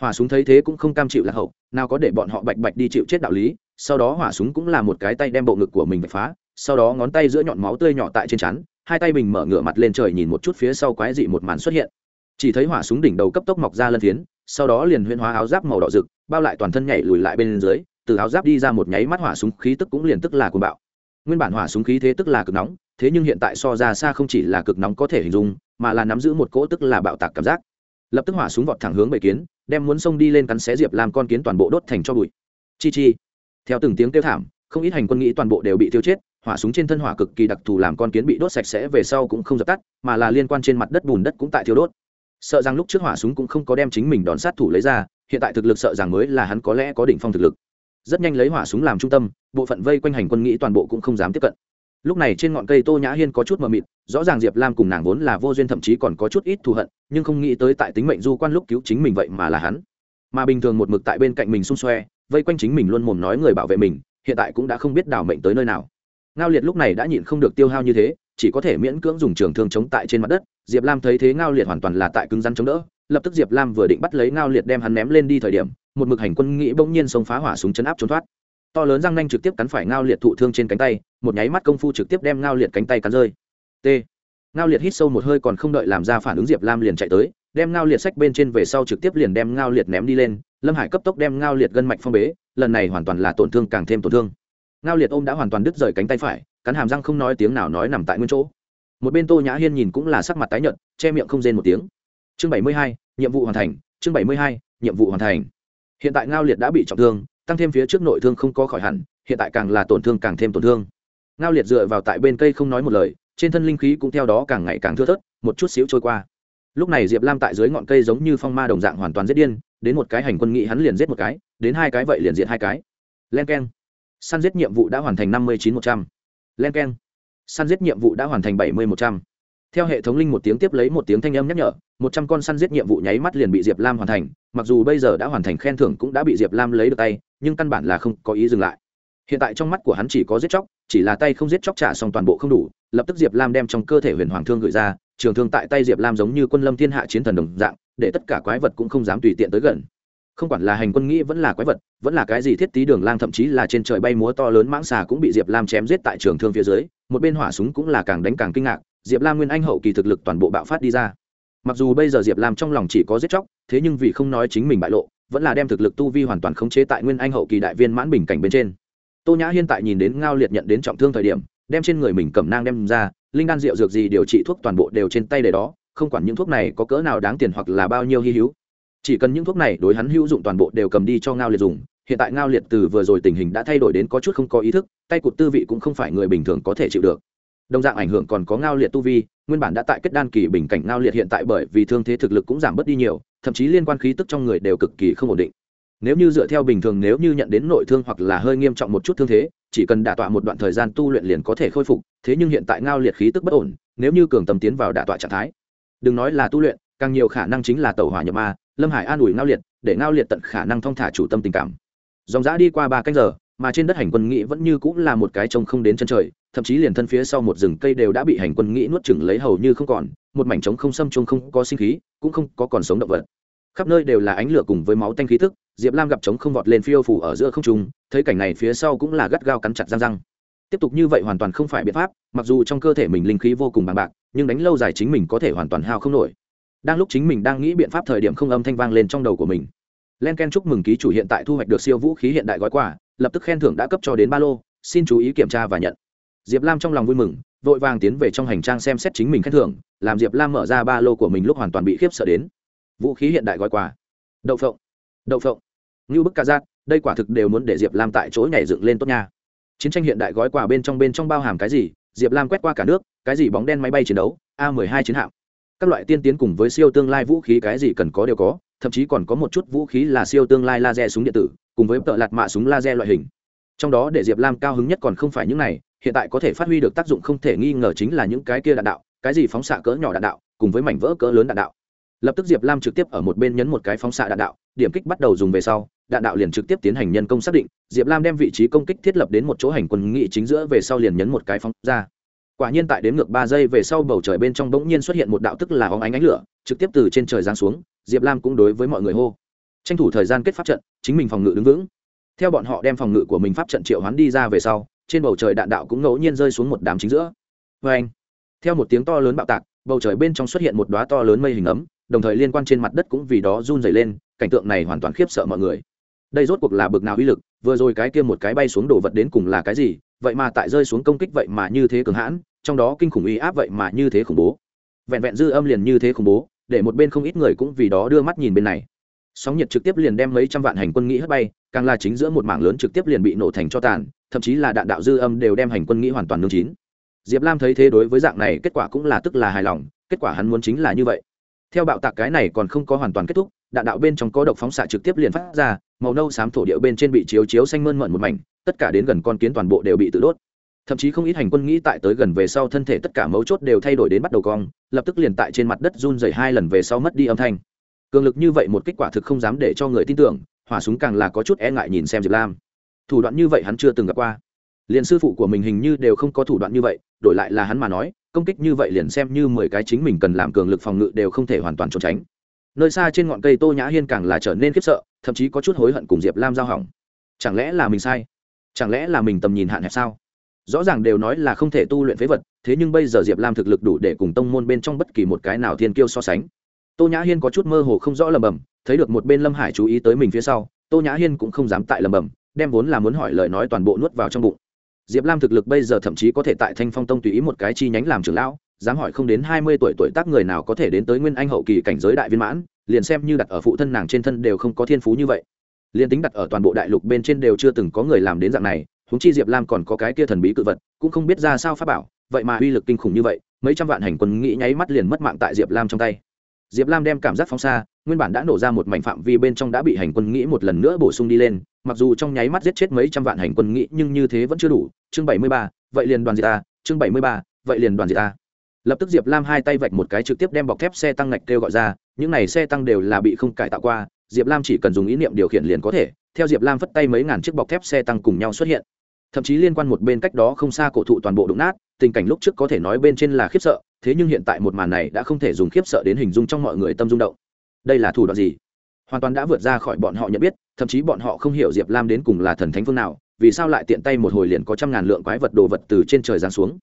Hỏa súng thấy thế cũng không cam chịu lạc hậu, nào có để bọn họ bạch bạch đi chịu chết đạo lý, sau đó hỏa súng cũng là một cái tay đem bộ ngực của mình bạch phá, sau đó ngón tay giữa nhọn máu tươi nhỏ tại trên chắn hai tay mình mở ngửa mặt lên trời nhìn một chút phía sau quái dị một màn xuất hiện. Chỉ thấy hỏa súng đỉnh đầu cấp tốc mọc ra lân phiến, sau đó liền huyễn hóa áo giáp màu đỏ rực, bao lại toàn thân nhảy lùi lại bên dưới, từ áo giáp đi ra một nháy mắt hỏa súng khí tức cũng liền tức là cuồng bạo nguyên bản hỏa súng khí thế tức là cực nóng, thế nhưng hiện tại so ra xa không chỉ là cực nóng có thể hình dung, mà là nắm giữ một cỗ tức là bạo tạc cảm giác. Lập tức hỏa súng vọt thẳng hướng bầy kiến, đem muốn xông đi lên cắn xé diệp làm con kiến toàn bộ đốt thành cho bụi. Chi chi. Theo từng tiếng kêu thảm, không ít hành quân nghĩ toàn bộ đều bị tiêu chết, hỏa súng trên thân hỏa cực kỳ đặc thù làm con kiến bị đốt sạch sẽ về sau cũng không dập tắt, mà là liên quan trên mặt đất bùn đất cũng tại thiêu đốt. Sợ rằng lúc trước hỏa súng cũng không có đem chính mình đòn sát thủ lấy ra, hiện tại thực lực sợ rằng mới là hắn có lẽ có đỉnh phong thực lực rất nhanh lấy hỏa súng làm trung tâm, bộ phận vây quanh hành quân nghĩ toàn bộ cũng không dám tiếp cận. Lúc này trên ngọn cây tô nhã hiên có chút mờ mịt, rõ ràng diệp lam cùng nàng vốn là vô duyên thậm chí còn có chút ít thù hận, nhưng không nghĩ tới tại tính mệnh du quan lúc cứu chính mình vậy mà là hắn. Mà bình thường một mực tại bên cạnh mình xung xoe, vây quanh chính mình luôn mồm nói người bảo vệ mình, hiện tại cũng đã không biết đảo mệnh tới nơi nào. Ngao liệt lúc này đã nhịn không được tiêu hao như thế, chỉ có thể miễn cưỡng dùng trường thương chống tại trên mặt đất, diệp lam thấy thế ngao liệt hoàn toàn là tại cứng rắn chống đỡ, lập tức diệp lam vừa định bắt lấy ngao liệt đem hắn ném lên đi thời điểm một mực hành quân nghĩ bỗng nhiên xông phá hỏa súng chấn áp trốn thoát. To lớn răng nanh trực tiếp cắn phải ngao liệt thụ thương trên cánh tay, một nháy mắt công phu trực tiếp đem ngao liệt cánh tay cắn rơi. T. Ngao liệt hít sâu một hơi còn không đợi làm ra phản ứng diệp lam liền chạy tới, đem ngao liệt sách bên trên về sau trực tiếp liền đem ngao liệt ném đi lên, lâm hải cấp tốc đem ngao liệt gân mạch phong bế, lần này hoàn toàn là tổn thương càng thêm tổn thương. Ngao liệt ôm đã hoàn toàn đứt rời cánh tay phải, cắn hàm răng không nói tiếng nào nói nằm tại nguyên chỗ. Một bên tô nhã hiên nhìn cũng là sắc mặt tái nhợt, che miệng không rên một tiếng. Chương bảy mươi hai, nhiệm vụ hoàn thành, chương bảy mươi hai, nhiệm vụ hoàn thành hiện tại ngao liệt đã bị trọng thương, tăng thêm phía trước nội thương không có khỏi hẳn, hiện tại càng là tổn thương càng thêm tổn thương. Ngao liệt dựa vào tại bên cây không nói một lời, trên thân linh khí cũng theo đó càng ngày càng thưa thớt, một chút xíu trôi qua. Lúc này diệp lam tại dưới ngọn cây giống như phong ma đồng dạng hoàn toàn giết điên, đến một cái hành quân nghị hắn liền giết một cái, đến hai cái vậy liền diệt hai cái. Len k e n săn giết nhiệm vụ đã hoàn thành năm mươi chín một trăm. L e n k e n săn giết nhiệm vụ đã hoàn thành bảy mươi một trăm theo hệ thống linh một tiếng tiếp lấy một tiếng thanh âm nhắc nhở, một trăm con săn giết nhiệm vụ nháy mắt liền bị diệp lam hoàn thành, mặc dù bây giờ đã hoàn thành khen thưởng cũng đã bị diệp lam lấy được tay, nhưng căn bản là không có ý dừng lại. Hiện tại trong mắt của hắn chỉ có giết chóc, chỉ là tay không giết chóc trả xong toàn bộ không đủ, lập tức diệp lam đem trong cơ thể huyền hoàng thương gửi ra, trường thương tại tay diệp lam giống như quân lâm thiên hạ chiến thần đồng dạng, để tất cả quái vật cũng không dám tùy tiện tới gần. Không quản là hành quân nghĩ vẫn là quái vật, vẫn là cái gì thiết tí đường lang thậm chí là trên trời bay múa to lớn mãng xà cũng bị diệp lam chém giết tại trường thương phía dưới, một bên hỏa súng cũng là càng đánh càng kinh ngạc diệp lam nguyên anh hậu kỳ thực lực toàn bộ bạo phát đi ra. Mặc dù bây giờ diệp lam trong lòng chỉ có giết chóc, thế nhưng vì không nói chính mình bại lộ, vẫn là đem thực lực tu vi hoàn toàn khống chế tại nguyên anh hậu kỳ đại viên mãn bình cảnh bên trên. Tô nhã hiện tại nhìn đến ngao liệt nhận đến trọng thương thời điểm, đem trên người mình cầm nang đem ra, linh đan rượu dược gì điều trị thuốc toàn bộ đều trên tay để đó, không quản những thuốc này có cỡ nào đáng tiền hoặc là bao nhiêu hy hữu. Chỉ cần những thuốc này đối hắn hữu dụng toàn bộ đều cầm đi cho ngao liệt dùng, hiện tại ngao liệt từ vừa rồi tình hình đã thay đổi đến có chút không có ý thức, tay cụt tư vị cũng không phải người bình thường có thể chịu được đồng dạng ảnh hưởng còn có ngao liệt tu vi, nguyên bản đã tại kết đan kỳ bình cảnh ngao liệt hiện tại bởi vì thương thế thực lực cũng giảm bớt đi nhiều, thậm chí liên quan khí tức trong người đều cực kỳ không ổn định. Nếu như dựa theo bình thường nếu như nhận đến nội thương hoặc là hơi nghiêm trọng một chút thương thế, chỉ cần đả tọa một đoạn thời gian tu luyện liền có thể khôi phục, thế nhưng hiện tại ngao liệt khí tức bất ổn, nếu như cường tầm tiến vào đả tọa trạng thái. Đừng nói là tu luyện, càng nhiều khả năng chính là tàu hỏa nhập ma, lâm hải an ủi ngao liệt, để ngao liệt tận khả năng thong thả chủ tâm tình cảm. Dòng giã đi qua ba canh giờ, mà trên đất hành quân nghĩ vẫn như cũng là một cái trông không đến chân trời thậm chí liền thân phía sau một rừng cây đều đã bị hành quân nghĩ nuốt chửng lấy hầu như không còn, một mảnh trống không xâm chung không có sinh khí, cũng không có còn sống động vật. Khắp nơi đều là ánh lửa cùng với máu tanh khí thức diệp lam gặp trống không vọt lên phiêu phủ ở giữa không trung, thấy cảnh này phía sau cũng là gắt gao cắn chặt răng răng. Tiếp tục như vậy hoàn toàn không phải biện pháp, mặc dù trong cơ thể mình linh khí vô cùng bằng bạc, nhưng đánh lâu dài chính mình có thể hoàn toàn hao không nổi. Đang lúc chính mình đang nghĩ biện pháp thời điểm không âm thanh vang lên trong đầu của mình. Len ken chúc mừng ký chủ hiện tại thu hoạch được siêu vũ khí hiện đại gói quà, lập tức khen thưởng đã cấp cho đến ba lô, xin chú ý kiểm tra và nhận diệp lam trong lòng vui mừng, vội vàng tiến về trong hành trang xem xét chính mình khen thưởng, làm diệp lam mở ra ba lô của mình lúc hoàn toàn bị khiếp sợ đến. Vũ khí hiện đại gói quà. Đậu phộng. Đậu phộng. Như bức ca giác đây quả thực đều muốn để diệp lam tại chỗ nhảy dựng lên tốt nha. Chiến tranh hiện đại gói quà bên trong bên trong bao hàm cái gì? Diệp lam quét qua cả nước, cái gì bóng đen máy bay chiến đấu? A 12 chiến hạm. Các loại tiên tiến cùng với siêu tương lai vũ khí cái gì cần có đều có, thậm chí còn có một chút vũ khí là siêu tương lai laser súng điện tử, cùng với tợ lạt mạ súng laser loại hình. Trong đó để diệp lam cao hứng nhất còn không phải những này hiện tại có thể phát huy được tác dụng không thể nghi ngờ chính là những cái kia đạn đạo, cái gì phóng xạ cỡ nhỏ đạn đạo, cùng với mảnh vỡ cỡ lớn đạn đạo. Lập tức diệp lam trực tiếp ở một bên nhấn một cái phóng xạ đạn đạo, điểm kích bắt đầu dùng về sau, đạn đạo liền trực tiếp tiến hành nhân công xác định, diệp lam đem vị trí công kích thiết lập đến một chỗ hành quân nghị chính giữa về sau liền nhấn một cái phóng ra. Quả nhiên tại đến ngược ba giây về sau bầu trời bên trong bỗng nhiên xuất hiện một đạo tức là hóng ánh ánh lửa, trực tiếp từ trên trời giáng xuống, diệp lam cũng đối với mọi người hô. Tranh thủ thời gian kết pháp trận, chính mình phòng ngự đứng vững. Theo bọn họ đem phòng ngự của mình pháp trận triệu hoán đi ra về sau trên bầu trời đạn đạo cũng ngẫu nhiên rơi xuống một đám chính giữa. Vê anh, theo một tiếng to lớn bạo tạc, bầu trời bên trong xuất hiện một đoá to lớn mây hình ấm, đồng thời liên quan trên mặt đất cũng vì đó run dày lên, cảnh tượng này hoàn toàn khiếp sợ mọi người. Đây rốt cuộc là bực nào uy lực, vừa rồi cái kia một cái bay xuống đổ vật đến cùng là cái gì, vậy mà tại rơi xuống công kích vậy mà như thế cường hãn, trong đó kinh khủng uy áp vậy mà như thế khủng bố. Vẹn vẹn dư âm liền như thế khủng bố, để một bên không ít người cũng vì đó đưa mắt nhìn bên này. Sóng nhiệt trực tiếp liền đem mấy trăm vạn hành quân nghĩ hất bay càng là chính giữa một mảng lớn trực tiếp liền bị nổ thành cho tàn, thậm chí là đạn đạo dư âm đều đem hành quân nghĩ hoàn toàn nương chín. Diệp lam thấy thế đối với dạng này kết quả cũng là tức là hài lòng, kết quả hắn muốn chính là như vậy. Theo bạo tạc cái này còn không có hoàn toàn kết thúc, đạn đạo bên trong có độc phóng xạ trực tiếp liền phát ra, màu nâu xám thổ địa bên trên bị chiếu chiếu xanh mơn mận một mảnh, tất cả đến gần con kiến toàn bộ đều bị tự đốt. Thậm chí không ít hành quân nghĩ tại tới gần về sau thân thể tất cả mấu chốt đều thay đổi đến bắt đầu cong, lập tức liền tại trên mặt đất run dày hai lần về sau mất đi âm thanh. Cường lực như vậy một kết quả thực không dám để cho người tin tưởng hỏa súng càng là có chút e ngại nhìn xem diệp lam thủ đoạn như vậy hắn chưa từng gặp qua liền sư phụ của mình hình như đều không có thủ đoạn như vậy đổi lại là hắn mà nói công kích như vậy liền xem như mười cái chính mình cần làm cường lực phòng ngự đều không thể hoàn toàn trốn tránh nơi xa trên ngọn cây tô nhã hiên càng là trở nên khiếp sợ thậm chí có chút hối hận cùng diệp lam giao hỏng chẳng lẽ là mình sai chẳng lẽ là mình tầm nhìn hạn hẹp sao rõ ràng đều nói là không thể tu luyện phế vật thế nhưng bây giờ diệp lam thực lực đủ để cùng tông môn bên trong bất kỳ một cái nào thiên kiêu so sánh tô nhã hiên có chút mơ hồ không rõ lầm bầm thấy được một bên lâm hải chú ý tới mình phía sau, tô nhã hiên cũng không dám tại lầm bầm, đem vốn là muốn hỏi lời nói toàn bộ nuốt vào trong bụng. Diệp lam thực lực bây giờ thậm chí có thể tại thanh phong tông tùy ý một cái chi nhánh làm trưởng lão, dám hỏi không đến hai mươi tuổi tuổi tác người nào có thể đến tới nguyên anh hậu kỳ cảnh giới đại viên mãn, liền xem như đặt ở phụ thân nàng trên thân đều không có thiên phú như vậy. Liền tính đặt ở toàn bộ đại lục bên trên đều chưa từng có người làm đến dạng này húng chi diệp lam còn có cái kia thần bí cự vật, cũng không biết ra sao pháp bảo, vậy mà uy lực kinh khủng như vậy, mấy trăm vạn hành quân nghĩ nháy mắt liền mất mạng tại diệp lam trong tay. Diệp lam đem cảm giác phóng xa nguyên bản đã nổ ra một mảnh phạm vi bên trong đã bị hành quân nghĩ một lần nữa bổ sung đi lên, mặc dù trong nháy mắt giết chết mấy trăm vạn hành quân nghĩ nhưng như thế vẫn chưa đủ. Chương bảy mươi ba, vậy liền đoàn diệt ta. Chương bảy mươi ba, vậy liền đoàn diệt ta. Lập tức diệp lam hai tay vạch một cái trực tiếp đem bọc thép xe tăng ngạch kêu gọi ra, những này xe tăng đều là bị không cải tạo qua, diệp lam chỉ cần dùng ý niệm điều khiển liền có thể. Theo diệp lam phất tay mấy ngàn chiếc bọc thép xe tăng cùng nhau xuất hiện. Thậm chí liên quan một bên cách đó không xa cổ thụ toàn bộ đụng nát, tình cảnh lúc trước có thể nói bên trên là khiếp sợ, thế nhưng hiện tại một màn này đã không thể dùng khiếp sợ đến hình dung trong mọi người tâm rung động đây là thủ đoạn gì? Hoàn toàn đã vượt ra khỏi bọn họ nhận biết, thậm chí bọn họ không hiểu diệp lam đến cùng là thần thánh phương nào, vì sao lại tiện tay một hồi liền có trăm ngàn lượng quái vật đồ vật từ trên trời giáng xuống.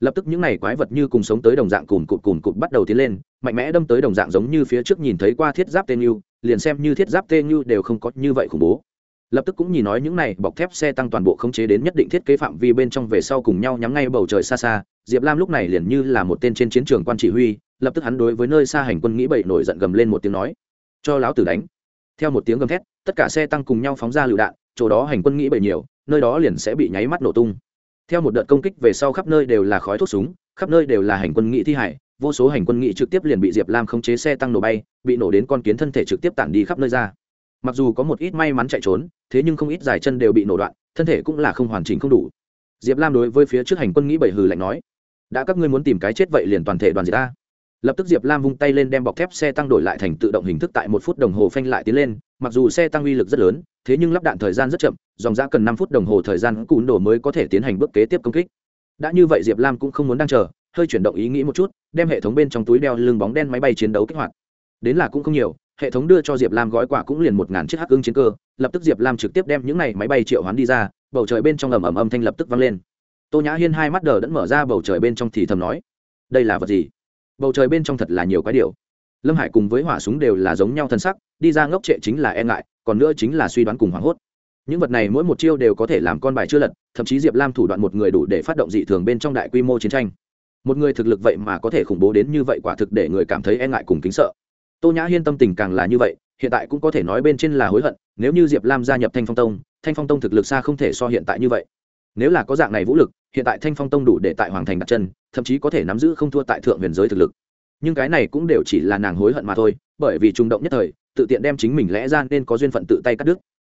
Lập tức những n à y quái vật như cùng sống tới đồng dạng cùn cụt cùn cụt bắt đầu tiến lên, mạnh mẽ đâm tới đồng dạng giống như phía trước nhìn thấy qua thiết giáp tên như liền xem như thiết giáp tên như đều không có như vậy khủng bố lập tức cũng nhìn nói những này bọc thép xe tăng toàn bộ khống chế đến nhất định thiết kế phạm vi bên trong về sau cùng nhau nhắm ngay bầu trời xa xa. Diệp lam lúc này liền như là một tên trên chiến trường quan chỉ huy, lập tức hắn đối với nơi xa hành quân nghĩ bậy nổi giận gầm lên một tiếng nói, cho láo tử đánh. Theo một tiếng gầm thét, tất cả xe tăng cùng nhau phóng ra lựu đạn, chỗ đó hành quân nghĩ bậy nhiều, nơi đó liền sẽ bị nháy mắt nổ tung. Theo một đợt công kích về sau khắp nơi đều là khói thuốc súng, khắp nơi đều là hành quân nghĩ thi hải, vô số hành quân nghĩ trực tiếp liền bị diệp lam khống chế xe tăng nổ bay, bị nổ đến con kiến thân thể trực tiếp tản đi khắp nơi ra mặc dù có một ít may mắn chạy trốn, thế nhưng không ít dài chân đều bị nổ đoạn, thân thể cũng là không hoàn chỉnh không đủ. Diệp lam đối với phía trước hành quân nghĩ bảy hừ lạnh nói, đã các ngươi muốn tìm cái chết vậy liền toàn thể đoàn diệt ta. Lập tức diệp lam vung tay lên đem bọc thép xe tăng đổi lại thành tự động hình thức tại một phút đồng hồ phanh lại tiến lên, mặc dù xe tăng uy lực rất lớn, thế nhưng lắp đạn thời gian rất chậm, dòng ra cần năm phút đồng hồ thời gian cùn đổ mới có thể tiến hành bước kế tiếp công kích. Đã như vậy diệp lam cũng không muốn đang chờ, hơi chuyển động ý nghĩ một chút, đem hệ thống bên trong túi đeo lưng bóng đen máy bay chiến đấu kích hoạt. Đến là cũng không nhiều hệ thống đưa cho diệp lam gói quà cũng liền một ngàn chiếc hắc ưng chiến cơ, lập tức diệp lam trực tiếp đem những này máy bay triệu hoán đi ra, bầu trời bên trong ầm ầm âm thanh lập tức vang lên. Tô nhã hiên hai mắt đờ đẫn mở ra, bầu trời bên trong thì thầm nói, đây là vật gì? Bầu trời bên trong thật là nhiều cái điều lâm hải cùng với hỏa súng đều là giống nhau thân sắc, đi ra ngốc trệ chính là e ngại, còn nữa chính là suy đoán cùng hoảng hốt. Những vật này mỗi một chiêu đều có thể làm con bài chưa lật, thậm chí diệp lam thủ đoạn một người đủ để phát động dị thường bên trong đại quy mô chiến tranh. Một người thực lực vậy mà có thể khủng bố đến như vậy quả thực để người cảm thấy e ngại cùng kính sợ tô nhã hiên tâm tình càng là như vậy, hiện tại cũng có thể nói bên trên là hối hận, nếu như diệp lam gia nhập thanh phong tông, thanh phong tông thực lực xa không thể so hiện tại như vậy. Nếu là có dạng này vũ lực, hiện tại thanh phong tông đủ để tại hoàng thành đặt chân, thậm chí có thể nắm giữ không thua tại thượng huyền giới thực lực. Nhưng cái này cũng đều chỉ là nàng hối hận mà thôi, bởi vì trung động nhất thời, tự tiện đem chính mình lẽ ra nên có duyên phận tự tay cắt đứt.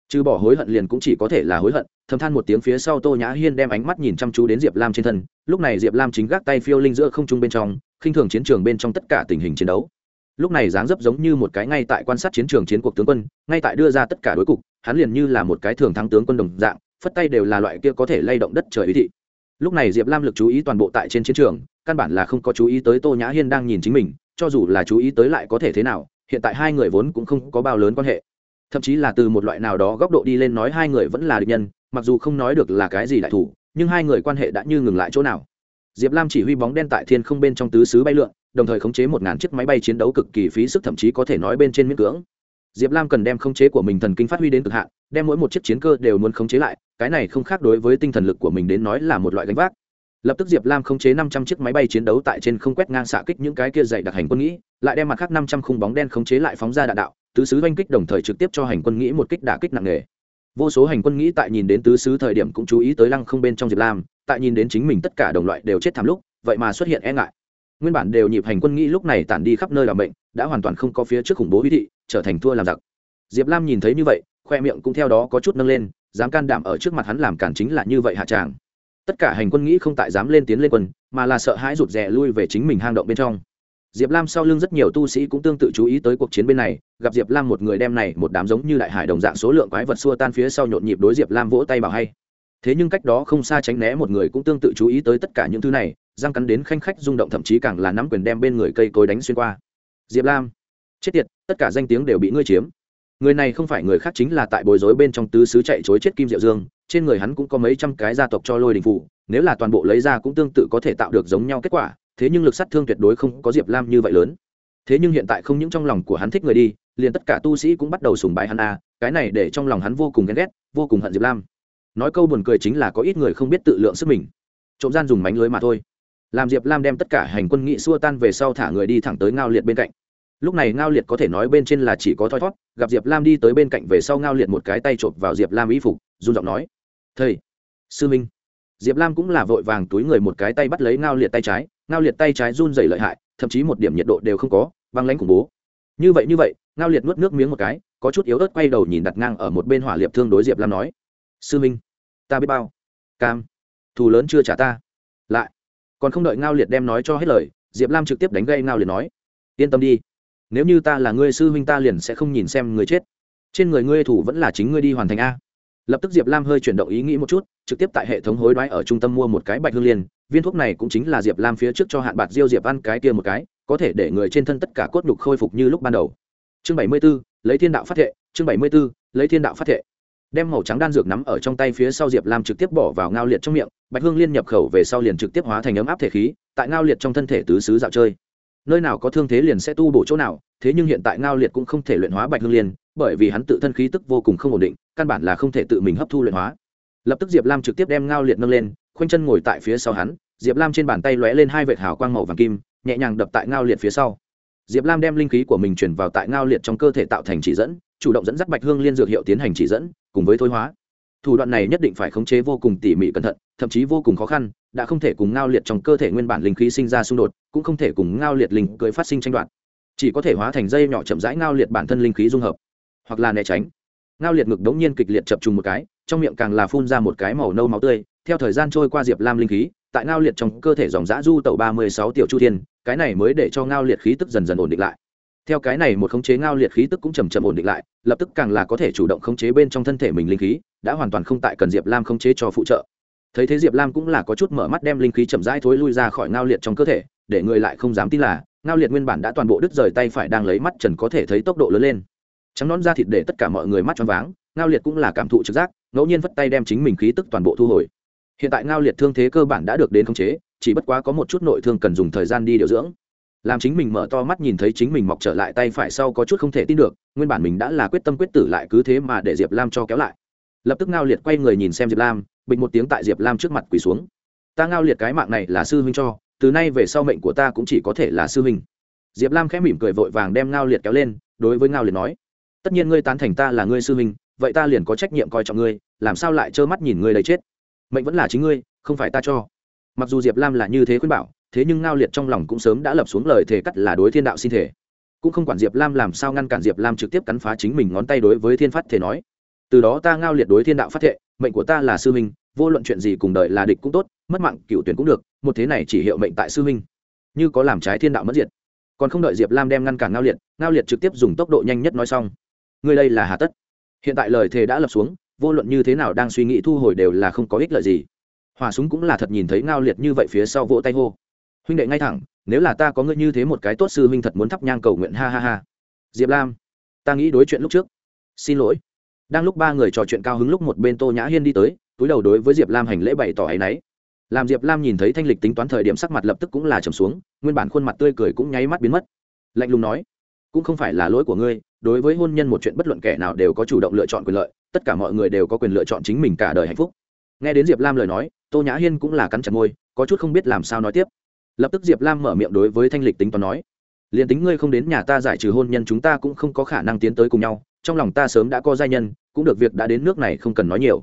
Chứ bỏ hối hận liền cũng chỉ có thể là hối hận, thầm than một tiếng phía sau tô nhã hiên đem ánh mắt nhìn chăm chú đến diệp lam trên thân, lúc này diệp lam chính gác tay phiêu linh giữa không trung bên trong, khinh thường chiến trường bên trong tất cả tình hình chiến đấu lúc này dáng dấp giống như một cái ngay tại quan sát chiến trường chiến cuộc tướng quân, ngay tại đưa ra tất cả đối cục, hắn liền như là một cái thường thắng tướng quân đồng dạng, phất tay đều là loại kia có thể lay động đất trời ý thị. Lúc này diệp lam lực chú ý toàn bộ tại trên chiến trường, căn bản là không có chú ý tới tô nhã hiên đang nhìn chính mình, cho dù là chú ý tới lại có thể thế nào, hiện tại hai người vốn cũng không có bao lớn quan hệ. Thậm chí là từ một loại nào đó góc độ đi lên nói hai người vẫn là địch nhân, mặc dù không nói được là cái gì đại thủ, nhưng hai người quan hệ đã như ngừng lại chỗ nào. Diệp lam chỉ huy bóng đen tại thiên không bên trong tứ xứ bay lượn đồng thời khống chế một ngàn chiếc máy bay chiến đấu cực kỳ phí sức, thậm chí có thể nói bên trên miễn cưỡng. Diệp lam cần đem khống chế của mình thần kinh phát huy đến cực hạn, đem mỗi một chiếc chiến cơ đều muốn khống chế lại, cái này không khác đối với tinh thần lực của mình đến nói là một loại gánh vác. Lập tức diệp lam khống chế năm trăm chiếc máy bay chiến đấu tại trên không quét ngang xạ kích những cái kia dày đặc hành quân nghĩ, lại đem mặt khác năm trăm khung bóng đen khống chế lại phóng ra đạn đạo, tứ sứ oanh kích đồng thời trực tiếp cho hành quân nghĩ một kích đả kích nặng nề. Vô số hành quân nghĩ tại nhìn đến tứ sứ thời điểm cũng chú ý tới lăng không bên trong diệp lam, tại nhìn đến chính mình tất cả đồng loại đều chết thảm lúc, vậy mà xuất hiện e ngại nguyên bản đều nhịp hành quân nghĩ lúc này tản đi khắp nơi làm bệnh đã hoàn toàn không có phía trước khủng bố huy thị, trở thành thua làm giặc. Diệp lam nhìn thấy như vậy, khoe miệng cũng theo đó có chút nâng lên, dám can đảm ở trước mặt hắn làm cản chính là như vậy hạ tràng. Tất cả hành quân nghĩ không tại dám lên tiến lên quân, mà là sợ hãi rụt rè lui về chính mình hang động bên trong. Diệp lam sau lưng rất nhiều tu sĩ cũng tương tự chú ý tới cuộc chiến bên này, gặp diệp lam một người đem này một đám giống như đại hải đồng dạng số lượng quái vật xua tan phía sau nhộn nhịp đối diệp lam vỗ tay bảo hay. Thế nhưng cách đó không xa tránh né một người cũng tương tự chú ý tới tất cả những thứ này răng cắn đến khanh khách rung động, thậm chí càng là nắm quyền đem bên người cây cối đánh xuyên qua. Diệp lam, chết tiệt, tất cả danh tiếng đều bị ngươi chiếm. Người này không phải người khác chính là tại bối rối bên trong tứ xứ chạy chối chết kim diệu dương, trên người hắn cũng có mấy trăm cái gia tộc cho lôi đình phủ, nếu là toàn bộ lấy ra cũng tương tự có thể tạo được giống nhau kết quả, thế nhưng lực sát thương tuyệt đối không có diệp lam như vậy lớn. Thế nhưng hiện tại không những trong lòng của hắn thích người đi, liền tất cả tu sĩ cũng bắt đầu sùng bái hắn a, cái này để trong lòng hắn vô cùng ghen ghét, vô cùng hận diệp lam. Nói câu buồn cười chính là có ít người không biết tự lượng sức mình. Trộm gian dùng mánh lưới mà thôi làm diệp lam đem tất cả hành quân nghị xua tan về sau thả người đi thẳng tới ngao liệt bên cạnh lúc này ngao liệt có thể nói bên trên là chỉ có thoi thót gặp diệp lam đi tới bên cạnh về sau ngao liệt một cái tay chộp vào diệp lam y phục run giọng nói thầy sư minh diệp lam cũng là vội vàng túi người một cái tay bắt lấy ngao liệt tay trái ngao liệt tay trái run dày lợi hại thậm chí một điểm nhiệt độ đều không có băng lãnh khủng bố như vậy như vậy ngao liệt nuốt nước miếng một cái có chút yếu ớt quay đầu nhìn đặt ngang ở một bên hỏa liệp thương đối diệp lam nói sư minh ta biết bao cam thù lớn chưa trả ta lại còn không đợi ngao liệt đem nói cho hết lời, diệp lam trực tiếp đánh gây ngao liệt nói, yên tâm đi, nếu như ta là ngươi sư huynh ta liền sẽ không nhìn xem người chết. Trên người ngươi thủ vẫn là chính ngươi đi hoàn thành a. Lập tức diệp lam hơi chuyển động ý nghĩ một chút, trực tiếp tại hệ thống hối đoái ở trung tâm mua một cái bạch hương liên viên thuốc này cũng chính là diệp lam phía trước cho hạn bạc diêu diệp ăn cái kia một cái, có thể để người trên thân tất cả cốt nhục khôi phục như lúc ban đầu. Chương bảy mươi b ố lấy thiên đạo phát thệ, chương bảy mươi b ố lấy thiên đạo phát thệ đem màu trắng đan dược nắm ở trong tay phía sau diệp lam trực tiếp bỏ vào ngao liệt trong miệng, bạch hương liên nhập khẩu về sau liền trực tiếp hóa thành ấm áp thể khí, tại ngao liệt trong thân thể tứ xứ dạo chơi. Nơi nào có thương thế liền sẽ tu bổ chỗ nào, thế nhưng hiện tại ngao liệt cũng không thể luyện hóa bạch hương liên, bởi vì hắn tự thân khí tức vô cùng không ổn định, căn bản là không thể tự mình hấp thu luyện hóa. Lập tức diệp lam trực tiếp đem ngao liệt nâng lên, khoanh chân ngồi tại phía sau hắn, diệp lam trên bàn tay lóe lên hai vệt hào quang màu vàng kim, nhẹ nhàng đập tại ngao liệt phía sau. Diệp lam đem linh khí của mình chuyển vào tại ngao liệt trong cơ thể tạo thành chỉ dẫn chủ động dẫn dắt bạch hương liên dược hiệu tiến hành chỉ dẫn, cùng với thôi hóa. Thủ đoạn này nhất định phải khống chế vô cùng tỉ mỉ cẩn thận, thậm chí vô cùng khó khăn, đã không thể cùng ngao liệt trong cơ thể nguyên bản linh khí sinh ra xung đột, cũng không thể cùng ngao liệt linh cưới phát sinh tranh đoạt. Chỉ có thể hóa thành dây nhỏ chậm rãi ngao liệt bản thân linh khí dung hợp, hoặc là né tránh. Ngao liệt ngực đống nhiên kịch liệt chập trùng một cái, trong miệng càng là phun ra một cái màu nâu máu tươi, theo thời gian trôi qua diệp lam linh khí, tại ngao liệt trong cơ thể dòng giã du tẩu ba mươi sáu tiểu chu thiên, cái này mới để cho ngao liệt khí tức dần dần ổn định lại theo cái này một khống chế ngao liệt khí tức cũng chầm chậm ổn định lại, lập tức càng là có thể chủ động khống chế bên trong thân thể mình linh khí, đã hoàn toàn không tại cần diệp lam khống chế cho phụ trợ. Thấy thế diệp lam cũng là có chút mở mắt đem linh khí chậm rãi thối lui ra khỏi ngao liệt trong cơ thể, để người lại không dám tin là, ngao liệt nguyên bản đã toàn bộ đứt rời tay phải đang lấy mắt trần có thể thấy tốc độ lớn lên. Trắng nón ra thịt để tất cả mọi người mắt choáng váng, ngao liệt cũng là cảm thụ trực giác, ngẫu nhiên vất tay đem chính mình khí tức toàn bộ thu hồi. Hiện tại ngao liệt thương thế cơ bản đã được đến khống chế, chỉ bất quá có một chút nội thương cần dùng thời gian đi điều dưỡng làm chính mình mở to mắt nhìn thấy chính mình mọc trở lại tay phải sau có chút không thể tin được, nguyên bản mình đã là quyết tâm quyết tử lại cứ thế mà để diệp lam cho kéo lại. Lập tức ngao liệt quay người nhìn xem diệp lam, bình một tiếng tại diệp lam trước mặt quỳ xuống. Ta ngao liệt cái mạng này là sư huynh cho, từ nay về sau mệnh của ta cũng chỉ có thể là sư huynh. Diệp lam khẽ mỉm cười vội vàng đem ngao liệt kéo lên, đối với ngao liệt nói, tất nhiên ngươi tán thành ta là ngươi sư huynh, vậy ta liền có trách nhiệm coi trọng ngươi, làm sao lại trơ mắt nhìn ngươi lấy chết? Mệnh vẫn là chính ngươi, không phải ta cho. Mặc dù diệp lam là như thế khuyên bảo thế nhưng ngao liệt trong lòng cũng sớm đã lập xuống lời thề cắt là đối thiên đạo xin thể cũng không quản diệp lam làm sao ngăn cản diệp lam trực tiếp cắn phá chính mình ngón tay đối với thiên phát thể nói. Từ đó ta ngao liệt đối thiên đạo phát thệ, mệnh của ta là sư minh vô luận chuyện gì cùng đời là địch cũng tốt, mất mạng, cựu tuyển cũng được, một thế này chỉ hiệu mệnh tại sư minh như có làm trái thiên đạo mất diệt. Còn không đợi diệp lam đem ngăn cản ngao liệt ngao liệt trực tiếp dùng tốc độ nhanh nhất nói xong. Ngươi đây là hà tất. Hiện tại lời thề đã lập xuống, vô luận như thế nào đang suy nghĩ thu hồi đều là không có ích lợi gì. Hòa súng cũng là thật nhìn thấy ngao liệt như vậy phía sau vỗ tay hô huynh đệ ngay thẳng, nếu là ta có ngươi như thế một cái tốt sư huynh thật muốn thắp nhang cầu nguyện, ha ha ha. Diệp lam, ta nghĩ đối chuyện lúc trước. Xin lỗi. Đang lúc ba người trò chuyện cao hứng lúc một bên tô nhã hiên đi tới, túi đầu đối với diệp lam hành lễ bày tỏ áy náy. Làm diệp lam nhìn thấy thanh lịch tính toán thời điểm sắc mặt lập tức cũng là trầm xuống, nguyên bản khuôn mặt tươi cười cũng nháy mắt biến mất. Lạnh lùng nói, cũng không phải là lỗi của ngươi, đối với hôn nhân một chuyện bất luận kẻ nào đều có chủ động lựa chọn quyền lợi, tất cả mọi người đều có quyền lựa chọn chính mình cả đời hạnh phúc. Nghe đến diệp lam lời nói, tô nhã hiên cũng là cắn chặt môi, có chút không biết làm sao nói tiếp lập tức diệp lam mở miệng đối với thanh lịch tính toán nói liền tính ngươi không đến nhà ta giải trừ hôn nhân chúng ta cũng không có khả năng tiến tới cùng nhau, trong lòng ta sớm đã có giai nhân, cũng được việc đã đến nước này không cần nói nhiều.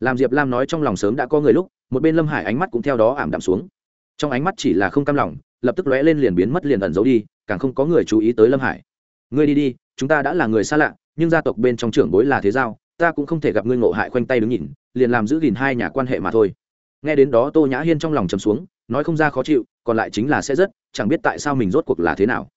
Làm diệp lam nói trong lòng sớm đã có người lúc, một bên lâm hải ánh mắt cũng theo đó ảm đạm xuống. Trong ánh mắt chỉ là không cam lòng, lập tức lóe lên liền biến mất liền ẩn giấu đi, càng không có người chú ý tới lâm hải. Ngươi đi đi, chúng ta đã là người xa lạ, nhưng gia tộc bên trong trưởng bối là thế giao, ta cũng không thể gặp ngươi ngộ hại khoanh tay đứng nhìn, liền làm giữ gìn hai nhà quan hệ mà thôi. Nghe đến đó tô nhã hiên trong lòng trầm xuống nói không ra khó chịu, còn lại chính là sẽ rất, chẳng biết tại sao mình rốt cuộc là thế nào.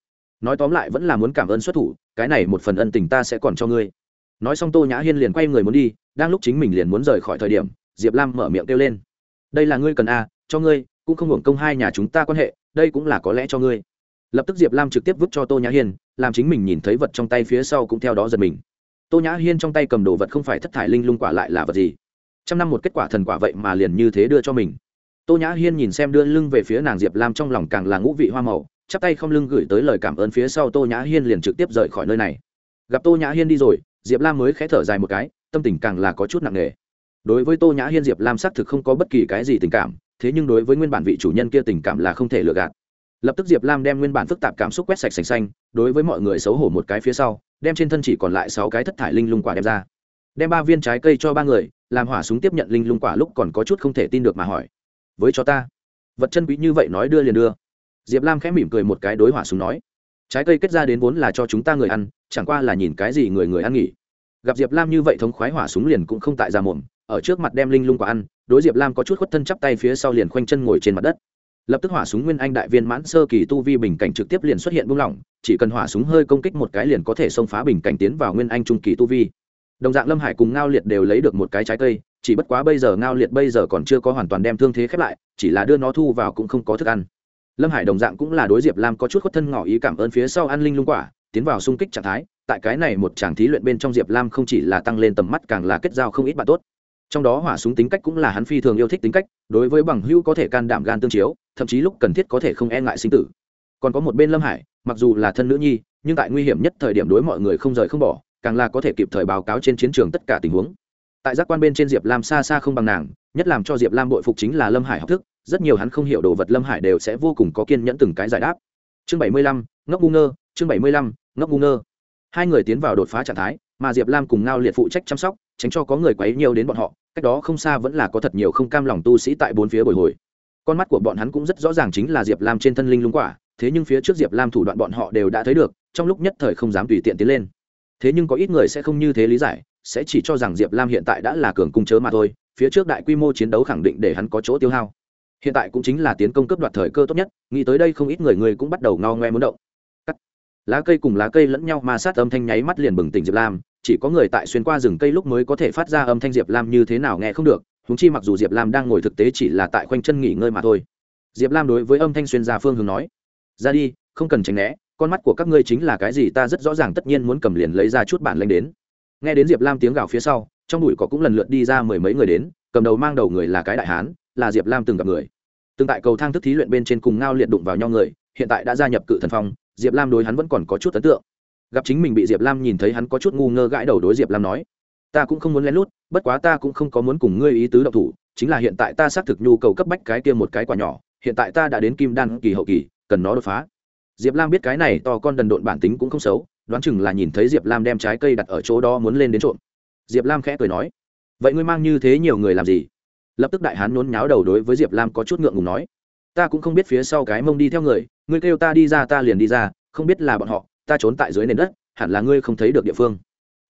Nói tóm lại vẫn là muốn cảm ơn xuất thủ, cái này một phần ân tình ta sẽ còn cho ngươi. Nói xong tô nhã hiên liền quay người muốn đi, đang lúc chính mình liền muốn rời khỏi thời điểm, diệp lam mở miệng kêu lên. Đây là ngươi cần a cho ngươi, cũng không hưởng công hai nhà chúng ta quan hệ, đây cũng là có lẽ cho ngươi. Lập tức diệp lam trực tiếp vứt cho tô nhã hiên, làm chính mình nhìn thấy vật trong tay phía sau cũng theo đó giật mình. Tô nhã hiên trong tay cầm đồ vật không phải thất thải linh lung quả lại là vật gì? Trăm năm một kết quả thần quả vậy mà liền như thế đưa cho mình tô nhã hiên nhìn xem đưa lưng về phía nàng diệp lam trong lòng càng là ngũ vị hoa màu, chắp tay không lưng gửi tới lời cảm ơn phía sau tô nhã hiên liền trực tiếp rời khỏi nơi này. Gặp tô nhã hiên đi rồi, diệp lam mới khẽ thở dài một cái, tâm tình càng là có chút nặng nề. Đối với tô nhã hiên, diệp lam xác thực không có bất kỳ cái gì tình cảm, thế nhưng đối với nguyên bản vị chủ nhân kia tình cảm là không thể lừa gạt. Lập tức diệp lam đem nguyên bản phức tạp cảm xúc quét sạch sành xanh, đối với mọi người xấu hổ một cái phía sau, đem trên thân chỉ còn lại sáu cái thất thải linh lung quả đem ra. Đem ba viên trái cây cho ba người, làm hỏa súng tiếp nhận linh lung quả lúc còn có chút không thể tin được mà hỏi với cho ta. Vật chân quý như vậy nói đưa liền đưa. Diệp lam khẽ mỉm cười một cái đối hỏa súng nói. Trái cây kết ra đến vốn là cho chúng ta người ăn, chẳng qua là nhìn cái gì người người ăn nghỉ. Gặp diệp lam như vậy thống khoái hỏa súng liền cũng không tại ra mồm, ở trước mặt đem linh lung quả ăn, đối diệp lam có chút khuất thân chắp tay phía sau liền khoanh chân ngồi trên mặt đất. Lập tức hỏa súng nguyên anh đại viên mãn sơ kỳ tu vi bình cảnh trực tiếp liền xuất hiện buông lỏng, chỉ cần hỏa súng hơi công kích một cái liền có thể xông phá bình cảnh tiến vào nguyên anh trung kỳ tu vi. Đồng dạng lâm hải cùng ngao liệt đều lấy được một cái trái cây chỉ bất quá bây giờ ngao liệt bây giờ còn chưa có hoàn toàn đem thương thế khép lại, chỉ là đưa nó thu vào cũng không có thức ăn. Lâm hải đồng dạng cũng là đối diệp lam có chút khuất thân ngỏ ý cảm ơn phía sau an linh lung quả, tiến vào xung kích trạng thái, tại cái này một chàng thí luyện bên trong diệp lam không chỉ là tăng lên tầm mắt càng là kết giao không ít bạn tốt. Trong đó hỏa súng tính cách cũng là hắn phi thường yêu thích tính cách, đối với bằng hữu có thể can đảm gan tương chiếu, thậm chí lúc cần thiết có thể không e ngại sinh tử. Còn có một bên lâm hải, mặc dù là thân nữ nhi, nhưng tại nguy hiểm nhất thời điểm đối mọi người không rời không bỏ, càng là có thể kịp thời báo cáo trên chiến trường tất cả tình huống tại giác quan bên trên diệp lam xa xa không bằng nàng, nhất làm cho diệp lam bội phục chính là lâm hải học thức, rất nhiều hắn không hiểu đồ vật lâm hải đều sẽ vô cùng có kiên nhẫn từng cái giải đáp. Chương bảy mươi lăm, ngốc ngu ngơ, chương bảy mươi lăm, ngốc ngu ngơ. Hai người tiến vào đột phá trạng thái, mà diệp lam cùng ngao liệt phụ trách chăm sóc, tránh cho có người quấy nhiều đến bọn họ, cách đó không xa vẫn là có thật nhiều không cam lòng tu sĩ tại bốn phía bồi hồi. Con mắt của bọn hắn cũng rất rõ ràng chính là diệp lam trên thân linh lung quả, thế nhưng phía trước diệp lam thủ đoạn bọn họ đều đã thấy được, trong lúc nhất thời không dám tùy tiện tiến lên. Thế nhưng có ít người sẽ không như thế lý giải sẽ chỉ cho rằng diệp lam hiện tại đã là cường cung chớ mà thôi, phía trước đại quy mô chiến đấu khẳng định để hắn có chỗ tiêu hao. Hiện tại cũng chính là tiến công cấp đoạt thời cơ tốt nhất, nghĩ tới đây không ít người người cũng bắt đầu ngao ngoe muốn động. Cắt. lá cây cùng lá cây lẫn nhau mà sát âm thanh nháy mắt liền bừng tỉnh diệp lam, chỉ có người tại xuyên qua rừng cây lúc mới có thể phát ra âm thanh diệp lam như thế nào nghe không được húng chi mặc dù diệp lam đang ngồi thực tế chỉ là tại khoanh chân nghỉ ngơi mà thôi. Diệp lam đối với âm thanh xuyên ra phương hướng nói, ra đi, không cần tránh né, con mắt của các ngươi chính là cái gì ta rất rõ ràng tất nhiên muốn cầm liền lấy ra chút bản lanh đến nghe đến diệp lam tiếng gào phía sau, trong bụi cỏ cũng lần lượt đi ra mười mấy người đến, cầm đầu mang đầu người là cái đại hán, là diệp lam từng gặp người. Từng tại cầu thang thức thí luyện bên trên cùng ngao liệt đụng vào nhau người, hiện tại đã gia nhập cự thần phong, diệp lam đối hắn vẫn còn có chút ấn tượng. Gặp chính mình bị diệp lam nhìn thấy hắn có chút ngu ngơ gãi đầu đối diệp lam nói, ta cũng không muốn lén lút, bất quá ta cũng không có muốn cùng ngươi ý tứ độc thủ, chính là hiện tại ta xác thực nhu cầu cấp bách cái kia một cái quả nhỏ, hiện tại ta đã đến kim đan kỳ hậu kỳ, cần nó đột phá. Diệp lam biết cái này to con đần độn bản tính cũng không xấu đoán chừng là nhìn thấy diệp lam đem trái cây đặt ở chỗ đó muốn lên đến trộm. Diệp lam khẽ cười nói, vậy ngươi mang như thế nhiều người làm gì? Lập tức đại hán nhốn nháo đầu đối với diệp lam có chút ngượng ngùng nói, ta cũng không biết phía sau cái mông đi theo người, ngươi kêu ta đi ra ta liền đi ra, không biết là bọn họ, ta trốn tại dưới nền đất, hẳn là ngươi không thấy được địa phương.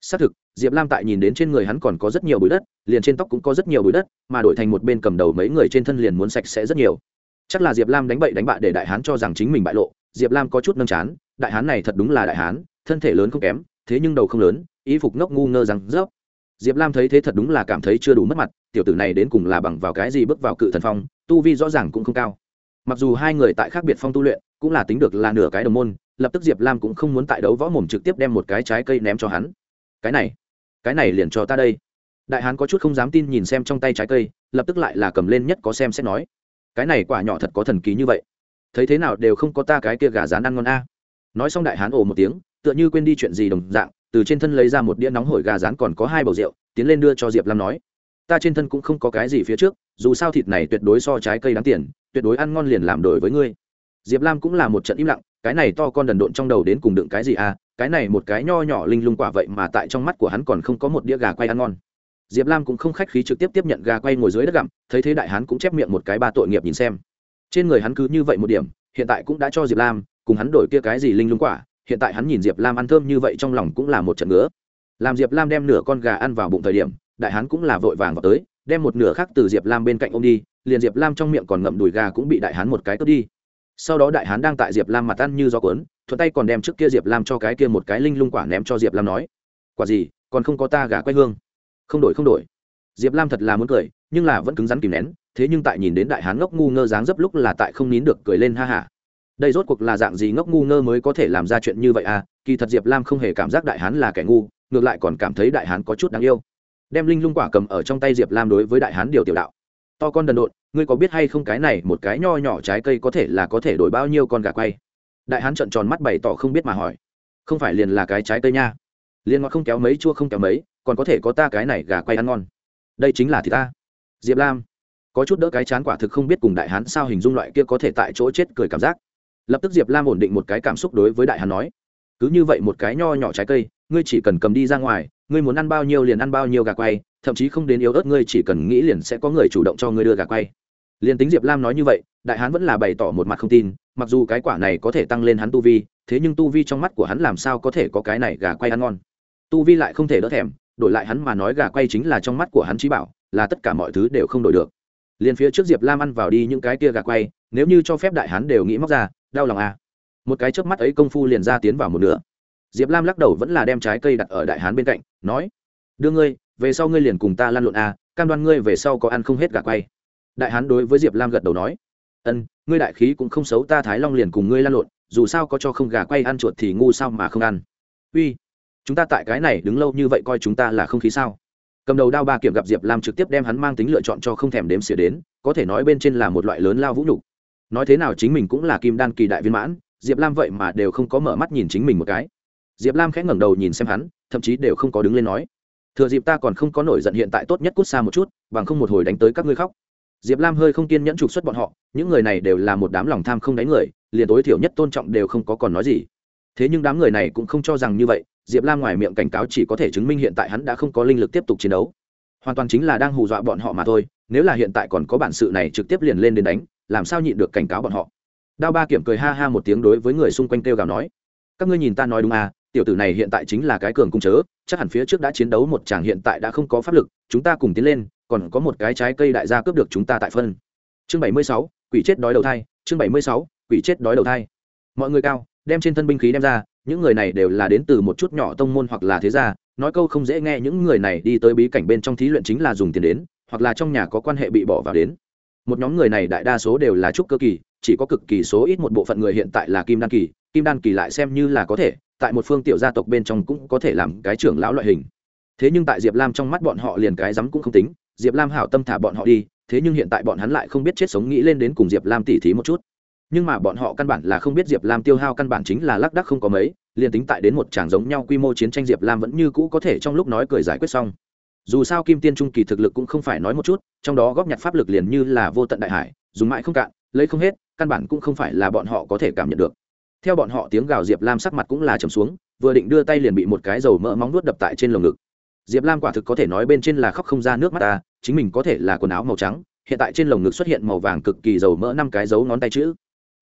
Xác thực, diệp lam tại nhìn đến trên người hắn còn có rất nhiều bụi đất, liền trên tóc cũng có rất nhiều bụi đất, mà đổi thành một bên cầm đầu mấy người trên thân liền muốn sạch sẽ rất nhiều. Chắc là diệp lam đánh bậy đánh bạ để đại hán cho rằng chính mình bại lộ, diệp lam có chút nâng chán, đại hán này thật đúng là đại hán thân thể lớn không kém, thế nhưng đầu không lớn, y phục ngốc ngu ngơ rằng rớp. Diệp lam thấy thế thật đúng là cảm thấy chưa đủ mất mặt, tiểu tử này đến cùng là bằng vào cái gì bước vào cự thần phong, tu vi rõ ràng cũng không cao. Mặc dù hai người tại khác biệt phong tu luyện, cũng là tính được là nửa cái đồng môn, lập tức diệp lam cũng không muốn tại đấu võ mồm trực tiếp đem một cái trái cây ném cho hắn. Cái này cái này liền cho ta đây. Đại hán có chút không dám tin nhìn xem trong tay trái cây, lập tức lại là cầm lên nhất có xem xét nói. Cái này quả nhỏ thật có thần ký như vậy. Thấy thế nào đều không có ta cái kia gà rán ăn ngon a. Nói xong đại hán ồ một tiếng tựa như quên đi chuyện gì đồng dạng, từ trên thân lấy ra một đĩa nóng hổi gà rán còn có hai bầu rượu, tiến lên đưa cho diệp lam nói, ta trên thân cũng không có cái gì phía trước, dù sao thịt này tuyệt đối so trái cây đáng tiền, tuyệt đối ăn ngon liền làm đổi với ngươi. Diệp lam cũng là một trận im lặng, cái này to con đần độn trong đầu đến cùng đựng cái gì à? Cái này một cái nho nhỏ linh lung quả vậy mà tại trong mắt của hắn còn không có một đĩa gà quay ăn ngon. Diệp lam cũng không khách khí trực tiếp tiếp nhận gà quay ngồi dưới đất gặm, thấy thế đại hắn cũng chép miệng một cái ba tội nghiệp nhìn xem. Trên người hắn cứ như vậy một điểm, hiện tại cũng đã cho diệp lam, cùng hắn đổi kia cái gì linh lung quả hiện tại hắn nhìn diệp lam ăn thơm như vậy trong lòng cũng là một trận ngứa. Làm diệp lam đem nửa con gà ăn vào bụng thời điểm, đại hắn cũng là vội vàng vào tới, đem một nửa khác từ diệp lam bên cạnh ô m đi, liền diệp lam trong miệng còn ngậm đùi gà cũng bị đại hắn một cái cướp đi. Sau đó đại hán đang tại diệp lam mặt ăn như gió cuốn, thuận tay còn đem trước kia diệp lam cho cái kia một cái linh lung quả ném cho diệp lam nói, quả gì, còn không có ta gà quay hương. Không đổi không đổi. Diệp lam thật là muốn cười, nhưng là vẫn cứng rắn kìm nén, thế nhưng tại nhìn đến đại hán ngốc ngu ngơ dáng dấp lúc là tại không nín được cười lên ha hả đây rốt cuộc là dạng gì ngốc ngu ngơ mới có thể làm ra chuyện như vậy à? Kỳ thật diệp lam không hề cảm giác đại hán là kẻ ngu, ngược lại còn cảm thấy đại hán có chút đáng yêu. Đem linh lung quả cầm ở trong tay diệp lam đối với đại hán điều tiểu đạo. To con đần độn, ngươi có biết hay không cái này một cái nho nhỏ trái cây có thể là có thể đổi bao nhiêu con gà quay? Đại hán trợn tròn mắt bày tỏ không biết mà hỏi. Không phải liền là cái trái cây nha. Liền ngọt không kéo mấy, chua không kéo mấy, còn có thể có ta cái này gà quay ăn ngon. Đây chính là thì ta. Diệp lam, có chút đỡ cái chán quả thực không biết cùng đại hán sao hình dung loại kia có thể tại chỗ chết cười cảm giác lập tức diệp lam ổn định một cái cảm xúc đối với đại hán nói, cứ như vậy một cái nho nhỏ trái cây, ngươi chỉ cần cầm đi ra ngoài, ngươi muốn ăn bao nhiêu liền ăn bao nhiêu gà quay, thậm chí không đến yếu ớt ngươi chỉ cần nghĩ liền sẽ có người chủ động cho ngươi đưa gà quay. Liền tính diệp lam nói như vậy, đại hán vẫn là bày tỏ một mặt không tin, mặc dù cái quả này có thể tăng lên hắn tu vi, thế nhưng tu vi trong mắt của hắn làm sao có thể có cái này gà quay ăn ngon. Tu vi lại không thể đỡ thèm, đổi lại hắn mà nói gà quay chính là trong mắt của hắn trí bảo, là tất cả mọi thứ đều không đổi được. Liền phía trước diệp lam ăn vào đi những cái kia gà quay nếu như cho phép đại hán đều nghĩ móc ra đau lòng à. một cái chớp mắt ấy công phu liền ra tiến vào một nửa. Diệp lam lắc đầu vẫn là đem trái cây đặt ở đại hán bên cạnh nói đưa ngươi về sau ngươi liền cùng ta lan lộn à, cam đoan ngươi về sau có ăn không hết gà quay. Đại hán đối với diệp lam gật đầu nói ân ngươi đại khí cũng không xấu ta thái long liền cùng ngươi lan lộn dù sao có cho không gà quay ăn chuột thì ngu sao mà không ăn. Uy chúng ta tại cái này đứng lâu như vậy coi chúng ta là không khí sao? Cầm đầu đao ba kiểm gặp diệp lam trực tiếp đem hắn mang tính lựa chọn cho không thèm đếm xỉa đến có thể nói bên trên là một loại lớn lao vũ nhục nói thế nào chính mình cũng là kim đan kỳ đại viên mãn, diệp lam vậy mà đều không có mở mắt nhìn chính mình một cái. Diệp lam khẽ ngẩng đầu nhìn xem hắn, thậm chí đều không có đứng lên nói, thừa dịp ta còn không có nổi giận hiện tại tốt nhất cút xa một chút, bằng không một hồi đánh tới các ngươi khóc. Diệp lam hơi không kiên nhẫn trục xuất bọn họ, những người này đều là một đám lòng tham không đánh người, liền tối thiểu nhất tôn trọng đều không có còn nói gì. Thế nhưng đám người này cũng không cho rằng như vậy, diệp lam ngoài miệng cảnh cáo chỉ có thể chứng minh hiện tại hắn đã không có linh lực tiếp tục chiến đấu. Hoàn toàn chính là đang hù dọa bọn họ mà thôi, nếu là hiện tại còn có bản sự này trực tiếp liền lên đến đánh làm sao nhịn được cảnh cáo bọn họ? Đao ba kiểm cười ha ha một tiếng đối với người xung quanh kêu gào nói, các ngươi nhìn ta nói đúng à tiểu tử này hiện tại chính là cái cường cung chớ, chắc hẳn phía trước đã chiến đấu một chàng hiện tại đã không có pháp lực, chúng ta cùng tiến lên, còn có một cái trái cây đại gia cướp được chúng ta tại phân. Chương bảy mươi sáu, quỷ chết đói đầu thai, chương bảy mươi sáu, quỷ chết đói đầu thai. Mọi người cao, đem trên thân binh khí đem ra, những người này đều là đến từ một chút nhỏ tông môn hoặc là thế gia, nói câu không dễ nghe, những người này đi tới bí cảnh bên trong thí luyện chính là dùng tiền đến, hoặc là trong nhà có quan hệ bị bỏ vào đến một nhóm người này đại đa số đều là trúc cơ kỳ, chỉ có cực kỳ số ít một bộ phận người hiện tại là kim đan kỳ, kim đan kỳ lại xem như là có thể, tại một phương tiểu gia tộc bên trong cũng có thể làm cái trưởng lão loại hình. Thế nhưng tại diệp lam trong mắt bọn họ liền cái rắm cũng không tính, diệp lam hảo tâm thả bọn họ đi, thế nhưng hiện tại bọn hắn lại không biết chết sống nghĩ lên đến cùng diệp lam tỉ thí một chút. Nhưng mà bọn họ căn bản là không biết diệp lam tiêu hao căn bản chính là lác đắc không có mấy, liền tính tại đến một tràng giống nhau quy mô chiến tranh diệp lam vẫn như cũ có thể trong lúc nói cười giải quyết xong dù sao kim tiên trung kỳ thực lực cũng không phải nói một chút, trong đó góp nhặt pháp lực liền như là vô tận đại hải, dùng mãi không cạn, lấy không hết, căn bản cũng không phải là bọn họ có thể cảm nhận được. Theo bọn họ tiếng gào diệp lam sắc mặt cũng là trầm xuống, vừa định đưa tay liền bị một cái dầu mỡ móng nuốt đập tại trên lồng ngực. Diệp lam quả thực có thể nói bên trên là khóc không ra nước mắt ta, chính mình có thể là quần áo màu trắng, hiện tại trên lồng ngực xuất hiện màu vàng cực kỳ dầu mỡ năm cái dấu ngón tay chữ.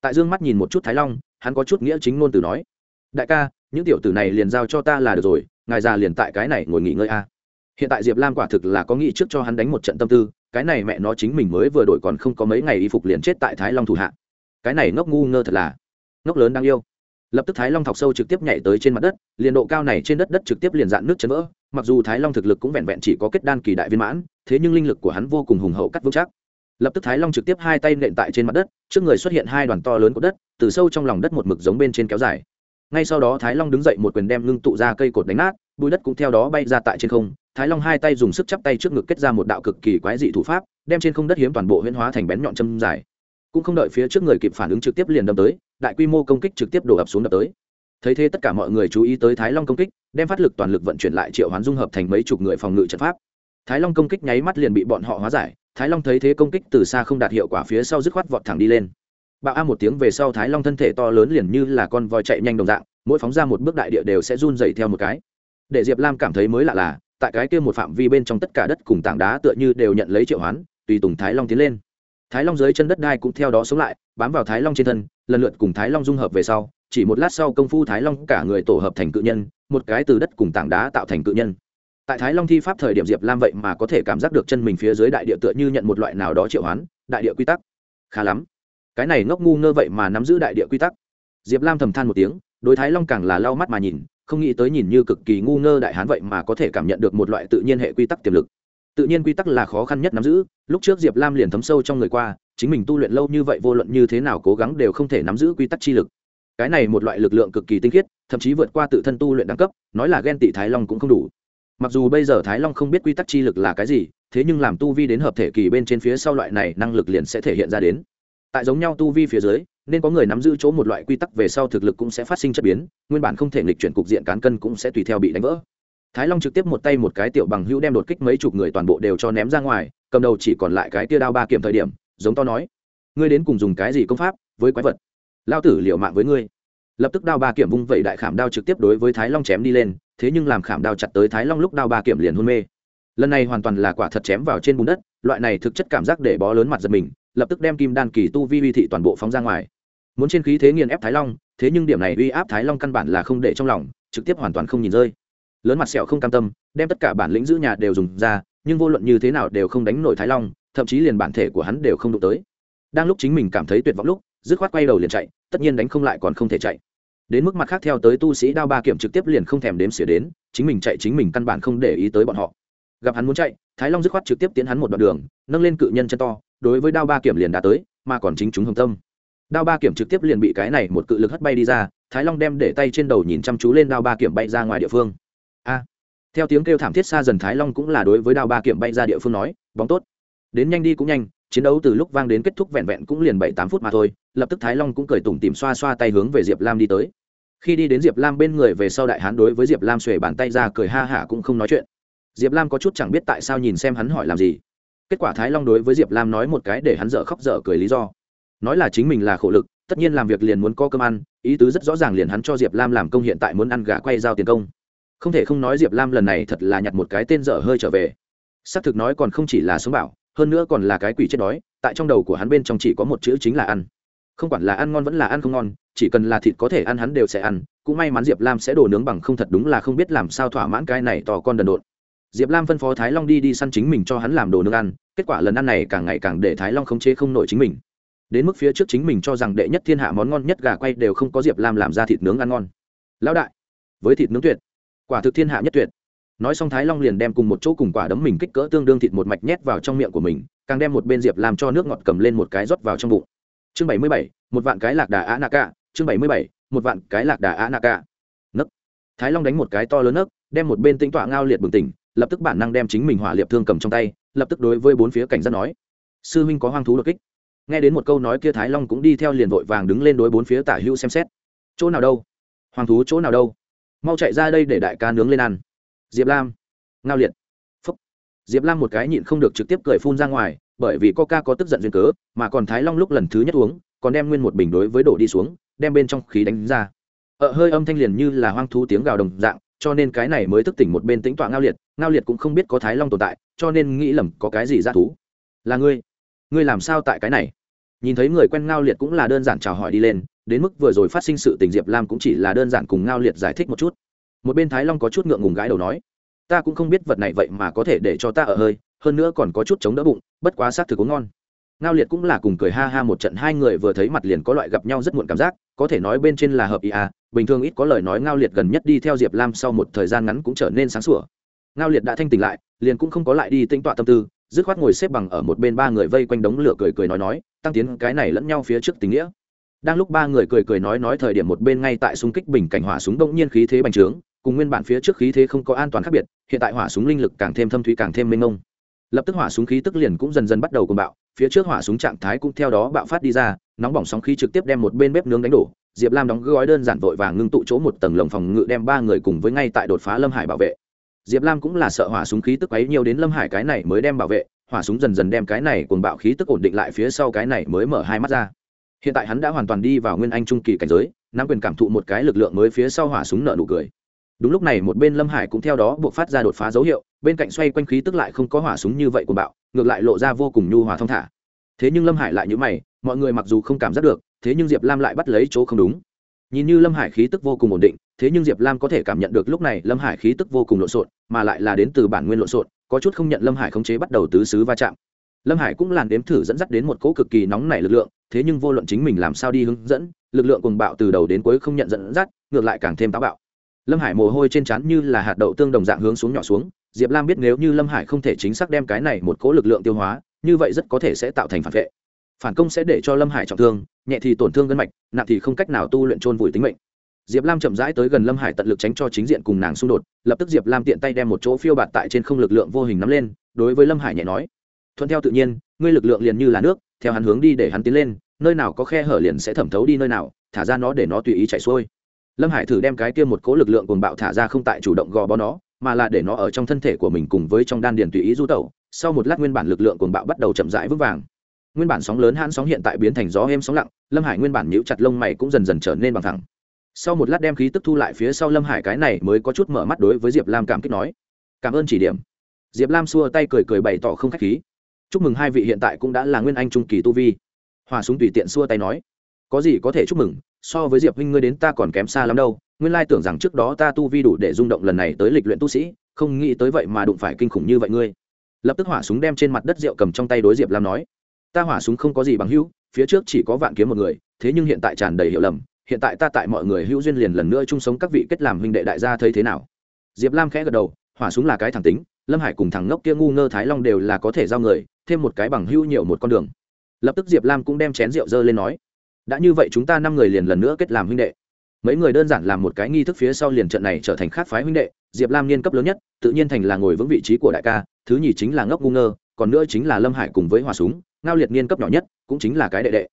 Tại dương mắt nhìn một chút thái long, hắn có chút nghĩa chính ngôn từ nói, đại ca, những tiểu tử này liền giao cho ta là được rồi, ngài già liền tại cái này ngồi nghỉ ngơi a hiện tại diệp lam quả thực là có nghĩ trước cho hắn đánh một trận tâm tư, cái này mẹ nó chính mình mới vừa đổi còn không có mấy ngày y phục liền chết tại thái long thủ hạ. Cái này ngốc ngu ngơ thật là, ngốc lớn đang yêu. Lập tức thái long thọc sâu trực tiếp nhảy tới trên mặt đất, liền độ cao này trên đất đất trực tiếp liền dạn nước chấn vỡ, mặc dù thái long thực lực cũng vẹn vẹn chỉ có kết đan kỳ đại viên mãn, thế nhưng linh lực của hắn vô cùng hùng hậu cắt vững chắc. Lập tức thái long trực tiếp hai tay nện tại trên mặt đất, trước người xuất hiện hai đoàn to lớn của đất, từ sâu trong lòng đất một mực giống bên trên kéo dài. Ngay sau đó thái long đứng dậy một quyền đem ngưng tụ ra cây cột đánh nát bùi đất cũng theo đó bay ra tại trên không, thái long hai tay dùng sức chắp tay trước ngực kết ra một đạo cực kỳ quái dị thủ pháp, đem trên không đất hiếm toàn bộ huyễn hóa thành bén nhọn châm dài. Cũng không đợi phía trước người kịp phản ứng trực tiếp liền đâm tới, đại quy mô công kích trực tiếp đổ ập xuống đập tới. Thấy thế tất cả mọi người chú ý tới thái long công kích, đem phát lực toàn lực vận chuyển lại triệu hoán dung hợp thành mấy chục người phòng ngự trận pháp. Thái long công kích nháy mắt liền bị bọn họ hóa giải, thái long thấy thế công kích từ xa không đạt hiệu quả phía sau dứt khoát vọt thẳng đi lên. Bạo a một tiếng về sau thái long thân thể to lớn liền như là con voi chạy nhanh đồng dạng, mỗi phóng ra một bước đại địa đều sẽ run dày theo một cái để diệp lam cảm thấy mới lạ là, tại cái kia một phạm vi bên trong tất cả đất cùng tảng đá tựa như đều nhận lấy triệu hoán, tùy tùng thái long tiến lên. Thái long dưới chân đất đai cũng theo đó sống lại, bám vào thái long trên thân, lần lượt cùng thái long dung hợp về sau, chỉ một lát sau công phu thái long cả người tổ hợp thành cự nhân, một cái từ đất cùng tảng đá tạo thành cự nhân. Tại thái long thi pháp thời điểm diệp lam vậy mà có thể cảm giác được chân mình phía dưới đại địa tựa như nhận một loại nào đó triệu hoán, đại địa quy tắc. Khá lắm. Cái này ngốc ngu ngơ vậy mà nắm giữ đại địa quy tắc. Diệp lam thầm than một tiếng, đối thái long càng là lau mắt mà nhìn không nghĩ tới nhìn như cực kỳ ngu ngơ đại hán vậy mà có thể cảm nhận được một loại tự nhiên hệ quy tắc tiềm lực. Tự nhiên quy tắc là khó khăn nhất nắm giữ, lúc trước diệp lam liền thấm sâu trong người qua, chính mình tu luyện lâu như vậy vô luận như thế nào cố gắng đều không thể nắm giữ quy tắc chi lực. Cái này một loại lực lượng cực kỳ tinh khiết, thậm chí vượt qua tự thân tu luyện đẳng cấp, nói là ghen tị thái long cũng không đủ. Mặc dù bây giờ thái long không biết quy tắc chi lực là cái gì, thế nhưng làm tu vi đến hợp thể kỳ bên trên phía sau loại này năng lực liền sẽ thể hiện ra đến. Tại giống nhau tu vi phía dưới nên có người nắm giữ chỗ một loại quy tắc về sau thực lực cũng sẽ phát sinh chất biến, nguyên bản không thể nghịch chuyển cục diện cán cân cũng sẽ tùy theo bị đánh vỡ. Thái long trực tiếp một tay một cái tiểu bằng hữu đem đột kích mấy chục người toàn bộ đều cho ném ra ngoài, cầm đầu chỉ còn lại cái tia đao ba kiểm thời điểm, giống to nói, ngươi đến cùng dùng cái gì công pháp với quái vật? Lao tử liệu mạng với ngươi. Lập tức đao ba kiểm vung vẩy đại khảm đao trực tiếp đối với thái long chém đi lên, thế nhưng làm khảm đao chặt tới thái long lúc đao ba kiểm liền hôn mê. Lần này hoàn toàn là quả thật chém vào trên bùn đất, loại này thực chất cảm giác để bó lớn mặt giật mình, lập tức đem kim đan kỳ tu vi vi thị toàn bộ phóng ra ngoài muốn trên khí thế nghiền ép thái long, thế nhưng điểm này uy áp thái long căn bản là không để trong lòng, trực tiếp hoàn toàn không nhìn rơi. Lớn mặt sẹo không cam tâm, đem tất cả bản lĩnh giữ nhà đều dùng ra, nhưng vô luận như thế nào đều không đánh nổi thái long, thậm chí liền bản thể của hắn đều không đụng tới. Đang lúc chính mình cảm thấy tuyệt vọng lúc, dứt khoát quay đầu liền chạy, tất nhiên đánh không lại còn không thể chạy. Đến mức mặt khác theo tới tu sĩ đao ba kiểm trực tiếp liền không thèm đếm xỉa đến, chính mình chạy chính mình căn bản không để ý tới bọn họ. Gặp hắn muốn chạy, thái long dứt khoát trực tiếp tiến hắn một đoạn đường, nâng lên cự nhân chân to, đối với đao ba kiểm liền đã tới, mà còn chính chúng hồng tâm đao ba kiểm trực tiếp liền bị cái này một cự lực hất bay đi ra, thái long đem để tay trên đầu nhìn chăm chú lên đao ba kiểm bay ra ngoài địa phương. A. Theo tiếng kêu thảm thiết xa dần thái long cũng là đối với đao ba kiểm bay ra địa phương nói, bóng tốt. Đến nhanh đi cũng nhanh, chiến đấu từ lúc vang đến kết thúc vẹn vẹn cũng liền bảy tám phút mà thôi. Lập tức thái long cũng cười tủm tìm xoa xoa tay hướng về diệp lam đi tới. Khi đi đến diệp lam bên người về sau đại hán đối với diệp lam xuề bàn tay ra cười ha hả cũng không nói chuyện. Diệp lam có chút chẳng biết tại sao nhìn xem hắn hỏi làm gì. Kết quả thái long đối với diệp lam nói một cái để hắn dở khóc dở cười lý do nói là chính mình là khổ lực, tất nhiên làm việc liền muốn có cơm ăn, ý tứ rất rõ ràng liền hắn cho diệp lam làm công hiện tại muốn ăn gà quay giao tiền công. Không thể không nói diệp lam lần này thật là nhặt một cái tên dở hơi trở về. Xác thực nói còn không chỉ là sống bảo, hơn nữa còn là cái quỷ chết đói, tại trong đầu của hắn bên trong chỉ có một chữ chính là ăn. Không quản là ăn ngon vẫn là ăn không ngon, chỉ cần là thịt có thể ăn hắn đều sẽ ăn, cũng may mắn diệp lam sẽ đổ nướng bằng không thật đúng là không biết làm sao thỏa mãn cái này tò con đần độn. Diệp lam phân phó thái long đi đi săn chính mình cho hắn làm đồ nướng ăn, kết quả lần ăn này càng ngày càng để thái long không chế không nổi chính mình đến mức phía trước chính mình cho rằng đệ nhất thiên hạ món ngon nhất gà quay đều không có diệp lam làm ra thịt nướng ăn ngon. Lão đại, với thịt nướng tuyệt. Quả thực thiên hạ nhất tuyệt. Nói xong thái long liền đem cùng một chỗ cùng quả đấm mình kích cỡ tương đương thịt một mạch nhét vào trong miệng của mình, càng đem một bên diệp làm cho nước ngọt cầm lên một cái rót vào trong bụng. Chương bảy mươi bảy, một vạn cái lạc đà á nạ cả chương bảy mươi bảy, một vạn cái lạc đà á nạ cả nấc. Thái long đánh một cái to lớn nấc, đem một bên tính tọa ngao liệt bừng tỉnh, lập tức bản năng đem chính mình hỏa liệp thương cầm trong tay, lập tức đối với bốn phía cảnh giác nói, sư huynh có hoang thú đột kích nghe đến một câu nói kia thái long cũng đi theo liền vội vàng đứng lên đối bốn phía tả hữu xem xét. Chỗ nào đâu? Hoàng thú chỗ nào đâu? Mau chạy ra đây để đại ca nướng lên ăn. Diệp lam. Ngao liệt. Phúc. Diệp lam một cái nhịn không được trực tiếp cười phun ra ngoài, bởi vì coca có tức giận duyên cớ, mà còn thái long lúc lần thứ nhất uống, còn đem nguyên một bình đối với đổ đi xuống, đem bên trong khí đánh ra. Ợ hơi âm thanh liền như là hoang thú tiếng gào đồng dạng, cho nên cái này mới thức tỉnh một bên tính tọa ngao liệt. Ngao liệt cũng không biết có thái long tồn tại, cho nên nghĩ lầm có cái gì ra thú. Là ngươi ngươi làm sao tại cái này? Nhìn thấy người quen ngao liệt cũng là đơn giản chào hỏi đi lên, đến mức vừa rồi phát sinh sự tình diệp lam cũng chỉ là đơn giản cùng ngao liệt giải thích một chút. Một bên thái long có chút ngượng ngùng gái đầu nói, ta cũng không biết vật này vậy mà có thể để cho ta ở hơi, hơn nữa còn có chút chống đỡ bụng, bất quá xác thực cũng ngon. Ngao liệt cũng là cùng cười ha ha một trận, hai người vừa thấy mặt liền có loại gặp nhau rất muộn cảm giác, có thể nói bên trên là hợp ý à bình thường ít có lời nói ngao liệt gần nhất đi theo diệp lam sau một thời gian ngắn cũng trở nên sáng sủa. Ngao liệt đã thanh tỉnh lại, liền cũng không có lại đi tinh tọa tâm tư dứt khoát ngồi xếp bằng ở một bên ba người vây quanh đống lửa cười cười nói nói, tăng tiến cái này lẫn nhau phía trước tình nghĩa. Đang lúc ba người cười cười nói nói thời điểm một bên ngay tại xung kích bình cảnh hỏa súng đông nhiên khí thế bành trướng, cùng nguyên bản phía trước khí thế không có an toàn khác biệt, hiện tại hỏa súng linh lực càng thêm thâm thúy càng thêm mênh mông. Lập tức hỏa súng khí tức liền cũng dần dần bắt đầu cùng bạo, phía trước hỏa súng trạng thái cũng theo đó bạo phát đi ra, nóng bỏng sóng khí trực tiếp đem một bên bếp nướng đánh đổ, diệp lam đóng gói đơn giản vội và ngưng tụ chỗ một tầng lồng phòng ngự đem ba người cùng với ngay tại đột phá lâm hải bảo vệ diệp lam cũng là sợ hỏa súng khí tức ấy nhiều đến lâm hải cái này mới đem bảo vệ, hỏa súng dần dần đem cái này cùng bạo khí tức ổn định lại phía sau cái này mới mở hai mắt ra. Hiện tại hắn đã hoàn toàn đi vào nguyên anh trung kỳ cảnh giới, nắm quyền cảm thụ một cái lực lượng mới phía sau hỏa súng nợ nụ cười. Đúng lúc này một bên lâm hải cũng theo đó buộc phát ra đột phá dấu hiệu, bên cạnh xoay quanh khí tức lại không có hỏa súng như vậy của bạo, ngược lại lộ ra vô cùng nhu hòa thong thả. Thế nhưng lâm hải lại như mày, mọi người mặc dù không cảm giác được, thế nhưng diệp lam lại bắt lấy chỗ không đúng. Nhìn như lâm hải khí tức vô cùng ổn định thế nhưng diệp lam có thể cảm nhận được lúc này lâm hải khí tức vô cùng lộn xộn, mà lại là đến từ bản nguyên lộn xộn, có chút không nhận lâm hải khống chế bắt đầu tứ xứ va chạm. Lâm hải cũng làn đếm thử dẫn dắt đến một cỗ cực kỳ nóng nảy lực lượng, thế nhưng vô luận chính mình làm sao đi hướng dẫn, lực lượng cùng bạo từ đầu đến cuối không nhận dẫn dắt, ngược lại càng thêm táo bạo. Lâm hải mồ hôi trên trán như là hạt đậu tương đồng dạng hướng xuống nhỏ xuống, diệp lam biết nếu như lâm hải không thể chính xác đem cái này một cỗ lực lượng tiêu hóa, như vậy rất có thể sẽ tạo thành phản vệ. Phản công sẽ để cho lâm hải trọng thương, nhẹ thì tổn thương gân mạch, nặng thì không cách nào tu luyện trôn vùi tính mệnh diệp lam chậm rãi tới gần lâm hải tận lực tránh cho chính diện cùng nàng xung đột, lập tức diệp lam tiện tay đem một chỗ phiêu bạt tại trên không lực lượng vô hình nắm lên, đối với lâm hải nhẹ nói, thuận theo tự nhiên, ngươi lực lượng liền như là nước, theo hắn hướng đi để hắn tiến lên, nơi nào có khe hở liền sẽ thẩm thấu đi nơi nào, thả ra nó để nó tùy ý chạy xuôi. Lâm hải thử đem cái kia một cố lực lượng cuồng bạo thả ra không tại chủ động gò bó nó, mà là để nó ở trong thân thể của mình cùng với trong đan điền tùy ý du tẩu, sau một lát nguyên bản lực lượng cuồng bạo bắt đầu chậm rãi vững vàng. Nguyên bản sóng lớn hãn sóng hiện tại biến thành gió êm sóng lặng, lâm hải nguyên bản nhíu chặt lông mày cũng dần dần trở nên bằng thẳng sau một lát đem khí tức thu lại phía sau lâm hải cái này mới có chút mở mắt đối với diệp lam cảm kích nói, cảm ơn chỉ điểm. Diệp lam xua tay cười cười bày tỏ không k h á c h khí. Chúc mừng hai vị hiện tại cũng đã là nguyên anh trung kỳ tu vi. Hòa súng tùy tiện xua tay nói, có gì có thể chúc mừng, so với diệp huynh ngươi đến ta còn kém xa lắm đâu. Nguyên lai tưởng rằng trước đó ta tu vi đủ để rung động lần này tới lịch luyện tu sĩ, không nghĩ tới vậy mà đụng phải kinh khủng như vậy ngươi. Lập tức hỏa súng đem trên mặt đất rượu cầm trong tay đối diệp lam nói, ta hỏa súng không có gì bằng hữu, phía trước chỉ có vạn kiếm một người, thế nhưng hiện tại tràn đầy hiểu lầm hiện tại ta tại mọi người hữu duyên liền lần nữa chung sống các vị kết làm huynh đệ đại gia thấy thế nào? Diệp lam khẽ gật đầu, hỏa súng là cái thẳng tính, lâm hải cùng thằng ngốc kia ngu ngơ thái long đều là có thể giao người, thêm một cái bằng hữu nhiều một con đường. Lập tức diệp lam cũng đem chén rượu dơ lên nói, đã như vậy chúng ta năm người liền lần nữa kết làm huynh đệ. Mấy người đơn giản làm một cái nghi thức phía sau liền trận này trở thành khác phái huynh đệ, diệp lam niên cấp lớn nhất, tự nhiên thành là ngồi vững vị trí của đại ca, thứ nhì chính là ngốc ngu ngơ, còn nữa chính là lâm hải cùng với hòa súng, ngao liệt niên cấp nhỏ nhất, cũng chính là cái đệ đệ.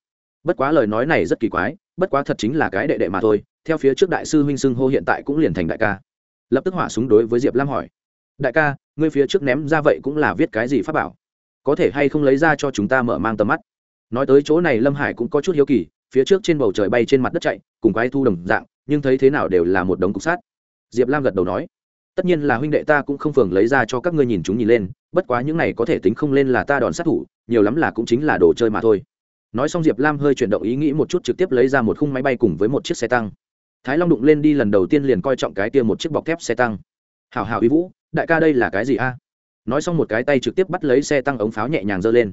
Bất quá lời nói này rất kỳ quái bất quá thật chính là cái đệ đệ mà thôi, theo phía trước đại sư huynh xưng hô hiện tại cũng liền thành đại ca. Lập tức hỏa súng đối với diệp lam hỏi, đại ca, ngươi phía trước ném ra vậy cũng là viết cái gì pháp bảo? Có thể hay không lấy ra cho chúng ta mở mang tầm mắt? Nói tới chỗ này lâm hải cũng có chút hiếu kỳ, phía trước trên bầu trời bay trên mặt đất chạy, cùng quái thu đồng dạng, nhưng thấy thế nào đều là một đống cục sát diệp lam gật đầu nói, tất nhiên là huynh đệ ta cũng không phường lấy ra cho các ngươi nhìn chúng nhìn lên, bất quá những này có thể tính không lên là ta đòn sát thủ, nhiều lắm là cũng chính là đồ chơi mà thôi nói xong diệp lam hơi chuyển động ý nghĩ một chút trực tiếp lấy ra một khung máy bay cùng với một chiếc xe tăng thái long đụng lên đi lần đầu tiên liền coi trọng cái kia một chiếc bọc thép xe tăng hào hào ý vũ đại ca đây là cái gì a nói xong một cái tay trực tiếp bắt lấy xe tăng ống pháo nhẹ nhàng giơ lên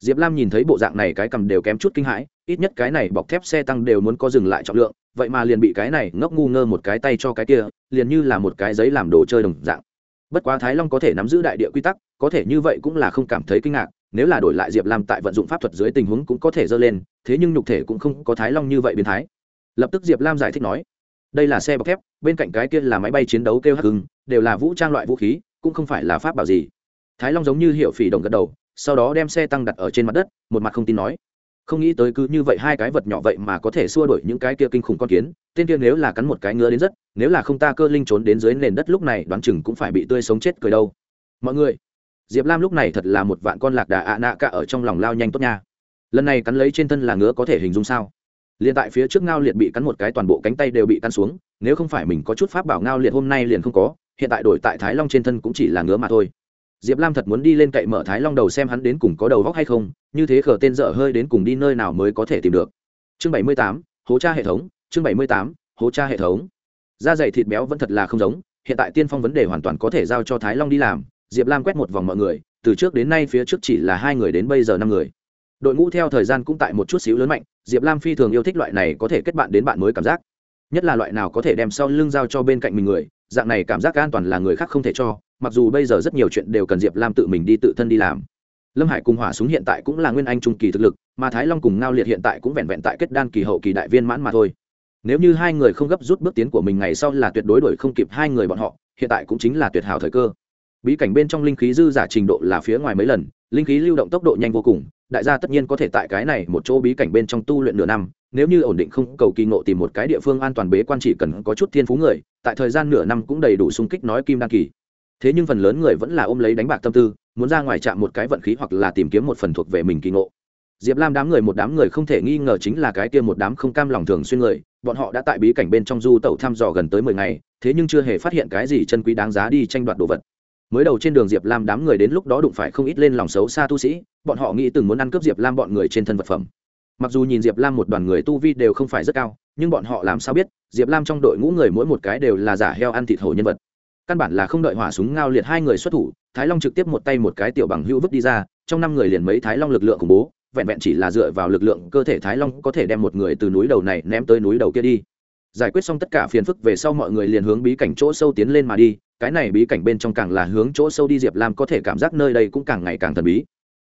diệp lam nhìn thấy bộ dạng này cái cầm đều kém chút kinh hãi ít nhất cái này bọc thép xe tăng đều muốn có dừng lại trọng lượng vậy mà liền bị cái này ngốc ngu ngơ một cái tay cho cái kia liền như là một cái giấy làm đồ chơi đồng dạng bất quá thái long có thể nắm giữ đại địa quy tắc có thể như vậy cũng là không cảm thấy kinh ngạc nếu là đổi lại diệp lam tại vận dụng pháp thuật dưới tình huống cũng có thể dơ lên, thế nhưng nhục thể cũng không có thái long như vậy biến thái. Lập tức diệp lam giải thích nói, đây là xe bọc thép, bên cạnh cái kia là máy bay chiến đấu kêu hắc hưng đều là vũ trang loại vũ khí, cũng không phải là pháp bảo gì. Thái long giống như hiệu phỉ đồng gật đầu, sau đó đem xe tăng đặt ở trên mặt đất, một mặt không tin nói, không nghĩ tới cứ như vậy hai cái vật nhỏ vậy mà có thể xua đổi những cái kia kinh khủng con kiến, tên kia nếu là cắn một cái ngứa đến rất, nếu là không ta cơ linh trốn đến dưới nền đất lúc này đoán chừng cũng phải bị tươi sống chết cười đâu. Mọi người diệp lam lúc này thật là một vạn con lạc đà ạ nạ cả ở trong lòng lao nhanh tốt nha. Lần này cắn lấy trên thân là ngứa có thể hình dung sao? Liền tại phía trước ngao liệt bị cắn một cái toàn bộ cánh tay đều bị cắn xuống, nếu không phải mình có chút pháp bảo ngao liệt hôm nay liền không có, hiện tại đổi tại thái long trên thân cũng chỉ là ngứa mà thôi. Diệp lam thật muốn đi lên cậy mở thái long đầu xem hắn đến cùng có đầu vóc hay không, như thế khờ tên dở hơi đến cùng đi nơi nào mới có thể tìm được. Chương bảy mươi tám, hố tra hệ thống, chương bảy mươi tám, hố tra hệ thống. Da dày thịt béo vẫn thật là không giống, hiện tại tiên phong vấn đề hoàn toàn có thể giao cho thái long đi làm diệp lam quét một vòng mọi người, từ trước đến nay phía trước chỉ là hai người đến bây giờ năm người. Đội ngũ theo thời gian cũng tại một chút xíu lớn mạnh, diệp lam phi thường yêu thích loại này có thể kết bạn đến bạn mới cảm giác. Nhất là loại nào có thể đem sau lưng giao cho bên cạnh mình người, dạng này cảm giác an toàn là người khác không thể cho, mặc dù bây giờ rất nhiều chuyện đều cần diệp lam tự mình đi tự thân đi làm. Lâm hải cùng hỏa súng hiện tại cũng là nguyên anh trung kỳ thực lực, mà thái long cùng ngao liệt hiện tại cũng vẹn vẹn tại kết đan kỳ hậu kỳ đại viên mãn mà thôi. Nếu như hai người không gấp rút bước tiến của mình ngày sau là tuyệt đối đổi không kịp hai người bọn họ, hiện tại cũng chính là tuyệt hảo thời cơ bí cảnh bên trong linh khí dư giả trình độ là phía ngoài mấy lần, linh khí lưu động tốc độ nhanh vô cùng, đại gia tất nhiên có thể tại cái này một chỗ bí cảnh bên trong tu luyện nửa năm, nếu như ổn định không cầu kỳ ngộ tìm một cái địa phương an toàn bế quan chỉ cần có chút thiên phú người, tại thời gian nửa năm cũng đầy đủ sung kích nói kim đan kỳ. Thế nhưng phần lớn người vẫn là ôm lấy đánh bạc tâm tư, muốn ra ngoài chạm một cái vận khí hoặc là tìm kiếm một phần thuộc về mình kỳ ngộ. Diệp lam đám người một đám người không thể nghi ngờ chính là cái kia một đám không cam lòng thường xuyên người, bọn họ đã tại bí cảnh bên trong du tẩu thăm dò gần tới mười ngày, thế nhưng chưa hề phát hiện cái gì chân quý đáng giá đi tranh đoạt đồ vật mới đầu trên đường diệp lam đám người đến lúc đó đụng phải không ít lên lòng xấu xa tu sĩ, bọn họ nghĩ từng muốn ăn cướp diệp lam bọn người trên thân vật phẩm. Mặc dù nhìn diệp lam một đoàn người tu vi đều không phải rất cao, nhưng bọn họ làm sao biết, diệp lam trong đội ngũ người mỗi một cái đều là giả heo ăn thịt hổ nhân vật. Căn bản là không đợi hỏa súng ngao liệt hai người xuất thủ, thái long trực tiếp một tay một cái tiểu bằng hữu vứt đi ra, trong năm người liền mấy thái long lực lượng khủng bố, vẹn vẹn chỉ là dựa vào lực lượng cơ thể thái long có thể đem một người từ núi đầu này ném tới núi đầu kia đi giải quyết xong tất cả phiền phức về sau mọi người liền hướng bí cảnh chỗ sâu tiến lên mà đi. Cái này bí cảnh bên trong càng là hướng chỗ sâu đi, diệp lam có thể cảm giác nơi đây cũng càng ngày càng thần bí.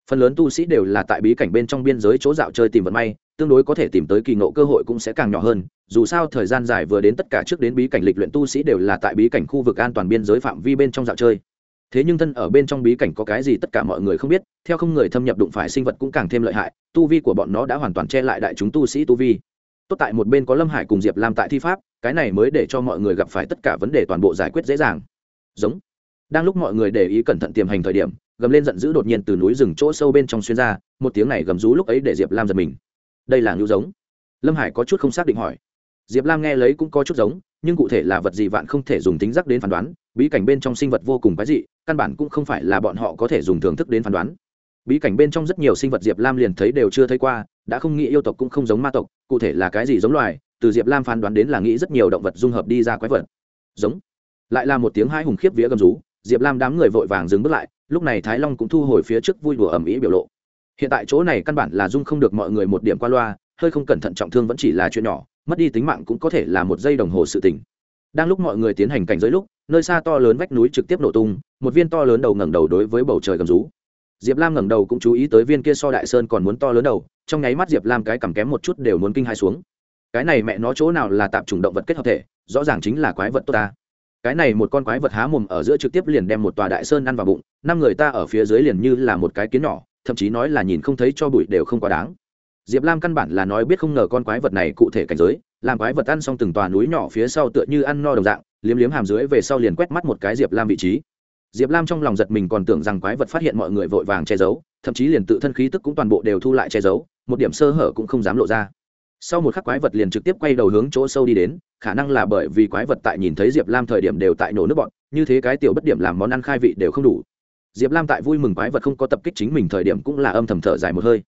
Phần lớn tu sĩ đều là tại bí cảnh bên trong biên giới chỗ dạo chơi tìm vận may, tương đối có thể tìm tới kỳ ngộ cơ hội cũng sẽ càng nhỏ hơn. Dù sao thời gian dài vừa đến tất cả trước đến bí cảnh lịch luyện tu sĩ đều là tại bí cảnh khu vực an toàn biên giới phạm vi bên trong dạo chơi. Thế nhưng thân ở bên trong bí cảnh có cái gì tất cả mọi người không biết, theo không người thâm nhập đụng phải sinh vật cũng càng thêm lợi hại, tu vi của bọn nó đã hoàn toàn che lại đại chúng tu sĩ tu vi tốt tại một bên có lâm hải cùng diệp lam tại thi pháp, cái này mới để cho mọi người gặp phải tất cả vấn đề toàn bộ giải quyết dễ dàng. Giống. Đang lúc mọi người để ý cẩn thận tiềm hành thời điểm, gầm lên giận dữ đột nhiên từ núi rừng chỗ sâu bên trong xuyên ra, một tiếng này gầm rú lúc ấy để diệp lam giật mình. Đây là ngữ giống. Lâm hải có chút không xác định hỏi. Diệp lam nghe lấy cũng có chút giống, nhưng cụ thể là vật gì vạn không thể dùng tính giác đến phán đoán, bí cảnh bên trong sinh vật vô cùng quái dị, căn bản cũng không phải là bọn họ có thể dùng thưởng thức đến phán đoán. Bí cảnh bên trong rất nhiều sinh vật diệp lam liền thấy đều chưa thấy qua đã không nghĩ yêu tộc cũng không giống ma tộc, cụ thể là cái gì giống loài, từ diệp lam phán đoán đến là nghĩ rất nhiều động vật dung hợp đi ra quái vật. Giống. Lại là một tiếng hai hùng khiếp vía gầm rú, diệp lam đám người vội vàng dừng bước lại, lúc này thái long cũng thu hồi phía trước vui đùa ẩm ý biểu lộ. Hiện tại chỗ này căn bản là dung không được mọi người một điểm qua loa, hơi không cẩn thận trọng thương vẫn chỉ là chuyện nhỏ, mất đi tính mạng cũng có thể là một giây đồng hồ sự tình. đang lúc mọi người tiến hành cảnh giới lúc, nơi xa to lớn vách núi trực tiếp nổ tung, một viên to lớn đầu ngẩng đầu đối với bầu trời gầm rú. Diệp lam ngẩng đầu cũng chú ý tới viên kia so đại sơn còn muốn to lớn đầu trong nháy mắt diệp lam cái cầm kém một chút đều muốn kinh hai xuống cái này mẹ nó chỗ nào là tạp chủng động vật kết hợp thể rõ ràng chính là quái vật tốt ta cái này một con quái vật há mồm ở giữa trực tiếp liền đem một tòa đại sơn ăn vào bụng năm người ta ở phía dưới liền như là một cái kiến nhỏ thậm chí nói là nhìn không thấy cho bụi đều không quá đáng diệp lam căn bản là nói biết không ngờ con quái vật này cụ thể cảnh giới làm quái vật ăn xong từng tòa núi nhỏ phía sau tựa như ăn no đồng dạng liếm liếm hàm dưới về sau liền quét mắt một cái diệp lam vị trí diệp lam trong lòng giật mình còn tưởng rằng quái vật phát hiện mọi người vội vàng che giấu thậm chí liền tự thân khí tức cũng toàn bộ đều thu lại che giấu, một điểm sơ hở cũng không dám lộ ra. Sau một khắc quái vật liền trực tiếp quay đầu hướng chỗ sâu đi đến, khả năng là bởi vì quái vật tại nhìn thấy diệp lam thời điểm đều tại nổ nước bọn, như thế cái tiểu bất điểm làm món ăn khai vị đều không đủ. Diệp lam tại vui mừng quái vật không có tập kích chính mình thời điểm cũng là âm thầm thở dài một hơi.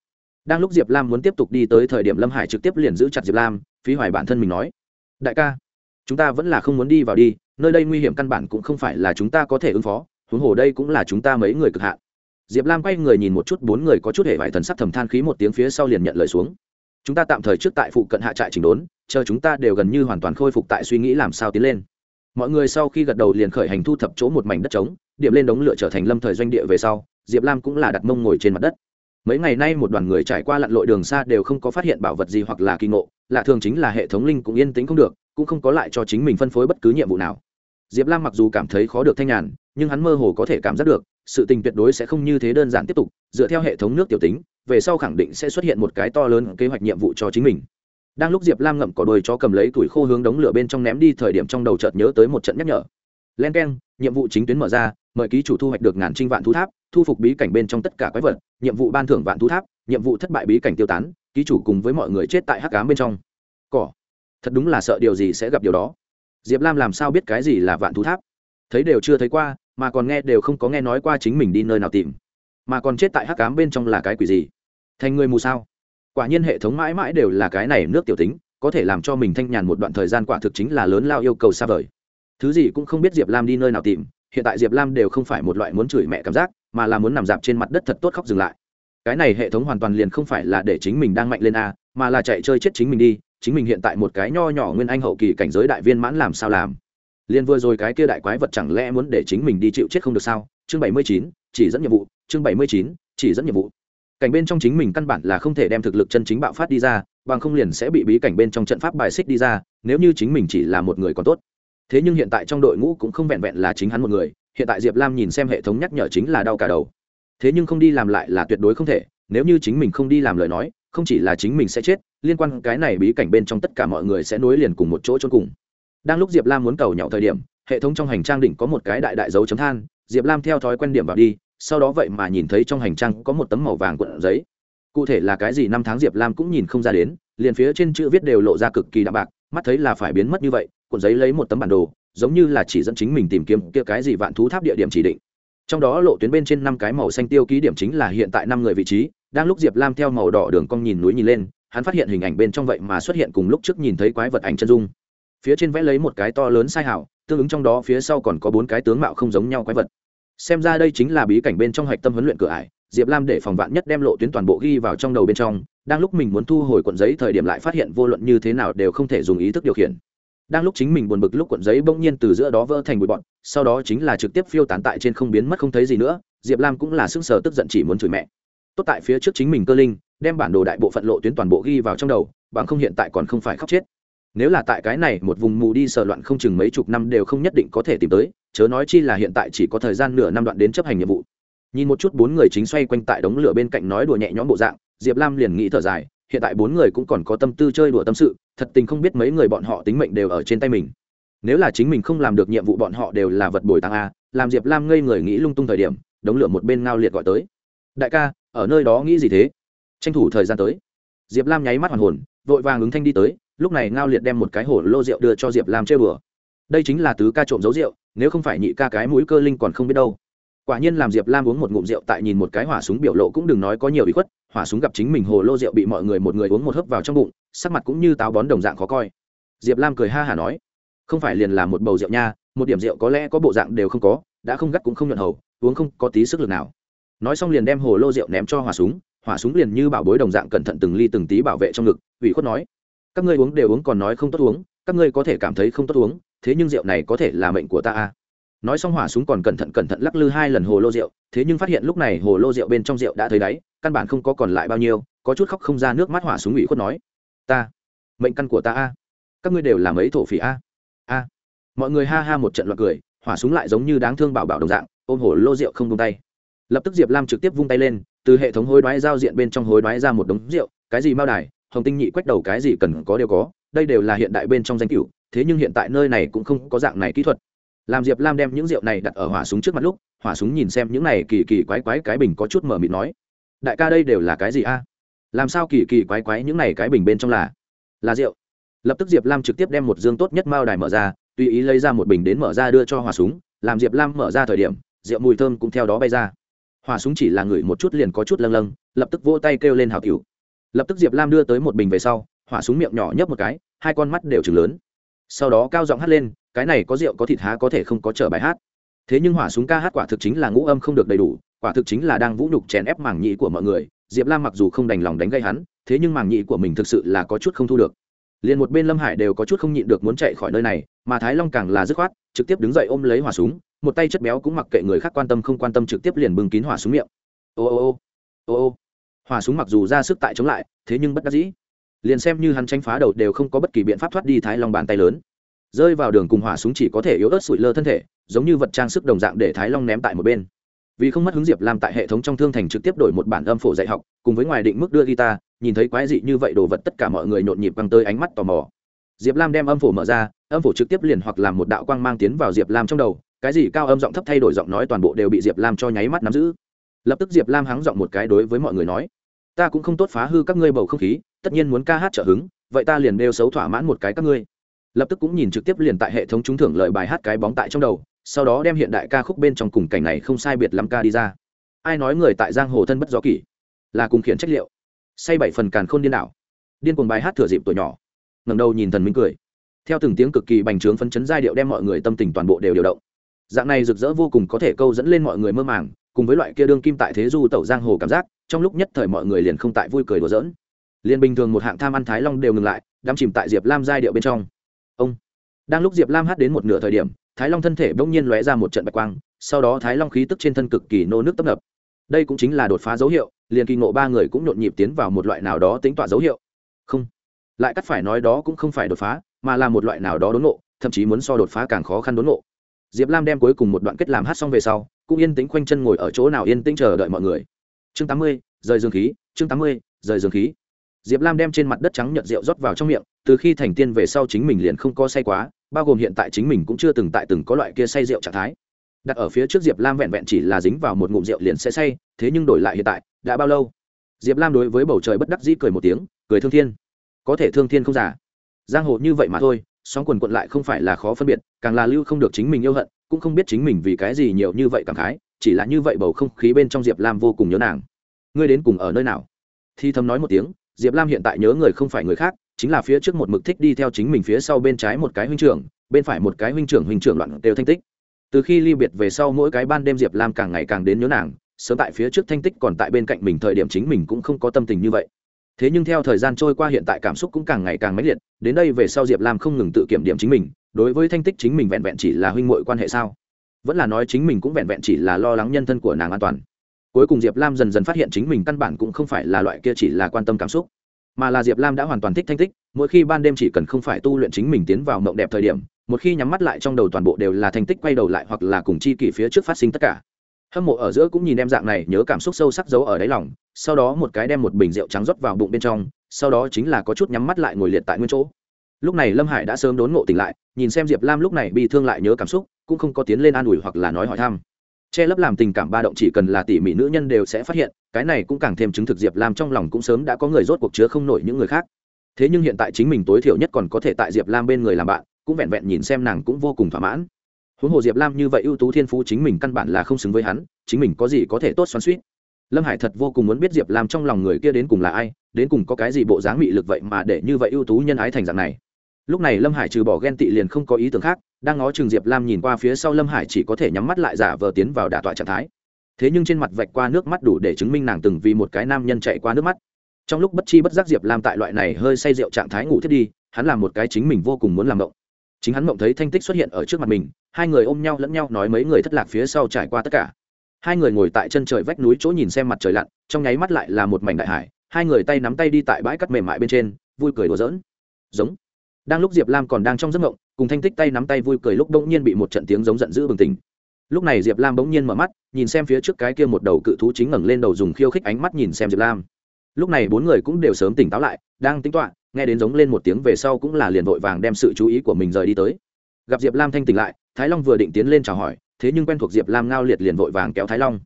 Đang lúc diệp lam muốn tiếp tục đi tới thời điểm lâm hải trực tiếp liền giữ chặt diệp lam, phí hoài bản thân mình nói, đại ca, chúng ta vẫn là không muốn đi vào đi, nơi đây nguy hiểm căn bản cũng không phải là chúng ta có thể ứng phó, huống hồ đây cũng là chúng ta mấy người cực hạn diệp lam quay người nhìn một chút, bốn người có chút hệ vải thần sắc thầm than khí một tiếng phía sau liền nhận lời xuống. Chúng ta tạm thời trước tại phụ cận hạ trại chỉnh đốn, chờ chúng ta đều gần như hoàn toàn khôi phục tại suy nghĩ làm sao tiến lên. Mọi người sau khi gật đầu liền khởi hành thu thập chỗ một mảnh đất trống, điểm lên đống lửa trở thành lâm thời doanh địa về sau, diệp lam cũng là đặt mông ngồi trên mặt đất. Mấy ngày nay một đoàn người trải qua lặn lội đường xa đều không có phát hiện bảo vật gì hoặc là kỳ ngộ, lạ thường chính là hệ thống linh cũng yên tĩnh không được, cũng không có lại cho chính mình phân phối bất cứ nhiệm vụ nào. Diệp lam mặc dù cảm thấy khó được thanh nhàn, nhưng hắn mơ hồ có thể cảm giác được sự tình tuyệt đối sẽ không như thế đơn giản tiếp tục, dựa theo hệ thống nước tiểu tính, về sau khẳng định sẽ xuất hiện một cái to lớn kế hoạch nhiệm vụ cho chính mình. Đang lúc diệp lam ngậm cỏ đôi cho cầm lấy tuổi khô hướng đống lửa bên trong ném đi, thời điểm trong đầu chợt nhớ tới một trận nhắc nhở. Len k e n nhiệm vụ chính tuyến mở ra, mời ký chủ thu hoạch được ngàn trinh vạn thú tháp, thu phục bí cảnh bên trong tất cả quái vật, nhiệm vụ ban thưởng vạn thú tháp, nhiệm vụ thất bại bí cảnh tiêu tán, ký chủ cùng với mọi người chết tại hắc cám bên trong. Cỏ, thật đúng là sợ điều gì sẽ gặp điều đó. Diệp lam làm sao biết cái gì là vạn thú tháp? Thấy đều chưa thấy qua mà còn nghe đều không có nghe nói qua chính mình đi nơi nào tìm. Mà còn chết tại hắc cám bên trong là cái quỷ gì? Thành người mù sao? Quả nhiên hệ thống mãi mãi đều là cái này nước tiểu tính, có thể làm cho mình thanh nhàn một đoạn thời gian quả thực chính là lớn lao yêu cầu xa vời. Thứ gì cũng không biết diệp lam đi nơi nào tìm, hiện tại diệp lam đều không phải một loại muốn chửi mẹ cảm giác, mà là muốn nằm dạp trên mặt đất thật tốt khóc dừng lại. Cái này hệ thống hoàn toàn liền không phải là để chính mình đang mạnh lên a, mà là chạy chơi chết chính mình đi, chính mình hiện tại một cái nho nhỏ nguyên anh hậu kỳ cảnh giới đại viên mãn làm sao làm liền vừa rồi cái kia đại quái vật chẳng lẽ muốn để chính mình đi chịu chết không được sao? Chương bảy mươi chín, chỉ dẫn nhiệm vụ. Chương bảy mươi chín, chỉ dẫn nhiệm vụ. Cảnh bên trong chính mình căn bản là không thể đem thực lực chân chính bạo phát đi ra, bằng không liền sẽ bị bí cảnh bên trong trận pháp bài xích đi ra, nếu như chính mình chỉ là một người còn tốt. Thế nhưng hiện tại trong đội ngũ cũng không vẹn vẹn là chính hắn một người, hiện tại diệp lam nhìn xem hệ thống nhắc nhở chính là đau cả đầu. Thế nhưng không đi làm lại là tuyệt đối không thể, nếu như chính mình không đi làm lời nói, không chỉ là chính mình sẽ chết, liên quan cái này bí cảnh bên trong tất cả mọi người sẽ nối liền cùng một chỗ chôn cùng đang lúc diệp lam muốn cầu nhậu thời điểm, hệ thống trong hành trang đỉnh có một cái đại đại dấu chấm than, diệp lam theo thói quen điểm vào đi, sau đó vậy mà nhìn thấy trong hành trang có một tấm màu vàng cuộn giấy. Cụ thể là cái gì năm tháng diệp lam cũng nhìn không ra đến, liền phía trên chữ viết đều lộ ra cực kỳ đạm bạc, mắt thấy là phải biến mất như vậy, cuộn giấy lấy một tấm bản đồ, giống như là chỉ dẫn chính mình tìm kiếm kia cái gì vạn thú tháp địa điểm chỉ định. Trong đó lộ tuyến bên trên năm cái màu xanh tiêu ký điểm chính là hiện tại năm người vị trí, đang lúc diệp lam theo màu đỏ đường cong nhìn núi nhìn lên, hắn phát hiện hình ảnh bên trong vậy mà xuất hiện cùng lúc trước nhìn thấy quái vật ảnh chân dung phía trên vẽ lấy một cái to lớn sai hảo, tương ứng trong đó phía sau còn có bốn cái tướng mạo không giống nhau quái vật. Xem ra đây chính là bí cảnh bên trong hạch tâm huấn luyện cửa ải, diệp lam để phòng vạn nhất đem lộ tuyến toàn bộ ghi vào trong đầu bên trong, đang lúc mình muốn thu hồi cuộn giấy thời điểm lại phát hiện vô luận như thế nào đều không thể dùng ý thức điều khiển. Đang lúc chính mình buồn bực lúc cuộn giấy bỗng nhiên từ giữa đó vỡ thành bụi bọn sau đó chính là trực tiếp phiêu tán tại trên không biến mất không thấy gì nữa, diệp lam cũng là sững sờ tức giận chỉ muốn chửi mẹ. Tốt tại phía trước chính mình cơ linh, đem bản đồ đại bộ phận lộ tuyến toàn bộ ghi vào trong đầu, bằng không hiện tại còn không phải khóc chết nếu là tại cái này một vùng mù đi sờ loạn không chừng mấy chục năm đều không nhất định có thể tìm tới, chớ nói chi là hiện tại chỉ có thời gian nửa năm đoạn đến chấp hành nhiệm vụ. Nhìn một chút bốn người chính xoay quanh tại đống lửa bên cạnh nói đùa nhẹ nhõm bộ dạng, diệp lam liền nghĩ thở dài, hiện tại bốn người cũng còn có tâm tư chơi đùa tâm sự, thật tình không biết mấy người bọn họ tính mệnh đều ở trên tay mình. Nếu là chính mình không làm được nhiệm vụ bọn họ đều là vật bồi tăng a, làm diệp lam ngây người nghĩ lung tung thời điểm, đống lửa một bên ngao liệt gọi tới. Đại ca, ở nơi đó nghĩ gì thế? Tranh thủ thời gian tới. Diệp lam nháy mắt hoàn hồn, vội vàng ứng thanh đi tới lúc này ngao liệt đem một cái hổ lô rượu đưa cho diệp lam chơi bừa. Đây chính là tứ ca trộm dấu rượu, nếu không phải nhị ca cái mũi cơ linh còn không biết đâu. Quả nhiên làm diệp lam uống một ngụm rượu tại nhìn một cái hỏa súng biểu lộ cũng đừng nói có nhiều bị khuất, hỏa súng gặp chính mình hồ lô rượu bị mọi người một người uống một hớp vào trong bụng, sắc mặt cũng như táo bón đồng dạng khó coi. Diệp lam cười ha hả nói, không phải liền là một bầu rượu nha, một điểm rượu có lẽ có bộ dạng đều không có, đã không gắt cũng không nhuận hầu, uống không có tí sức lực nào. Nói xong liền đem hồ lô rượu ném cho hỏa súng hỏa súng liền như bảo bối đồng dạng cẩn thận từng ly từng tí bảo vệ trong ngực, ủy khuất nói các ngươi uống đều uống còn nói không tốt uống, các ngươi có thể cảm thấy không tốt uống, thế nhưng rượu này có thể là mệnh của ta à? Nói xong hỏa súng còn cẩn thận cẩn thận lắc lư hai lần hồ lô rượu, thế nhưng phát hiện lúc này hồ lô rượu bên trong rượu đã thấy đáy, căn bản không có còn lại bao nhiêu, có chút khóc không ra nước mắt hỏa súng ủy khuất nói. Ta, mệnh căn của ta a các ngươi đều làm ấy thổ phỉ a a mọi người ha ha một trận loạt cười, hỏa súng lại giống như đáng thương bảo bảo đồng dạng, ôm hồ lô rượu không tung tay. Lập tức diệp lam trực tiếp vung tay lên, từ hệ thống hối đoái giao diện bên trong hối đoái ra một đống rượu, cái gì mao đài hồng tinh nhị quách đầu cái gì cần có đều có, đây đều là hiện đại bên trong danh cửu thế nhưng hiện tại nơi này cũng không có dạng này kỹ thuật. Làm diệp lam đem những rượu này đặt ở hỏa súng trước mặt lúc, hỏa súng nhìn xem những này kỳ kỳ quái quái cái bình có chút mở mịt nói, đại ca đây đều là cái gì a? Làm sao kỳ kỳ quái quái những này cái bình bên trong là là rượu? Lập tức diệp lam trực tiếp đem một dương tốt nhất mao đài mở ra, tùy ý lấy ra một bình đến mở ra đưa cho hỏa súng, làm diệp lam mở ra thời điểm, rượu mùi thơm cũng theo đó bay ra. Hỏa súng chỉ là ngửi một chút liền có chút lâng lâng, lập tức vỗ tay kêu lên hào cửu lập tức diệp lam đưa tới một bình về sau hỏa súng miệng nhỏ nhấp một cái hai con mắt đều chừng lớn sau đó cao giọng hát lên cái này có rượu có thịt há có thể không có trở bài hát thế nhưng hỏa súng ca hát quả thực chính là ngũ âm không được đầy đủ quả thực chính là đang vũ nhục chèn ép màng nhị của mọi người diệp lam mặc dù không đành lòng đánh gây hắn thế nhưng màng nhị của mình thực sự là có chút không thu được liền một bên lâm hải đều có chút không nhịn được muốn chạy khỏi nơi này mà thái long càng là dứt khoát trực tiếp đứng dậy ôm lấy hỏa súng một tay chất béo cũng mặc kệ người khác quan tâm không quan tâm trực tiếp liền bưng kín hỏa súng miệng ô ô ô ô ô hỏa súng mặc dù ra sức tại chống lại, thế nhưng bất đắc dĩ. Liền xem như hắn tranh phá đầu đều không có bất kỳ biện pháp thoát đi thái long bàn tay lớn. Rơi vào đường cùng hỏa súng chỉ có thể yếu ớt sủi lơ thân thể, giống như vật trang sức đồng dạng để thái long ném tại một bên. Vì không mất hứng diệp làm tại hệ thống trong thương thành trực tiếp đổi một bản âm phổ dạy học, cùng với ngoài định mức đưa guitar, nhìn thấy quái dị như vậy đồ vật tất cả mọi người nhộn nhịp băng tới ánh mắt tò mò. Diệp lam đem âm phổ mở ra, âm phổ trực tiếp liền hoặc làm một đạo quang mang tiến vào diệp lam trong đầu, cái gì cao âm giọng thấp thay đổi giọng nói toàn bộ đều bị diệp lam cho nháy mắt nắm giữ. Lập tức diệp lam hắng giọng một cái đối với mọi người nói ta cũng không tốt phá hư các ngươi bầu không khí, tất nhiên muốn ca hát trợ hứng, vậy ta liền đeo xấu thỏa mãn một cái các ngươi. Lập tức cũng nhìn trực tiếp liền tại hệ thống trúng thưởng lợi bài hát cái bóng tại trong đầu, sau đó đem hiện đại ca khúc bên trong cùng cảnh này không sai biệt lắm ca đi ra. Ai nói người tại giang hồ thân bất gió kỷ, là cùng khiển trách liệu. Say bảy phần càn khôn điên đảo. Điên cuồng bài hát thừa dịp tuổi nhỏ. Ngẩng đầu nhìn thần minh cười. Theo từng tiếng cực kỳ bành trướng phấn chấn giai điệu đem mọi người tâm tình toàn bộ đều điều động. Dạng này rực rỡ vô cùng có thể câu dẫn lên mọi người mơ màng cùng với loại kia đương kim tại thế du tẩu giang hồ cảm giác, trong lúc nhất thời mọi người liền không tại vui cười đùa giỡn. Liền bình thường một hạng tham ăn thái long đều ngừng lại, đắm chìm tại diệp lam giai điệu bên trong. Ông, đang lúc diệp lam hát đến một nửa thời điểm, thái long thân thể bỗng nhiên lóe ra một trận bạch quang, sau đó thái long khí tức trên thân cực kỳ nô nước tấp nập. Đây cũng chính là đột phá dấu hiệu, liền kỳ ngộ ba người cũng nhộn nhịp tiến vào một loại nào đó tính tọa dấu hiệu. Không, lại cắt phải nói đó cũng không phải đột phá, mà là một loại nào đó đốn ngộ, thậm chí muốn so đột phá càng khó khăn đốn ngộ. Diệp lam đem cuối cùng một đoạn kết làm hát xong về sau cũng yên tĩnh khoanh chân ngồi ở chỗ nào yên tĩnh chờ đợi mọi người. Chương tám mươi, rời dương khí, chương tám mươi, rời dương khí. Diệp lam đem trên mặt đất trắng nhợt rượu rót vào trong miệng, từ khi thành tiên về sau chính mình liền không có say quá, bao gồm hiện tại chính mình cũng chưa từng tại từng có loại kia say rượu trạng thái. Đặt ở phía trước diệp lam vẹn vẹn chỉ là dính vào một ngụm rượu liền sẽ say, thế nhưng đổi lại hiện tại, đã bao lâu? Diệp lam đối với bầu trời bất đắc dĩ cười một tiếng, cười thương thiên. Có thể thương thiên không giả giang hồ như vậy mà thôi, sóng quần quận lại không phải là khó phân biệt, càng là lưu không được chính mình yêu hận cũng không biết chính mình vì cái gì nhiều như vậy cảm khái, chỉ là như vậy bầu không khí bên trong diệp lam vô cùng nhớ nàng. Ngươi đến cùng ở nơi nào? Thi thầm nói một tiếng, diệp lam hiện tại nhớ người không phải người khác, chính là phía trước một mực thích đi theo chính mình phía sau bên trái một cái huynh trưởng, bên phải một cái huynh trưởng huynh trưởng loạn đều thanh tích. Từ khi ly biệt về sau mỗi cái ban đêm diệp lam càng ngày càng đến nhớ nàng, sớm tại phía trước thanh tích còn tại bên cạnh mình thời điểm chính mình cũng không có tâm tình như vậy. Thế nhưng theo thời gian trôi qua hiện tại cảm xúc cũng càng ngày càng mãnh liệt, đến đây về sau diệp lam không ngừng tự kiểm điểm chính mình đối với thanh tích chính mình vẹn vẹn chỉ là huynh muội quan hệ sao? Vẫn là nói chính mình cũng vẹn vẹn chỉ là lo lắng nhân thân của nàng an toàn. Cuối cùng diệp lam dần dần phát hiện chính mình căn bản cũng không phải là loại kia chỉ là quan tâm cảm xúc, mà là diệp lam đã hoàn toàn thích thanh tích, mỗi khi ban đêm chỉ cần không phải tu luyện chính mình tiến vào mộng đẹp thời điểm, một khi nhắm mắt lại trong đầu toàn bộ đều là thanh tích quay đầu lại hoặc là cùng chi kỷ phía trước phát sinh tất cả. Hâm mộ ở giữa cũng nhìn em dạng này, nhớ cảm xúc sâu sắc giấu ở đáy lòng, sau đó một cái đem một bình rượu trắng rót vào bụng bên trong, sau đó chính là có chút nhắm mắt lại ngồi liệt tại nguyên chỗ lúc này lâm hải đã sớm đốn ngộ tỉnh lại, nhìn xem diệp lam lúc này bị thương lại nhớ cảm xúc, cũng không có tiến lên an ủi hoặc là nói hỏi thăm. Che lấp làm tình cảm ba động chỉ cần là tỉ mỉ nữ nhân đều sẽ phát hiện, cái này cũng càng thêm chứng thực diệp lam trong lòng cũng sớm đã có người rốt cuộc chứa không nổi những người khác. Thế nhưng hiện tại chính mình tối thiểu nhất còn có thể tại diệp lam bên người làm bạn, cũng vẹn vẹn nhìn xem nàng cũng vô cùng thỏa mãn. Huống hồ diệp lam như vậy ưu tú thiên phú chính mình căn bản là không xứng với hắn, chính mình có gì có thể tốt xoắn suýt lâm hải thật vô cùng muốn biết diệp lam trong lòng người kia đến cùng là ai, đến cùng có cái gì bộ dáng mị lực vậy mà để như vậy ưu tú nhân ái thành dạng này lúc này lâm hải trừ bỏ ghen tị liền không có ý tưởng khác, đang ngó chừng diệp lam nhìn qua phía sau lâm hải chỉ có thể nhắm mắt lại giả vờ tiến vào đả tọa trạng thái. Thế nhưng trên mặt vạch qua nước mắt đủ để chứng minh nàng từng vì một cái nam nhân chạy qua nước mắt. Trong lúc bất chi bất giác diệp lam tại loại này hơi say rượu trạng thái ngủ thiết đi, hắn làm một cái chính mình vô cùng muốn làm mộng. Chính hắn mộng thấy thanh tích xuất hiện ở trước mặt mình, hai người ôm nhau lẫn nhau nói mấy người thất lạc phía sau trải qua tất cả. Hai người ngồi tại chân trời vách núi chỗ nhìn xem mặt trời lặn, trong nháy mắt lại là một mảnh đại hải, hai người tay nắm tay đi tại bãi cắt mềm mại bên trên, vui cười đùa giỡn. Giống đang lúc diệp lam còn đang trong giấc ngộng, cùng thanh tích tay nắm tay vui cười lúc bỗng nhiên bị một trận tiếng giống giận dữ bừng tỉnh. Lúc này diệp lam bỗng nhiên mở mắt, nhìn xem phía trước cái kia một đầu cự thú chính ngẩng lên đầu dùng khiêu khích ánh mắt nhìn xem diệp lam. Lúc này bốn người cũng đều sớm tỉnh táo lại, đang tính toạ nghe đến giống lên một tiếng về sau cũng là liền vội vàng đem sự chú ý của mình rời đi tới. Gặp diệp lam thanh tỉnh lại, thái long vừa định tiến lên chào hỏi, thế nhưng quen thuộc diệp lam ngao liệt liền vội vàng kéo thái long.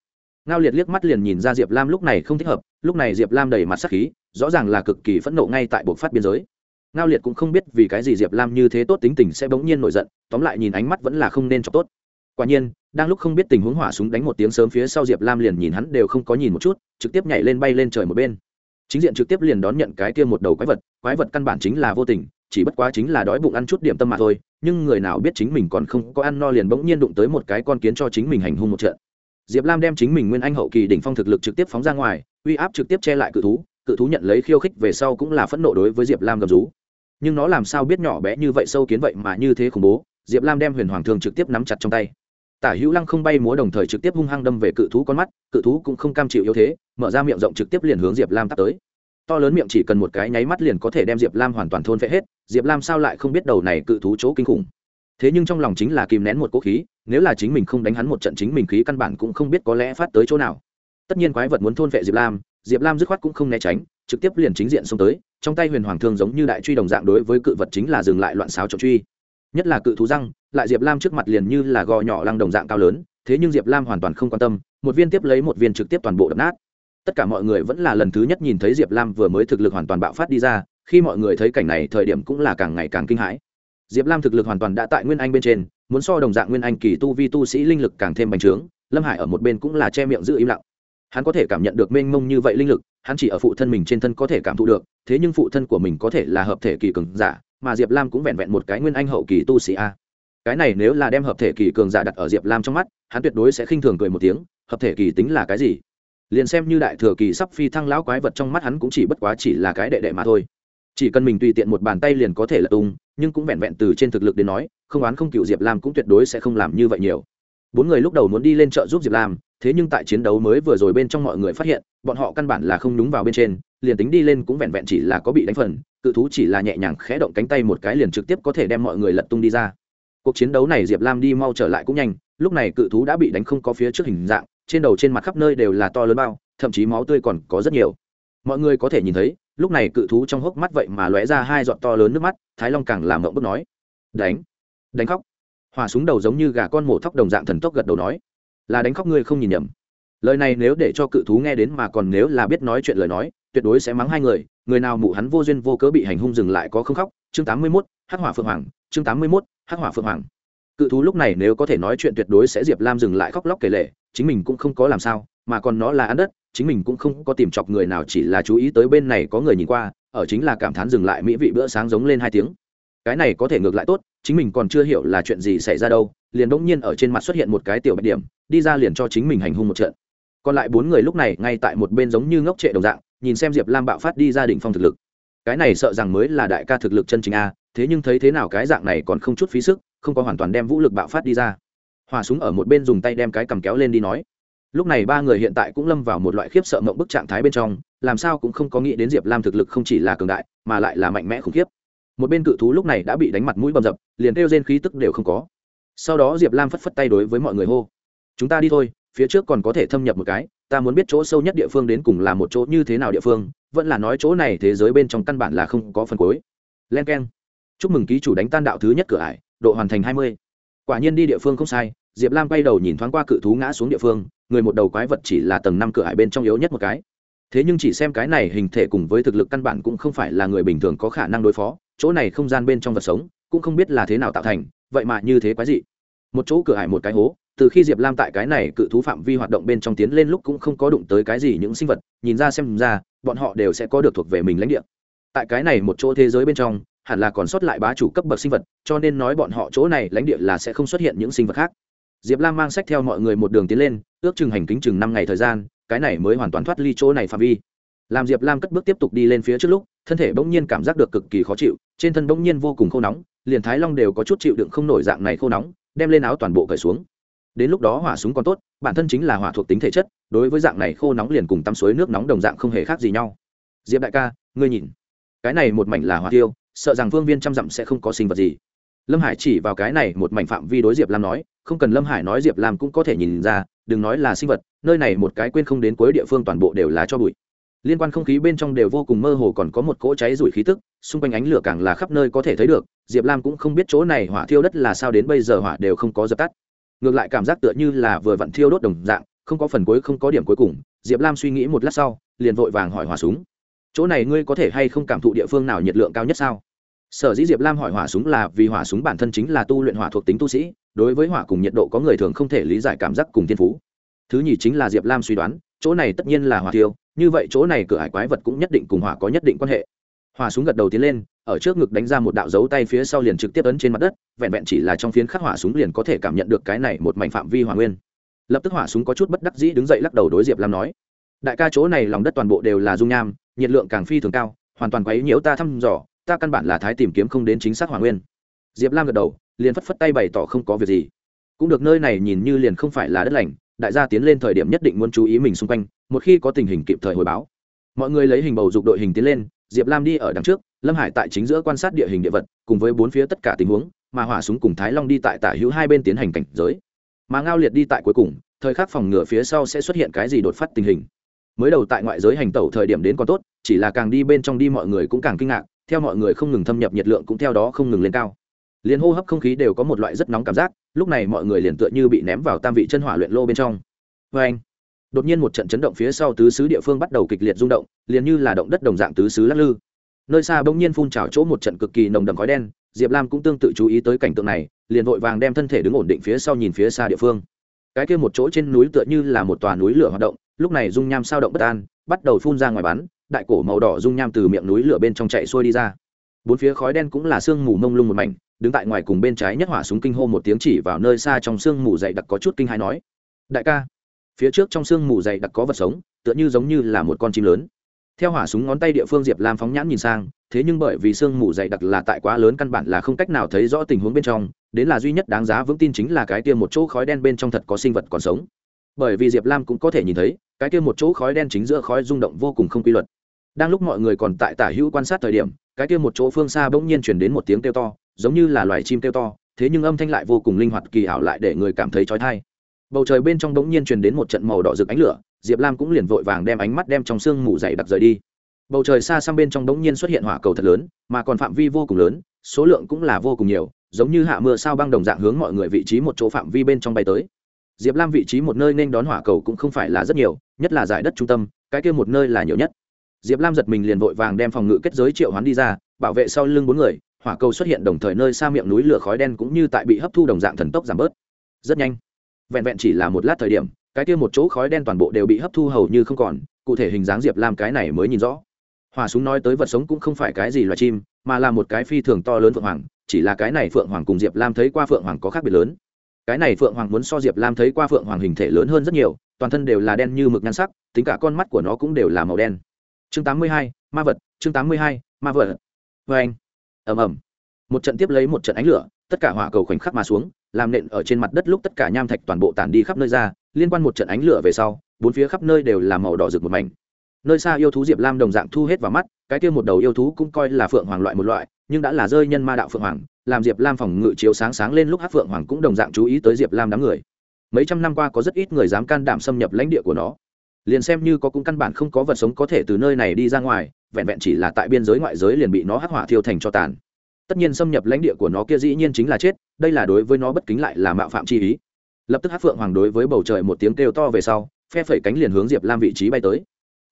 Ngao liệt liếc mắt liền nhìn ra diệp lam lúc này không thích hợp, lúc này diệp lam đầy mặt sắc khí, rõ ràng là cực kỳ phẫn nộ ngay tại buộc phát biên giới ngao liệt cũng không biết vì cái gì diệp lam như thế tốt tính tình sẽ bỗng nhiên nổi giận, tóm lại nhìn ánh mắt vẫn là không nên cho tốt. Quả nhiên, đang lúc không biết tình huống hỏa súng đánh một tiếng sớm phía sau diệp lam liền nhìn hắn đều không có nhìn một chút, trực tiếp nhảy lên bay lên trời một bên. Chính diện trực tiếp liền đón nhận cái kia một đầu quái vật quái vật căn bản chính là vô tình, chỉ bất quá chính là đói bụng ăn chút điểm tâm mà thôi, nhưng người nào biết chính mình còn không có ăn no liền bỗng nhiên đụng tới một cái con kiến cho chính mình hành hung một trận. Diệp lam đem chính mình nguyên anh hậu kỳ đỉnh phong thực lực trực tiếp phóng ra ngoài, uy áp trực tiếp che lại cự thú cự thú nhận lấy khiêu khích về sau cũng là phẫn nộ đối với diệp lam gầm rú nhưng nó làm sao biết nhỏ bé như vậy sâu kiến vậy mà như thế khủng bố? Diệp lam đem huyền hoàng thương trực tiếp nắm chặt trong tay. Tả hữu lăng không bay múa đồng thời trực tiếp hung hăng đâm về cự thú con mắt, cự thú cũng không cam chịu yếu thế, mở ra miệng rộng trực tiếp liền hướng diệp lam tắt tới. To lớn miệng chỉ cần một cái nháy mắt liền có thể đem diệp lam hoàn toàn thôn vẽ hết, diệp lam sao lại không biết đầu này cự thú chỗ kinh khủng? Thế nhưng trong lòng chính là kìm nén một cỗ khí, nếu là chính mình không đánh hắn một trận chính mình khí căn bản cũng không biết có lẽ phát tới chỗ nào. Tất nhiên quái vật muốn thôn vệ diệp lam diệp lam dứt khoát cũng không né tránh, trực tiếp liền chính diện xông tới, trong tay huyền hoàng thương giống như đại truy đồng dạng đối với cự vật chính là dừng lại loạn xáo trọng truy. Nhất là cự thú răng, lại diệp lam trước mặt liền như là gò nhỏ lăng đồng dạng cao lớn, thế nhưng diệp lam hoàn toàn không quan tâm, một viên tiếp lấy một viên trực tiếp toàn bộ đập nát. Tất cả mọi người vẫn là lần thứ nhất nhìn thấy diệp lam vừa mới thực lực hoàn toàn bạo phát đi ra, khi mọi người thấy cảnh này thời điểm cũng là càng ngày càng kinh hãi. Diệp lam thực lực hoàn toàn đã tại nguyên anh bên trên, muốn so đồng dạng nguyên anh kỳ tu vi tu sĩ linh lực càng thêm bành trướng, lâm hải ở một bên cũng là che miệng giữ im lặng hắn có thể cảm nhận được mênh mông như vậy linh lực, hắn chỉ ở phụ thân mình trên thân có thể cảm thụ được, thế nhưng phụ thân của mình có thể là hợp thể kỳ cường giả, mà diệp lam cũng vẹn vẹn một cái nguyên anh hậu kỳ tu sĩ a. Cái này nếu là đem hợp thể kỳ cường giả đặt ở diệp lam trong mắt, hắn tuyệt đối sẽ khinh thường cười một tiếng, hợp thể kỳ tính là cái gì? Liền xem như đại thừa kỳ sắp phi thăng lão quái vật trong mắt hắn cũng chỉ bất quá chỉ là cái đệ đệ mà thôi. Chỉ cần mình tùy tiện một bàn tay liền có thể là tung, nhưng cũng vẹn vẹn từ trên thực lực đến nói, không oán không cựu diệp lam cũng tuyệt đối sẽ không làm như vậy nhiều. Bốn người lúc đầu muốn đi lên chợ giúp diệp lam thế nhưng tại chiến đấu mới vừa rồi bên trong mọi người phát hiện, bọn họ căn bản là không đúng vào bên trên, liền tính đi lên cũng vẹn vẹn chỉ là có bị đánh phần, cự thú chỉ là nhẹ nhàng khẽ động cánh tay một cái liền trực tiếp có thể đem mọi người lật tung đi ra. Cuộc chiến đấu này diệp lam đi mau trở lại cũng nhanh, lúc này cự thú đã bị đánh không có phía trước hình dạng, trên đầu trên mặt khắp nơi đều là to lớn bao, thậm chí máu tươi còn có rất nhiều. Mọi người có thể nhìn thấy, lúc này cự thú trong hốc mắt vậy mà lóe ra hai giọt to lớn nước mắt, thái long càng làm mộng bức nói, đánh đánh khóc. Hòa súng đầu giống như gà con mổ thóc đồng dạng thần tốc gật đầu nói là đánh khóc ngươi không nhìn nhầm. Lời này nếu để cho cự thú nghe đến mà còn nếu là biết nói chuyện lời nói, tuyệt đối sẽ mắng hai người người nào mụ hắn vô duyên vô cớ bị hành hung dừng lại có không khóc. Chương tám mươi mốt, hắc hỏa phượng hoàng, chương tám mươi mốt, hắc hỏa phượng hoàng. Cự thú lúc này nếu có thể nói chuyện tuyệt đối sẽ diệp lam dừng lại khóc lóc kể lệ chính mình cũng không có làm sao, mà còn nó là ăn đất, chính mình cũng không có tìm chọc người nào chỉ là chú ý tới bên này có người nhìn qua, ở chính là cảm thán dừng lại mỹ vị bữa sáng giống lên hai tiếng. Cái này có thể ngược lại tốt, chính mình còn chưa hiểu là chuyện gì xảy ra đâu, liền đ ỗ n g nhiên ở trên mặt xuất hiện một cái tiểu bạch điểm đi ra liền cho chính mình hành hung một trận. Còn lại bốn người lúc này ngay tại một bên giống như ngốc trệ đồng dạng, nhìn xem diệp lam bạo phát đi ra đ ỉ n h phong thực lực. Cái này sợ rằng mới là đại ca thực lực chân chính a, thế nhưng thấy thế nào cái dạng này còn không chút phí sức, không có hoàn toàn đem vũ lực bạo phát đi ra. Hòa súng ở một bên dùng tay đem cái cầm kéo lên đi nói. Lúc này ba người hiện tại cũng lâm vào một loại khiếp sợ mộng bức trạng thái bên trong, làm sao cũng không có nghĩ đến diệp lam thực lực không chỉ là cường đại, mà lại là mạnh mẽ khủng khiếp. Một bên cự thú lúc này đã bị đánh mặt mũi bầm dập, liền kêu trên khí tức đều không có. Sau đó diệp lam phất phất tay đối với mọi người hô chúng ta đi thôi, phía trước còn có thể thâm nhập một cái, ta muốn biết chỗ sâu nhất địa phương đến cùng là một chỗ như thế nào địa phương, vẫn là nói chỗ này thế giới bên trong căn bản là không có phần cuối. Len k e n chúc mừng ký chủ đánh tan đạo thứ nhất cửa ải, độ hoàn thành hai mươi. Quả nhiên đi địa phương không sai, diệp lam quay đầu nhìn thoáng qua cự thú ngã xuống địa phương, người một đầu quái vật chỉ là tầng năm cửa ải bên trong yếu nhất một cái. Thế nhưng chỉ xem cái này hình thể cùng với thực lực căn bản cũng không phải là người bình thường có khả năng đối phó, chỗ này không gian bên trong vật sống, cũng không biết là thế nào tạo thành, vậy mà như thế quái dị. Một chỗ cửa ải một cái hố từ khi diệp lam tại cái này cự thú phạm vi hoạt động bên trong tiến lên lúc cũng không có đụng tới cái gì những sinh vật, nhìn ra xem ra, bọn họ đều sẽ có được thuộc về mình lãnh địa. Tại cái này một chỗ thế giới bên trong, hẳn là còn sót lại bá chủ cấp bậc sinh vật, cho nên nói bọn họ chỗ này lãnh địa là sẽ không xuất hiện những sinh vật khác. Diệp lam mang sách theo mọi người một đường tiến lên, ước chừng hành kính chừng năm ngày thời gian, cái này mới hoàn toàn thoát ly chỗ này phạm vi. Làm diệp lam cất bước tiếp tục đi lên phía trước lúc, thân thể bỗng nhiên cảm giác được cực kỳ khó chịu, trên thân bỗng nhiên vô cùng khô nóng, liền thái long đều có chút chịu đựng không nổi dạng này khô nóng, đem lên áo toàn bộ cởi xuống đến lúc đó hỏa súng còn tốt, bản thân chính là hỏa thuộc tính thể chất, đối với dạng này khô nóng liền cùng tắm suối nước nóng đồng dạng không hề khác gì nhau. Diệp đại ca, ngươi nhìn, cái này một mảnh là hỏa tiêu, sợ rằng vương viên trăm dặm sẽ không có sinh vật gì. Lâm hải chỉ vào cái này một mảnh phạm vi đối diệp lam nói, không cần lâm hải nói diệp lam cũng có thể nhìn ra, đừng nói là sinh vật, nơi này một cái quên không đến cuối địa phương toàn bộ đều là cho bụi. Liên quan không khí bên trong đều vô cùng mơ hồ còn có một cỗ cháy rủi khí tức, xung quanh ánh lửa càng là khắp nơi có thể thấy được, diệp lam cũng không biết chỗ này hỏa thiêu đất là sao đến bây giờ hỏa đều không có dập tắt ngược lại cảm giác tựa như là vừa vặn thiêu đốt đồng dạng, không có phần cuối, không có điểm cuối cùng. Diệp lam suy nghĩ một lát sau, liền vội vàng hỏi hỏa súng, chỗ này ngươi có thể hay không cảm thụ địa phương nào nhiệt lượng cao nhất sao? Sở dĩ diệp lam hỏi hỏa súng là vì hỏa súng bản thân chính là tu luyện hỏa thuộc tính tu sĩ, đối với hỏa cùng nhiệt độ có người thường không thể lý giải cảm giác cùng thiên phú. Thứ nhì chính là diệp lam suy đoán, chỗ này tất nhiên là hỏa tiêu như vậy chỗ này cửa hải quái vật cũng nhất định cùng hỏa có nhất định quan hệ. Hỏa súng gật đầu tiến lên ở trước ngực đánh ra một đạo dấu tay phía sau liền trực tiếp ấn trên mặt đất, vẹn vẹn chỉ là trong phiến khắc hỏa súng liền có thể cảm nhận được cái này một mảnh phạm vi hỏa nguyên. Lập tức hỏa súng có chút bất đắc dĩ đứng dậy lắc đầu đối diệp lam nói, đại ca chỗ này lòng đất toàn bộ đều là dung nham, nhiệt lượng càng phi thường cao, hoàn toàn quấy nhiễu ta thăm dò, ta căn bản là thái tìm kiếm không đến chính xác hỏa nguyên. Diệp lam gật đầu, liền phất phất tay bày tỏ không có việc gì. Cũng được nơi này nhìn như liền không phải là đất lành, đại gia tiến lên thời điểm nhất định muốn chú ý mình xung quanh, một khi có tình hình kịp thời hồi báo. Mọi người lấy hình bầu dục đội hình tiến lên, diệp lam đi ở đằng trước lâm hải tại chính giữa quan sát địa hình địa vật, cùng với bốn phía tất cả tình huống, mà hỏa súng cùng thái long đi tại tả hữu hai bên tiến hành cảnh giới. Mà ngao liệt đi tại cuối cùng, thời khắc phòng ngừa phía sau sẽ xuất hiện cái gì đột phát tình hình. Mới đầu tại ngoại giới hành tẩu thời điểm đến còn tốt, chỉ là càng đi bên trong đi mọi người cũng càng kinh ngạc, theo mọi người không ngừng thâm nhập nhiệt lượng cũng theo đó không ngừng lên cao. Liền hô hấp không khí đều có một loại rất nóng cảm giác, lúc này mọi người liền tựa như bị ném vào tam vị chân hỏa luyện lô bên trong. Vê anh, đột nhiên một trận chấn động phía sau tứ xứ địa phương bắt đầu kịch liệt rung động, liền như là động đất đồng dạng tứ xứ lắc lư nơi xa bỗng nhiên phun trào chỗ một trận cực kỳ nồng đậm khói đen, diệp lam cũng tương tự chú ý tới cảnh tượng này, liền vội vàng đem thân thể đứng ổn định phía sau nhìn phía xa địa phương. Cái kia một chỗ trên núi tựa như là một tòa núi lửa hoạt động, lúc này dung nham sao động bất an, bắt đầu phun ra ngoài bắn, đại cổ màu đỏ dung nham từ miệng núi lửa bên trong chạy xuôi đi ra. Bốn phía khói đen cũng là sương mù mông lung một mảnh, đứng tại ngoài cùng bên trái nhất hỏa súng kinh hô một tiếng chỉ vào nơi xa trong sương mù dày đặc có chút kinh hãi nói, đại ca, phía trước trong sương mù dày đặc có vật sống, tựa như giống như là một con chim lớn theo hỏa súng ngón tay địa phương diệp lam phóng nhãn nhìn sang, thế nhưng bởi vì sương mù dày đặc là tại quá lớn căn bản là không cách nào thấy rõ tình huống bên trong, đến là duy nhất đáng giá vững tin chính là cái kia một chỗ khói đen bên trong thật có sinh vật còn sống. Bởi vì diệp lam cũng có thể nhìn thấy, cái kia một chỗ khói đen chính giữa khói rung động vô cùng không quy luật. Đang lúc mọi người còn tại tả hữu quan sát thời điểm, cái kia một chỗ phương xa bỗng nhiên chuyển đến một tiếng kêu to, giống như là loài chim kêu to, thế nhưng âm thanh lại vô cùng linh hoạt kỳ ảo lại để người cảm thấy trói thai bầu trời bên trong bỗng nhiên truyền đến một trận màu đỏ rực ánh lửa diệp lam cũng liền vội vàng đem ánh mắt đem trong sương mù dày đặc rời đi. Bầu trời xa sang bên trong bỗng nhiên xuất hiện hỏa cầu thật lớn, mà còn phạm vi vô cùng lớn, số lượng cũng là vô cùng nhiều, giống như hạ mưa sao băng đồng dạng hướng mọi người vị trí một chỗ phạm vi bên trong bay tới. Diệp lam vị trí một nơi nên đón hỏa cầu cũng không phải là rất nhiều, nhất là giải đất trung tâm, cái kia một nơi là nhiều nhất. Diệp lam giật mình liền vội vàng đem phòng ngự kết giới triệu hoán đi ra, bảo vệ sau lưng bốn người, hỏa cầu xuất hiện đồng thời nơi xa miệng núi lửa khói đen cũng như tại bị hấp thu đồng dạng thần tốc giảm bớt. Rất nhanh. Vẹn vẹn chỉ là một lát thời điểm cái kia một chỗ khói đen toàn bộ đều bị hấp thu hầu như không còn cụ thể hình dáng diệp lam cái này mới nhìn rõ. Hỏa súng nói tới vật sống cũng không phải cái gì loài chim mà là một cái phi thường to lớn phượng hoàng chỉ là cái này phượng hoàng cùng diệp lam thấy qua phượng hoàng có khác biệt lớn. Cái này phượng hoàng muốn so diệp lam thấy qua phượng hoàng hình thể lớn hơn rất nhiều toàn thân đều là đen như mực nhan sắc tính cả con mắt của nó cũng đều là màu đen. Chương 82, ma vật chương 82, ma vật. Vê anh. Ầm ầm. Một trận tiếp lấy một trận ánh lửa tất cả hỏa cầu khoảnh khắc mà xuống làm nện ở trên mặt đất lúc tất cả nham thạch toàn bộ tản đi khắp nơi ra liên quan một trận ánh lửa về sau, bốn phía khắp nơi đều là màu đỏ rực một mảnh. Nơi xa yêu thú diệp lam đồng dạng thu hết vào mắt, cái kia một đầu yêu thú cũng coi là phượng hoàng loại một loại, nhưng đã là rơi nhân ma đạo phượng hoàng, làm diệp lam phòng ngự chiếu sáng sáng lên lúc hát phượng hoàng cũng đồng dạng chú ý tới diệp lam đám người. Mấy trăm năm qua có rất ít người dám can đảm xâm nhập lãnh địa của nó. Liền xem như có cũng căn bản không có vật sống có thể từ nơi này đi ra ngoài, vẹn vẹn chỉ là tại biên giới ngoại giới liền bị nó hắc hỏa thiêu thành cho tàn. Tất nhiên xâm nhập lãnh địa của nó kia dĩ nhiên chính là chết, đây là đối với nó bất kính lại là mạo phạm chi ý lập tức hát phượng hoàng đối với bầu trời một tiếng kêu to về sau, phe phẩy cánh liền hướng diệp lam vị trí bay tới.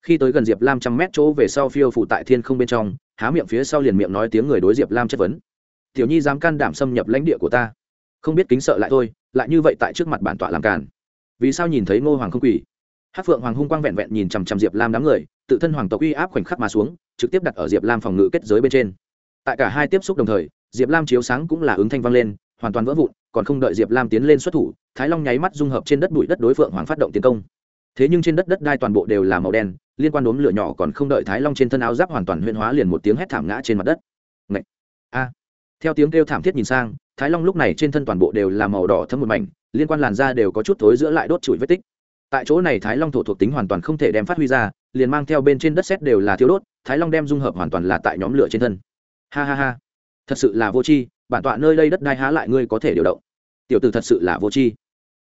Khi tới gần diệp lam trăm mét chỗ về sau phiêu phụ tại thiên không bên trong, há miệng phía sau liền miệng nói tiếng người đối diệp lam chất vấn. Tiểu nhi dám can đảm xâm nhập lãnh địa của ta? Không biết kính sợ lại thôi, lại như vậy tại trước mặt bản tọa làm càn. Vì sao nhìn thấy ngô hoàng không quỳ? Hát phượng hoàng hung quang vẹn vẹn nhìn chằm chằm diệp lam đám người, tự thân hoàng tộc uy áp khoảnh khắc mà xuống, trực tiếp đặt ở diệp lam phòng ngự kết giới bên trên. Tại cả hai tiếp xúc đồng thời, diệp lam chiếu sáng cũng là ứng thanh vang lên hoàn toàn vỡ vụn, còn không đợi diệp lam tiến lên xuất thủ, thái long nháy mắt dung hợp trên đất bụi đất đối phượng hoàng phát động tiến công. Thế nhưng trên đất đất đai toàn bộ đều là màu đen, liên quan đốm lửa nhỏ còn không đợi thái long trên thân áo giáp hoàn toàn huyên hóa liền một tiếng hét thảm ngã trên mặt đất. Ngậy! a! Theo tiếng kêu thảm thiết nhìn sang, thái long lúc này trên thân toàn bộ đều là màu đỏ thấm một mảnh, liên quan làn da đều có chút thối giữa lại đốt trụi vết tích. Tại chỗ này thái long thổ thuộc tính hoàn toàn không thể đem phát huy ra, liền mang theo bên trên đất xét đều là thiếu đốt, thái long đem dung hợp hoàn toàn là tại nhóm lửa trên thân. Ha ha ha! Thật sự là vô tri bản tọa nơi đây đất đai há lại ngươi có thể điều động. Tiểu tử thật sự là vô tri.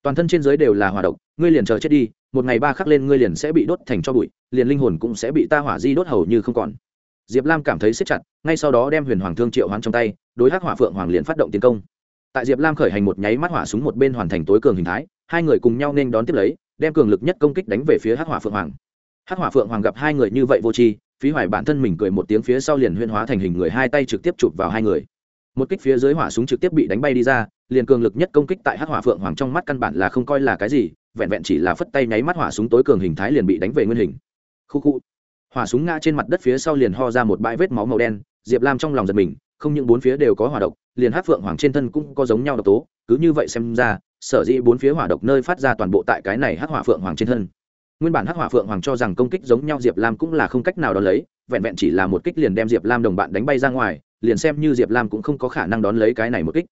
Toàn thân trên giới đều là hỏa độc, ngươi liền chờ chết đi, một ngày ba khắc lên ngươi liền sẽ bị đốt thành cho bụi, liền linh hồn cũng sẽ bị ta hỏa di đốt hầu như không còn. Diệp lam cảm thấy xếp chặt, ngay sau đó đem huyền hoàng thương triệu hoán trong tay, đối hắc hỏa phượng hoàng liền phát động tiến công. Tại diệp lam khởi hành một nháy mắt hỏa súng một bên hoàn thành tối cường hình thái, hai người cùng nhau nên đón tiếp lấy, đem cường lực nhất công kích đánh về phía hắc hỏa phượng hoàng. Hắc hỏa phượng hoàng gặp hai người như vậy vô tri, phí hoài bản thân mình cười một tiếng phía sau liền huyên hóa thành hình người hai tay trực tiếp chụp vào hai người một kích phía dưới hỏa súng trực tiếp bị đánh bay đi ra, liền cường lực nhất công kích tại hắc hỏa phượng hoàng trong mắt căn bản là không coi là cái gì, vẹn vẹn chỉ là phất tay nháy mắt hỏa súng tối cường hình thái liền bị đánh về nguyên hình. Khu khu hỏa súng ngã trên mặt đất phía sau liền ho ra một bãi vết máu màu đen, diệp lam trong lòng giật mình, không những bốn phía đều có hỏa độc, liền hắc phượng hoàng trên thân cũng có giống nhau độc tố, cứ như vậy xem ra, sở dĩ bốn phía hỏa độc nơi phát ra toàn bộ tại cái này hắc hỏa phượng hoàng trên thân. Nguyên bản hắc hỏa phượng hoàng cho rằng công kích giống nhau diệp lam cũng là không cách nào đón lấy, vẹn vẹn chỉ là một kích liền đem diệp lam đồng bạn đánh bay ra ngoài liền xem như diệp lam cũng không có khả năng đón lấy cái này một kích.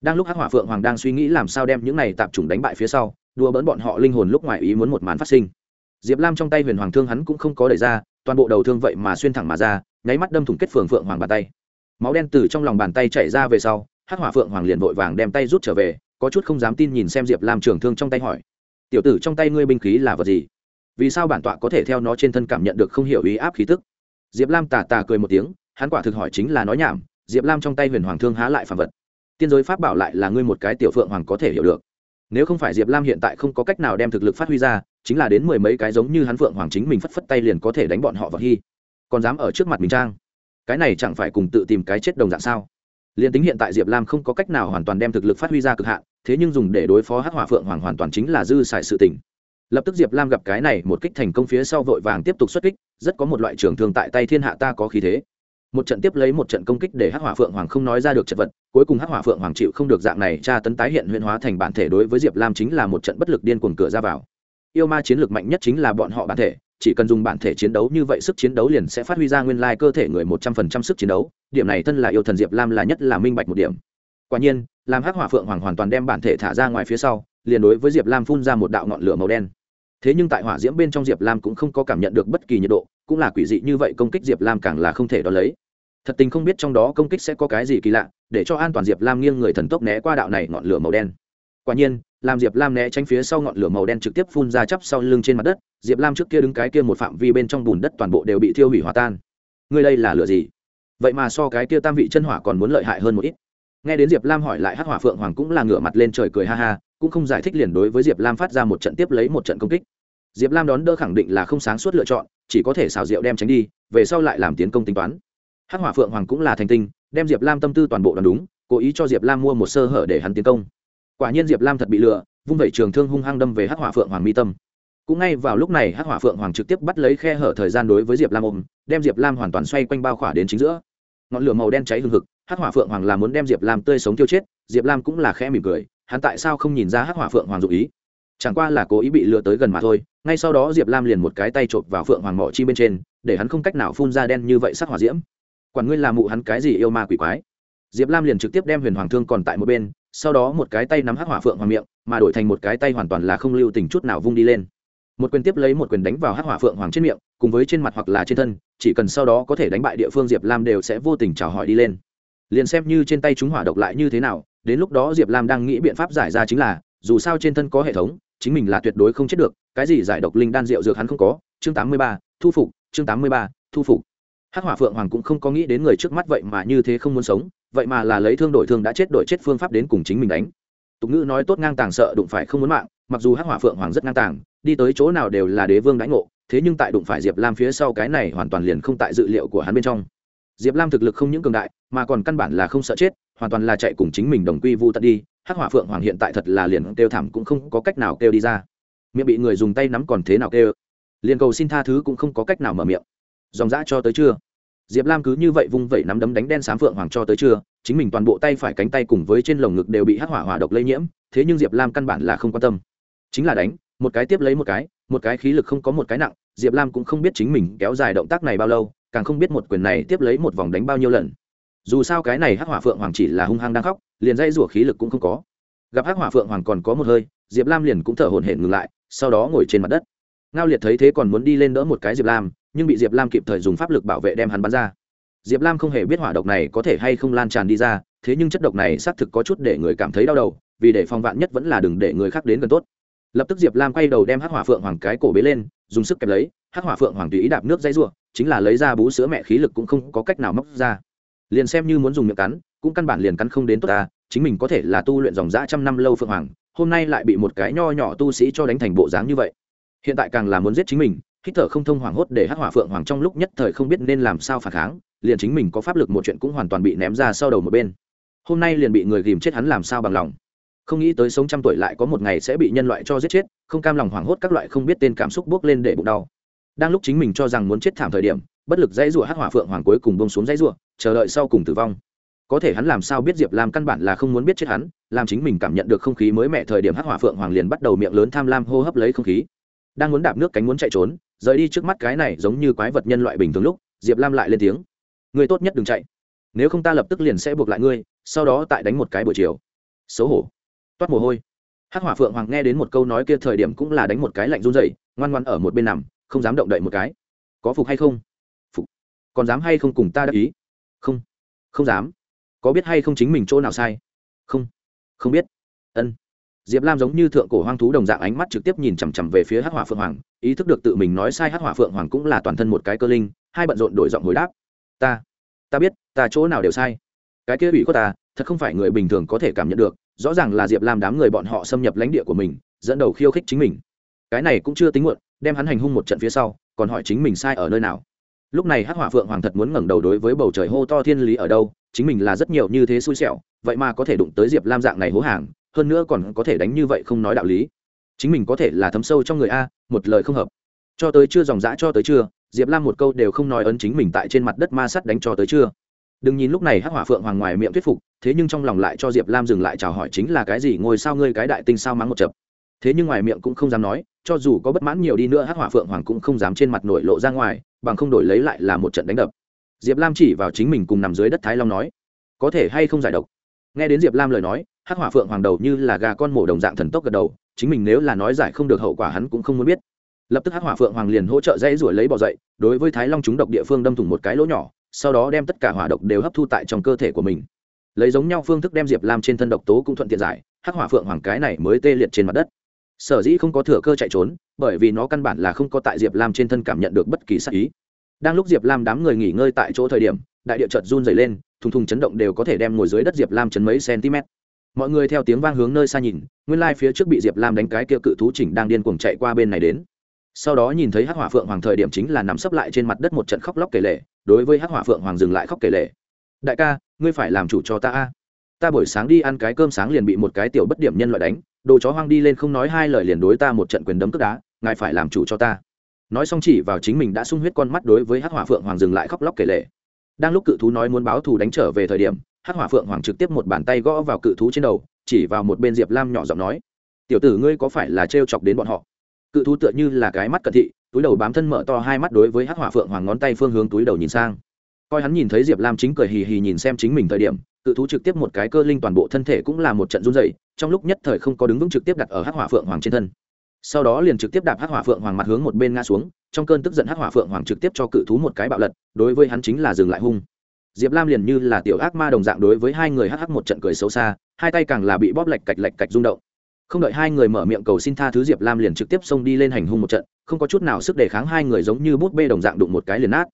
Đang lúc hắc hỏa phượng hoàng đang suy nghĩ làm sao đem những này tạp chủng đánh bại phía sau, đùa bỡn bọn họ linh hồn lúc ngoài ý muốn một màn phát sinh. Diệp lam trong tay huyền hoàng thương hắn cũng không có đẩy ra, toàn bộ đầu thương vậy mà xuyên thẳng mà ra, nháy mắt đâm thủng kết phường phượng hoàng bàn tay. Máu đen từ trong lòng bàn tay chảy ra về sau, hắc hỏa phượng hoàng liền vội vàng đem tay rút trở về, có chút không dám tin nhìn xem diệp lam trường thương trong tay hỏi, tiểu tử trong tay ngươi binh khí là vật gì? Vì sao bản tọa có thể theo nó trên thân cảm nhận được không hiểu ý áp khí tức? Diệp lam tà tà cười một tiếng hắn quả thực hỏi chính là nói nhảm, diệp lam trong tay huyền hoàng thương há lại phản vật. Tiên giới pháp bảo lại là ngươi một cái tiểu phượng hoàng có thể hiểu được. Nếu không phải diệp lam hiện tại không có cách nào đem thực lực phát huy ra, chính là đến mười mấy cái giống như hắn phượng hoàng chính mình phất phất tay liền có thể đánh bọn họ vào hy còn dám ở trước mặt mình trang? Cái này chẳng phải cùng tự tìm cái chết đồng dạng sao? Liền tính hiện tại diệp lam không có cách nào hoàn toàn đem thực lực phát huy ra cực hạn, thế nhưng dùng để đối phó hắc hỏa phượng hoàng hoàn toàn chính là dư xài sự tỉnh lập tức diệp lam gặp cái này một kích thành công phía sau vội vàng tiếp tục xuất kích, rất có một loại trường thương tại tay thiên hạ ta có khí thế một trận tiếp lấy một trận công kích để hắc hỏa phượng hoàng không nói ra được chật vật, cuối cùng hắc hỏa phượng hoàng chịu không được dạng này tra tấn tái hiện huyên hóa thành bản thể đối với diệp lam chính là một trận bất lực điên cuồng cửa ra vào. Yêu ma chiến lược mạnh nhất chính là bọn họ bản thể, chỉ cần dùng bản thể chiến đấu như vậy sức chiến đấu liền sẽ phát huy ra nguyên lai cơ thể người một trăm phần trăm sức chiến đấu, điểm này thân là yêu thần diệp lam là nhất là minh bạch một điểm. Quả nhiên, làm hắc hỏa phượng hoàng hoàn toàn đem bản thể thả ra ngoài phía sau, liền đối với diệp lam phun ra một đạo ngọn lửa màu đen thế nhưng tại hỏa diễm bên trong diệp lam cũng không có cảm nhận được bất kỳ nhiệt độ, cũng là quỷ dị như vậy công kích diệp lam càng là không thể đo lấy. Thật tình không biết trong đó công kích sẽ có cái gì kỳ lạ, để cho an toàn diệp lam nghiêng người thần tốc né qua đạo này ngọn lửa màu đen. Quả nhiên, làm diệp lam né tránh phía sau ngọn lửa màu đen trực tiếp phun ra chắp sau lưng trên mặt đất, diệp lam trước kia đứng cái kia một phạm vi bên trong bùn đất toàn bộ đều bị thiêu hủy hòa tan. Ngươi đây là lửa gì? Vậy mà so cái kia tam vị chân hỏa còn muốn lợi hại hơn một ít. Nghe đến diệp lam hỏi lại hắc hỏa phượng hoàng cũng là ngửa mặt lên trời cười ha ha, cũng không giải thích liền đối với diệp lam phát ra một trận tiếp lấy một trận công kích diệp lam đón đỡ khẳng định là không sáng suốt lựa chọn, chỉ có thể xào rượu đem tránh đi, về sau lại làm tiến công tính toán. Hắc hỏa phượng hoàng cũng là thành tinh, đem diệp lam tâm tư toàn bộ đoán đúng, cố ý cho diệp lam mua một sơ hở để hắn tiến công. Quả nhiên diệp lam thật bị lừa, vung vẩy trường thương hung hăng đâm về hắc hỏa phượng hoàng mi tâm. Cũng ngay vào lúc này, hắc hỏa phượng hoàng trực tiếp bắt lấy khe hở thời gian đối với diệp lam ôm, đem diệp lam hoàn toàn xoay quanh bao khỏa đến chính giữa. Ngọn lửa màu đen cháy hừng hực, hắc hỏa phượng hoàng là muốn đem diệp lam tươi sống tiêu chết, diệp lam cũng là khẽ mỉm cười, hắn tại sao không nhìn ra hắc hỏa phượng hoàng dụ ý? Chẳng qua là cố ý bị lừa tới gần mà thôi, ngay sau đó diệp lam liền một cái tay chộp vào phượng hoàng mỏ chi bên trên, để hắn không cách nào phun ra đen như vậy sắc hỏa diễm. Quản ngươi làm mụ hắn cái gì yêu ma quỷ quái? Diệp lam liền trực tiếp đem huyền hoàng thương còn tại một bên, sau đó một cái tay nắm hắc hỏa phượng hoàng miệng, mà đổi thành một cái tay hoàn toàn là không lưu tình chút nào vung đi lên. Một quyền tiếp lấy một quyền đánh vào hắc hỏa phượng hoàng trên miệng, cùng với trên mặt hoặc là trên thân, chỉ cần sau đó có thể đánh bại địa phương diệp lam đều sẽ vô tình chào hỏi đi lên. Liền xem như trên tay chúng hỏa độc lại như thế nào, đến lúc đó diệp lam đang nghĩ biện pháp giải ra chính là, dù sao trên thân có hệ thống chính mình là tuyệt đối không chết được, cái gì giải độc linh đan rượu dược hắn không có, chương tám mươi ba, thu phục, chương tám mươi ba, thu phục. Hắc hỏa phượng hoàng cũng không có nghĩ đến người trước mắt vậy mà như thế không muốn sống, vậy mà là lấy thương đổi thương đã chết đổi chết phương pháp đến cùng chính mình đánh. Tục ngữ nói tốt ngang tàng sợ đụng phải không muốn mạng, mặc dù hắc hỏa phượng hoàng rất ngang tàng, đi tới chỗ nào đều là đế vương đánh ngộ, thế nhưng tại đụng phải diệp lam phía sau cái này hoàn toàn liền không tại dự liệu của hắn bên trong. Diệp lam thực lực không những cường đại, mà còn căn bản là không sợ chết, hoàn toàn là chạy cùng chính mình đồng quy vu tận đi hắc hỏa phượng hoàng hiện tại thật là liền kêu thảm cũng không có cách nào kêu đi ra. Miệng bị người dùng tay nắm còn thế nào kêu? Liền cầu xin tha thứ cũng không có cách nào mở miệng. Dòng dã cho tới chưa diệp lam cứ như vậy vung vẩy nắm đấm đánh đen sám phượng hoàng cho tới chưa chính mình toàn bộ tay phải cánh tay cùng với trên lồng ngực đều bị hắc hỏa hỏa độc lây nhiễm, thế nhưng diệp lam căn bản là không quan tâm. Chính là đánh, một cái tiếp lấy một cái một cái khí lực không có một cái nặng, diệp lam cũng không biết chính mình kéo dài động tác này bao lâu, càng không biết một quyền này tiếp lấy một vòng đánh bao nhiêu lần dù sao cái này hắc hỏa phượng hoàng chỉ là hung hăng đang khóc, liền dây rủa khí lực cũng không có. Gặp hắc hỏa phượng hoàng còn có một hơi, diệp lam liền cũng thở hổn hển ngừng lại, sau đó ngồi trên mặt đất. Ngao liệt thấy thế còn muốn đi lên đỡ một cái diệp lam, nhưng bị diệp lam kịp thời dùng pháp lực bảo vệ đem hắn bắn ra. Diệp lam không hề biết hỏa độc này có thể hay không lan tràn đi ra, thế nhưng chất độc này xác thực có chút để người cảm thấy đau đầu, vì để phòng vạn nhất vẫn là đừng để người khác đến gần tốt. Lập tức diệp lam quay đầu đem hắc hỏa phượng hoàng cái cổ bế lên, dùng sức kẹp lấy, hắc hỏa phượng hoàng tùy ý đạp nước dây r chính là lấy ra bú sữa mẹ khí lực cũng không có cách nào móc ra liền xem như muốn dùng miệng cắn, cũng căn bản liền cắn không đến tốt ta, chính mình có thể là tu luyện dòng dã trăm năm lâu phượng hoàng, hôm nay lại bị một cái nho nhỏ tu sĩ cho đánh thành bộ dáng như vậy. Hiện tại càng là muốn giết chính mình, hít thở không thông hoảng hốt để hắc hỏa phượng hoàng trong lúc nhất thời không biết nên làm sao phản kháng, liền chính mình có pháp lực một chuyện cũng hoàn toàn bị ném ra sau đầu một bên. Hôm nay liền bị người ghìm chết hắn làm sao bằng lòng? Không nghĩ tới sống trăm tuổi lại có một ngày sẽ bị nhân loại cho giết chết, không cam lòng hoảng hốt các loại không biết tên cảm xúc bước lên để bụng đau. Đang lúc chính mình cho rằng muốn chết thảm thời điểm bất lực dãy rủa hắc hỏa phượng hoàng cuối cùng bông xuống dãy rủa, chờ đợi sau cùng tử vong. Có thể hắn làm sao biết diệp lam căn bản là không muốn biết chết hắn, làm chính mình cảm nhận được không khí mới mẻ thời điểm hắc hỏa phượng hoàng liền bắt đầu miệng lớn tham lam hô hấp lấy không khí. Đang muốn đạp nước cánh muốn chạy trốn, rời đi trước mắt cái này giống như quái vật nhân loại bình thường lúc, diệp lam lại lên tiếng. Người tốt nhất đừng chạy. Nếu không ta lập tức liền sẽ buộc lại ngươi, sau đó tại đánh một cái buổi chiều. Xấu hổ. Toát mồ hôi. Hắc hỏa phượng hoàng nghe đến một câu nói kia thời điểm cũng là đánh một cái lạnh run dậy ngoan ngoan ở một bên nằm, không dám động đậy một cái. Có phục hay không? Còn dám hay không cùng ta đáp ý? Không. Không dám. Có biết hay không chính mình chỗ nào sai? Không. Không biết. Ân. Diệp lam giống như thượng cổ hoang thú đồng dạng ánh mắt trực tiếp nhìn chằm chằm về phía hắc hỏa phượng hoàng, ý thức được tự mình nói sai hắc hỏa phượng hoàng cũng là toàn thân một cái cơ linh, hai bận rộn đổi giọng hồi đáp. Ta ta biết, ta chỗ nào đều sai. Cái kia bị có ta, thật không phải người bình thường có thể cảm nhận được, rõ ràng là diệp lam đám người bọn họ xâm nhập lãnh địa của mình, dẫn đầu khiêu khích chính mình. Cái này cũng chưa tính muộn, đem hắn hành hung một trận phía sau, còn hỏi chính mình sai ở nơi nào lúc này hắc hỏa phượng hoàng thật muốn ngẩng đầu đối với bầu trời hô to thiên lý ở đâu, chính mình là rất nhiều như thế xui xẻo, vậy mà có thể đụng tới diệp lam dạng này hố hàng, hơn nữa còn có thể đánh như vậy không nói đạo lý. Chính mình có thể là thấm sâu trong người a, một lời không hợp. Cho tới chưa dòng dã cho tới chưa diệp lam một câu đều không nói ấn chính mình tại trên mặt đất ma sắt đánh cho tới chưa đừng nhìn lúc này hắc hỏa phượng hoàng ngoài miệng thuyết phục, thế nhưng trong lòng lại cho diệp lam dừng lại chào hỏi chính là cái gì ngồi sao ngươi cái đại tinh sao mắng một chập. Thế nhưng ngoài miệng cũng không dám nói cho dù có bất mãn nhiều đi nữa, hắc hỏa phượng hoàng cũng không dám trên mặt nổi lộ ra ngoài, bằng không đổi lấy lại là một trận đánh đập. Diệp lam chỉ vào chính mình cùng nằm dưới đất thái long nói, có thể hay không giải độc? Nghe đến diệp lam lời nói, hắc hỏa phượng hoàng đầu như là gà con mổ đồng dạng thần tốc gật đầu, chính mình nếu là nói giải không được hậu quả hắn cũng không muốn biết. Lập tức hắc hỏa phượng hoàng liền hỗ trợ dãy ruổi lấy bỏ dậy, đối với thái long chúng độc địa phương đâm thủng một cái lỗ nhỏ, sau đó đem tất cả hỏa độc đều hấp thu tại trong cơ thể của mình. Lấy giống nhau phương thức đem diệp lam trên thân độc tố cũng thuận tiện giải, hắc hỏa phượng hoàng cái này mới tê liệt trên mặt đất sở dĩ không có thừa cơ chạy trốn, bởi vì nó căn bản là không có tại diệp lam trên thân cảm nhận được bất kỳ sắc ý. Đang lúc diệp lam đám người nghỉ ngơi tại chỗ thời điểm, đại địa chợt run dày lên, thùng thùng chấn động đều có thể đem ngồi dưới đất diệp lam chấn mấy cm. Mọi người theo tiếng vang hướng nơi xa nhìn, nguyên lai phía trước bị diệp lam đánh cái kia cự thú chỉnh đang điên cuồng chạy qua bên này đến. Sau đó nhìn thấy hắc hỏa phượng hoàng thời điểm chính là nằm sấp lại trên mặt đất một trận khóc lóc kể lệ đối với hắc hỏa phượng hoàng dừng lại khóc kể lệ đại ca, ngươi phải làm chủ cho ta a. Ta buổi sáng đi ăn cái cơm sáng liền bị một cái tiểu bất điểm nhân loại đánh đồ chó hoang đi lên không nói hai lời liền đối ta một trận quyền đấm tức đá, ngài phải làm chủ cho ta. Nói xong chỉ vào chính mình đã sung huyết con mắt đối với hắc hỏa phượng hoàng dừng lại khóc lóc kể lệ đang lúc cự thú nói muốn báo thù đánh trở về thời điểm, hắc hỏa phượng hoàng trực tiếp một bàn tay gõ vào cự thú trên đầu, chỉ vào một bên diệp lam nhỏ giọng nói, tiểu tử ngươi có phải là trêu chọc đến bọn họ? Cự thú tựa như là cái mắt cận thị, túi đầu bám thân mở to hai mắt đối với hắc hỏa phượng hoàng ngón tay phương hướng túi đầu nhìn sang. Coi hắn nhìn thấy diệp lam chính cười hì hì nhìn xem chính mình thời điểm cự thú trực tiếp một cái cơ linh toàn bộ thân thể cũng là một trận run dày trong lúc nhất thời không có đứng vững trực tiếp đặt ở hắc hỏa phượng hoàng trên thân. Sau đó liền trực tiếp đạp hắc hỏa phượng hoàng mặt hướng một bên ngã xuống, trong cơn tức giận hắc hỏa phượng hoàng trực tiếp cho cự thú một cái bạo lật, đối với hắn chính là dừng lại hung. Diệp lam liền như là tiểu ác ma đồng dạng đối với hai người hắc hắc một trận cười xấu xa, hai tay càng là bị bóp lạch cạch lạch cạch rung động. Không đợi hai người mở miệng cầu xin tha thứ, diệp lam liền trực tiếp xông đi lên hành hung một trận, không có chút nào sức đề kháng hai người giống như bút bê đồng dạng đụng một cái liền nát.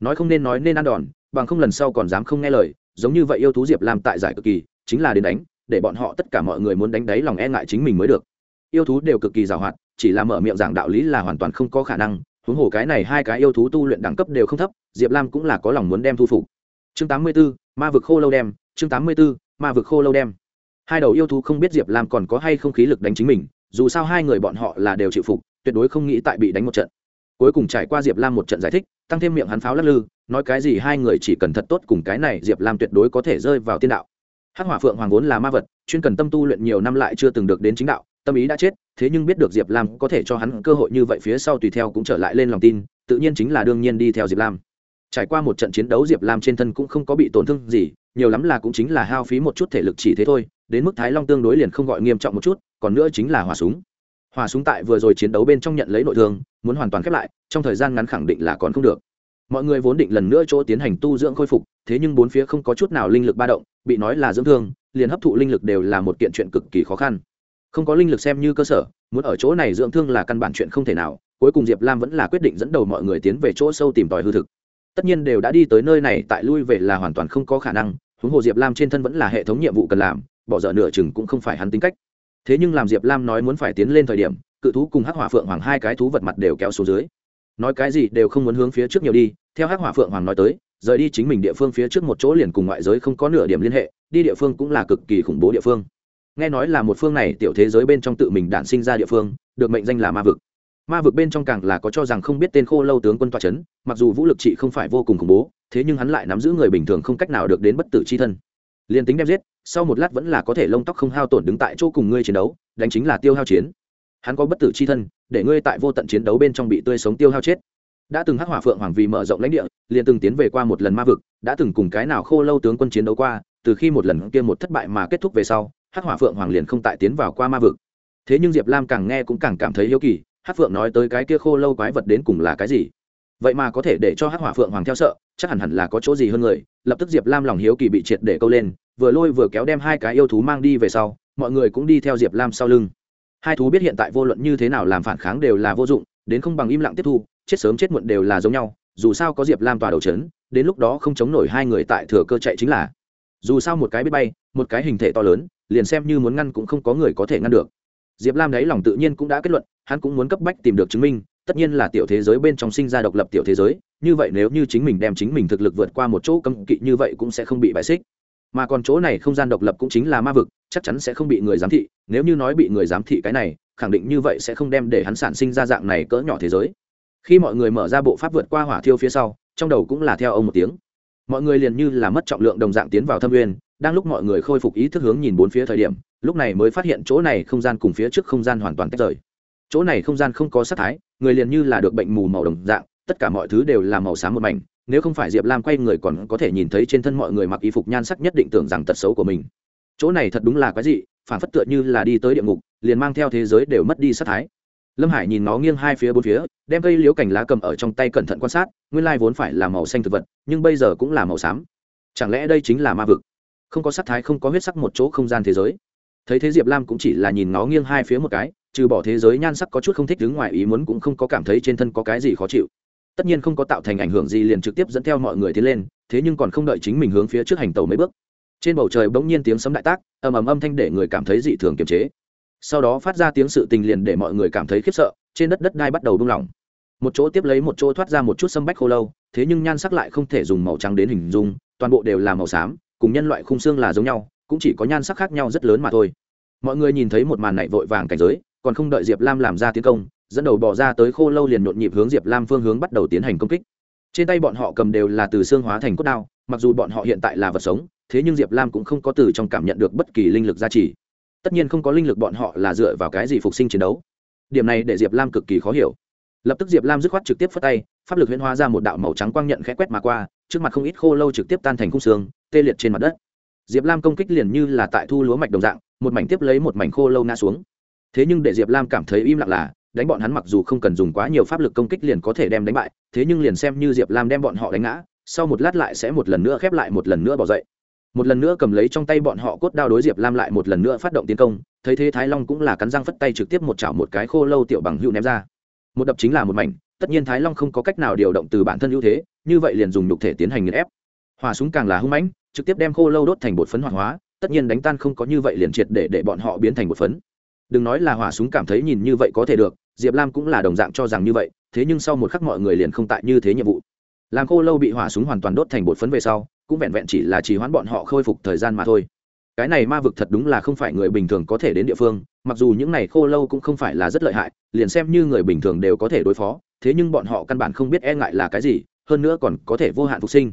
Nói không nên nói nên ăn đòn, bằng không lần sau còn dám không nghe lời giống như vậy yêu thú diệp lam tại giải cực kỳ, chính là đến đánh, để bọn họ tất cả mọi người muốn đánh đáy lòng e ngại chính mình mới được. Yêu thú đều cực kỳ giàu hoạt, chỉ là mở miệng giảng đạo lý là hoàn toàn không có khả năng, huống hồ cái này hai cái yêu thú tu luyện đẳng cấp đều không thấp, diệp lam cũng là có lòng muốn đem thu phục. Chương tám mươi b ố ma vực khô lâu đem, chương tám mươi b ố ma vực khô lâu đem. Hai đầu yêu thú không biết diệp lam còn có hay không khí lực đánh chính mình, dù sao hai người bọn họ là đều chịu phục, tuyệt đối không nghĩ tại bị đánh một trận. Cuối cùng trải qua diệp lam một trận giải thích, tăng thêm miệng hắn pháo lắc lư nói cái gì hai người chỉ cần thật tốt cùng cái này diệp lam tuyệt đối có thể rơi vào tiên đạo. Hắc hỏa phượng hoàng vốn là ma vật, chuyên cần tâm tu luyện nhiều năm lại chưa từng được đến chính đạo, tâm ý đã chết, thế nhưng biết được diệp lam có thể cho hắn cơ hội như vậy phía sau tùy theo cũng trở lại lên lòng tin, tự nhiên chính là đương nhiên đi theo diệp lam. Trải qua một trận chiến đấu diệp lam trên thân cũng không có bị tổn thương gì, nhiều lắm là cũng chính là hao phí một chút thể lực chỉ thế thôi, đến mức thái long tương đối liền không gọi nghiêm trọng một chút, còn nữa chính là hỏa súng. Hỏa súng tại vừa rồi chiến đấu bên trong nhận lấy nội thương, muốn hoàn toàn khép lại, trong thời gian ngắn khẳng định là còn không được mọi người vốn định lần nữa chỗ tiến hành tu dưỡng khôi phục, thế nhưng bốn phía không có chút nào linh lực ba động, bị nói là dưỡng thương, liền hấp thụ linh lực đều là một kiện chuyện cực kỳ khó khăn. Không có linh lực xem như cơ sở, muốn ở chỗ này dưỡng thương là căn bản chuyện không thể nào, cuối cùng diệp lam vẫn là quyết định dẫn đầu mọi người tiến về chỗ sâu tìm tòi hư thực. Tất nhiên đều đã đi tới nơi này, tại lui về là hoàn toàn không có khả năng, huống hồ diệp lam trên thân vẫn là hệ thống nhiệm vụ cần làm, bỏ dở nửa chừng cũng không phải hắn tính cách. Thế nhưng làm diệp lam nói muốn phải tiến lên thời điểm, cự thú cùng hắc hỏa phượng hoàng hai cái thú vật mặt đều kéo xuống dưới. Nói cái gì đều không muốn hướng phía trước nhiều đi theo hắc hỏa phượng hoàng nói tới, rời đi chính mình địa phương phía trước một chỗ liền cùng ngoại giới không có nửa điểm liên hệ, đi địa phương cũng là cực kỳ khủng bố địa phương. Nghe nói là một phương này tiểu thế giới bên trong tự mình đản sinh ra địa phương, được mệnh danh là ma vực. Ma vực bên trong càng là có cho rằng không biết tên khô lâu tướng quân toa c h ấ n mặc dù vũ lực trị không phải vô cùng khủng bố, thế nhưng hắn lại nắm giữ người bình thường không cách nào được đến bất tử c h i thân. Liền tính đem giết, sau một lát vẫn là có thể lông tóc không hao tổn đứng tại chỗ cùng ngươi chiến đấu, đánh chính là tiêu hao chiến. Hắn có bất tử c h i thân, để ngươi tại vô tận chiến đấu bên trong bị tươi sống tiêu hao chết đã từng hắc hỏa phượng hoàng vì mở rộng lãnh địa, liền từng tiến về qua một lần ma vực, đã từng cùng cái nào khô lâu tướng quân chiến đấu qua, từ khi một lần kia một thất bại mà kết thúc về sau, hắc hỏa phượng hoàng liền không tại tiến vào qua ma vực. Thế nhưng diệp lam càng nghe cũng càng cảm thấy hiếu kỳ, hắc phượng nói tới cái kia khô lâu quái vật đến cùng là cái gì? Vậy mà có thể để cho hắc hỏa phượng hoàng theo sợ, chắc hẳn hẳn là có chỗ gì hơn người, lập tức diệp lam lòng hiếu kỳ bị triệt để câu lên, vừa lôi vừa kéo đem hai cái yêu thú mang đi về sau, mọi người cũng đi theo diệp lam sau lưng. Hai thú biết hiện tại vô luận như thế nào làm phản kháng đều là vô dụng, đến không bằng im lặng tiếp thu chết sớm chết muộn đều là giống nhau, dù sao có diệp lam tòa đầu c đến lúc đó không chống nổi hai người tại thừa cơ chạy chính là. Dù sao một cái biết bay, một cái hình thể to lớn, liền xem như muốn ngăn cũng không có người có thể ngăn được. Diệp lam đấy lòng tự nhiên cũng đã kết luận, hắn cũng muốn cấp bách tìm được chứng minh, tất nhiên là tiểu thế giới bên trong sinh ra độc lập tiểu thế giới, như vậy nếu như chính mình đem chính mình thực lực vượt qua một chỗ cấm kỵ như vậy cũng sẽ không bị bại xích. Mà còn chỗ này không gian độc lập cũng chính là ma vực, chắc chắn sẽ không bị người giám thị, nếu như nói bị người giám thị cái này, khẳng định như vậy sẽ không đem để hắn sản sinh ra dạng này cỡ nhỏ thế giới khi mọi người mở ra bộ pháp vượt qua hỏa thiêu phía sau, trong đầu cũng là theo ông một tiếng. Mọi người liền như là mất trọng lượng đồng dạng tiến vào thâm nguyên, đang lúc mọi người khôi phục ý thức hướng nhìn bốn phía thời điểm, lúc này mới phát hiện chỗ này không gian cùng phía trước không gian hoàn toàn tách rời. Chỗ này không gian không có sắc thái, người liền như là được bệnh mù màu đồng dạng, tất cả mọi thứ đều là màu xám một mảnh, nếu không phải diệp lam quay người còn có thể nhìn thấy trên thân mọi người mặc y phục nhan sắc nhất định tưởng rằng tật xấu của mình. Chỗ này thật đúng là cái gì phản phất tựa như là đi tới địa ngục, liền mang theo thế giới đều mất đi sắc thái lâm hải nhìn nó nghiêng hai phía bốn phía, đem cây liếu cành lá cầm ở trong tay cẩn thận quan sát, nguyên lai vốn phải là màu xanh thực vật, nhưng bây giờ cũng là màu xám. Chẳng lẽ đây chính là ma vực? Không có sắc thái, không có huyết sắc một chỗ không gian thế giới. Thấy thế diệp lam cũng chỉ là nhìn nó nghiêng hai phía một cái, trừ bỏ thế giới nhan sắc có chút không thích đứng ngoài ý muốn cũng không có cảm thấy trên thân có cái gì khó chịu. Tất nhiên không có tạo thành ảnh hưởng gì liền trực tiếp dẫn theo mọi người tiến lên, thế nhưng còn không đợi chính mình hướng phía trước hành tàu mấy bước. Trên bầu trời bỗng nhiên tiếng sấm đại tác, ầm ầm âm thanh để người cảm thấy dị thường kiềm chế sau đó phát ra tiếng sự tình liền để mọi người cảm thấy khiếp sợ, trên đất đất đai bắt đầu buông lỏng. Một chỗ tiếp lấy một chỗ thoát ra một chút sâm bách khô lâu, thế nhưng nhan sắc lại không thể dùng màu trắng đến hình dung, toàn bộ đều là màu xám, cùng nhân loại khung xương là giống nhau, cũng chỉ có nhan sắc khác nhau rất lớn mà thôi. Mọi người nhìn thấy một màn này vội vàng cảnh giới, còn không đợi diệp lam làm ra tiến công, dẫn đầu bỏ ra tới khô lâu liền nhộn nhịp hướng diệp lam phương hướng bắt đầu tiến hành công kích. Trên tay bọn họ cầm đều là từ xương hóa thành cốt đao, mặc dù bọn họ hiện tại là vật sống, thế nhưng diệp lam cũng không có từ trong cảm nhận được bất kỳ linh lực gia trì tất nhiên không có linh lực bọn họ là dựa vào cái gì phục sinh chiến đấu. Điểm này để diệp lam cực kỳ khó hiểu. Lập tức diệp lam dứt khoát trực tiếp phất tay, pháp lực huyễn hóa ra một đạo màu trắng quang nhận khẽ quét mà qua, trước mặt không ít khô lâu trực tiếp tan thành khung xương, tê liệt trên mặt đất. Diệp lam công kích liền như là tại thu lúa mạch đồng dạng, một mảnh tiếp lấy một mảnh khô lâu ngã xuống. Thế nhưng để diệp lam cảm thấy im lặng là, đánh bọn hắn mặc dù không cần dùng quá nhiều pháp lực công kích liền có thể đem đánh bại, thế nhưng liền xem như diệp lam đem bọn họ đánh ngã, sau một lát lại sẽ một lần nữa khép lại, một lần nữa bỏ dậy một lần nữa cầm lấy trong tay bọn họ cốt đao đối diệp lam lại một lần nữa phát động tiến công, thấy thế thái long cũng là cắn răng phất tay trực tiếp một chảo một cái khô lâu tiểu bằng hữu ném ra. Một đập chính là một mảnh, tất nhiên thái long không có cách nào điều động từ bản thân ưu thế, như vậy liền dùng nhục thể tiến hành nghiền ép. Hòa súng càng là hung mãnh, trực tiếp đem khô lâu đốt thành bột phấn hoạt hóa, tất nhiên đánh tan không có như vậy liền triệt để để bọn họ biến thành bột phấn. Đừng nói là hỏa súng cảm thấy nhìn như vậy có thể được, diệp lam cũng là đồng dạng cho rằng như vậy, thế nhưng sau một khắc mọi người liền không tại như thế nhiệm vụ làm khô lâu bị hỏa súng hoàn toàn đốt thành bột phấn về sau, cũng vẹn vẹn chỉ là chỉ hoãn bọn họ khôi phục thời gian mà thôi. Cái này ma vực thật đúng là không phải người bình thường có thể đến địa phương, mặc dù những này khô lâu cũng không phải là rất lợi hại, liền xem như người bình thường đều có thể đối phó, thế nhưng bọn họ căn bản không biết e ngại là cái gì, hơn nữa còn có thể vô hạn phục sinh.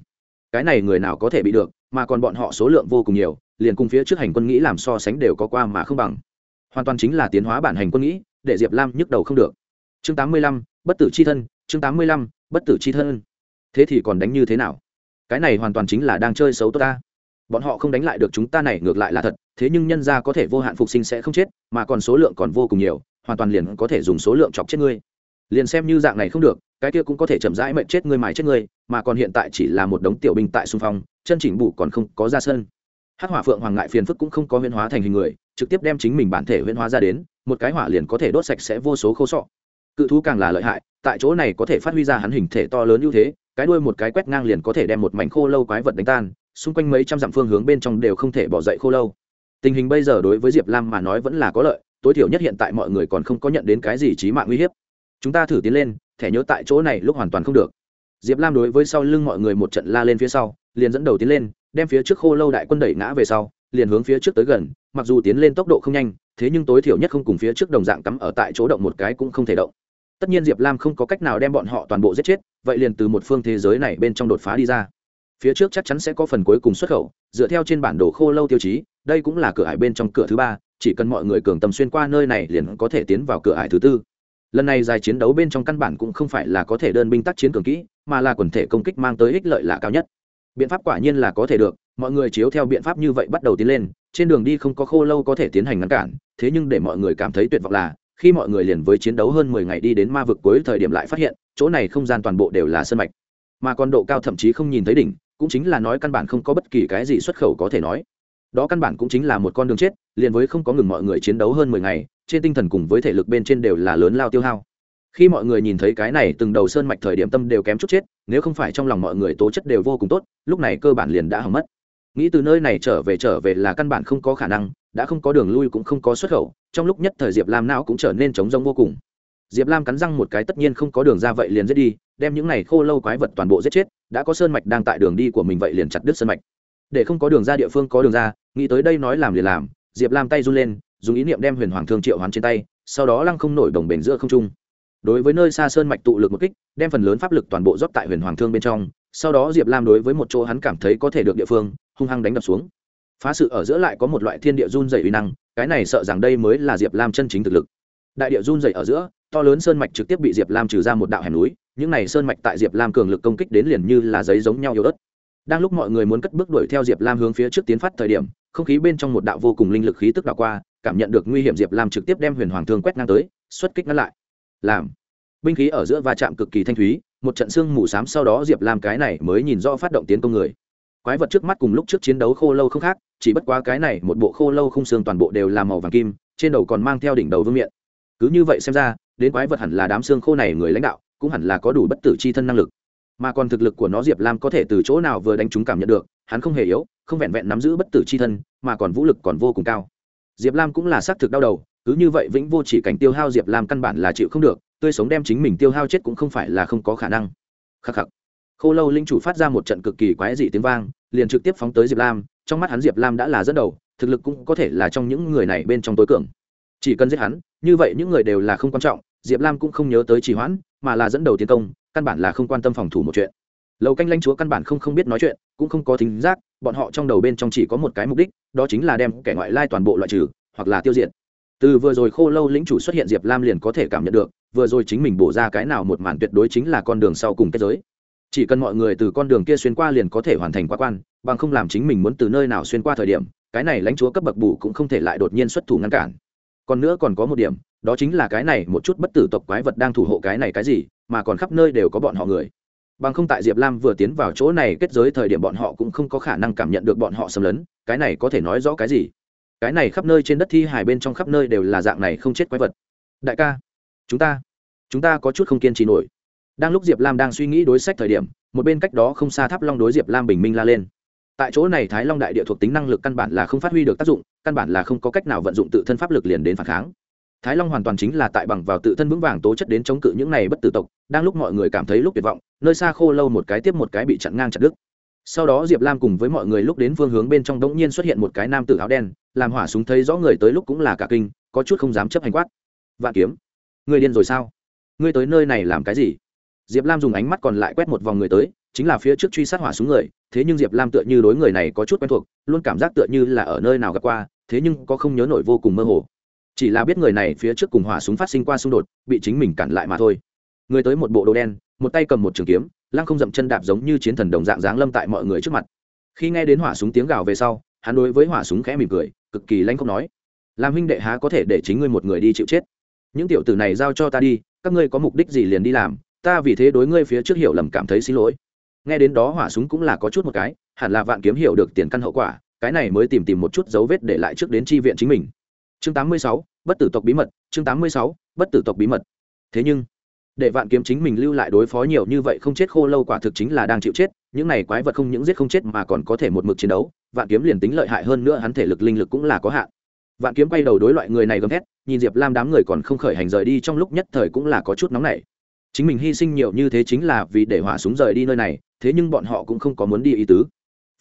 Cái này người nào có thể bị được, mà còn bọn họ số lượng vô cùng nhiều, liền cùng phía trước hành quân nghĩ làm so sánh đều có qua mà không bằng. Hoàn toàn chính là tiến hóa bản hành quân nghĩ, để diệp lam nhức đầu không được. Chương tám mươi lăm, bất tử c h i thân, chương tám mươi lăm, bất tử c h i thân thế thì còn đánh như thế nào? Cái này hoàn toàn chính là đang chơi xấu tốt ta. Bọn họ không đánh lại được chúng ta này, ngược lại là thật. Thế nhưng nhân ra có thể vô hạn phục sinh sẽ không chết, mà còn số lượng còn vô cùng nhiều, hoàn toàn liền có thể dùng số lượng chọc chết ngươi. Liền xem như dạng này không được, cái kia cũng có thể chậm rãi mệnh chết ngươi mài chết ngươi, mà còn hiện tại chỉ là một đống tiểu binh tại xung phong, chân chỉnh bụ còn không có ra sân. Hát hỏa phượng hoàng ngại phiền phức cũng không có huyễn hóa thành hình người, trực tiếp đem chính mình bản thể huyễn hóa ra đến, một cái hỏa liền có thể đốt sạch sẽ vô số khâu sọ cự thú càng là lợi hại, tại chỗ này có thể phát huy ra hắn hình thể to lớn ưu thế, cái đuôi một cái quét ngang liền có thể đem một mảnh khô lâu quái vật đánh tan, xung quanh mấy trăm dặm phương hướng bên trong đều không thể bỏ dậy khô lâu. Tình hình bây giờ đối với diệp lam mà nói vẫn là có lợi, tối thiểu nhất hiện tại mọi người còn không có nhận đến cái gì trí mạng uy hiếp. Chúng ta thử tiến lên, thẻ nhớ tại chỗ này lúc hoàn toàn không được. Diệp lam đối với sau lưng mọi người một trận la lên phía sau, liền dẫn đầu tiến lên, đem phía trước khô lâu đại quân đẩy ngã về sau, liền hướng phía trước tới gần, mặc dù tiến lên tốc độ không nhanh, thế nhưng tối thiểu nhất không cùng phía trước đồng dạng cắm ở tại chỗ động một cái cũng không thể động tất nhiên diệp lam không có cách nào đem bọn họ toàn bộ giết chết, vậy liền từ một phương thế giới này bên trong đột phá đi ra. Phía trước chắc chắn sẽ có phần cuối cùng xuất khẩu, dựa theo trên bản đồ khô lâu tiêu chí, đây cũng là cửa ải bên trong cửa thứ ba, chỉ cần mọi người cường tầm xuyên qua nơi này liền có thể tiến vào cửa ải thứ tư. Lần này dài chiến đấu bên trong căn bản cũng không phải là có thể đơn binh tác chiến cường kỹ, mà là quần thể công kích mang tới ích lợi là cao nhất. Biện pháp quả nhiên là có thể được, mọi người chiếu theo biện pháp như vậy bắt đầu tiến lên, trên đường đi không có khô lâu có thể tiến hành ngăn cản, thế nhưng để mọi người cảm thấy tuyệt vọng là khi mọi người liền với chiến đấu hơn mười ngày đi đến ma vực cuối thời điểm lại phát hiện, chỗ này không gian toàn bộ đều là sân mạch. Mà còn độ cao thậm chí không nhìn thấy đỉnh, cũng chính là nói căn bản không có bất kỳ cái gì xuất khẩu có thể nói. Đó căn bản cũng chính là một con đường chết, liền với không có ngừng mọi người chiến đấu hơn mười ngày, trên tinh thần cùng với thể lực bên trên đều là lớn lao tiêu hao. Khi mọi người nhìn thấy cái này từng đầu sơn mạch thời điểm tâm đều kém chút chết, nếu không phải trong lòng mọi người tố chất đều vô cùng tốt, lúc này cơ bản liền đã hỏng mất. Nghĩ từ nơi này trở về trở về là căn bản không có khả năng đã không có đường lui cũng không có xuất khẩu, trong lúc nhất thời diệp lam não cũng trở nên trống rông vô cùng. Diệp lam cắn răng một cái tất nhiên không có đường ra vậy liền giết đi, đem những này khô lâu quái vật toàn bộ giết chết, đã có sơn mạch đang tại đường đi của mình vậy liền chặt đứt sơn mạch. Để không có đường ra địa phương có đường ra, nghĩ tới đây nói làm liền làm, diệp lam tay run lên, dùng ý niệm đem huyền hoàng thương triệu hoán trên tay, sau đó lăng không nổi đồng bền giữa không trung. Đối với nơi xa sơn mạch tụ lực một kích, đem phần lớn pháp lực toàn bộ rót tại huyền hoàng thương bên trong, sau đó diệp lam đối với một chỗ hắn cảm thấy có thể được địa phương, hung hăng đánh đập xuống phá sự ở giữa lại có một loại thiên địa run dày uy năng, cái này sợ rằng đây mới là diệp lam chân chính thực lực. Đại địa run dày ở giữa, to lớn sơn mạch trực tiếp bị diệp lam trừ ra một đạo hẻm núi, những này sơn mạch tại diệp lam cường lực công kích đến liền như là giấy giống nhau yếu ớt. Đang lúc mọi người muốn cất bước đuổi theo diệp lam hướng phía trước tiến phát thời điểm, không khí bên trong một đạo vô cùng linh lực khí tức đạo qua, cảm nhận được nguy hiểm diệp lam trực tiếp đem huyền hoàng thương quét ngang tới, xuất kích ngăn lại. Làm. Binh khí ở giữa va chạm cực kỳ thanh thúy, một trận xương mù s á m sau đó diệp lam cái này mới nhìn rõ phát động tiến công người quái vật trước mắt cùng lúc trước chiến đấu khô lâu không khác, chỉ bất quá cái này một bộ khô lâu không xương toàn bộ đều là màu vàng kim, trên đầu còn mang theo đỉnh đầu vương miện. Cứ như vậy xem ra, đến quái vật hẳn là đám xương khô này người lãnh đạo, cũng hẳn là có đủ bất tử c h i thân năng lực. Mà còn thực lực của nó diệp lam có thể từ chỗ nào vừa đánh chúng cảm nhận được, hắn không hề yếu, không vẹn vẹn nắm giữ bất tử c h i thân, mà còn vũ lực còn vô cùng cao. Diệp lam cũng là xác thực đau đầu, cứ như vậy vĩnh vô chỉ cảnh tiêu hao diệp lam căn bản là chịu không được, tươi sống đem chính mình tiêu hao chết cũng không phải là không có khả năng. Khắc khắc khô lâu linh chủ phát ra một trận cực kỳ quái dị tiếng vang, liền trực tiếp phóng tới diệp lam, trong mắt hắn diệp lam đã là dẫn đầu, thực lực cũng có thể là trong những người này bên trong tối cường. Chỉ cần giết hắn, như vậy những người đều là không quan trọng, diệp lam cũng không nhớ tới trì hoãn, mà là dẫn đầu tiến công, căn bản là không quan tâm phòng thủ một chuyện. Lầu canh lãnh chúa căn bản không không biết nói chuyện, cũng không có thính giác, bọn họ trong đầu bên trong chỉ có một cái mục đích, đó chính là đem kẻ ngoại lai toàn bộ loại trừ, hoặc là tiêu diệt. Từ vừa rồi khô lâu lĩnh chủ xuất hiện, diệp lam liền có thể cảm nhận được, vừa rồi chính mình bổ ra cái nào một màn tuyệt đối chính là con đường sau cùng kết giới chỉ cần mọi người từ con đường kia xuyên qua liền có thể hoàn thành quá quan, bằng không làm chính mình muốn từ nơi nào xuyên qua thời điểm, cái này lãnh chúa cấp bậc bù cũng không thể lại đột nhiên xuất thủ ngăn cản. Còn nữa còn có một điểm, đó chính là cái này một chút bất tử tộc quái vật đang thủ hộ cái này cái gì, mà còn khắp nơi đều có bọn họ người. Bằng không tại diệp lam vừa tiến vào chỗ này kết giới thời điểm bọn họ cũng không có khả năng cảm nhận được bọn họ xâm lấn, cái này có thể nói rõ cái gì? Cái này khắp nơi trên đất thi hài bên trong khắp nơi đều là dạng này không chết quái vật. Đại ca, chúng ta chúng ta có chút không kiên trì nổi đang lúc diệp lam đang suy nghĩ đối sách thời điểm, một bên cách đó không xa tháp long đối diệp lam bình minh la lên. Tại chỗ này thái long đại địa thuộc tính năng lực căn bản là không phát huy được tác dụng, căn bản là không có cách nào vận dụng tự thân pháp lực liền đến phản kháng. Thái long hoàn toàn chính là tại bằng vào tự thân vững vàng tố chất đến chống cự những này bất tử tộc, đang lúc mọi người cảm thấy lúc tuyệt vọng, nơi xa khô lâu một cái tiếp một cái bị chặn ngang chặt đứt. Sau đó diệp lam cùng với mọi người lúc đến phương hướng bên trong đống nhiên xuất hiện một cái nam tử áo đen, làm hỏa súng thấy rõ người tới lúc cũng là cả kinh, có chút không dám chấp hành quát. Vạn kiếm người điên rồi sao? Ngươi tới nơi này làm cái gì? Diệp lam dùng ánh mắt còn lại quét một vòng người tới, chính là phía trước truy sát hỏa súng người, thế nhưng diệp lam tựa như đối người này có chút quen thuộc, luôn cảm giác tựa như là ở nơi nào gặp qua, thế nhưng có không nhớ nổi vô cùng mơ hồ. Chỉ là biết người này phía trước cùng hỏa súng phát sinh qua xung đột, bị chính mình cản lại mà thôi. Người tới một bộ đồ đen, một tay cầm một trường kiếm, lăng không dậm chân đạp giống như chiến thần đồng dạng dáng lâm tại mọi người trước mặt. Khi nghe đến hỏa súng tiếng gào về sau, hắn đối với hỏa súng khẽ mỉm cười, cực kỳ lanh không nói, làm huynh đệ há có thể để chính ngươi một người đi chịu chết? Những tiểu tử này giao cho ta đi, các ngươi có mục đích gì liền đi làm ta vì thế đối ngươi phía trước hiểu lầm cảm thấy xin lỗi. Nghe đến đó hỏa súng cũng là có chút một cái hẳn là vạn kiếm hiểu được tiền căn hậu quả cái này mới tìm tìm một chút dấu vết để lại trước đến tri viện chính mình. Chương 86, bất tử tộc bí mật chương 86, bất tử tộc bí mật. Thế nhưng để vạn kiếm chính mình lưu lại đối phó nhiều như vậy không chết khô lâu quả thực chính là đang chịu chết những này quái vật không những giết không chết mà còn có thể một mực chiến đấu vạn kiếm liền tính lợi hại hơn nữa hắn thể lực linh lực cũng là có hạn. Vạn kiếm quay đầu đối loại người này gầm thét nhìn diệp lam đám người còn không khởi hành rời đi trong lúc nhất thời cũng là có chút nóng nảy chính mình hy sinh nhiều như thế chính là vì để hỏa súng rời đi nơi này, thế nhưng bọn họ cũng không có muốn đi ý tứ.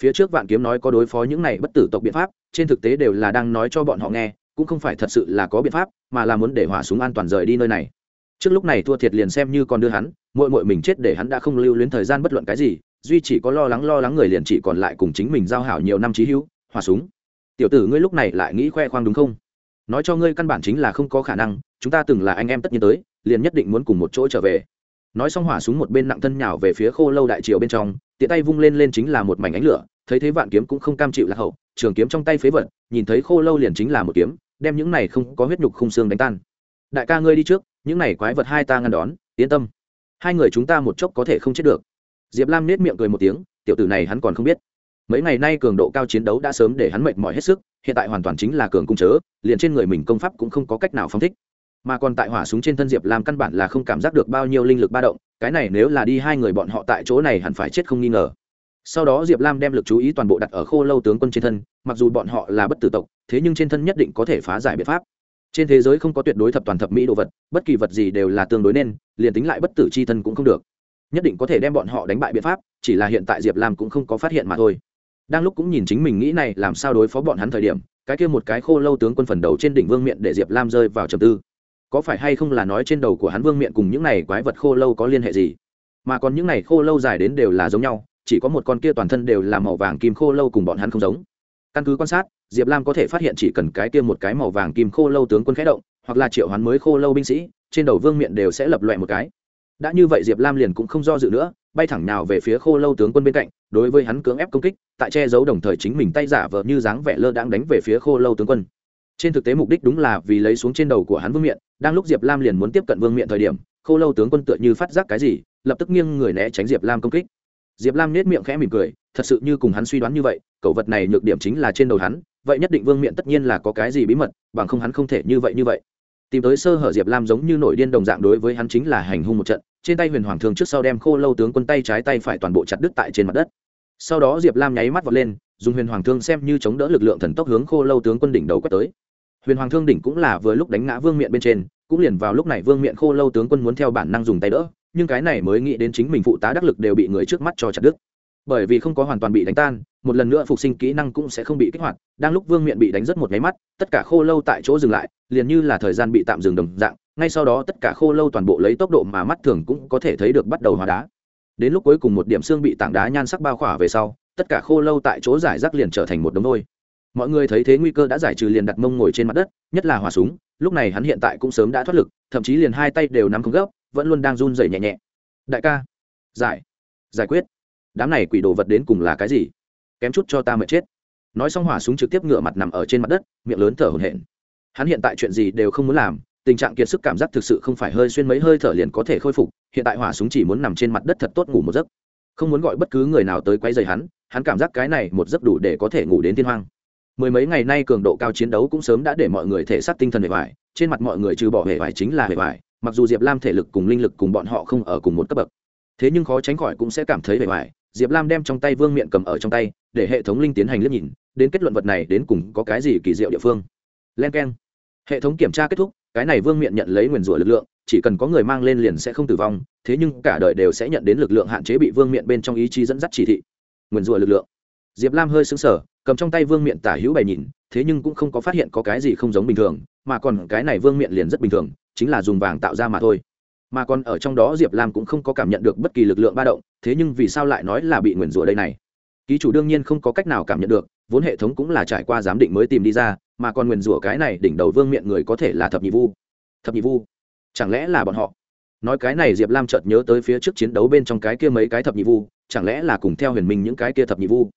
Phía trước vạn kiếm nói có đối phó những này bất tử tộc biện pháp, trên thực tế đều là đang nói cho bọn họ nghe, cũng không phải thật sự là có biện pháp, mà là muốn để hỏa súng an toàn rời đi nơi này. Trước lúc này thua thiệt liền xem như còn đưa hắn mội mội mình chết để hắn đã không lưu luyến thời gian bất luận cái gì, duy chỉ có lo lắng lo lắng người liền chỉ còn lại cùng chính mình giao hảo nhiều năm trí hữu, hỏa súng. Tiểu tử ngươi lúc này lại nghĩ khoe khoang đúng không? Nói cho ngươi căn bản chính là không có khả năng, chúng ta từng là anh em tất nhiên tới liền nhất định muốn cùng một chỗ trở về. Nói xong hỏa súng một bên nặng thân nhào về phía khô lâu đại triều bên trong, tiện tay vung lên lên chính là một mảnh ánh lửa, thấy thế vạn kiếm cũng không cam chịu lạc hậu, trường kiếm trong tay phế vật, nhìn thấy khô lâu liền chính là một kiếm, đem những này không có huyết nhục khung xương đánh tan. Đại ca ngươi đi trước, những này quái vật hai ta ngăn đón, yên tâm. Hai người chúng ta một chốc có thể không chết được. Diệp lam nết miệng cười một tiếng, tiểu tử này hắn còn không biết. Mấy ngày nay cường độ cao chiến đấu đã sớm để hắn mệt mỏi hết sức, hiện tại hoàn toàn chính là cường cung chớ, liền trên người mình công pháp cũng không có cách nào phóng thích mà còn tại hỏa súng trên thân diệp lam căn bản là không cảm giác được bao nhiêu linh lực ba động, cái này nếu là đi hai người bọn họ tại chỗ này hẳn phải chết không nghi ngờ. Sau đó diệp lam đem lực chú ý toàn bộ đặt ở khô lâu tướng quân trên thân, mặc dù bọn họ là bất tử tộc, thế nhưng trên thân nhất định có thể phá giải biện pháp. Trên thế giới không có tuyệt đối thập toàn thập mỹ đồ vật, bất kỳ vật gì đều là tương đối nên, liền tính lại bất tử c h i thân cũng không được. Nhất định có thể đem bọn họ đánh bại biện pháp, chỉ là hiện tại diệp lam cũng không có phát hiện mà thôi. Đang lúc cũng nhìn chính mình nghĩ này, làm sao đối phó bọn hắn thời điểm, cái kia một cái khô lâu tướng quân phần đầu trên đỉnh vương miện để diệp lam rơi vào trầm tư có phải hay không là nói trên đầu của hắn vương miện cùng những này quái vật khô lâu có liên hệ gì? Mà còn những này khô lâu dài đến đều là giống nhau, chỉ có một con kia toàn thân đều là màu vàng kim khô lâu cùng bọn hắn không giống. Căn cứ quan sát, diệp lam có thể phát hiện chỉ cần cái kia một cái màu vàng kim khô lâu tướng quân khẽ động, hoặc là triệu hoán mới khô lâu binh sĩ, trên đầu vương miện đều sẽ lập loại một cái. Đã như vậy diệp lam liền cũng không do dự nữa, bay thẳng nào về phía khô lâu tướng quân bên cạnh, đối với hắn cưỡng ép công kích, tại che giấu đồng thời chính mình tay giả vờ như dáng vẻ lơ đãng đánh về phía khô lâu tướng quân trên thực tế mục đích đúng là vì lấy xuống trên đầu của hắn vương miện, đang lúc diệp lam liền muốn tiếp cận vương miện thời điểm khâu lâu tướng quân tựa như phát giác cái gì, lập tức nghiêng người né tránh diệp lam công kích. Diệp lam nết miệng khẽ mỉm cười, thật sự như cùng hắn suy đoán như vậy cậu vật này nhược điểm chính là trên đầu hắn, vậy nhất định vương miện tất nhiên là có cái gì bí mật, bằng không hắn không thể như vậy như vậy. Tìm tới sơ hở diệp lam giống như nổi điên đồng dạng đối với hắn chính là hành hung một trận, trên tay huyền hoàng thương trước sau đem khô lâu tướng quân tay trái tay phải toàn bộ chặt đứt tại trên mặt đất. Sau đó diệp lam nháy mắt vọt lên, dùng huyền hoàng thương xem như chống đỡ lực lượng thần tốc hướng khô lâu tướng quân đỉnh đầu quét tới huyền hoàng thương đỉnh cũng là vừa lúc đánh ngã vương miện bên trên, cũng liền vào lúc này vương miện khô lâu tướng quân muốn theo bản năng dùng tay đỡ, nhưng cái này mới nghĩ đến chính mình phụ tá đắc lực đều bị người trước mắt cho chặt đứt. Bởi vì không có hoàn toàn bị đánh tan, một lần nữa phục sinh kỹ năng cũng sẽ không bị kích hoạt, đang lúc vương miện bị đánh rất một nháy mắt, tất cả khô lâu tại chỗ dừng lại, liền như là thời gian bị tạm dừng đồng dạng, ngay sau đó tất cả khô lâu toàn bộ lấy tốc độ mà mắt thường cũng có thể thấy được bắt đầu hóa đá. Đến lúc cuối cùng một điểm xương bị tảng đá nhan sắc bao khỏa về sau, tất cả khô lâu tại chỗ giải rác liền trở thành một đống đôi mọi người thấy thế nguy cơ đã giải trừ liền đặt mông ngồi trên mặt đất, nhất là hỏa súng, lúc này hắn hiện tại cũng sớm đã thoát lực, thậm chí liền hai tay đều nắm không gấp, vẫn luôn đang run rẩy nhẹ nhẹ. Đại ca, giải giải quyết. Đám này quỷ đồ vật đến cùng là cái gì? Kém chút cho ta mệt chết. Nói xong hỏa súng trực tiếp ngửa mặt nằm ở trên mặt đất, miệng lớn thở hổn hển. Hắn hiện tại chuyện gì đều không muốn làm, tình trạng kiệt sức cảm giác thực sự không phải hơi xuyên mấy hơi thở liền có thể khôi phục, hiện tại hỏa súng chỉ muốn nằm trên mặt đất thật tốt ngủ một giấc. Không muốn gọi bất cứ người nào tới quay dày hắn hắn cảm giác cái này một giấc đủ để có thể ngủ đến thiên hoang mười mấy ngày nay cường độ cao chiến đấu cũng sớm đã để mọi người thể xác tinh thần hề vải trên mặt mọi người trừ bỏ hề vải chính là hề vải mặc dù diệp lam thể lực cùng linh lực cùng bọn họ không ở cùng một cấp bậc. Thế nhưng khó tránh khỏi cũng sẽ cảm thấy hề vải diệp lam đem trong tay vương miện cầm ở trong tay, để hệ thống linh tiến hành liếc nhìn, đến kết luận vật này đến cùng có cái gì kỳ diệu địa phương. Len k e n hệ thống kiểm tra kết thúc, cái này vương miện nhận lấy nguyền rủa lực lượng, chỉ cần có người mang lên liền sẽ không tử vong, thế nhưng cả đời đều sẽ nhận đến lực lượng hạn chế bị vương miện bên trong ý chí dẫn dắt chỉ thị. Nguyền rủa lực lượng diệp lam hơi xứng sở cầm trong tay vương miện tả hữu bày nhìn, thế nhưng cũng không có phát hiện có cái gì không giống bình thường, mà còn cái này vương miện liền rất bình thường, chính là dùng vàng tạo ra mà thôi. Mà còn ở trong đó diệp lam cũng không có cảm nhận được bất kỳ lực lượng ba động, thế nhưng vì sao lại nói là bị nguyền rủa đây này? Ký chủ đương nhiên không có cách nào cảm nhận được, vốn hệ thống cũng là trải qua giám định mới tìm đi ra, mà còn nguyền rủa cái này đỉnh đầu vương miện người có thể là thập nhị vu. Thập nhị vu? Chẳng lẽ là bọn họ? Nói cái này diệp lam chợt nhớ tới phía trước chiến đấu bên trong cái kia mấy cái thập nhị vu, chẳng lẽ là cùng theo huyền minh những cái kia thập nhị vu?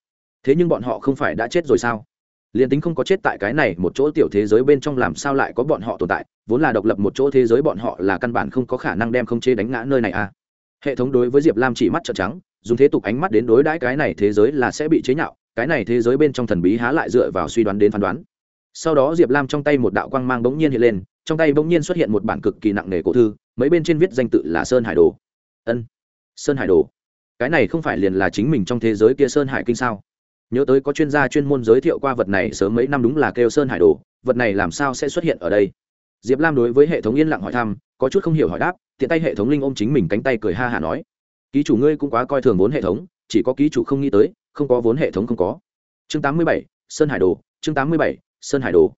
Thế nhưng bọn họ không phải đã chết rồi sao? Liền tính không có chết tại cái này, một chỗ tiểu thế giới bên trong làm sao lại có bọn họ tồn tại? Vốn là độc lập một chỗ thế giới bọn họ là căn bản không có khả năng đem không chế đánh ngã nơi này à? Hệ thống đối với diệp lam chỉ mắt trợn trắng, dùng thế tục ánh mắt đến đối đãi cái này thế giới là sẽ bị chế nhạo, cái này thế giới bên trong thần bí há lại dựa vào suy đoán đến phán đoán. Sau đó diệp lam trong tay một đạo quang mang bỗng nhiên hiện lên, trong tay bỗng nhiên xuất hiện một bản cực kỳ nặng nề cổ thư, mấy bên trên viết danh tự là sơn hải đồ. Ân, sơn hải đồ. Cái này không phải liền là chính mình trong thế giới kia sơn hải kinh sao? Nhớ tới có chuyên gia chuyên môn giới thiệu qua vật này sớm mấy năm đúng là kêu sơn hải đồ, vật này làm sao sẽ xuất hiện ở đây? Diệp lam đối với hệ thống yên lặng hỏi thăm, có chút không hiểu hỏi đáp, tiện tay hệ thống linh ôm chính mình cánh tay cười ha hả nói. Ký chủ ngươi cũng quá coi thường vốn hệ thống, chỉ có ký chủ không nghĩ tới, không có vốn hệ thống không có. Chương tám mươi bảy, sơn hải đồ, chương tám mươi bảy, sơn hải đồ.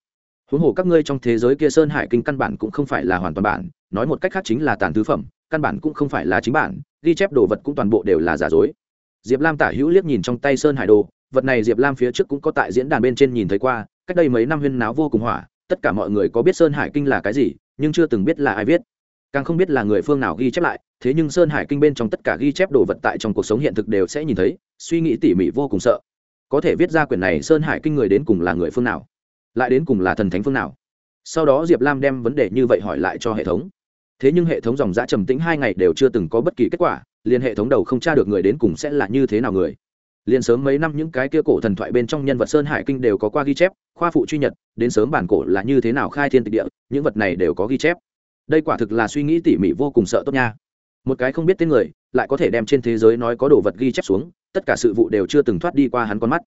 Huống hồ các ngươi trong thế giới kia sơn hải kinh căn bản cũng không phải là hoàn toàn bản, nói một cách khác chính là tàn thứ phẩm, căn bản cũng không phải là chính bản, ghi chép đồ vật cũng toàn bộ đều là giả dối. Diệp lam tả hữu liếc nhìn trong tay sơn hải đồ vật này diệp lam phía trước cũng có tại diễn đàn bên trên nhìn thấy qua, cách đây mấy năm huyên náo vô cùng hỏa, tất cả mọi người có biết sơn hải kinh là cái gì, nhưng chưa từng biết là ai viết. Càng không biết là người phương nào ghi chép lại, thế nhưng sơn hải kinh bên trong tất cả ghi chép đồ vật tại trong cuộc sống hiện thực đều sẽ nhìn thấy, suy nghĩ tỉ mỉ vô cùng sợ. Có thể viết ra quyển này sơn hải kinh người đến cùng là người phương nào, lại đến cùng là thần thánh phương nào? Sau đó diệp lam đem vấn đề như vậy hỏi lại cho hệ thống. Thế nhưng hệ thống dòng giã trầm tĩnh hai ngày đều chưa từng có bất kỳ kết quả, liền hệ thống đầu không tra được người đến cùng sẽ là như thế nào người liền sớm mấy năm những cái kia cổ thần thoại bên trong nhân vật sơn hải kinh đều có qua ghi chép, khoa phụ truy nhật, đến sớm bản cổ là như thế nào khai thiên tịch địa, những vật này đều có ghi chép. Đây quả thực là suy nghĩ tỉ mỉ vô cùng sợ tốt nha. Một cái không biết tên người, lại có thể đem trên thế giới nói có đồ vật ghi chép xuống, tất cả sự vụ đều chưa từng thoát đi qua hắn con mắt.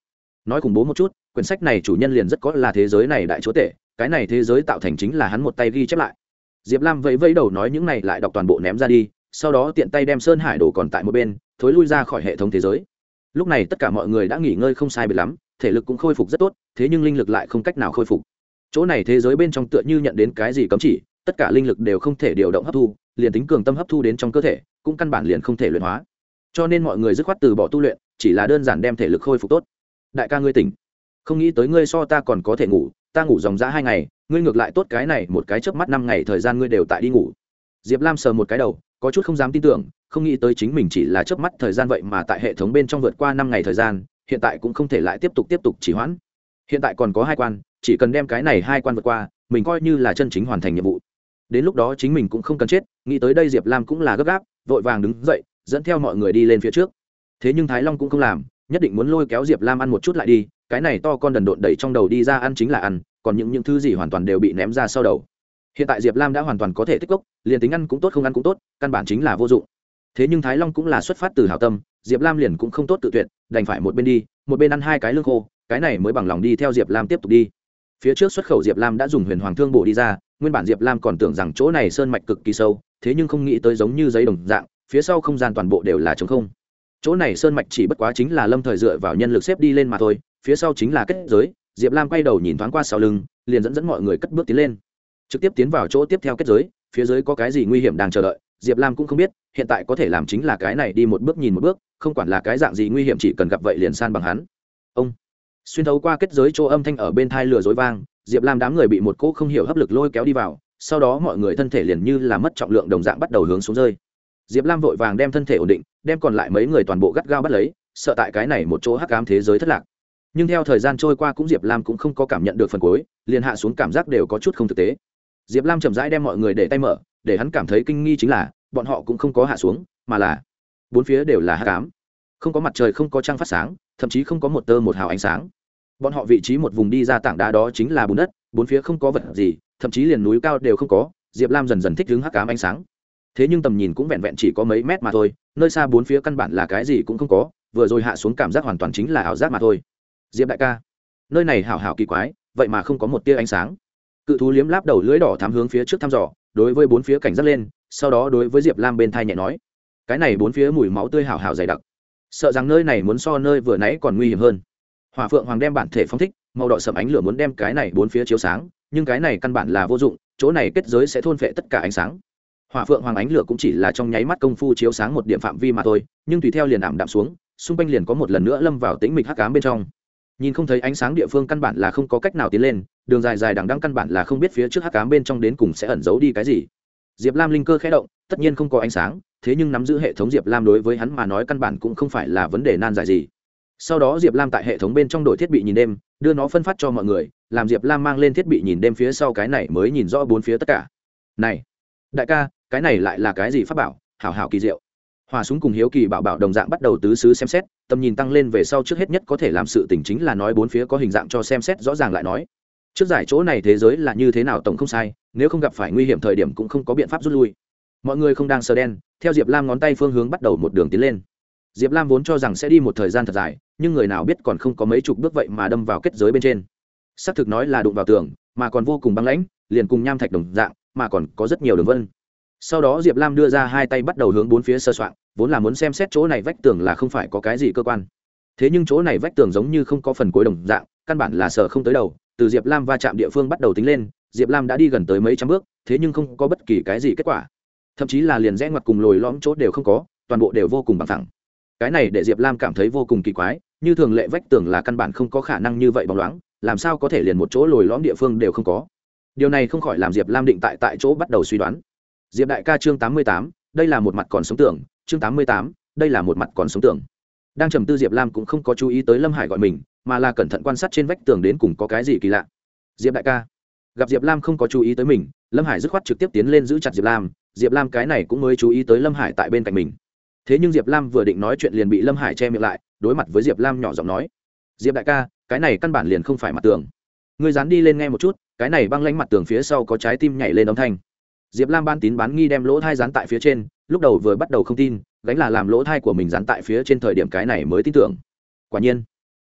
Nói khủng bố một chút, quyển sách này chủ nhân liền rất có là thế giới này đại chúa tể, cái này thế giới tạo thành chính là hắn một tay ghi chép lại. Diệp lam vẫy vẫy đầu nói những này lại đọc toàn bộ ném ra đi, sau đó tiện tay đem sơn hải đồ còn tại một bên, thối lui ra khỏi hệ thống thế giới lúc này tất cả mọi người đã nghỉ ngơi không sai biệt lắm, thể lực cũng khôi phục rất tốt, thế nhưng linh lực lại không cách nào khôi phục. Chỗ này thế giới bên trong tựa như nhận đến cái gì cấm chỉ, tất cả linh lực đều không thể điều động hấp thu, liền tính cường tâm hấp thu đến trong cơ thể, cũng căn bản liền không thể luyện hóa. Cho nên mọi người dứt khoát từ bỏ tu luyện, chỉ là đơn giản đem thể lực khôi phục tốt. Đại ca ngươi tỉnh. Không nghĩ tới ngươi so ta còn có thể ngủ, ta ngủ dòng ra hai ngày, ngươi ngược lại tốt cái này, một cái chớp mắt năm ngày thời gian ngươi đều tại đi ngủ diệp lam sờ một cái đầu, có chút không dám tin tưởng, không nghĩ tới chính mình chỉ là chớp mắt thời gian vậy mà tại hệ thống bên trong vượt qua năm ngày thời gian, hiện tại cũng không thể lại tiếp tục tiếp tục chỉ hoãn. Hiện tại còn có hai quan, chỉ cần đem cái này hai quan vượt qua, mình coi như là chân chính hoàn thành nhiệm vụ. Đến lúc đó chính mình cũng không cần chết, nghĩ tới đây diệp lam cũng là gấp gáp, vội vàng đứng dậy, dẫn theo mọi người đi lên phía trước. Thế nhưng thái long cũng không làm, nhất định muốn lôi kéo diệp lam ăn một chút lại đi, cái này to con đần độn đẩy trong đầu đi ra ăn chính là ăn, còn những những thứ gì hoàn toàn đều bị ném ra sau đầu hiện tại diệp lam đã hoàn toàn có thể tích cốc, liền tính ăn cũng tốt không ăn cũng tốt, căn bản chính là vô dụng. Thế nhưng thái long cũng là xuất phát từ hảo tâm, diệp lam liền cũng không tốt tự tuyệt, đành phải một bên đi, một bên ăn hai cái lương khô, cái này mới bằng lòng đi theo diệp lam tiếp tục đi. Phía trước xuất khẩu diệp lam đã dùng huyền hoàng thương bổ đi ra, nguyên bản diệp lam còn tưởng rằng chỗ này sơn mạch cực kỳ sâu, thế nhưng không nghĩ tới giống như giấy đồng dạng, phía sau không gian toàn bộ đều là trống không. Chỗ này sơn mạch chỉ bất quá chính là lâm thời dựa vào nhân lực xếp đi lên mà thôi, phía sau chính là kết giới, diệp lam quay đầu nhìn thoáng qua sau lưng, liền dẫn dẫn mọi người cất bước tiến lên trực tiếp tiến vào chỗ tiếp theo kết giới, phía dưới có cái gì nguy hiểm đang chờ đợi, diệp lam cũng không biết, hiện tại có thể làm chính là cái này đi một bước nhìn một bước, không quản là cái dạng gì nguy hiểm chỉ cần gặp vậy liền san bằng hắn. Ông xuyên thấu qua kết giới chỗ âm thanh ở bên thai lừa dối vang, diệp lam đám người bị một cỗ không hiểu hấp lực lôi kéo đi vào, sau đó mọi người thân thể liền như là mất trọng lượng đồng dạng bắt đầu hướng xuống rơi. Diệp lam vội vàng đem thân thể ổn định, đem còn lại mấy người toàn bộ gắt gao bắt lấy, sợ tại cái này một chỗ hắc ám thế giới thất lạc. Nhưng theo thời gian trôi qua cũng diệp lam cũng không có cảm nhận được phần cuối, liền hạ xuống cảm giác đều có chút không thực tế diệp lam chậm rãi đem mọi người để tay mở, để hắn cảm thấy kinh nghi chính là, bọn họ cũng không có hạ xuống, mà là bốn phía đều là hắc ám không có mặt trời, không có trăng phát sáng, thậm chí không có một tơ một hào ánh sáng. Bọn họ vị trí một vùng đi ra tảng đá đó chính là bùn đất, bốn phía không có vật gì, thậm chí liền núi cao đều không có, diệp lam dần dần thích đứng hắc ám ánh sáng. Thế nhưng tầm nhìn cũng vẹn vẹn chỉ có mấy mét mà thôi, nơi xa bốn phía căn bản là cái gì cũng không có, vừa rồi hạ xuống cảm giác hoàn toàn chính là ảo giác mà thôi. Diệp đại ca, nơi này hảo hảo kỳ quái, vậy mà không có một tia ánh sáng cự thú liếm láp đầu lưỡi đỏ thám hướng phía trước thăm dò, đối với bốn phía cảnh giác lên, sau đó đối với diệp lam bên thai nhẹ nói, cái này bốn phía mùi máu tươi hảo hảo dày đặc. Sợ rằng nơi này muốn so nơi vừa nãy còn nguy hiểm hơn. Hòa phượng hoàng đem bản thể phóng thích, màu đỏ sầm ánh lửa muốn đem cái này bốn phía chiếu sáng, nhưng cái này căn bản là vô dụng, chỗ này kết giới sẽ thôn phệ tất cả ánh sáng. Hòa phượng hoàng ánh lửa cũng chỉ là trong nháy mắt công phu chiếu sáng một điểm phạm vi mà thôi, nhưng tùy theo liền ảm đạm xuống, xung quanh liền có một lần nữa lâm vào tĩnh mịch hắc ám bên trong nhìn không thấy ánh sáng địa phương căn bản là không có cách nào tiến lên, đường dài dài đằng đăng căn bản là không biết phía trước hắc cám bên trong đến cùng sẽ ẩn giấu đi cái gì. Diệp lam linh cơ khẽ động, tất nhiên không có ánh sáng, thế nhưng nắm giữ hệ thống diệp lam đối với hắn mà nói căn bản cũng không phải là vấn đề nan giải gì. Sau đó diệp lam tại hệ thống bên trong đổi thiết bị nhìn đêm, đưa nó phân phát cho mọi người, làm diệp lam mang lên thiết bị nhìn đêm phía sau cái này mới nhìn rõ bốn phía tất cả. Này, đại ca, cái này lại là cái gì pháp bảo? Hảo hảo kỳ diệu hòa súng cùng hiếu kỳ bảo bảo đồng dạng bắt đầu tứ xứ xem xét, tầm nhìn tăng lên về sau trước hết nhất có thể làm sự tỉnh chính là nói bốn phía có hình dạng cho xem xét rõ ràng lại nói. Trước giải chỗ này thế giới là như thế nào tổng không sai, nếu không gặp phải nguy hiểm thời điểm cũng không có biện pháp rút lui. Mọi người không đang sờ đen, theo diệp lam ngón tay phương hướng bắt đầu một đường tiến lên. Diệp lam vốn cho rằng sẽ đi một thời gian thật dài, nhưng người nào biết còn không có mấy chục bước vậy mà đâm vào kết giới bên trên. Xác thực nói là đụng vào tường, mà còn vô cùng băng lãnh, liền cùng nham thạch đồng dạng, mà còn có rất nhiều đường vân sau đó diệp lam đưa ra hai tay bắt đầu hướng bốn phía sơ soạn, vốn là muốn xem xét chỗ này vách tường là không phải có cái gì cơ quan. Thế nhưng chỗ này vách tường giống như không có phần cuối đồng dạng, căn bản là sờ không tới đầu. Từ diệp lam va chạm địa phương bắt đầu tính lên, diệp lam đã đi gần tới mấy trăm bước, thế nhưng không có bất kỳ cái gì kết quả. Thậm chí là liền rẽ ngoặt cùng lồi lõm chỗ đều không có, toàn bộ đều vô cùng bằng thẳng. Cái này để diệp lam cảm thấy vô cùng kỳ quái, như thường lệ vách tường là căn bản không có khả năng như vậy bóng loáng, làm sao có thể liền một chỗ lồi lõm địa phương đều không có. Điều này không khỏi làm diệp lam định tại tại chỗ bắt đầu suy đoán diệp đại ca chương tám mươi tám, đây là một mặt còn sống tưởng, chương tám mươi tám, đây là một mặt còn sống tưởng. Đang trầm tư diệp lam cũng không có chú ý tới lâm hải gọi mình, mà là cẩn thận quan sát trên vách tường đến cùng có cái gì kỳ lạ. Diệp đại ca. Gặp diệp lam không có chú ý tới mình, lâm hải dứt khoát trực tiếp tiến lên giữ chặt diệp lam diệp lam cái này cũng mới chú ý tới lâm hải tại bên cạnh mình. Thế nhưng diệp lam vừa định nói chuyện liền bị lâm hải che miệng lại, đối mặt với diệp lam nhỏ giọng nói. Diệp đại ca, cái này căn bản liền không phải mặt tường. Người dán đi lên nghe một chút, cái này băng lanh mặt tường phía sau có trái tim nhảy lên âm thanh diệp lam ban tín bán nghi đem lỗ thai dán tại phía trên, lúc đầu vừa bắt đầu không tin, gánh là làm lỗ thai của mình dán tại phía trên thời điểm cái này mới tin tưởng. Quả nhiên,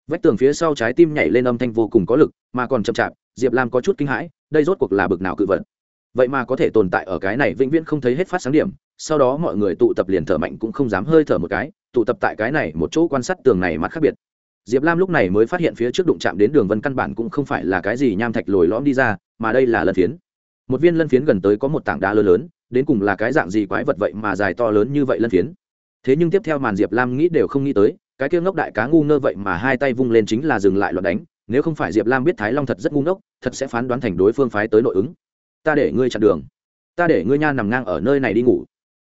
vách tường phía sau trái tim nhảy lên âm thanh vô cùng có lực, mà còn chậm chạp, diệp lam có chút kinh hãi, đây rốt cuộc là bực nào cự vật. Vậy mà có thể tồn tại ở cái này vĩnh viễn không thấy hết phát sáng điểm, sau đó mọi người tụ tập liền thở mạnh cũng không dám hơi thở một cái, tụ tập tại cái này một chỗ quan sát tường này mặt khác biệt. Diệp lam lúc này mới phát hiện phía trước đụng chạm đến đường vân căn bản cũng không phải là cái gì nham thạch lồi lõm đi ra, mà đây là lân phiến một viên lân phiến gần tới có một tảng đá lớn lớn, đến cùng là cái dạng gì quái vật vậy mà dài to lớn như vậy lân phiến? Thế nhưng tiếp theo màn diệp lam nghĩ đều không nghĩ tới, cái kia ngốc đại cá ngu ngơ vậy mà hai tay vung lên chính là dừng lại loạt đánh, nếu không phải diệp lam biết thái long thật rất ngu ngốc, thật sẽ phán đoán thành đối phương phái tới nội ứng. Ta để ngươi chặn đường. Ta để ngươi nha nằm ngang ở nơi này đi ngủ.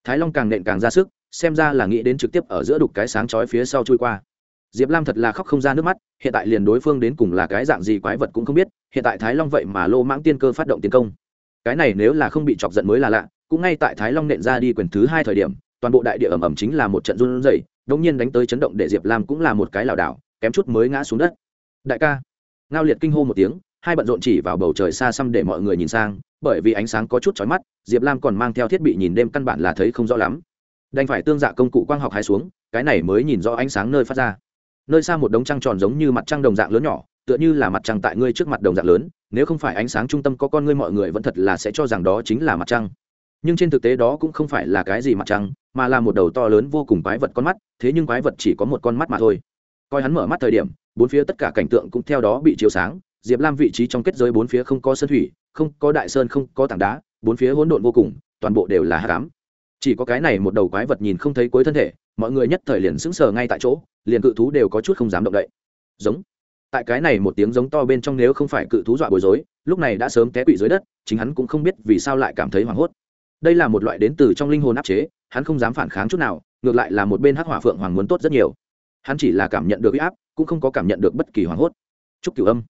Thái long càng nện càng ra sức, xem ra là nghĩ đến trực tiếp ở giữa đục cái sáng chói phía sau trôi qua. Diệp lam thật là khóc không ra nước mắt, hiện tại liền đối phương đến cùng là cái dạng gì quái vật cũng không biết, hiện tại thái long vậy mà lô mãng tiên cơ phát động tiến công cái này nếu là không bị chọc giận mới là lạ, cũng ngay tại thái long nện ra đi quyền thứ hai thời điểm, toàn bộ đại địa ẩm ẩm chính là một trận run rẩy đông nhiên đánh tới chấn động để diệp lam cũng là một cái lảo đảo, kém chút mới ngã xuống đất. Đại ca, ngao liệt kinh hô một tiếng, hai bận rộn chỉ vào bầu trời xa xăm để mọi người nhìn sang, bởi vì ánh sáng có chút chói mắt, diệp lam còn mang theo thiết bị nhìn đêm căn bản là thấy không rõ lắm. Đành phải tương dạ công cụ quang học hai xuống, cái này mới nhìn rõ ánh sáng nơi phát ra. Nơi xa một đống trăng tròn giống như mặt trăng đồng dạng lớn nhỏ, tựa như là mặt trăng tại ngươi trước mặt đồng dạng lớn nếu không phải ánh sáng trung tâm có con ngươi mọi người vẫn thật là sẽ cho rằng đó chính là mặt trăng. Nhưng trên thực tế đó cũng không phải là cái gì mặt trăng, mà là một đầu to lớn vô cùng quái vật con mắt, thế nhưng quái vật chỉ có một con mắt mà thôi. Coi hắn mở mắt thời điểm, bốn phía tất cả cảnh tượng cũng theo đó bị chiếu sáng, diệp lam vị trí trong kết giới bốn phía không có sơn thủy, không có đại sơn, không có tảng đá, bốn phía hỗn độn vô cùng, toàn bộ đều là hát cám chỉ có cái này một đầu quái vật nhìn không thấy cuối thân thể, mọi người nhất thời liền sững sờ ngay tại chỗ, liền cự thú đều có chút không dám động đậy. Giống tại cái này một tiếng giống to bên trong nếu không phải cự thú dọa bối rối, lúc này đã sớm té quỵ dưới đất, chính hắn cũng không biết vì sao lại cảm thấy hoảng hốt. Đây là một loại đến từ trong linh hồn áp chế, hắn không dám phản kháng chút nào, ngược lại là một bên hắc hỏa phượng hoàng muốn tốt rất nhiều. Hắn chỉ là cảm nhận được huy áp, cũng không có cảm nhận được bất kỳ hoảng hốt. Chúc cửu âm.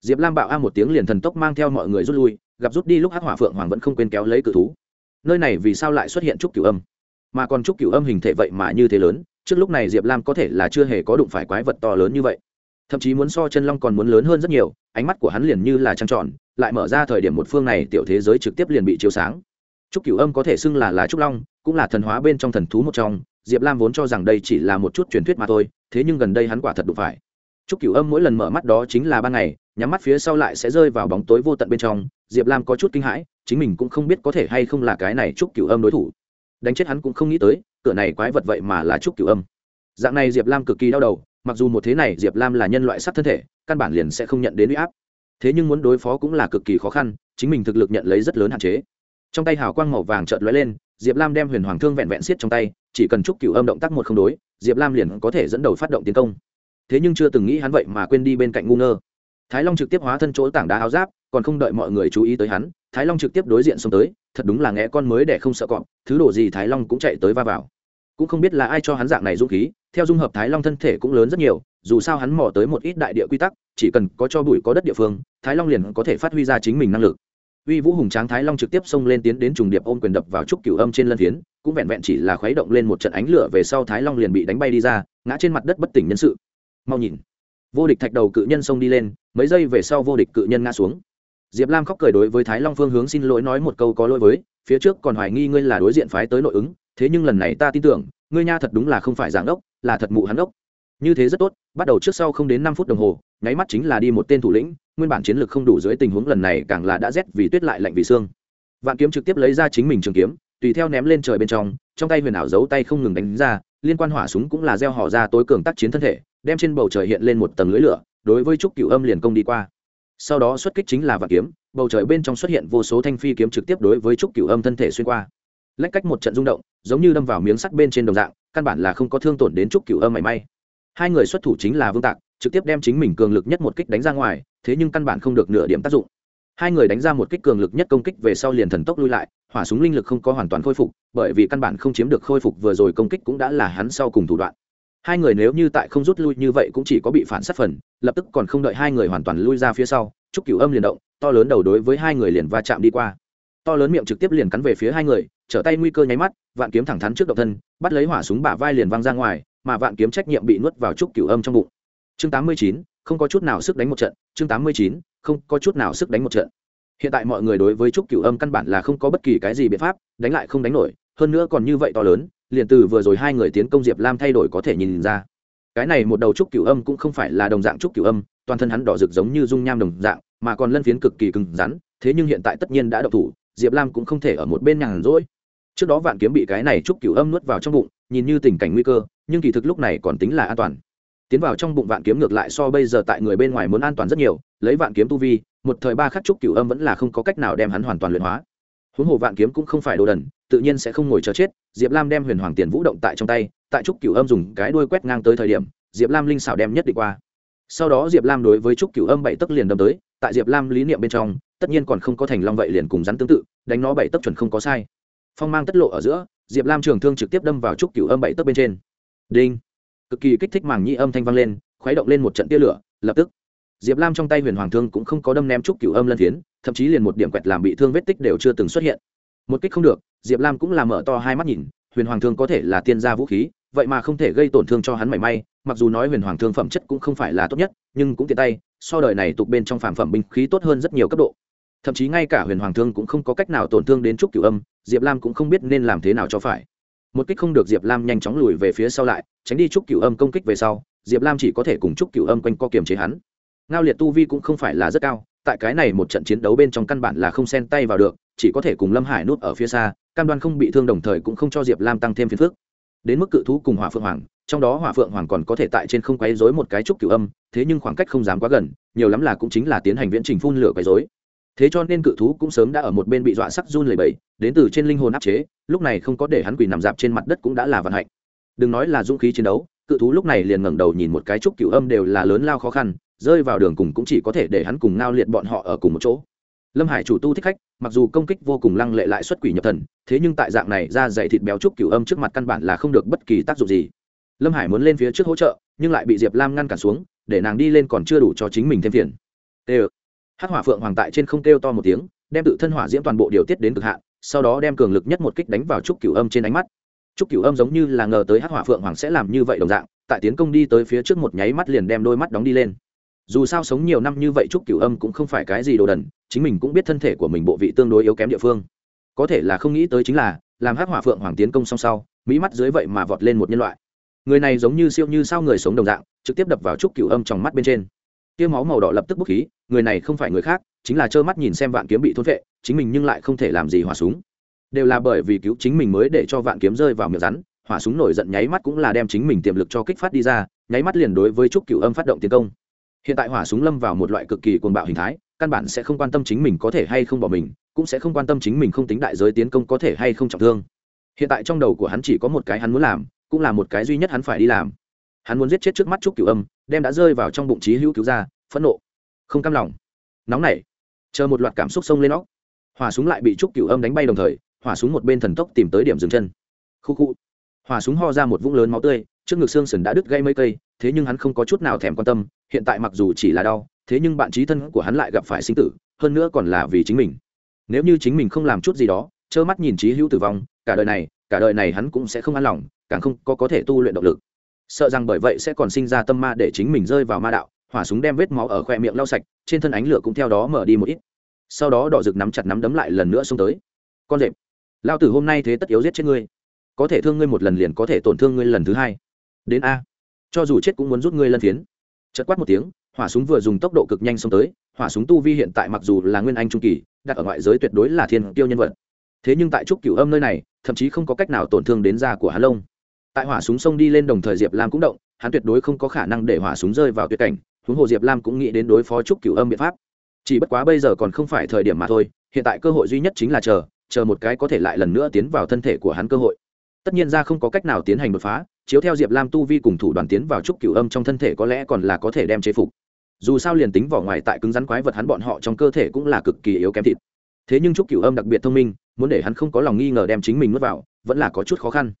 Diệp lam bạo a một tiếng liền thần tốc mang theo mọi người rút lui, gặp rút đi lúc hắc hỏa phượng hoàng vẫn không quên kéo lấy cự thú. Nơi này vì sao lại xuất hiện trúc cửu âm? Mà còn trúc cửu âm hình thể vậy mà như thế lớn, trước lúc này diệp lam có thể là chưa hề có đụng phải quái vật to lớn như vậy thậm chí muốn so chân long còn muốn lớn hơn rất nhiều, ánh mắt của hắn liền như là trăng tròn, lại mở ra thời điểm một phương này tiểu thế giới trực tiếp liền bị chiếu sáng. Trúc cửu âm có thể xưng là là trúc long, cũng là thần hóa bên trong thần thú một trong, diệp lam vốn cho rằng đây chỉ là một chút truyền thuyết mà thôi, thế nhưng gần đây hắn quả thật đụng phải. Trúc cửu âm mỗi lần mở mắt đó chính là ban ngày, nhắm mắt phía sau lại sẽ rơi vào bóng tối vô tận bên trong, diệp lam có chút kinh hãi, chính mình cũng không biết có thể hay không là cái này trúc cửu âm đối thủ. Đánh chết hắn cũng không nghĩ tới, cửa này quái vật vậy mà là trúc cửu âm. Dạng này diệp lam cực kỳ đau đầu mặc dù một thế này diệp lam là nhân loại sắc thân thể, căn bản liền sẽ không nhận đến u y áp. Thế nhưng muốn đối phó cũng là cực kỳ khó khăn, chính mình thực lực nhận lấy rất lớn hạn chế. Trong tay hào quang màu vàng trợn lóe lên, diệp lam đem huyền hoàng thương vẹn vẹn xiết trong tay, chỉ cần chúc cựu âm động tác một không đối, diệp lam liền có thể dẫn đầu phát động tiến công. Thế nhưng chưa từng nghĩ hắn vậy mà quên đi bên cạnh ngu ngơ. Thái long trực tiếp hóa thân chỗ tảng đá áo giáp, còn không đợi mọi người chú ý tới hắn, thái long trực tiếp đối diện xông tới, thật đúng là nghe con mới để không sợ cọp, thứ đồ gì thái long cũng chạy tới va vào. Cũng không biết là ai cho hắn dạng này dũng khí theo dung hợp thái long thân thể cũng lớn rất nhiều, dù sao hắn mò tới một ít đại địa quy tắc, chỉ cần có cho bụi có đất địa phương, thái long liền có thể phát huy ra chính mình năng lực. Uy vũ hùng tráng thái long trực tiếp xông lên tiến đến trùng điệp ôm quyền đập vào trúc cửu âm trên lân phiến, cũng vẹn vẹn chỉ là khuấy động lên một trận ánh lửa về sau thái long liền bị đánh bay đi ra, ngã trên mặt đất bất tỉnh nhân sự. Mau nhìn. Vô địch thạch đầu cự nhân xông đi lên, mấy giây về sau vô địch cự nhân ngã xuống. Diệp lam khóc cười đối với thái long phương hướng xin lỗi nói một câu có lỗi với, phía trước còn hoài nghi ngươi là đối diện phái tới nội ứng, thế nhưng lần này ta tin tưởng ngươi nha thật đúng là không phải giảng ốc là thật mụ hắn ốc như thế rất tốt, bắt đầu trước sau không đến năm phút đồng hồ, nháy mắt chính là đi một tên thủ lĩnh, nguyên bản chiến lược không đủ dưới tình huống lần này càng là đã rét vì tuyết lại lạnh vì xương. Vạn kiếm trực tiếp lấy ra chính mình trường kiếm, tùy theo ném lên trời bên trong trong tay huyền ảo giấu tay không ngừng đánh ra, liên quan hỏa súng cũng là gieo họ ra tối cường tác chiến thân thể, đem trên bầu trời hiện lên một tầng lưới lửa, đối với trúc cửu âm liền công đi qua. Sau đó xuất kích chính là vạn kiếm, bầu trời bên trong xuất hiện vô số thanh phi kiếm trực tiếp đối với trúc cửu âm thân thể xuyên qua lách cách một trận rung động, giống như đâm vào miếng sắt bên trên đồng dạng, căn bản là không có thương tổn đến trúc cửu âm mảy may. Hai người xuất thủ chính là vương tạc, trực tiếp đem chính mình cường lực nhất một kích đánh ra ngoài, thế nhưng căn bản không được nửa điểm tác dụng. Hai người đánh ra một kích cường lực nhất công kích về sau liền thần tốc lui lại, hỏa súng linh lực không có hoàn toàn khôi phục, bởi vì căn bản không chiếm được khôi phục vừa rồi công kích cũng đã là hắn sau cùng thủ đoạn. Hai người nếu như tại không rút lui như vậy cũng chỉ có bị phản sát phần, lập tức còn không đợi hai người hoàn toàn lui ra phía sau trúc cửu âm liền động, to lớn đầu đối với hai người liền va chạm đi qua to lớn miệng trực tiếp liền cắn về phía hai người, trở tay nguy cơ nháy mắt, vạn kiếm thẳng thắn trước độc thân, bắt lấy hỏa súng bả vai liền văng ra ngoài, mà vạn kiếm trách nhiệm bị nuốt vào trúc cửu âm trong bụng. Chương tám mươi chín, không có chút nào sức đánh một trận, chương tám mươi chín, không có chút nào sức đánh một trận. Hiện tại mọi người đối với trúc cửu âm căn bản là không có bất kỳ cái gì biện pháp, đánh lại không đánh nổi, hơn nữa còn như vậy to lớn, liền từ vừa rồi hai người tiến công diệp lam thay đổi có thể nhìn ra. Cái này một đầu trúc cửu âm cũng không phải là đồng dạng trúc cửu âm, toàn thân hắn đỏ rực giống như dung nham đồng dạng, mà còn lân phiến cực kỳ cứng rắn, thế nhưng hiện tại tất nhiên đã độc thủ diệp lam cũng không thể ở một bên nhàn rỗi. Trước đó vạn kiếm bị cái này trúc cửu âm nuốt vào trong bụng, nhìn như tình cảnh nguy cơ, nhưng kỳ thực lúc này còn tính là an toàn. Tiến vào trong bụng vạn kiếm ngược lại so bây giờ tại người bên ngoài muốn an toàn rất nhiều, lấy vạn kiếm tu vi, một thời ba khắc trúc cửu âm vẫn là không có cách nào đem hắn hoàn toàn luyện hóa. Huống hồ vạn kiếm cũng không phải đồ đần, tự nhiên sẽ không ngồi chờ chết, diệp lam đem huyền hoàng tiền vũ động tại trong tay, tại trúc cửu âm dùng cái đuôi quét ngang tới thời điểm, diệp lam linh xảo đem nhất định qua. Sau đó diệp lam đối với trúc cửu âm bảy tấc liền đâm tới, tại diệp lam lý niệm bên trong tất nhiên còn không có thành long vậy liền cùng rắn tương tự, đánh nó bảy tấc chuẩn không có sai. Phong mang tất lộ ở giữa, diệp lam trường thương trực tiếp đâm vào trúc cửu âm bảy tấc bên trên. Đinh! Cực kỳ kích thích màng nhĩ âm thanh vang lên, khuấy động lên một trận tia lửa, lập tức, diệp lam trong tay huyền hoàng thương cũng không có đâm ném trúc cửu âm lân phiến thậm chí liền một điểm quẹt làm bị thương vết tích đều chưa từng xuất hiện. Một kích không được, diệp lam cũng làm mở to hai mắt nhìn, huyền hoàng thương có thể là tiên gia vũ khí, vậy mà không thể gây tổn thương cho hắn mảy may, mặc dù nói huyền hoàng thương phẩm chất cũng không phải là tốt nhất, nhưng cũng tiện tay, so đời này tục bên trong phản phẩm binh khí tốt hơn rất nhiều cấp độ thậm chí ngay cả huyền hoàng thương cũng không có cách nào tổn thương đến trúc cửu âm, diệp lam cũng không biết nên làm thế nào cho phải. Một kích không được diệp lam nhanh chóng lùi về phía sau lại, tránh đi trúc cửu âm công kích về sau, diệp lam chỉ có thể cùng trúc cửu âm quanh co kiềm chế hắn. Ngao liệt tu vi cũng không phải là rất cao, tại cái này một trận chiến đấu bên trong căn bản là không xen tay vào được, chỉ có thể cùng lâm hải nút ở phía xa, cam đoan không bị thương đồng thời cũng không cho diệp lam tăng thêm phiền phức. Đến mức cự thú cùng hỏa phượng hoàng, trong đó hỏa phượng hoàng còn có thể tại trên không quấy dối một cái trúc cửu âm, thế nhưng khoảng cách không dám quá gần, nhiều lắm là cũng chính là tiến hành viễn trình phun lửa quấy dối thế cho nên cự thú cũng sớm đã ở một bên bị dọa sắc run lẩy bẩy, đến từ trên linh hồn áp chế, lúc này không có để hắn quỳ nằm dạp trên mặt đất cũng đã là vận hạnh. Đừng nói là dũng khí chiến đấu, cự thú lúc này liền ngẩng đầu nhìn một cái trúc cửu âm đều là lớn lao khó khăn, rơi vào đường cùng cũng chỉ có thể để hắn cùng ngao liệt bọn họ ở cùng một chỗ. Lâm hải chủ tu thích khách, mặc dù công kích vô cùng lăng lệ lại xuất quỷ nhập thần, thế nhưng tại dạng này ra dày thịt béo trúc cửu âm trước mặt căn bản là không được bất kỳ tác dụng gì. Lâm hải muốn lên phía trước hỗ trợ, nhưng lại bị diệp lam ngăn cản xuống, để nàng đi lên còn chưa đủ cho chính mình thêm phiền. Tê hắc hỏa phượng hoàng tại trên không kêu to một tiếng, đem tự thân hỏa diễm toàn bộ điều tiết đến cực hạn, sau đó đem cường lực nhất một kích đánh vào trúc cửu âm trên ánh mắt. Trúc cửu âm giống như là ngờ tới hắc hỏa phượng hoàng sẽ làm như vậy đồng dạng, tại tiến công đi tới phía trước một nháy mắt liền đem đôi mắt đóng đi lên. Dù sao sống nhiều năm như vậy trúc cửu âm cũng không phải cái gì đồ đần, chính mình cũng biết thân thể của mình bộ vị tương đối yếu kém địa phương. Có thể là không nghĩ tới chính là, làm hắc hỏa phượng hoàng tiến công song sau, mỹ mắt dưới vậy mà vọt lên một nhân loại. Người này giống như siêu như sao người sống đồng dạng, trực tiếp đập vào trúc cửu âm trong mắt bên trên tia máu màu đỏ lập tức bốc khí, người này không phải người khác, chính là trơ mắt nhìn xem vạn kiếm bị thôn vệ chính mình nhưng lại không thể làm gì hỏa súng. Đều là bởi vì cứu chính mình mới để cho vạn kiếm rơi vào miệng rắn, hỏa súng nổi giận nháy mắt cũng là đem chính mình tiềm lực cho kích phát đi ra, nháy mắt liền đối với trúc cửu âm phát động tiến công. Hiện tại hỏa súng lâm vào một loại cực kỳ cuồng bạo hình thái, căn bản sẽ không quan tâm chính mình có thể hay không bỏ mình, cũng sẽ không quan tâm chính mình không tính đại giới tiến công có thể hay không trọng thương. Hiện tại trong đầu của hắn chỉ có một cái hắn muốn làm, cũng là một cái duy nhất hắn phải đi làm. Hắn muốn giết chết trước mắt trúc cửu âm đem đã rơi vào trong bụng trí hữu cứu ra, phẫn nộ, không cam lòng. Nóng nảy, chờ một loạt cảm xúc sông lên óc. Hỏa súng lại bị trúc cửu âm đánh bay đồng thời, hỏa súng một bên thần tốc tìm tới điểm dừng chân. Khu khu, hỏa súng ho ra một vũng lớn máu tươi, trước ngực xương sần đã đứt gây mấy cây, thế nhưng hắn không có chút nào thèm quan tâm, hiện tại mặc dù chỉ là đau, thế nhưng bạn trí thân của hắn lại gặp phải sinh tử, hơn nữa còn là vì chính mình. Nếu như chính mình không làm chút gì đó, trơ mắt nhìn trí hữu tử vong, cả đời này, cả đời này hắn cũng sẽ không an lòng, càng không có có thể tu luyện động lực sợ rằng bởi vậy sẽ còn sinh ra tâm ma để chính mình rơi vào ma đạo, hỏa súng đem vết máu ở khoe miệng lau sạch, trên thân ánh lửa cũng theo đó mở đi một ít. Sau đó đỏ rực nắm chặt nắm đấm lại lần nữa xông tới. Con rệp lao tử hôm nay thế tất yếu giết chết ngươi. Có thể thương ngươi một lần liền có thể tổn thương ngươi lần thứ hai. Đến a. Cho dù chết cũng muốn rút ngươi lân phiến. Chật quát một tiếng, hỏa súng vừa dùng tốc độ cực nhanh xông tới, hỏa súng tu vi hiện tại mặc dù là nguyên anh trung kỳ, đặt ở ngoại giới tuyệt đối là thiên tiêu nhân vật. Thế nhưng tại trúc cửu âm nơi này, thậm chí không có cách nào tổn thương đến da của hắn lông tại hỏa súng xông đi lên đồng thời diệp lam cũng động, hắn tuyệt đối không có khả năng để hỏa súng rơi vào tuyệt cảnh, huống hồ diệp lam cũng nghĩ đến đối phó trúc cửu âm biện pháp. Chỉ bất quá bây giờ còn không phải thời điểm mà thôi, hiện tại cơ hội duy nhất chính là chờ chờ một cái có thể lại lần nữa tiến vào thân thể của hắn cơ hội. Tất nhiên ra không có cách nào tiến hành đột phá, chiếu theo diệp lam tu vi cùng thủ đoàn tiến vào trúc cửu âm trong thân thể có lẽ còn là có thể đem chế phục. Dù sao liền tính vỏ ngoài tại cứng rắn quái vật hắn bọn họ trong cơ thể cũng là cực kỳ yếu kém thịt. Thế nhưng trúc cửu âm đặc biệt thông minh, muốn để hắn không có lòng nghi ngờ đem chính mình nuốt vào, vẫn là có chút khó khăn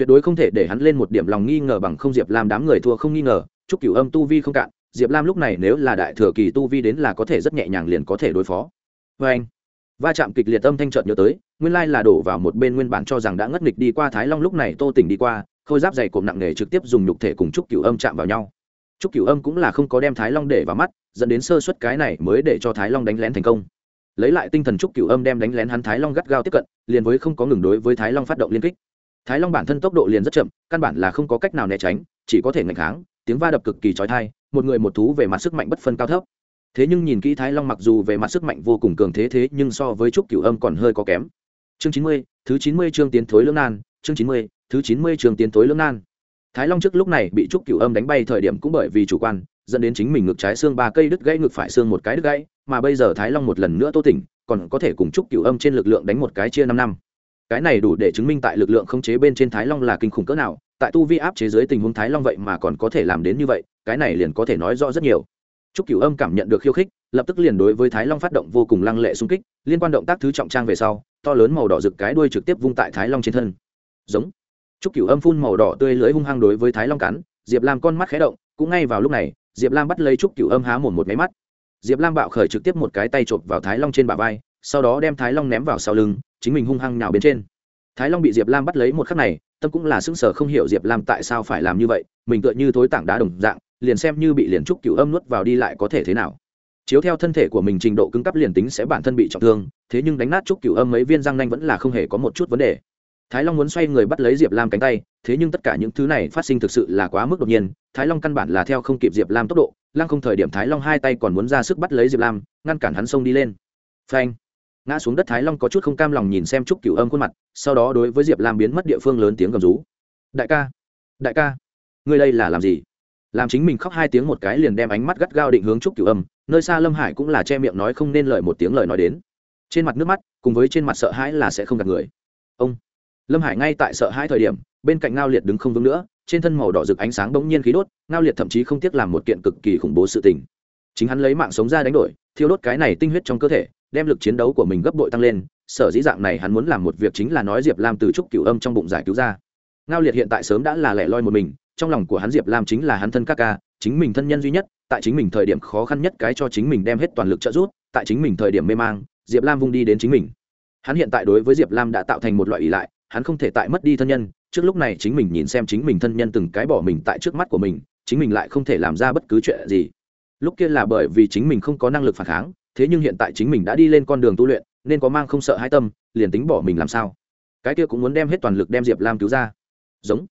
tuyệt đối không thể để hắn lên một điểm lòng nghi ngờ bằng không diệp lam đám người thua không nghi ngờ trúc cửu âm tu vi không cạn, diệp lam lúc này nếu là đại thừa kỳ tu vi đến là có thể rất nhẹ nhàng liền có thể đối phó. Vê anh, va chạm kịch liệt âm thanh trợn nhớ tới, nguyên lai là đổ vào một bên nguyên bản cho rằng đã ngất nghịch đi qua thái long lúc này tô tỉnh đi qua, khôi giáp dày cộm nặng nề trực tiếp dùng nhục thể cùng trúc cửu âm chạm vào nhau. Trúc cửu âm cũng là không có đem thái long để vào mắt, dẫn đến sơ suất cái này mới để cho thái long đánh lén thành công. Lấy lại tinh thần trúc cửu âm đem đánh lén hắn thái long gắt gao tiếp cận, liền với không có ngừng đối với thái long phát động liên kích thái long bản thân tốc độ liền rất chậm, căn bản là không có cách nào né tránh, chỉ có thể ngạch kháng, tiếng va đập cực kỳ trói thai một người một thú về mặt sức mạnh bất phân cao thấp. Thế nhưng nhìn kỹ thái long mặc dù về mặt sức mạnh vô cùng cường thế thế, nhưng so với trúc cửu âm còn hơi có kém. Chương chín mươi, thứ chín mươi chương tiến thối lưỡng nan, chương chín mươi, thứ chín mươi chương tiến thối lưỡng nan. Thái long trước lúc này bị trúc cửu âm đánh bay thời điểm cũng bởi vì chủ quan, dẫn đến chính mình ngực trái xương ba cây đứt gãy ngực phải xương một cái đứt gãy, mà bây giờ thái long một lần nữa tô tỉnh, còn có thể cùng trúc cửu âm trên lực lượng đánh một cái chia năm năm cái này đủ để chứng minh tại lực lượng khống chế bên trên thái long là kinh khủng cỡ nào tại tu vi áp chế dưới tình huống thái long vậy mà còn có thể làm đến như vậy cái này liền có thể nói rõ rất nhiều Trúc Cửu Âm cảm nhận được khiêu khích, lập tức liền đối với Thái Long phát động vô cùng lăng lệ xung kích, liên quan động tác thứ trọng trang về sau, to lớn màu đỏ rực cái đuôi trực tiếp vung tại Thái Long trên thân. Giống. Trúc Cửu Âm phun màu đỏ tươi lưỡi hung hăng đối với Thái Long cắn, Diệp Lam con mắt khé động, cũng ngay vào lúc này, Diệp Lam bắt lấy Trúc Cửu Âm há mồm một cái mắt. Diệp Lam bạo khởi trực tiếp một cái tay chộp vào Thái Long trên bả vai, sau đó đem Thái Long ném vào sau lưng, chính mình hung hăng nhào bên trên. Thái Long bị Diệp Lam bắt lấy một khắc này, tâm cũng là sững sờ không hiểu Diệp Lam tại sao phải làm như vậy, mình tựa như thối tảng đá đồng dạng, liền xem như bị liền trúc cửu âm nuốt vào đi lại có thể thế nào. Chiếu theo thân thể của mình trình độ cứng cấp liền tính sẽ bản thân bị trọng thương thế nhưng đánh nát trúc cửu âm mấy viên răng nanh vẫn là không hề có một chút vấn đề. Thái long muốn xoay người bắt lấy diệp lam cánh tay thế nhưng tất cả những thứ này phát sinh thực sự là quá mức đột nhiên thái long căn bản là theo không kịp diệp lam tốc độ lăng không thời điểm thái long hai tay còn muốn ra sức bắt lấy diệp lam ngăn cản hắn xông đi lên. Phanh! Ngã xuống đất thái long có chút không cam lòng nhìn xem trúc cửu âm khuôn mặt, sau đó đối với diệp lam biến mất địa phương lớn tiếng gầm rú. Đại ca đại ca, ngươi đây là làm gì? Làm chính mình khóc hai tiếng một cái liền đem ánh mắt gắt gao định hướng trúc cửu âm, nơi xa lâm hải cũng là che miệng nói không nên lời một tiếng lời nói đến. Trên mặt nước mắt, cùng với trên mặt sợ hãi là sẽ không gặp người. Ông, lâm hải ngay tại sợ hãi thời điểm, bên cạnh ngao liệt đứng không vững nữa, trên thân màu đỏ rực ánh sáng bỗng nhiên khí đốt, ngao liệt thậm chí không tiếc làm một kiện cực kỳ khủng bố sự tình. Chính hắn lấy mạng sống ra đánh đổi, thiêu đốt cái này tinh huyết trong cơ thể đem lực chiến đấu của mình gấp bội tăng lên, sở dĩ dạng này hắn muốn làm một việc chính là nói diệp lam từ trúc cửu âm trong bụng giải cứu ra. Ngao liệt hiện tại sớm đã là lẻ loi một mình, trong lòng của hắn diệp lam chính là hắn thân ca ca, chính mình thân nhân duy nhất, tại chính mình thời điểm khó khăn nhất cái cho chính mình đem hết toàn lực trợ giúp, tại chính mình thời điểm mê mang, diệp lam vung đi đến chính mình. Hắn hiện tại đối với diệp lam đã tạo thành một loại ỷ lại, hắn không thể tại mất đi thân nhân, trước lúc này chính mình nhìn xem chính mình thân nhân từng cái bỏ mình tại trước mắt của mình, chính mình lại không thể làm ra bất cứ chuyện gì. Lúc kia là bởi vì chính mình không có năng lực phản kháng thế nhưng hiện tại chính mình đã đi lên con đường tu luyện, nên có mang không sợ hai tâm, liền tính bỏ mình làm sao? Cái kia cũng muốn đem hết toàn lực đem diệp lam cứu ra. Giống.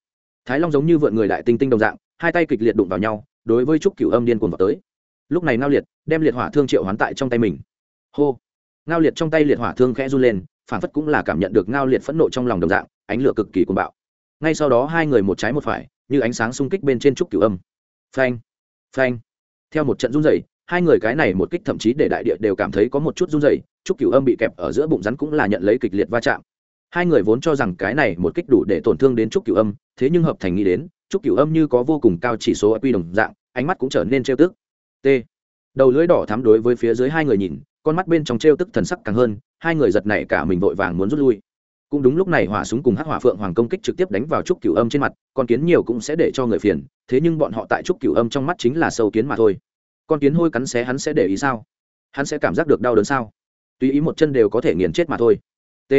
Thái long giống như vượn người đại tinh tinh đồng dạng, hai tay kịch liệt đụng vào nhau, đối với trúc cửu âm điên cuồng vào tới. Lúc này ngao liệt đem liệt hỏa thương triệu hoán tại trong tay mình. Hô. Ngao liệt trong tay liệt hỏa thương khẽ run lên, phản phất cũng là cảm nhận được ngao liệt phẫn nộ trong lòng đồng dạng, ánh lửa cực kỳ cuồng bạo. Ngay sau đó hai người một trái một phải, như ánh sáng xung kích bên trên trúc cửu âm. Phanh. Phanh. Theo một trận run rẩy hai người cái này một kích thậm chí để đại địa đều cảm thấy có một chút run rẩy trúc cửu âm bị kẹp ở giữa bụng rắn cũng là nhận lấy kịch liệt va chạm. Hai người vốn cho rằng cái này một kích đủ để tổn thương đến trúc cửu âm, thế nhưng hợp thành nghĩ đến trúc cửu âm như có vô cùng cao chỉ số quy đồng dạng, ánh mắt cũng trở nên trêu tức. T. Đầu lưỡi đỏ thắm đối với phía dưới hai người nhìn, con mắt bên trong trêu tức thần sắc càng hơn, hai người giật nảy cả mình vội vàng muốn rút lui. Cũng đúng lúc này hỏa súng cùng hắc hỏa phượng hoàng công kích trực tiếp đánh vào trúc cửu âm trên mặt, con kiến nhiều cũng sẽ để cho người phiền, thế nhưng bọn họ tại trúc cửu âm trong mắt chính là sâu kiến mà thôi con kiến hôi cắn xé hắn sẽ để ý sao? Hắn sẽ cảm giác được đau đớn sao? Tùy ý một chân đều có thể nghiền chết mà thôi. T.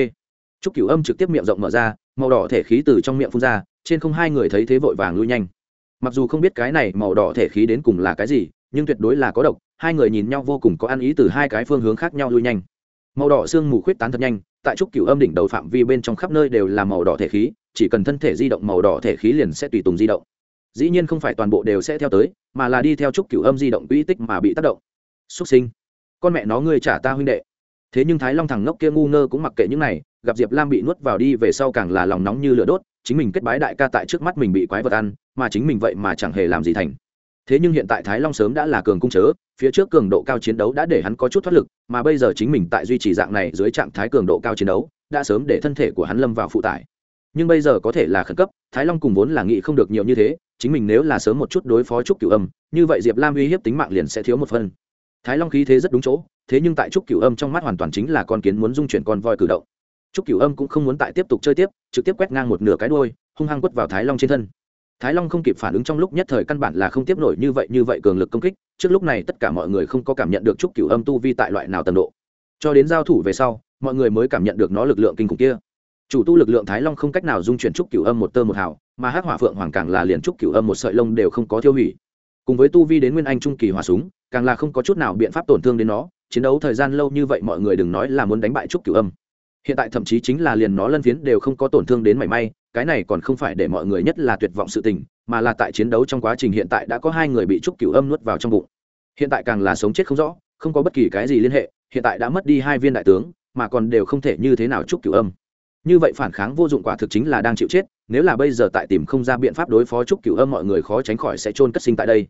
Trúc cửu âm trực tiếp miệng rộng mở ra, màu đỏ thể khí từ trong miệng phun ra, trên không hai người thấy thế vội vàng lui nhanh. Mặc dù không biết cái này màu đỏ thể khí đến cùng là cái gì, nhưng tuyệt đối là có độc, hai người nhìn nhau vô cùng có ăn ý từ hai cái phương hướng khác nhau lui nhanh. Màu đỏ sương mù khuyết tán thật nhanh, tại trúc cửu âm đỉnh đầu phạm vi bên trong khắp nơi đều là màu đỏ thể khí, chỉ cần thân thể di động màu đỏ thể khí liền sẽ tùy tùng di động dĩ nhiên không phải toàn bộ đều sẽ theo tới, mà là đi theo trúc cửu âm di động quỹ tích mà bị tác động. Xuất sinh, con mẹ nó ngươi trả ta huynh đệ. Thế nhưng thái long thằng ngốc kia ngu ngơ cũng mặc kệ những này, gặp diệp lam bị nuốt vào đi về sau càng là lòng nóng như lửa đốt, chính mình kết bái đại ca tại trước mắt mình bị quái vật ăn, mà chính mình vậy mà chẳng hề làm gì thành. Thế nhưng hiện tại thái long sớm đã là cường cung chớ, phía trước cường độ cao chiến đấu đã để hắn có chút thoát lực, mà bây giờ chính mình tại duy trì dạng này dưới trạng thái cường độ cao chiến đấu, đã sớm để thân thể của hắn lâm vào phụ tải. Nhưng bây giờ có thể là khẩn cấp, thái long cùng vốn là nghĩ không được nhiều như thế chính mình nếu là sớm một chút đối phó trúc cửu âm, như vậy diệp lam uy hiếp tính mạng liền sẽ thiếu một phân thái long khí thế rất đúng chỗ, thế nhưng tại trúc cửu âm trong mắt hoàn toàn chính là con kiến muốn dung chuyển con voi cử động. Trúc cửu âm cũng không muốn tại tiếp tục chơi tiếp, trực tiếp quét ngang một nửa cái đuôi, hung hăng quất vào thái long trên thân. Thái long không kịp phản ứng trong lúc nhất thời căn bản là không tiếp nổi như vậy như vậy cường lực công kích, trước lúc này tất cả mọi người không có cảm nhận được trúc cửu âm tu vi tại loại nào tầm độ. Cho đến giao thủ về sau, mọi người mới cảm nhận được nó lực lượng kinh khủng kia. Chủ tu lực lượng thái long không cách nào dung chuyển trúc cửu âm một tơ một hào mà hắc hỏa phượng hoàng càng là liền trúc cửu âm một sợi lông đều không có tiêu hủy. Cùng với tu vi đến nguyên anh trung kỳ hỏa súng, càng là không có chút nào biện pháp tổn thương đến nó, chiến đấu thời gian lâu như vậy mọi người đừng nói là muốn đánh bại trúc cửu âm. Hiện tại thậm chí chính là liền nó lân phiến đều không có tổn thương đến mảy may, cái này còn không phải để mọi người nhất là tuyệt vọng sự tình, mà là tại chiến đấu trong quá trình hiện tại đã có hai người bị trúc cửu âm nuốt vào trong bụng. Hiện tại càng là sống chết không rõ, không có bất kỳ cái gì liên hệ, hiện tại đã mất đi hai viên đại tướng, mà còn đều không thể như thế nào trúc cửu âm như vậy phản kháng vô dụng quả thực chính là đang chịu chết nếu là bây giờ tại tìm không ra biện pháp đối phó trúc cửu âm mọi người khó tránh khỏi sẽ trôn cất sinh tại đây.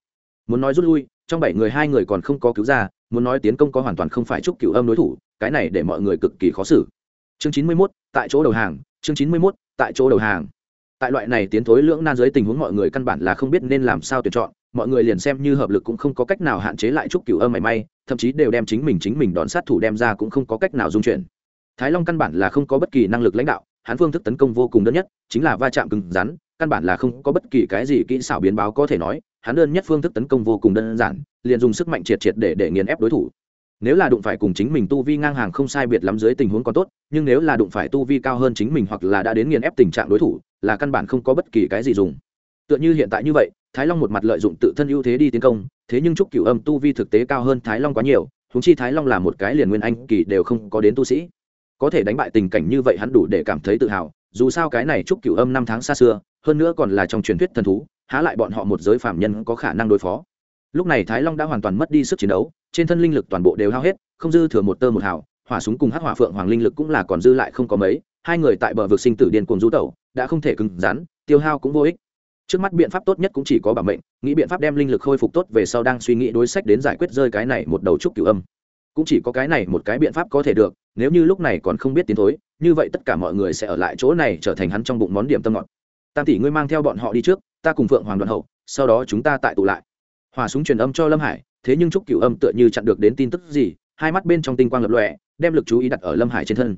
Muốn nói rút lui trong bảy người hai người còn không có cứu ra muốn nói tiến công có hoàn toàn không phải trúc cửu âm đối thủ cái này để mọi người cực kỳ khó xử. Chương chín mươi 91, tại chỗ đầu hàng chương chín mươi 91, tại chỗ đầu hàng. Tại loại này tiến thối lưỡng nan dưới tình huống mọi người căn bản là không biết nên làm sao tuyển chọn mọi người liền xem như hợp lực cũng không có cách nào hạn chế lại trúc cửu âm mảy may thậm chí đều đem chính mình chính mình đón sát thủ đem ra cũng không có cách nào dung chuyển thái long căn bản là không có bất kỳ năng lực lãnh đạo, hắn phương thức tấn công vô cùng đơn nhất, chính là va chạm cứng rắn, căn bản là không có bất kỳ cái gì kỹ xảo biến báo có thể nói, hắn đơn nhất phương thức tấn công vô cùng đơn giản, liền dùng sức mạnh triệt triệt để để nghiền ép đối thủ. Nếu là đụng phải cùng chính mình tu vi ngang hàng không sai biệt lắm dưới tình huống còn tốt, nhưng nếu là đụng phải tu vi cao hơn chính mình hoặc là đã đến nghiền ép tình trạng đối thủ, là căn bản không có bất kỳ cái gì dùng. Tựa như hiện tại như vậy, thái long một mặt lợi dụng tự thân ưu thế đi tiến công, thế nhưng trúc cửu âm tu vi thực tế cao hơn thái long quá nhiều húng chi thái long là một cái liền nguyên anh kỳ đều không có đến tu sĩ có thể đánh bại tình cảnh như vậy hắn đủ để cảm thấy tự hào, dù sao cái này trúc cửu âm năm tháng xa xưa, hơn nữa còn là trong truyền thuyết thần thú, há lại bọn họ một giới phạm nhân có khả năng đối phó. Lúc này thái long đã hoàn toàn mất đi sức chiến đấu, trên thân linh lực toàn bộ đều hao hết, không dư thừa một tơ một hào, hỏa súng cùng hắc hỏa phượng hoàng linh lực cũng là còn dư lại không có mấy, hai người tại bờ vực sinh tử điên cuồng du tẩu, đã không thể cứng rắn, tiêu hao cũng vô ích. Trước mắt biện pháp tốt nhất cũng chỉ có bảo mệnh, nghĩ biện pháp đem linh lực khôi phục tốt về sau đang suy nghĩ đối sách đến giải quyết rơi cái này một đầu trúc cửu âm cũng chỉ có cái này một cái biện pháp có thể được, nếu như lúc này còn không biết tiến thối, như vậy tất cả mọi người sẽ ở lại chỗ này trở thành hắn trong bụng món điểm tâm ngọt. Tam tỷ ngươi mang theo bọn họ đi trước, ta cùng phượng hoàng đoàn hậu, sau đó chúng ta tại tụ lại. Hòa súng truyền âm cho lâm hải, thế nhưng trúc cửu âm tựa như chặn được đến tin tức gì, hai mắt bên trong tinh quang lập lòe, đem lực chú ý đặt ở lâm hải trên thân.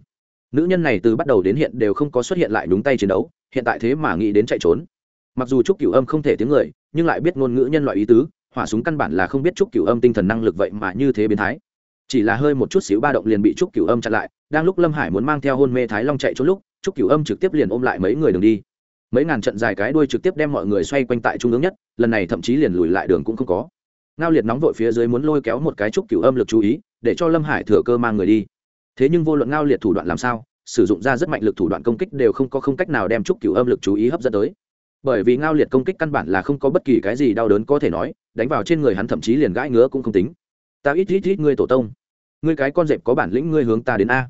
Nữ nhân này từ bắt đầu đến hiện đều không có xuất hiện lại đúng tay chiến đấu, hiện tại thế mà nghĩ đến chạy trốn. Mặc dù trúc cửu âm không thể tiếng người, nhưng lại biết ngôn ngữ nhân loại ý tứ, hỏa súng căn bản là không biết trúc cửu âm tinh thần năng lực vậy mà như thế biến thái chỉ là hơi một chút xíu ba động liền bị trúc cửu âm chặn lại, đang lúc lâm hải muốn mang theo hôn mê thái long chạy trốn lúc, trúc cửu âm trực tiếp liền ôm lại mấy người đường đi. Mấy ngàn trận dài cái đuôi trực tiếp đem mọi người xoay quanh tại trung ương nhất, lần này thậm chí liền lùi lại đường cũng không có. Ngao liệt nóng vội phía dưới muốn lôi kéo một cái trúc cửu âm lực chú ý, để cho lâm hải thừa cơ mang người đi. Thế nhưng vô luận ngao liệt thủ đoạn làm sao, sử dụng ra rất mạnh lực thủ đoạn công kích đều không có không cách nào đem trúc cửu âm lực chú ý hấp dẫn tới. Bởi vì ngao liệt công kích căn bản là không có bất kỳ cái gì đau đớn có thể nói, đánh vào trên người hắn thậm chí liền gãi ngứa cũng không tính ta ít ít ít ngươi tổ tông. Ngươi cái con dẹp có bản lĩnh ngươi hướng ta đến a.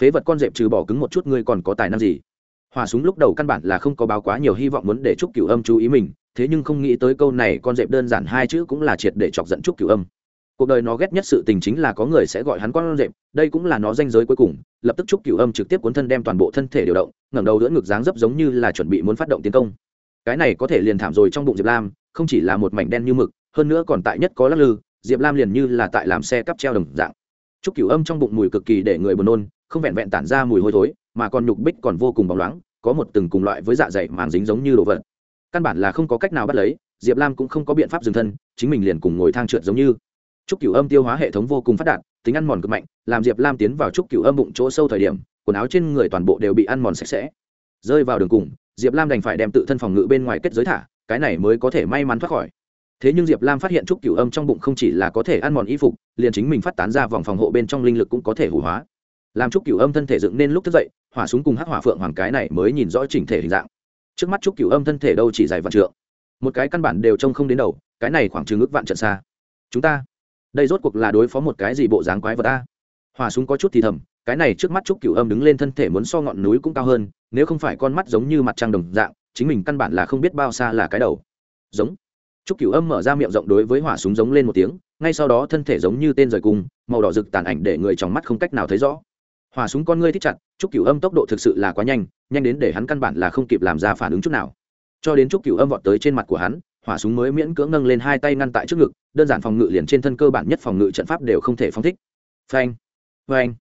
Phế vật con dẹp trừ bỏ cứng một chút ngươi còn có tài năng gì? Hòa súng lúc đầu căn bản là không có báo quá nhiều hy vọng muốn để trúc cửu âm chú ý mình, thế nhưng không nghĩ tới câu này con dẹp đơn giản hai chữ cũng là triệt để chọc giận trúc cửu âm. Cuộc đời nó ghét nhất sự tình chính là có người sẽ gọi hắn con dẹp đây cũng là nó danh giới cuối cùng, lập tức trúc cửu âm trực tiếp cuốn thân đem toàn bộ thân thể điều động, ngẩng đầu đỡ ngực dáng dấp giống như là chuẩn bị muốn phát động tiến công. Cái này có thể liền thảm rồi trong bụng diệp lam, không chỉ là một mảnh đen như mực, hơn nữa còn tại nhất có lắc lư diệp lam liền như là tại làm xe cắp treo đồng dạng. Trúc cửu âm trong bụng mùi cực kỳ để người buồn nôn, không vẹn vẹn tản ra mùi hôi thối, mà còn nhục bích còn vô cùng bóng loáng, có một từng cùng loại với dạ dày màng dính giống như đồ vật. Căn bản là không có cách nào bắt lấy, diệp lam cũng không có biện pháp dừng thân, chính mình liền cùng ngồi thang trượt giống như. Trúc cửu âm tiêu hóa hệ thống vô cùng phát đạt, tính ăn mòn cực mạnh, làm diệp lam tiến vào trúc cửu âm bụng chỗ sâu thời điểm, quần áo trên người toàn bộ đều bị ăn mòn sạch sẽ. Rơi vào đường cùng, diệp lam đành phải đem tự thân phòng ngự bên ngoài kết giới thả, cái này mới có thể may mắn thoát khỏi thế nhưng diệp lam phát hiện trúc cửu âm trong bụng không chỉ là có thể ăn mòn y phục, liền chính mình phát tán ra vòng phòng hộ bên trong linh lực cũng có thể hủ hóa. Làm trúc cửu âm thân thể dựng nên lúc thức dậy, hỏa súng cùng hắc hỏa phượng hoàng cái này mới nhìn rõ chỉnh thể hình dạng. Trước mắt trúc cửu âm thân thể đâu chỉ dài vạn trượng. Một cái căn bản đều trông không đến đầu, cái này khoảng chừng ước vạn trận xa. Chúng ta, đây rốt cuộc là đối phó một cái gì bộ dáng quái vật ta hỏa súng có chút thì thầm, cái này trước mắt trúc cửu âm đứng lên thân thể muốn so ngọn núi cũng cao hơn, nếu không phải con mắt giống như mặt trăng đồng dạng, chính mình căn bản là không biết bao xa là cái đầu. Giống trúc cửu âm mở ra miệng rộng đối với hỏa súng giống lên một tiếng, ngay sau đó thân thể giống như tên rời cung, màu đỏ rực tàn ảnh để người trong mắt không cách nào thấy rõ. Hỏa súng con ngươi thích chặt, trúc cửu âm tốc độ thực sự là quá nhanh nhanh đến để hắn căn bản là không kịp làm ra phản ứng chút nào. Cho đến trúc cửu âm vọt tới trên mặt của hắn, hỏa súng mới miễn cưỡng nâng lên hai tay ngăn tại trước ngực, đơn giản phòng ngự liền trên thân cơ bản nhất phòng ngự trận pháp đều không thể phóng thích. Phanh phanh.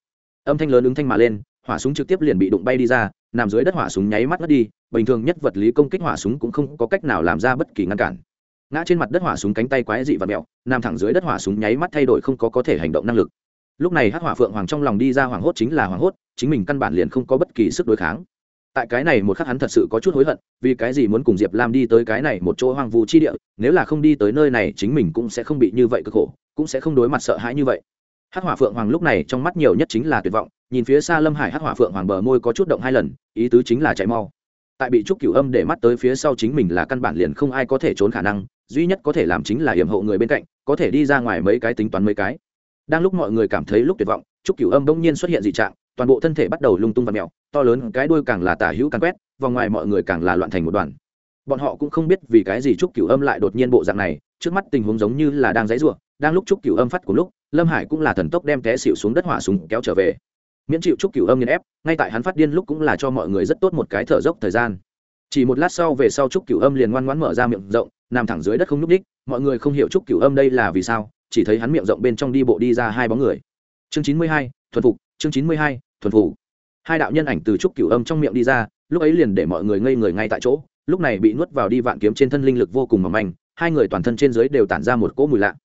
Âm thanh lớn ứng thanh mà lên, hỏa súng trực tiếp liền bị đụng bay đi ra, nằm dưới đất hỏa súng nháy mắt mất đi, bình thường nhất vật lý công kích hỏa súng cũng không có cách nào làm ra bất kỳ ngăn cản ngã trên mặt đất hỏa súng cánh tay quái dị và mẹo, nằm thẳng dưới đất hỏa súng nháy mắt thay đổi không có có thể hành động năng lực. Lúc này hắc hỏa phượng hoàng trong lòng đi ra hoàng hốt chính là hoàng hốt, chính mình căn bản liền không có bất kỳ sức đối kháng. Tại cái này một khắc hắn thật sự có chút hối hận, vì cái gì muốn cùng diệp lam đi tới cái này một chỗ hoang vu chi địa, nếu là không đi tới nơi này chính mình cũng sẽ không bị như vậy cực khổ, cũng sẽ không đối mặt sợ hãi như vậy. Hắc hỏa phượng hoàng lúc này trong mắt nhiều nhất chính là tuyệt vọng, nhìn phía xa lâm hải hắc hỏa phượng hoàng bờ môi có chút động hai lần, ý tứ chính là chạy mau. Tại bị trúc cửu âm để mắt tới phía sau chính mình là căn bản liền không ai có thể trốn khả năng duy nhất có thể làm chính là hiểm hộ người bên cạnh có thể đi ra ngoài mấy cái tính toán mấy cái. Đang lúc mọi người cảm thấy lúc tuyệt vọng trúc cửu âm bỗng nhiên xuất hiện dị trạng toàn bộ thân thể bắt đầu lung tung và mèo to lớn cái đuôi càng là tả hữu càng quét vòng ngoài mọi người càng là loạn thành một đoàn. Bọn họ cũng không biết vì cái gì trúc cửu âm lại đột nhiên bộ dạng này trước mắt tình huống giống như là đang dãy rủa, đang lúc trúc cửu âm phát của lúc lâm hải cũng là thần tốc đem té xịu xuống đất hỏa súng kéo trở về. Miễn chịu trúc cửu âm nghiền ép ngay tại hắn phát điên lúc cũng là cho mọi người rất tốt một cái thở dốc thời gian. Chỉ một lát sau về sau trúc cửu âm liền ngoan ngoãn mở ra miệng rộng nằm thẳng dưới đất không nhúc đích mọi người không hiểu trúc cửu âm đây là vì sao, chỉ thấy hắn miệng rộng bên trong đi bộ đi ra hai bóng người. Chương chín mươi hai, thuần phục, chương chín mươi hai, thuần phục. Hai đạo nhân ảnh từ trúc cửu âm trong miệng đi ra, lúc ấy liền để mọi người ngây người ngay tại chỗ, lúc này bị nuốt vào đi vạn kiếm trên thân linh lực vô cùng mỏng manh, hai người toàn thân trên dưới đều tản ra một cỗ mùi lạ.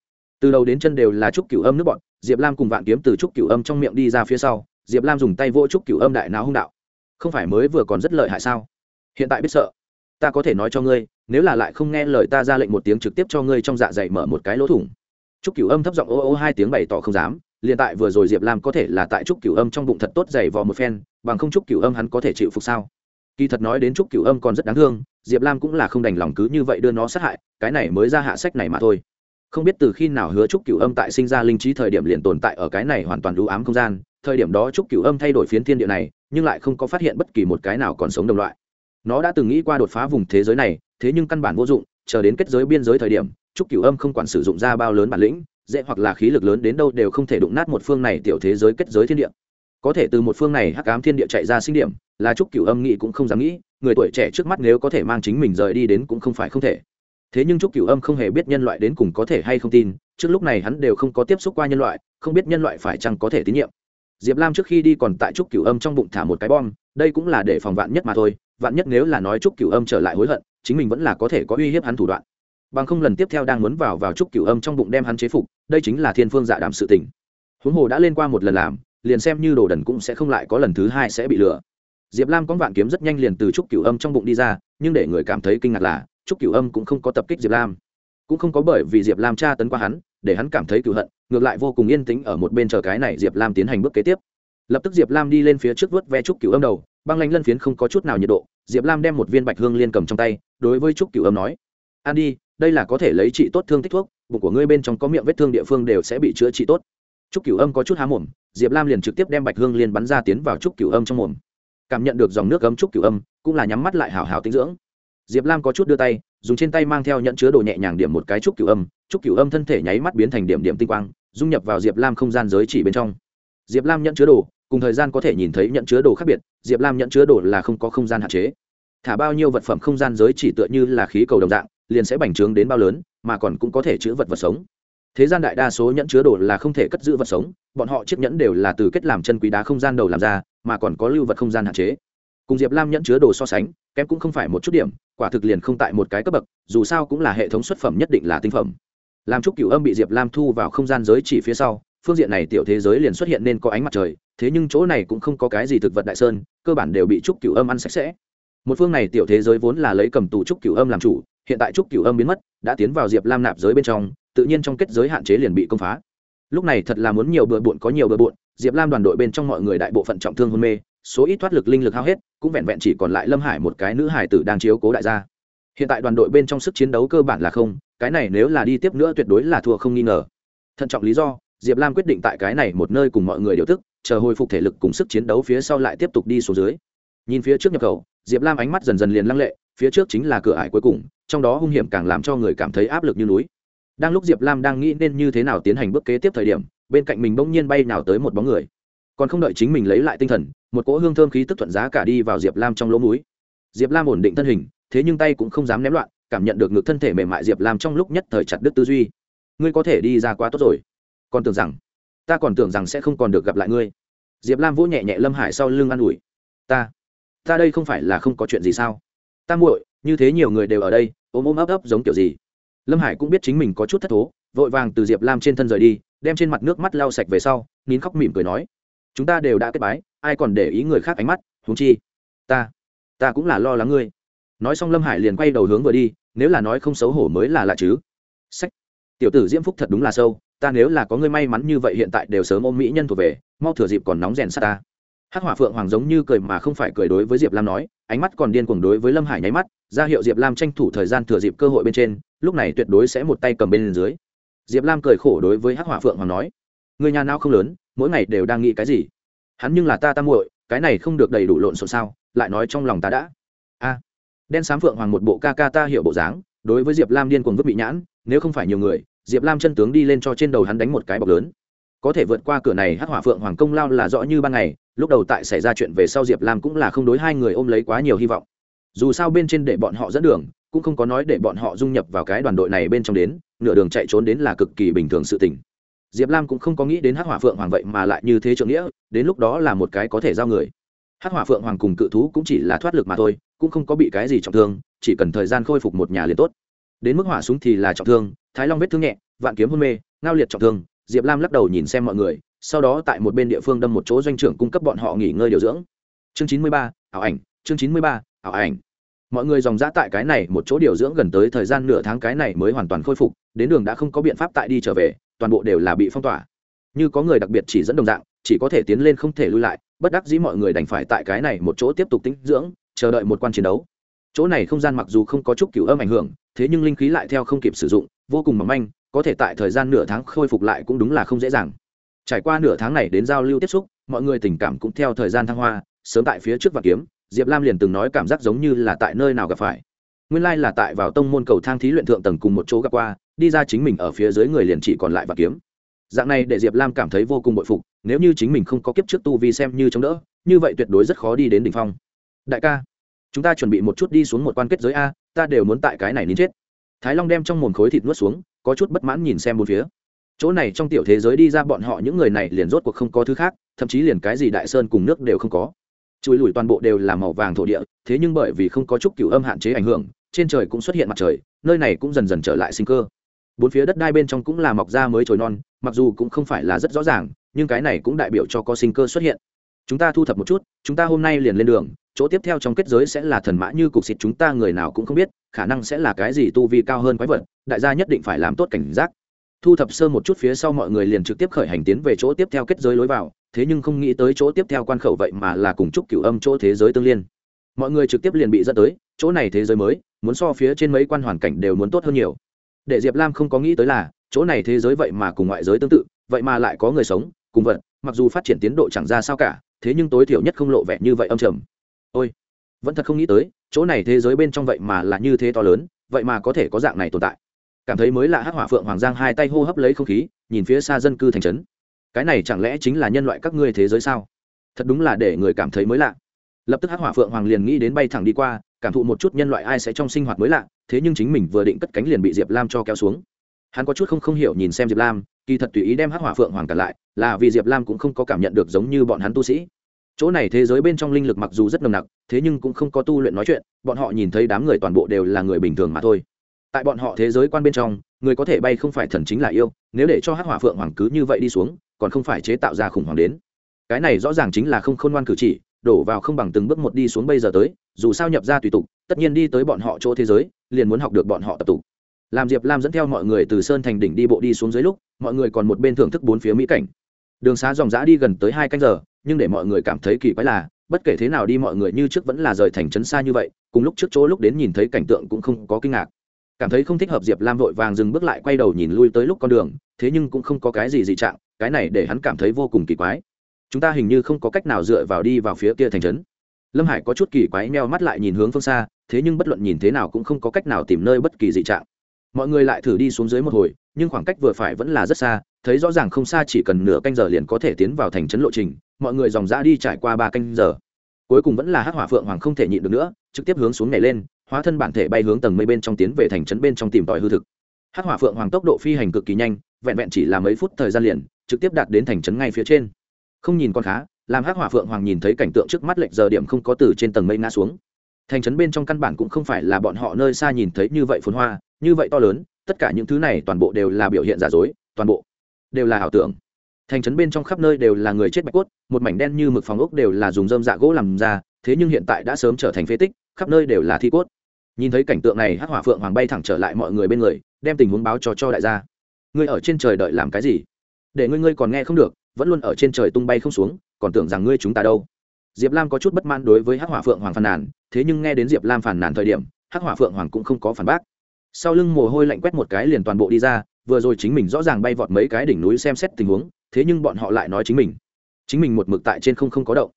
Từ đầu đến chân đều là trúc cửu âm nước bọn, diệp lam cùng vạn kiếm từ trúc cửu âm trong miệng đi ra phía sau, diệp lam dùng tay vỗ trúc cửu âm đại náo hung đạo. Không phải mới vừa còn rất lợi hại sao? Hiện tại biết sợ. Ta có thể nói cho ngươi nếu là lại không nghe lời ta ra lệnh một tiếng trực tiếp cho ngươi trong dạ dày mở một cái lỗ thủng. Trúc cửu âm thấp giọng ô ô hai tiếng bày tỏ không dám, liền tại vừa rồi diệp lam có thể là tại trúc cửu âm trong bụng thật tốt dày vò một phen, bằng không trúc cửu âm hắn có thể chịu phục sao? Kỳ thật nói đến trúc cửu âm còn rất đáng thương, diệp lam cũng là không đành lòng cứ như vậy đưa nó sát hại, cái này mới ra hạ sách này mà thôi. Không biết từ khi nào hứa trúc cửu âm tại sinh ra linh trí thời điểm liền tồn tại ở cái này hoàn toàn đủ ám không gian, thời điểm đó trúc cửu âm thay đổi phiến thiên địa này, nhưng lại không có phát hiện bất kỳ một cái nào còn sống đồng loại. Nó đã từng nghĩ qua đột phá vùng thế giới này thế nhưng căn bản vô dụng, chờ đến kết giới biên giới thời điểm, trúc cửu âm không quản sử dụng ra bao lớn bản lĩnh, dễ hoặc là khí lực lớn đến đâu đều không thể đụng nát một phương này tiểu thế giới kết giới thiên địa. Có thể từ một phương này hắc ám thiên địa chạy ra sinh điểm, là trúc cửu âm nghĩ cũng không dám nghĩ, người tuổi trẻ trước mắt nếu có thể mang chính mình rời đi đến cũng không phải không thể. Thế nhưng trúc cửu âm không hề biết nhân loại đến cùng có thể hay không tin, trước lúc này hắn đều không có tiếp xúc qua nhân loại, không biết nhân loại phải chăng có thể tín nhiệm. Diệp lam trước khi đi còn tại trúc cửu âm trong bụng thả một cái bom, đây cũng là để phòng vạn nhất mà thôi, vạn nhất nếu là nói trúc cửu âm trở lại hối hận chính mình vẫn là có thể có uy hiếp hắn thủ đoạn. Bằng không lần tiếp theo đang muốn vào vào trúc cửu âm trong bụng đem hắn chế phục, đây chính là thiên phương dạ đàm sự tình. Huống hồ đã lên qua một lần làm, liền xem như đồ đần cũng sẽ không lại có lần thứ hai sẽ bị lừa. Diệp lam có vạn kiếm rất nhanh liền từ trúc cửu âm trong bụng đi ra, nhưng để người cảm thấy kinh ngạc là, trúc cửu âm cũng không có tập kích diệp lam. Cũng không có bởi vì diệp lam tra tấn qua hắn, để hắn cảm thấy cựu hận, ngược lại vô cùng yên tĩnh ở một bên chờ cái này diệp lam tiến hành bước kế tiếp. Lập tức diệp lam đi lên phía trước vớt ve trúc cửu âm đầu, băng lanh lân phiến không có chút nào nhiệt độ diệp lam đem một viên bạch hương liên cầm trong tay, đối với trúc cửu âm nói, an đi, đây là có thể lấy trị tốt thương tích thuốc, bụng của ngươi bên trong có miệng vết thương địa phương đều sẽ bị chữa trị tốt. Trúc cửu âm có chút há mồm, diệp lam liền trực tiếp đem bạch hương liên bắn ra tiến vào trúc cửu âm trong mồm. Cảm nhận được dòng nước ấm trúc cửu âm, cũng là nhắm mắt lại hào hào tinh dưỡng. Diệp lam có chút đưa tay, dùng trên tay mang theo nhận chứa đồ nhẹ nhàng điểm một cái trúc cửu âm. Trúc cửu âm thân thể nháy mắt biến thành điểm điểm tinh quang, dung nhập vào diệp lam không gian giới chỉ bên trong. Diệp lam nhận chứa đồ cùng thời gian có thể nhìn thấy nhận chứa đồ khác biệt, diệp lam nhận chứa đồ là không có không gian hạn chế. Thả bao nhiêu vật phẩm không gian giới chỉ tựa như là khí cầu đồng dạng, liền sẽ bành trướng đến bao lớn, mà còn cũng có thể chứa vật vật sống. Thế gian đại đa số nhẫn chứa đồ là không thể cất giữ vật sống, bọn họ chiếc nhẫn đều là từ kết làm chân quý đá không gian đầu làm ra, mà còn có lưu vật không gian hạn chế. Cùng diệp lam nhẫn chứa đồ so sánh, kém cũng không phải một chút điểm, quả thực liền không tại một cái cấp bậc, dù sao cũng là hệ thống xuất phẩm nhất định là tinh phẩm. Làm chúc cửu âm bị diệp lam thu vào không gian giới chỉ phía sau, phương diện này tiểu thế giới liền xuất hiện nên có ánh mặt trời thế nhưng chỗ này cũng không có cái gì thực vật đại sơn, cơ bản đều bị trúc cửu âm ăn sạch sẽ. Một phương này tiểu thế giới vốn là lấy cầm tù trúc cửu âm làm chủ, hiện tại trúc cửu âm biến mất, đã tiến vào diệp lam nạp giới bên trong, tự nhiên trong kết giới hạn chế liền bị công phá. Lúc này thật là muốn nhiều bừa bộn có nhiều bừa bộn, diệp lam đoàn đội bên trong mọi người đại bộ phận trọng thương hôn mê, số ít thoát lực linh lực hao hết, cũng vẹn vẹn chỉ còn lại lâm hải một cái nữ hải tử đang chiếu cố đại gia. Hiện tại đoàn đội bên trong sức chiến đấu cơ bản là không, cái này nếu là đi tiếp nữa tuyệt đối là thua không nghi ngờ. Thận trọng lý do, diệp lam quyết định tại cái này một nơi cùng mọi người điều tức chờ hồi phục thể lực cùng sức chiến đấu phía sau lại tiếp tục đi xuống dưới. Nhìn phía trước nhập khẩu, diệp lam ánh mắt dần dần liền lăng lệ, phía trước chính là cửa ải cuối cùng, trong đó hung hiểm càng làm cho người cảm thấy áp lực như núi. Đang lúc diệp lam đang nghĩ nên như thế nào tiến hành bước kế tiếp thời điểm, bên cạnh mình bỗng nhiên bay nào tới một bóng người. Còn không đợi chính mình lấy lại tinh thần, một cỗ hương thơm khí tức thuận giá cả đi vào diệp lam trong lỗ mũi. Diệp lam ổn định thân hình, thế nhưng tay cũng không dám ném loạn, cảm nhận được ngực thân thể mềm mại diệp lam trong lúc nhất thời chặt đứt tư duy. Ngươi có thể đi ra quá tốt rồi. Còn tưởng rằng ta còn tưởng rằng sẽ không còn được gặp lại ngươi. Diệp lam vỗ nhẹ nhẹ lâm hải sau lưng an ủi. Ta ta đây không phải là không có chuyện gì sao? Ta muội, như thế nhiều người đều ở đây, ôm ôm ấp ấp giống kiểu gì? Lâm hải cũng biết chính mình có chút thất thố, vội vàng từ diệp lam trên thân rời đi, đem trên mặt nước mắt lau sạch về sau, nín khóc mỉm cười nói, chúng ta đều đã kết bái, ai còn để ý người khác ánh mắt, huống chi, ta ta cũng là lo lắng ngươi. Nói xong lâm hải liền quay đầu hướng vừa đi, nếu là nói không xấu hổ mới là lạ chứ. Sách. Tiểu tử diễm phúc thật đúng là sâu ta nếu là có ngươi may mắn như vậy hiện tại đều sớm ôm mỹ nhân thuộc về, mau thừa dịp còn nóng rèn sát ta. Hắc hỏa phượng hoàng giống như cười mà không phải cười đối với diệp lam nói, ánh mắt còn điên cuồng đối với lâm hải nháy mắt, ra hiệu diệp lam tranh thủ thời gian thừa dịp cơ hội bên trên, lúc này tuyệt đối sẽ một tay cầm bên dưới. Diệp lam cười khổ đối với hắc hỏa phượng hoàng nói người nhà nào không lớn, mỗi ngày đều đang nghĩ cái gì? Hắn nhưng là ta ta muội, cái này không được đầy đủ lộn xộn sao, lại nói trong lòng ta đã. A. Đen sám phượng hoàng một bộ ca ca ta hiểu bộ dáng, đối với diệp lam điên cuồng vứt bị nhãn, nếu không phải nhiều người diệp lam chân tướng đi lên cho trên đầu hắn đánh một cái bọc lớn. Có thể vượt qua cửa này hắc hỏa phượng hoàng công lao là rõ như ban ngày, lúc đầu tại xảy ra chuyện về sau diệp lam cũng là không đối hai người ôm lấy quá nhiều hy vọng. Dù sao bên trên để bọn họ dẫn đường, cũng không có nói để bọn họ dung nhập vào cái đoàn đội này bên trong đến, nửa đường chạy trốn đến là cực kỳ bình thường sự tình. Diệp lam cũng không có nghĩ đến hắc hỏa phượng hoàng vậy mà lại như thế trượng nghĩa, đến lúc đó là một cái có thể giao người. Hắc hỏa phượng hoàng cùng cự thú cũng chỉ là thoát lực mà thôi, cũng không có bị cái gì trọng thương, chỉ cần thời gian khôi phục một nhà liền tốt. Đến mức hỏa súng thì là trọng thương thái long vết thương nhẹ, vạn kiếm hôn mê, ngao liệt trọng thương, diệp lam lắc đầu nhìn xem mọi người, sau đó tại một bên địa phương đâm một chỗ doanh trưởng cung cấp bọn họ nghỉ ngơi điều dưỡng. Chương chín mươi ba, ảo ảnh, chương chín mươi ba, ảo ảnh. Mọi người dòng dã tại cái này một chỗ điều dưỡng gần tới thời gian nửa tháng cái này mới hoàn toàn khôi phục, đến đường đã không có biện pháp tại đi trở về, toàn bộ đều là bị phong tỏa. Như có người đặc biệt chỉ dẫn đồng dạng, chỉ có thể tiến lên không thể lui lại, bất đắc dĩ mọi người đành phải tại cái này một chỗ tiếp tục tĩnh dưỡng, chờ đợi một quan chiến đấu chỗ này không gian mặc dù không có chút cửu âm ảnh hưởng, thế nhưng linh khí lại theo không kịp sử dụng, vô cùng mỏng manh, có thể tại thời gian nửa tháng khôi phục lại cũng đúng là không dễ dàng. Trải qua nửa tháng này đến giao lưu tiếp xúc, mọi người tình cảm cũng theo thời gian thăng hoa, sớm tại phía trước và kiếm, diệp lam liền từng nói cảm giác giống như là tại nơi nào gặp phải. Nguyên lai là tại vào tông môn cầu thang thí luyện thượng tầng cùng một chỗ gặp qua, đi ra chính mình ở phía dưới người liền chỉ còn lại và kiếm. Dạng này để diệp lam cảm thấy vô cùng bội phục, nếu như chính mình không có kiếp trước tu vi xem như chống đỡ, như vậy tuyệt đối rất khó đi đến đ ỉ n h phong. Đại ca chúng ta chuẩn bị một chút đi xuống một quan kết giới a, ta đều muốn tại cái này nín chết. Thái long đem trong mồm khối thịt nuốt xuống, có chút bất mãn nhìn xem một phía. Chỗ này trong tiểu thế giới đi ra bọn họ những người này liền rốt cuộc không có thứ khác, thậm chí liền cái gì đại sơn cùng nước đều không có. Chùi lùi toàn bộ đều là màu vàng thổ địa, thế nhưng bởi vì không có chút cựu âm hạn chế ảnh hưởng, trên trời cũng xuất hiện mặt trời, nơi này cũng dần dần trở lại sinh cơ. Bốn phía đất đai bên trong cũng là mọc ra mới trồi non, mặc dù cũng không phải là rất rõ ràng, nhưng cái này cũng đại biểu cho có sinh cơ xuất hiện. Chúng ta thu thập một chút, chúng ta hôm nay liền lên đường chỗ tiếp theo trong kết giới sẽ là thần mã như cục xịt chúng ta người nào cũng không biết, khả năng sẽ là cái gì tu vi cao hơn quái vật, đại gia nhất định phải làm tốt cảnh giác. Thu thập sơ một chút phía sau mọi người liền trực tiếp khởi hành tiến về chỗ tiếp theo kết giới lối vào, thế nhưng không nghĩ tới chỗ tiếp theo quan khẩu vậy mà là cùng chúc cửu âm chỗ thế giới tương liên. Mọi người trực tiếp liền bị dẫn tới, chỗ này thế giới mới, muốn so phía trên mấy quan hoàn cảnh đều muốn tốt hơn nhiều. Để diệp lam không có nghĩ tới là, chỗ này thế giới vậy mà cùng ngoại giới tương tự, vậy mà lại có người sống, cùng vật, mặc dù phát triển tiến độ chẳng ra sao cả, thế nhưng tối thiểu nhất không lộ vẻ như vậy âm trầm ôi, vẫn thật không nghĩ tới, chỗ này thế giới bên trong vậy mà là như thế to lớn, vậy mà có thể có dạng này tồn tại. Cảm thấy mới lạ hắc hỏa phượng hoàng giang hai tay hô hấp lấy không khí, nhìn phía xa dân cư thành trấn. Cái này chẳng lẽ chính là nhân loại các ngươi thế giới sao? Thật đúng là để người cảm thấy mới lạ. Lập tức hắc hỏa phượng hoàng liền nghĩ đến bay thẳng đi qua, cảm thụ một chút nhân loại ai sẽ trong sinh hoạt mới lạ, thế nhưng chính mình vừa định cất cánh liền bị diệp lam cho kéo xuống. Hắn có chút không không hiểu nhìn xem diệp lam, kỳ thật tùy ý đem hắc hỏa phượng hoàng cả lại, là vì diệp lam cũng không có cảm nhận được giống như bọn hắn tu sĩ chỗ này thế giới bên trong linh lực mặc dù rất nồng nặc, thế nhưng cũng không có tu luyện nói chuyện, bọn họ nhìn thấy đám người toàn bộ đều là người bình thường mà thôi. Tại bọn họ thế giới quan bên trong, người có thể bay không phải thần chính là yêu, nếu để cho hắc hỏa phượng hoàng cứ như vậy đi xuống, còn không phải chế tạo ra khủng hoảng đến. Cái này rõ ràng chính là không khôn ngoan cử chỉ, đổ vào không bằng từng bước một đi xuống bây giờ tới, dù sao nhập ra tùy tục, tất nhiên đi tới bọn họ chỗ thế giới, liền muốn học được bọn họ tập tục. Làm diệp lam dẫn theo mọi người từ sơn thành đỉnh đi bộ đi xuống dưới lúc, mọi người còn một bên thưởng thức bốn phía mỹ cảnh. Đường xá dòng giã đi gần tới hai canh giờ nhưng để mọi người cảm thấy kỳ quái là, bất kể thế nào đi mọi người như trước vẫn là rời thành trấn xa như vậy, cùng lúc trước chỗ lúc đến nhìn thấy cảnh tượng cũng không có kinh ngạc. Cảm thấy không thích hợp diệp lam vội vàng dừng bước lại quay đầu nhìn lui tới lúc con đường, thế nhưng cũng không có cái gì dị trạng, cái này để hắn cảm thấy vô cùng kỳ quái. Chúng ta hình như không có cách nào dựa vào đi vào phía kia thành trấn. Lâm hải có chút kỳ quái meo mắt lại nhìn hướng phương xa, thế nhưng bất luận nhìn thế nào cũng không có cách nào tìm nơi bất kỳ dị trạng. Mọi người lại thử đi xuống dưới một hồi, nhưng khoảng cách vừa phải vẫn là rất xa, thấy rõ ràng không xa chỉ cần nửa canh giờ liền có thể tiến vào thành trấn lộ trình mọi người dòng ra đi trải qua ba canh giờ. Cuối cùng vẫn là hắc hỏa phượng hoàng không thể nhịn được nữa, trực tiếp hướng xuống này lên, hóa thân bản thể bay hướng tầng mây bên trong tiến về thành trấn bên trong tìm tòi hư thực. Hắc hỏa phượng hoàng tốc độ phi hành cực kỳ nhanh, vẹn vẹn chỉ là mấy phút thời gian liền, trực tiếp đạt đến thành trấn ngay phía trên. Không nhìn con khá, làm hắc hỏa phượng hoàng nhìn thấy cảnh tượng trước mắt lệch giờ điểm không có từ trên tầng mây ngã xuống. Thành trấn bên trong căn bản cũng không phải là bọn họ nơi xa nhìn thấy như vậy phồn hoa, như vậy to lớn, tất cả những thứ này toàn bộ đều là biểu hiện giả dối, toàn bộ đều là ảo tưởng thành trấn bên trong khắp nơi đều là người chết bạch cốt, một mảnh đen như mực phòng ốc đều là dùng dơm dạ gỗ làm ra, thế nhưng hiện tại đã sớm trở thành phế tích, khắp nơi đều là thi cốt. Nhìn thấy cảnh tượng này, hắc hỏa phượng hoàng bay thẳng trở lại mọi người bên người, đem tình huống báo cho cho đại gia. Ngươi ở trên trời đợi làm cái gì? Để ngươi ngươi còn nghe không được, vẫn luôn ở trên trời tung bay không xuống, còn tưởng rằng ngươi chúng ta đâu. Diệp lam có chút bất mãn đối với hắc hỏa phượng hoàng phàn nàn, thế nhưng nghe đến diệp lam phàn nàn thời điểm, hắc hỏa phượng hoàng cũng không có phản bác. Sau lưng mồ hôi lạnh quét một cái liền toàn bộ đi ra, vừa rồi chính mình rõ ràng bay vọt mấy cái đỉnh núi xem xét tình huống thế nhưng bọn họ lại nói chính mình. Chính mình một mực tại trên không không có động.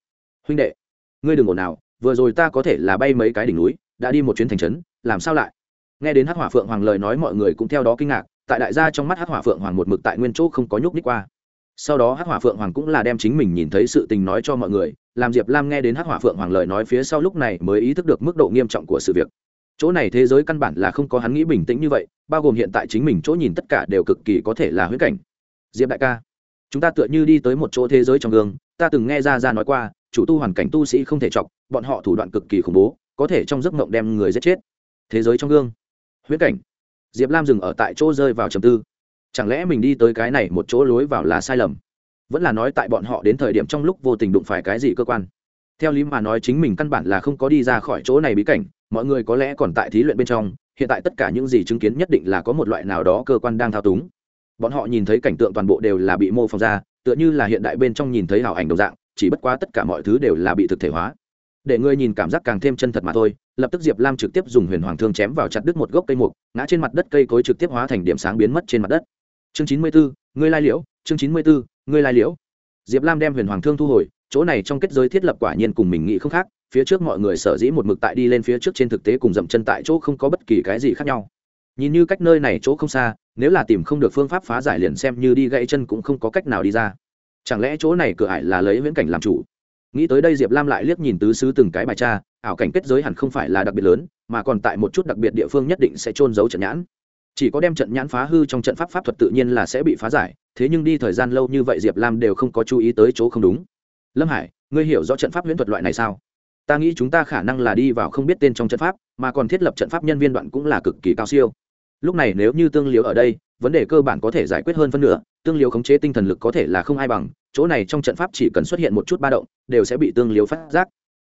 Huynh đệ, ngươi đừng ồn nào vừa rồi ta có thể là bay mấy cái đỉnh núi, đã đi một chuyến thành trấn, làm sao lại? Nghe đến hắc hỏa phượng hoàng lời nói mọi người cũng theo đó kinh ngạc, tại đại gia trong mắt hắc hỏa phượng hoàng một mực tại nguyên chỗ không có nhúc nhích qua. Sau đó hắc hỏa phượng hoàng cũng là đem chính mình nhìn thấy sự tình nói cho mọi người, làm diệp lam nghe đến hắc hỏa phượng hoàng lời nói phía sau lúc này mới ý thức được mức độ nghiêm trọng của sự việc. Chỗ này thế giới căn bản là không có hắn nghĩ bình tĩnh như vậy, bao gồm hiện tại chính mình chỗ nhìn tất cả đều cực kỳ có thể là huyết cảnh. Diệp đại ca chúng ta tựa như đi tới một chỗ thế giới trong gương, ta từng nghe ra ra nói qua, chủ tu hoàn cảnh tu sĩ không thể chọc, bọn họ thủ đoạn cực kỳ khủng bố, có thể trong giấc mộng đem người giết chết. Thế giới trong gương. Huyết cảnh. Diệp lam dừng ở tại chỗ rơi vào trầm tư. Chẳng lẽ mình đi tới cái này một chỗ lối vào là sai lầm? Vẫn là nói tại bọn họ đến thời điểm trong lúc vô tình đụng phải cái gì cơ quan? Theo lý mà nói chính mình căn bản là không có đi ra khỏi chỗ này bí cảnh, mọi người có lẽ còn tại thí luyện bên trong, hiện tại tất cả những gì chứng kiến nhất định là có một loại nào đó cơ quan đang thao túng bọn họ nhìn thấy cảnh tượng toàn bộ đều là bị mô phỏng ra, tựa như là hiện đại bên trong nhìn thấy hảo ảnh đồng dạng, chỉ bất quá tất cả mọi thứ đều là bị thực thể hóa. Để ngươi nhìn cảm giác càng thêm chân thật mà thôi, lập tức diệp lam trực tiếp dùng huyền hoàng thương chém vào chặt đứt một gốc cây mục, ngã trên mặt đất cây cối trực tiếp hóa thành điểm sáng biến mất trên mặt đất. Chương chín mươi bốn ngươi lai liễu, chương chín mươi bốn ngươi lai liễu. Diệp lam đem huyền hoàng thương thu hồi, chỗ này trong kết giới thiết lập quả nhiên cùng mình nghĩ không khác, phía trước mọi người sở dĩ một mực tại đi lên phía trước trên thực tế cùng dậm chân tại chỗ không có bất kỳ cái gì khác nhau nhìn như cách nơi này chỗ không xa, nếu là tìm không được phương pháp phá giải liền xem như đi gãy chân cũng không có cách nào đi ra. Chẳng lẽ chỗ này cửa ải là lấy viễn cảnh làm chủ? Nghĩ tới đây diệp lam lại liếc nhìn tứ xứ từng cái bài tra, ảo cảnh kết giới hẳn không phải là đặc biệt lớn, mà còn tại một chút đặc biệt địa phương nhất định sẽ trôn giấu trận nhãn. Chỉ có đem trận nhãn phá hư trong trận pháp pháp thuật tự nhiên là sẽ bị phá giải, thế nhưng đi thời gian lâu như vậy diệp lam đều không có chú ý tới chỗ không đúng. Lâm hải, ngươi hiểu rõ trận pháp huyễn thuật loại này sao? Ta nghĩ chúng ta khả năng là đi vào không biết tên trong trận pháp, mà còn thiết lập trận pháp nhân viên đoạn cũng là cực kỳ cao siêu lúc này nếu như tương liếu ở đây, vấn đề cơ bản có thể giải quyết hơn phân nửa, tương liếu khống chế tinh thần lực có thể là không ai bằng, chỗ này trong trận pháp chỉ cần xuất hiện một chút ba động, đều sẽ bị tương liếu phát giác.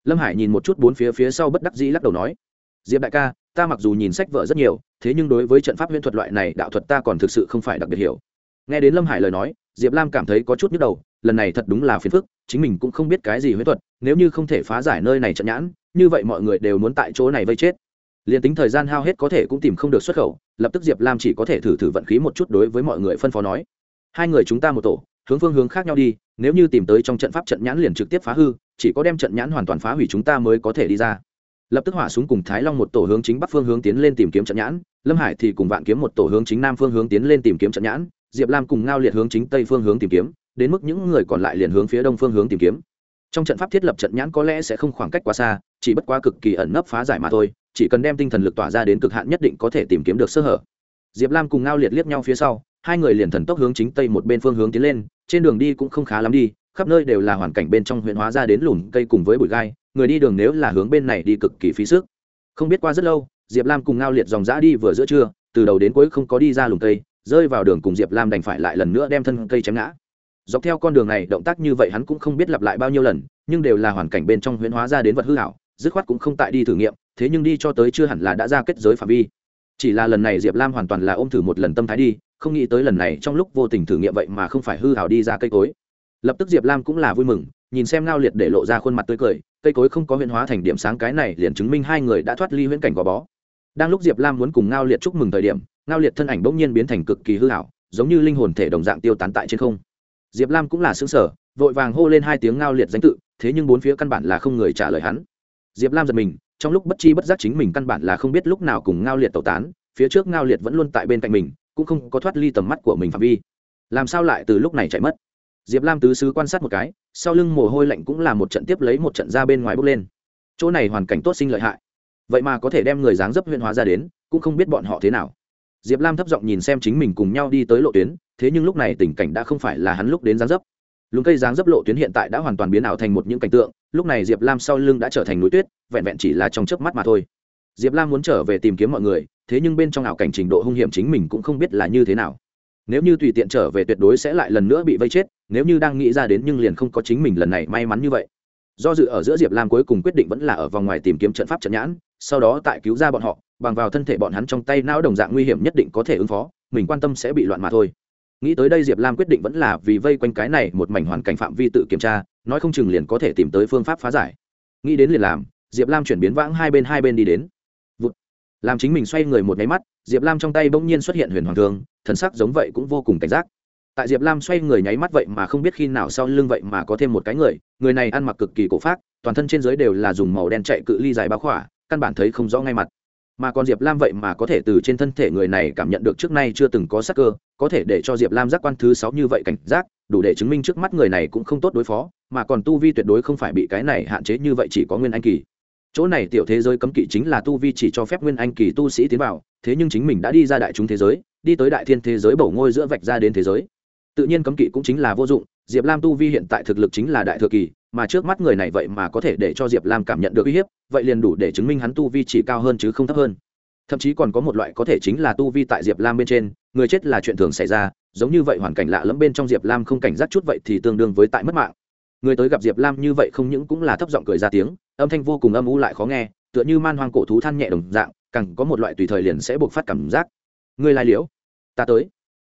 Lâm hải nhìn một chút bốn phía phía sau bất đắc dĩ lắc đầu nói, diệp đại ca, ta mặc dù nhìn sách vợ rất nhiều, thế nhưng đối với trận pháp huyễn thuật loại này, đạo thuật ta còn thực sự không phải đặc biệt hiểu. Nghe đến lâm hải lời nói, diệp lam cảm thấy có chút nhức đầu, lần này thật đúng là phiền phức, chính mình cũng không biết cái gì huyễn thuật, nếu như không thể phá giải nơi này trận nhãn, như vậy mọi người đều muốn tại chỗ này vây chết liền tính thời gian hao hết có thể cũng tìm không được xuất khẩu, lập tức diệp lam chỉ có thể thử thử vận khí một chút đối với mọi người phân phó nói. Hai người chúng ta một tổ, hướng phương hướng khác nhau đi, nếu như tìm tới trong trận pháp trận nhãn liền trực tiếp phá hư, chỉ có đem trận nhãn hoàn toàn phá hủy chúng ta mới có thể đi ra. Lập tức hỏa súng cùng thái long một tổ hướng chính bắc phương hướng tiến lên tìm kiếm trận nhãn, lâm hải thì cùng vạn kiếm một tổ hướng chính nam phương hướng tiến lên tìm kiếm trận nhãn, diệp lam cùng ngao liệt hướng chính tây phương hướng tìm kiếm, đến mức những người còn lại liền hướng phía đông phương hướng tìm kiếm trong trận pháp thiết lập trận nhãn có lẽ sẽ không khoảng cách quá xa, chỉ bất quá cực kỳ ẩn nấp phá giải mà thôi, chỉ cần đem tinh thần lực tỏa ra đến cực hạn nhất định có thể tìm kiếm được sơ hở. Diệp lam cùng ngao liệt liếc nhau phía sau, hai người liền thần tốc hướng chính tây một bên phương hướng tiến lên, trên đường đi cũng không khá lắm đi, khắp nơi đều là hoàn cảnh bên trong huyện hóa ra đến lùm cây cùng với bụi gai, người đi đường nếu là hướng bên này đi cực kỳ phí sức. Không biết qua rất lâu, diệp lam cùng ngao liệt dòng dã đi vừa giữa trưa, từ đầu đến cuối không có đi ra lùm cây, rơi vào đường cùng diệp lam đành phải lại lần nữa đem thân cây chém ngã dọc theo con đường này, động tác như vậy hắn cũng không biết lặp lại bao nhiêu lần, nhưng đều là hoàn cảnh bên trong huyễn hóa ra đến vật hư hảo, dứt khoát cũng không tại đi thử nghiệm, thế nhưng đi cho tới chưa hẳn là đã ra kết giới phạm vi. Chỉ là lần này diệp lam hoàn toàn là ôm thử một lần tâm thái đi, không nghĩ tới lần này trong lúc vô tình thử nghiệm vậy mà không phải hư hảo đi ra cây cối. Lập tức diệp lam cũng là vui mừng, nhìn xem ngao liệt để lộ ra khuôn mặt tươi cười, cây cối không có huyễn hóa thành điểm sáng cái này liền chứng minh hai người đã thoát ly huyễn cảnh gò bó. Đang lúc diệp lam muốn cùng ngao liệt chúc mừng thời điểm, ngao liệt thân ảnh bỗng nhiên biến thành cực kỳ hư hảo, giống như linh hồn thể đồng dạng tiêu tán tại trên không diệp lam cũng là xứng sở vội vàng hô lên hai tiếng ngao liệt danh tự, thế nhưng bốn phía căn bản là không người trả lời hắn. Diệp lam giật mình, trong lúc bất chi bất giác chính mình căn bản là không biết lúc nào cùng ngao liệt tẩu tán, phía trước ngao liệt vẫn luôn tại bên cạnh mình, cũng không có thoát ly tầm mắt của mình phạm vi. Làm sao lại từ lúc này chạy mất? Diệp lam tứ xứ quan sát một cái, sau lưng mồ hôi lạnh cũng là một trận tiếp lấy một trận ra bên ngoài bốc lên. Chỗ này hoàn cảnh tốt sinh lợi hại. Vậy mà có thể đem người dáng dấp huyện hóa ra đến, cũng không biết bọn họ thế nào diệp lam thấp giọng nhìn xem chính mình cùng nhau đi tới lộ tuyến, thế nhưng lúc này tình cảnh đã không phải là hắn lúc đến dáng dấp. Lúng cây dáng dấp lộ tuyến hiện tại đã hoàn toàn biến ảo thành một những cảnh tượng, lúc này diệp lam sau lưng đã trở thành núi tuyết, vẹn vẹn chỉ là trong chớp mắt mà thôi. Diệp lam muốn trở về tìm kiếm mọi người, thế nhưng bên trong ảo cảnh trình độ hung hiểm chính mình cũng không biết là như thế nào. Nếu như tùy tiện trở về tuyệt đối sẽ lại lần nữa bị vây chết, nếu như đang nghĩ ra đến nhưng liền không có chính mình lần này may mắn như vậy. Do dự ở giữa diệp lam cuối cùng quyết định vẫn là ở vòng ngoài tìm kiếm trận pháp trận nhãn, sau đó tại cứu ra bọn họ bằng vào thân thể bọn hắn trong tay não đồng dạng nguy hiểm nhất định có thể ứng phó, mình quan tâm sẽ bị loạn mà thôi. Nghĩ tới đây diệp lam quyết định vẫn là vì vây quanh cái này một mảnh hoàn cảnh phạm vi tự kiểm tra, nói không chừng liền có thể tìm tới phương pháp phá giải. Nghĩ đến liền làm, diệp lam chuyển biến vãng hai bên hai bên đi đến. Vụt. làm chính mình xoay người một máy mắt, diệp lam trong tay bỗng nhiên xuất hiện huyền hoàng thương, thần sắc giống vậy cũng vô cùng cảnh giác. Tại diệp lam xoay người nháy mắt vậy mà không biết khi nào sau lưng vậy mà có thêm một cái người người này ăn mặc cực kỳ cổ phát toàn thân trên dưới đều là dùng màu đen chạy cự ly dài báo khỏa, căn bản thấy không rõ ngay mặt mà còn diệp lam vậy mà có thể từ trên thân thể người này cảm nhận được trước nay chưa từng có sắc cơ, có thể để cho diệp lam giác quan thứ sáu như vậy cảnh giác, đủ để chứng minh trước mắt người này cũng không tốt đối phó, mà còn tu vi tuyệt đối không phải bị cái này hạn chế như vậy chỉ có nguyên anh kỳ. Chỗ này tiểu thế giới cấm kỵ chính là tu vi chỉ cho phép nguyên anh kỳ tu sĩ tiến vào, thế nhưng chính mình đã đi ra đại chúng thế giới, đi tới đại thiên thế giới bầu ngôi giữa vạch ra đến thế giới. Tự nhiên cấm kỵ cũng chính là vô dụng, diệp lam tu vi hiện tại thực lực chính là đại thừa kỳ mà trước mắt người này vậy mà có thể để cho diệp lam cảm nhận được uy hiếp, vậy liền đủ để chứng minh hắn tu vi chỉ cao hơn chứ không thấp hơn. Thậm chí còn có một loại có thể chính là tu vi tại diệp lam bên trên, người chết là chuyện thường xảy ra, giống như vậy hoàn cảnh lạ lẫm bên trong diệp lam không cảnh giác chút vậy thì tương đương với tại mất mạng. Người tới gặp diệp lam như vậy không những cũng là thấp giọng cười ra tiếng, âm thanh vô cùng âm u lại khó nghe, tựa như man hoang cổ thú than nhẹ đồng dạng, càng có một loại tùy thời liền sẽ buộc phát cảm giác. Người lai liễu, ta tới.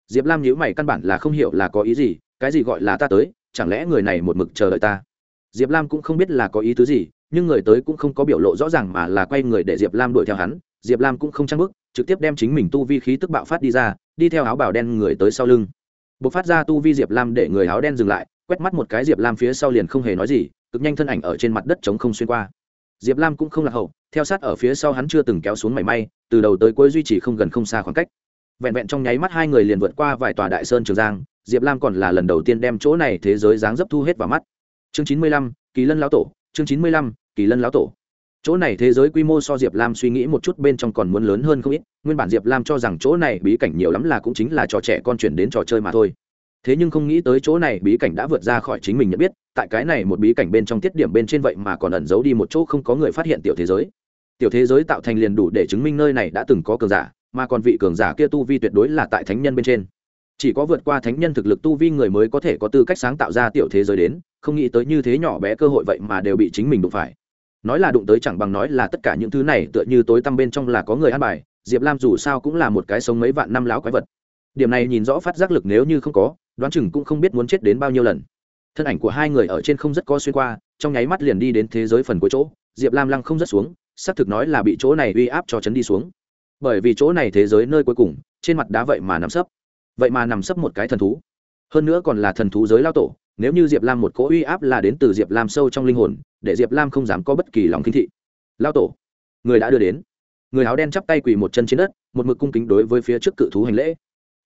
Diệp lam nhíu mày căn bản là không hiểu là có ý gì, cái gì gọi là ta tới, chẳng lẽ người này một mực chờ đợi ta? Diệp lam cũng không biết là có ý tứ gì, nhưng người tới cũng không có biểu lộ rõ ràng mà là quay người để diệp lam đuổi theo hắn. Diệp lam cũng không trang bức trực tiếp đem chính mình tu vi khí tức bạo phát đi ra, đi theo áo bào đen người tới sau lưng. B ộ c phát ra tu vi diệp lam để người áo đen dừng lại, quét mắt một cái diệp lam phía sau liền không hề nói gì, cực nhanh thân ảnh ở trên mặt đất chống không xuyên qua. Diệp lam cũng không lạc hậu, theo sát ở phía sau hắn chưa từng kéo xuống mảy may, từ đầu tới cuối duy trì không gần không xa khoảng cách. Vẹn vẹn trong nháy mắt hai người liền vượt qua vài tòa đại sơn trường giang, diệp lam còn là lần đầu tiên đem chỗ này thế giới dáng dấp thu hết vào mắt chương chín mươi lăm, kỳ lân lão tổ, chương chín mươi lăm, kỳ lân lão tổ. Chỗ này thế giới quy mô so diệp lam suy nghĩ một chút bên trong còn muốn lớn hơn không ít, nguyên bản diệp lam cho rằng chỗ này bí cảnh nhiều lắm là cũng chính là trò trẻ con chuyển đến trò chơi mà thôi. Thế nhưng không nghĩ tới chỗ này bí cảnh đã vượt ra khỏi chính mình nhận biết, tại cái này một bí cảnh bên trong tiết điểm bên trên vậy mà còn ẩn giấu đi một chỗ không có người phát hiện tiểu thế giới. Tiểu thế giới tạo thành liền đủ để chứng minh nơi này đã từng có cường giả, mà còn vị cường giả kia tu vi tuyệt đối là tại thánh nhân bên trên chỉ có vượt qua thánh nhân thực lực tu vi người mới có thể có tư cách sáng tạo ra tiểu thế giới đến, không nghĩ tới như thế nhỏ bé cơ hội vậy mà đều bị chính mình đụng phải. Nói là đụng tới chẳng bằng nói là tất cả những thứ này, tựa như tối tăm bên trong là có người ăn bài, diệp lam dù sao cũng là một cái sống mấy vạn năm láo quái vật. Điểm này nhìn rõ phát giác lực nếu như không có, đoán chừng cũng không biết muốn chết đến bao nhiêu lần. Thân ảnh của hai người ở trên không rất có xuyên qua, trong nháy mắt liền đi đến thế giới phần cuối chỗ, diệp lam lăng không rất xuống, xác thực nói là bị chỗ này uy áp cho chấn đi xuống. Bởi vì chỗ này thế giới nơi cuối cùng, trên mặt đá vậy mà nằm sấp vậy mà nằm sấp một cái thần thú. Hơn nữa còn là thần thú giới lao tổ, nếu như diệp lam một cỗ uy áp là đến từ diệp lam sâu trong linh hồn, để diệp lam không dám có bất kỳ lòng kinh thị. Lao tổ, người đã đưa đến. Người áo đen chắp tay quỳ một chân trên đất, một mực cung kính đối với phía trước cự thú hành lễ.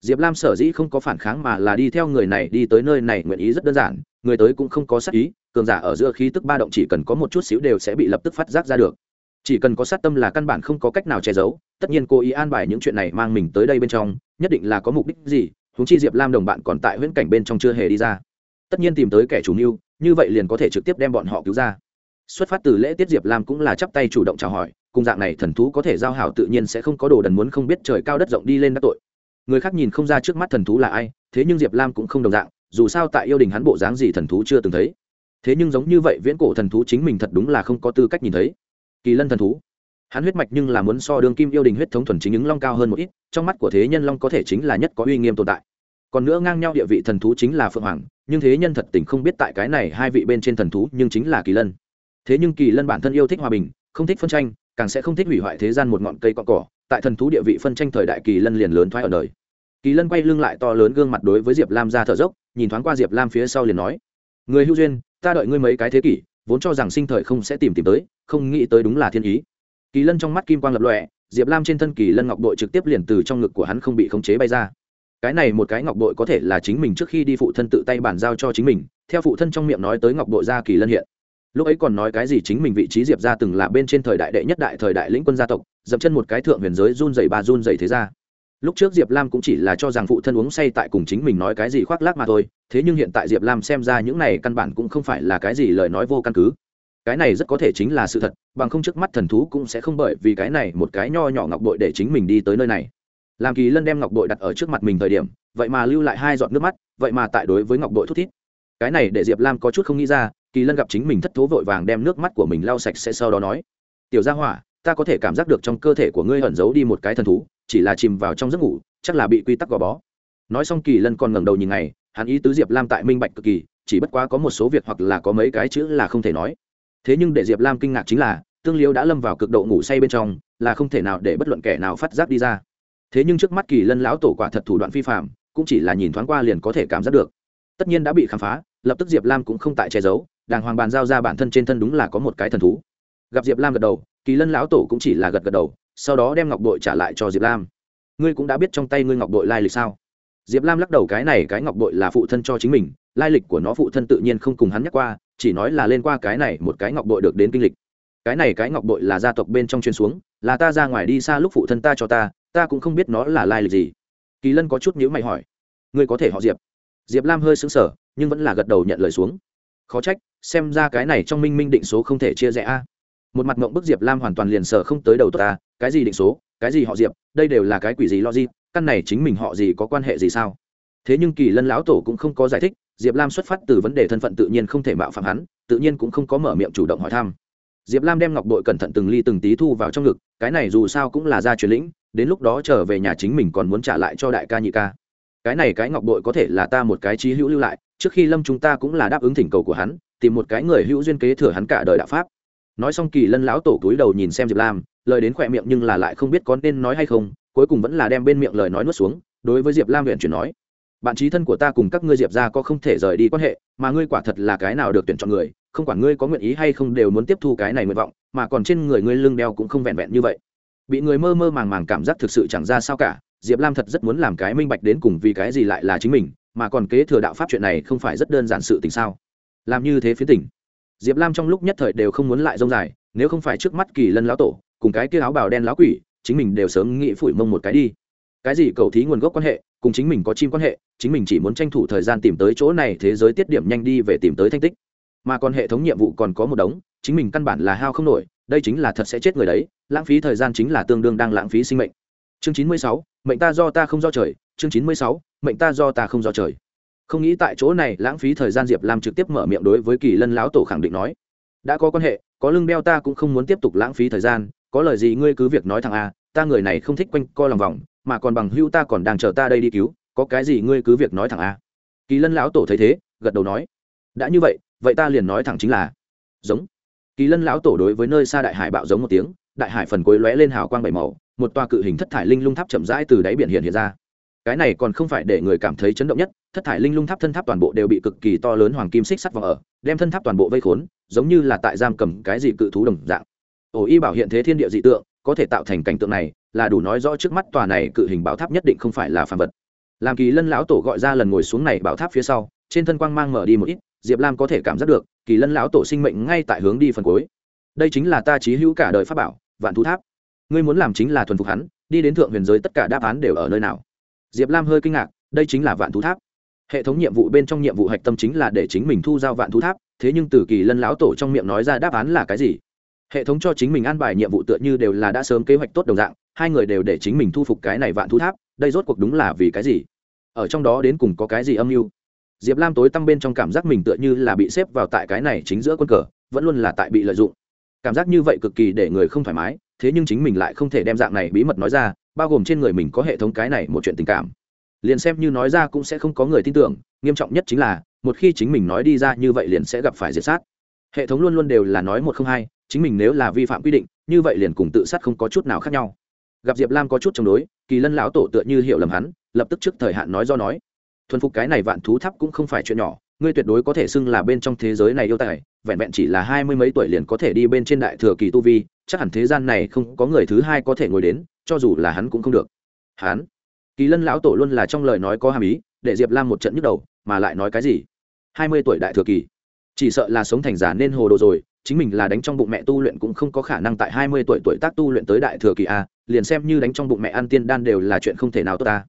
Diệp lam sở dĩ không có phản kháng mà là đi theo người này đi tới nơi này nguyện ý rất đơn giản, người tới cũng không có sắc ý, cường giả ở giữa khí tức ba động chỉ cần có một chút xíu đều sẽ bị lập tức phát giác ra được chỉ cần có sát tâm là căn bản không có cách nào che giấu. Tất nhiên cô ý an bài những chuyện này mang mình tới đây bên trong, nhất định là có mục đích gì húng chi diệp lam đồng bạn còn tại huyễn cảnh bên trong chưa hề đi ra. Tất nhiên tìm tới kẻ chủ mưu, như vậy liền có thể trực tiếp đem bọn họ cứu ra. Xuất phát từ lễ tiết diệp lam cũng là chắp tay chủ động chào hỏi, cùng dạng này thần thú có thể giao hảo tự nhiên sẽ không có đồ đần muốn không biết trời cao đất rộng đi lên các tội. Người khác nhìn không ra trước mắt thần thú là ai, thế nhưng diệp lam cũng không đồng dạng, dù sao tại yêu đình hắn bộ dáng gì thần thú chưa từng thấy. Thế nhưng giống như vậy viễn cổ thần thú chính mình thật đúng là không có tư cách nhìn thấy kỳ lân thần thú. Hắn huyết mạch nhưng là muốn so đương kim yêu đình huyết thống thuần chính ứng long cao hơn một ít, trong mắt của thế nhân long có thể chính là nhất có uy nghiêm tồn tại. Còn nữa ngang nhau địa vị thần thú chính là phượng hoàng, nhưng thế nhân thật tình không biết tại cái này hai vị bên trên thần thú nhưng chính là kỳ lân. Thế nhưng kỳ lân bản thân yêu thích hòa bình, không thích phân tranh, càng sẽ không thích hủy hoại thế gian một ngọn cây cọ cỏ, tại thần thú địa vị phân tranh thời đại kỳ lân liền lớn thoái ở đời. Kỳ lân quay lưng lại to lớn gương mặt đối với diệp lam ra thở dốc, nhìn thoáng qua diệp lam phía sau liền nói, người hữu duyên, ta đợi ngươi mấy cái thế kỷ vốn cho rằng sinh thời không sẽ tìm tìm tới, không nghĩ tới đúng là thiên ý. Kỳ lân trong mắt kim quang lập lọe diệp lam trên thân kỳ lân ngọc bội trực tiếp liền từ trong ngực của hắn không bị khống chế bay ra. Cái này một cái ngọc bội có thể là chính mình trước khi đi phụ thân tự tay bàn giao cho chính mình, theo phụ thân trong miệng nói tới ngọc bội ra kỳ lân hiện. Lúc ấy còn nói cái gì chính mình vị trí diệp ra từng là bên trên thời đại đệ nhất đại thời đại lĩnh quân gia tộc, dậm chân một cái thượng huyền giới run dày ba run dày thế ra lúc trước diệp lam cũng chỉ là cho rằng phụ thân uống say tại cùng chính mình nói cái gì khoác lác mà thôi, thế nhưng hiện tại diệp lam xem ra những này căn bản cũng không phải là cái gì lời nói vô căn cứ. Cái này rất có thể chính là sự thật, bằng không trước mắt thần thú cũng sẽ không bởi vì cái này một cái nho nhỏ ngọc bội để chính mình đi tới nơi này. Làm kỳ lân đem ngọc bội đặt ở trước mặt mình thời điểm, vậy mà lưu lại hai giọt nước mắt, vậy mà tại đối với ngọc bội thút thít. Cái này để diệp lam có chút không nghĩ ra, kỳ lân gặp chính mình thất thố vội vàng đem nước mắt của mình lau sạch sẽ sau đó nói, tiểu gia hỏa, ta có thể cảm giác được trong cơ thể của ngươi ẩn giấu đi một cái thần thú chỉ là chìm vào trong giấc ngủ, chắc là bị quy tắc gò bó. Nói xong kỳ lân còn ngẩng đầu nhìn ngày, hắn ý tứ diệp lam tại minh bạch cực kỳ, chỉ bất quá có một số việc hoặc là có mấy cái chữ là không thể nói. Thế nhưng để diệp lam kinh ngạc chính là, tương liêu đã lâm vào cực độ ngủ say bên trong, là không thể nào để bất luận kẻ nào phát giác đi ra. Thế nhưng trước mắt kỳ lân lão tổ quả thật thủ đoạn phi phạm, cũng chỉ là nhìn thoáng qua liền có thể cảm giác được. Tất nhiên đã bị khám phá, lập tức diệp lam cũng không tại che giấu, đàng hoàng bàn giao ra bản thân trên thân đúng là có một cái thần thú. Gặp diệp lam gật đầu, kỳ lân lão tổ cũng chỉ là gật gật đầu sau đó đem ngọc bội trả lại cho diệp lam ngươi cũng đã biết trong tay ngươi ngọc bội lai lịch sao diệp lam lắc đầu cái này cái ngọc bội là phụ thân cho chính mình lai lịch của nó phụ thân tự nhiên không cùng hắn nhắc qua chỉ nói là lên qua cái này một cái ngọc bội được đến kinh lịch cái này cái ngọc bội là gia tộc bên trong chuyên xuống là ta ra ngoài đi xa lúc phụ thân ta cho ta ta cũng không biết nó là lai lịch gì kỳ lân có chút nhữ mày hỏi ngươi có thể họ diệp diệp lam hơi xứng sở nhưng vẫn là gật đầu nhận lời xuống khó trách, xem ra cái này trong minh minh định số không thể chia rẽ a một mặt mộng bức diệp lam hoàn toàn liền sở không tới đầu tốt ta cái gì định số cái gì họ diệp đây đều là cái quỷ gì lo gì, căn này chính mình họ gì có quan hệ gì sao? Thế nhưng kỳ lân lão tổ cũng không có giải thích diệp lam xuất phát từ vấn đề thân phận tự nhiên không thể mạo phạm hắn tự nhiên cũng không có mở miệng chủ động hỏi thăm. Diệp lam đem ngọc bội cẩn thận từng ly từng tí thu vào trong ngực cái này dù sao cũng là gia truyền lĩnh đến lúc đó trở về nhà chính mình còn muốn trả lại cho đại ca nhị ca. Cái này cái ngọc bội có thể là ta một cái trí hữu lưu lại trước khi lâm chúng ta cũng là đáp ứng thỉnh cầu của hắn tìm một cái người hữu duyên kế thừa hắn cả đời đạo pháp nói xong kỳ lân lão tổ cúi đầu nhìn xem diệp lam, lời đến khỏe miệng nhưng là lại không biết có nên nói hay không, cuối cùng vẫn là đem bên miệng lời nói nuốt xuống, đối với diệp lam huyện chuyển nói, bạn trí thân của ta cùng các ngươi diệp ra có không thể rời đi quan hệ, mà ngươi quả thật là cái nào được tuyển chọn người, không quản ngươi có nguyện ý hay không đều muốn tiếp thu cái này nguyện vọng, mà còn trên người ngươi lưng đeo cũng không vẹn vẹn như vậy. Bị người mơ mơ màng màng cảm giác thực sự chẳng ra sao cả, diệp lam thật rất muốn làm cái minh bạch đến cùng vì cái gì lại là chính mình, mà còn kế thừa đạo pháp chuyện này không phải rất đơn giản sự tình sao? Làm như thế phía tỉnh diệp lam trong lúc nhất thời đều không muốn lại rông dài, nếu không phải trước mắt kỳ lân lão tổ, cùng cái kia áo bào đen lão quỷ, chính mình đều sớm nghĩ phủi mông một cái đi. Cái gì cầu thí nguồn gốc quan hệ, cùng chính mình có chim quan hệ, chính mình chỉ muốn tranh thủ thời gian tìm tới chỗ này thế giới tiết điểm nhanh đi về tìm tới thanh tích. Mà còn hệ thống nhiệm vụ còn có một đống, chính mình căn bản là hao không nổi, đây chính là thật sẽ chết người đấy, lãng phí thời gian chính là tương đương đang lãng phí sinh mệnh. Chương chín mươi sáu, mệnh ta do ta không do trời, chương chín mươi sáu, mệnh ta do ta không do trời không nghĩ tại chỗ này, lãng phí thời gian diệp lam trực tiếp mở miệng đối với kỳ lân lão tổ khẳng định nói. Đã có quan hệ, có lưng đeo ta cũng không muốn tiếp tục lãng phí thời gian, có lời gì ngươi cứ việc nói thằng a à, ta người này không thích quanh co lòng vòng, mà còn bằng hưu ta còn đang chờ ta đây đi cứu, có cái gì ngươi cứ việc nói thẳng a kỳ lân lão tổ thấy thế, gật đầu nói. Đã như vậy vậy ta liền nói thẳng chính là. Giống. Kỳ lân lão tổ đối với nơi xa đại hải bạo giống một tiếng, đại hải phần cuối lóe lên hào quang bảy màu, một toa cự hình thất thải linh lung tháp chậm rãi từ đáy biển hiện hiện ra cái này còn không phải để người cảm thấy chấn động nhất, thất thải linh lung tháp thân tháp toàn bộ đều bị cực kỳ to lớn hoàng kim xích sắt vào ở, đem thân tháp toàn bộ vây khốn, giống như là tại giam cầm cái gì cự thú đồng dạng. Ổ y bảo hiện thế thiên địa dị tượng, có thể tạo thành cảnh tượng này, là đủ nói rõ trước mắt tòa này cự hình bảo tháp nhất định không phải là phàm vật. Làm kỳ lân lão tổ gọi ra lần ngồi xuống này bảo tháp phía sau, trên thân quang mang mở đi một ít, diệp lam có thể cảm giác được, kỳ lân lão tổ sinh mệnh ngay tại hướng đi phần cuối. Đây chính là ta trí hữu cả đời pháp bảo, vạn thú tháp. Ngươi muốn làm chính là thuần phục hắn, đi đến thượng huyền giới tất cả đáp án đều ở nơi nào? Diệp lam hơi kinh ngạc, đây chính là vạn thú tháp. Hệ thống nhiệm vụ bên trong nhiệm vụ hạch tâm chính là để chính mình thu giao vạn thú tháp, thế nhưng từ kỳ lân lão tổ trong miệng nói ra đáp án là cái gì? Hệ thống cho chính mình an bài nhiệm vụ tựa như đều là đã sớm kế hoạch tốt đồng dạng, hai người đều để chính mình thu phục cái này vạn thú tháp, đây rốt cuộc đúng là vì cái gì? Ở trong đó đến cùng có cái gì âm mưu? Diệp lam tối tăm bên trong cảm giác mình tựa như là bị xếp vào tại cái này chính giữa quân cờ, vẫn luôn là tại bị lợi dụng. Cảm giác như vậy cực kỳ để người không thoải mái, thế nhưng chính mình lại không thể đem dạng này bí mật nói ra bao gồm trên người mình có hệ thống cái này một chuyện tình cảm. Liền xem như nói ra cũng sẽ không có người tin tưởng, nghiêm trọng nhất chính là, một khi chính mình nói đi ra như vậy liền sẽ gặp phải diệt sát. Hệ thống luôn luôn đều là nói một không hai, chính mình nếu là vi phạm quy định, như vậy liền cùng tự sát không có chút nào khác nhau. Gặp diệp lam có chút chống đối, kỳ lân lão tổ tựa như hiểu lầm hắn, lập tức trước thời hạn nói do nói. Thuần phục cái này vạn thú tháp cũng không phải chuyện nhỏ, ngươi tuyệt đối có thể xưng là bên trong thế giới này yêu tài, vẹn vẹn chỉ là hai mươi mấy tuổi liền có thể đi bên trên đại thừa kỳ tu vi, chắc hẳn thế gian này không có người thứ hai có thể ngồi đến cho dù là hắn cũng không được. Hắn? Kỳ lân lão tổ luôn là trong lời nói có hàm ý, để diệp lam một trận nhức đầu, mà lại nói cái gì? Hai mươi tuổi đại thừa kỳ. Chỉ sợ là sống thành giả nên hồ đồ rồi, chính mình là đánh trong bụng mẹ tu luyện cũng không có khả năng tại hai mươi tuổi tuổi tác tu luyện tới đại thừa kỳ a, liền xem như đánh trong bụng mẹ ăn tiên đan đều là chuyện không thể nào tốt ta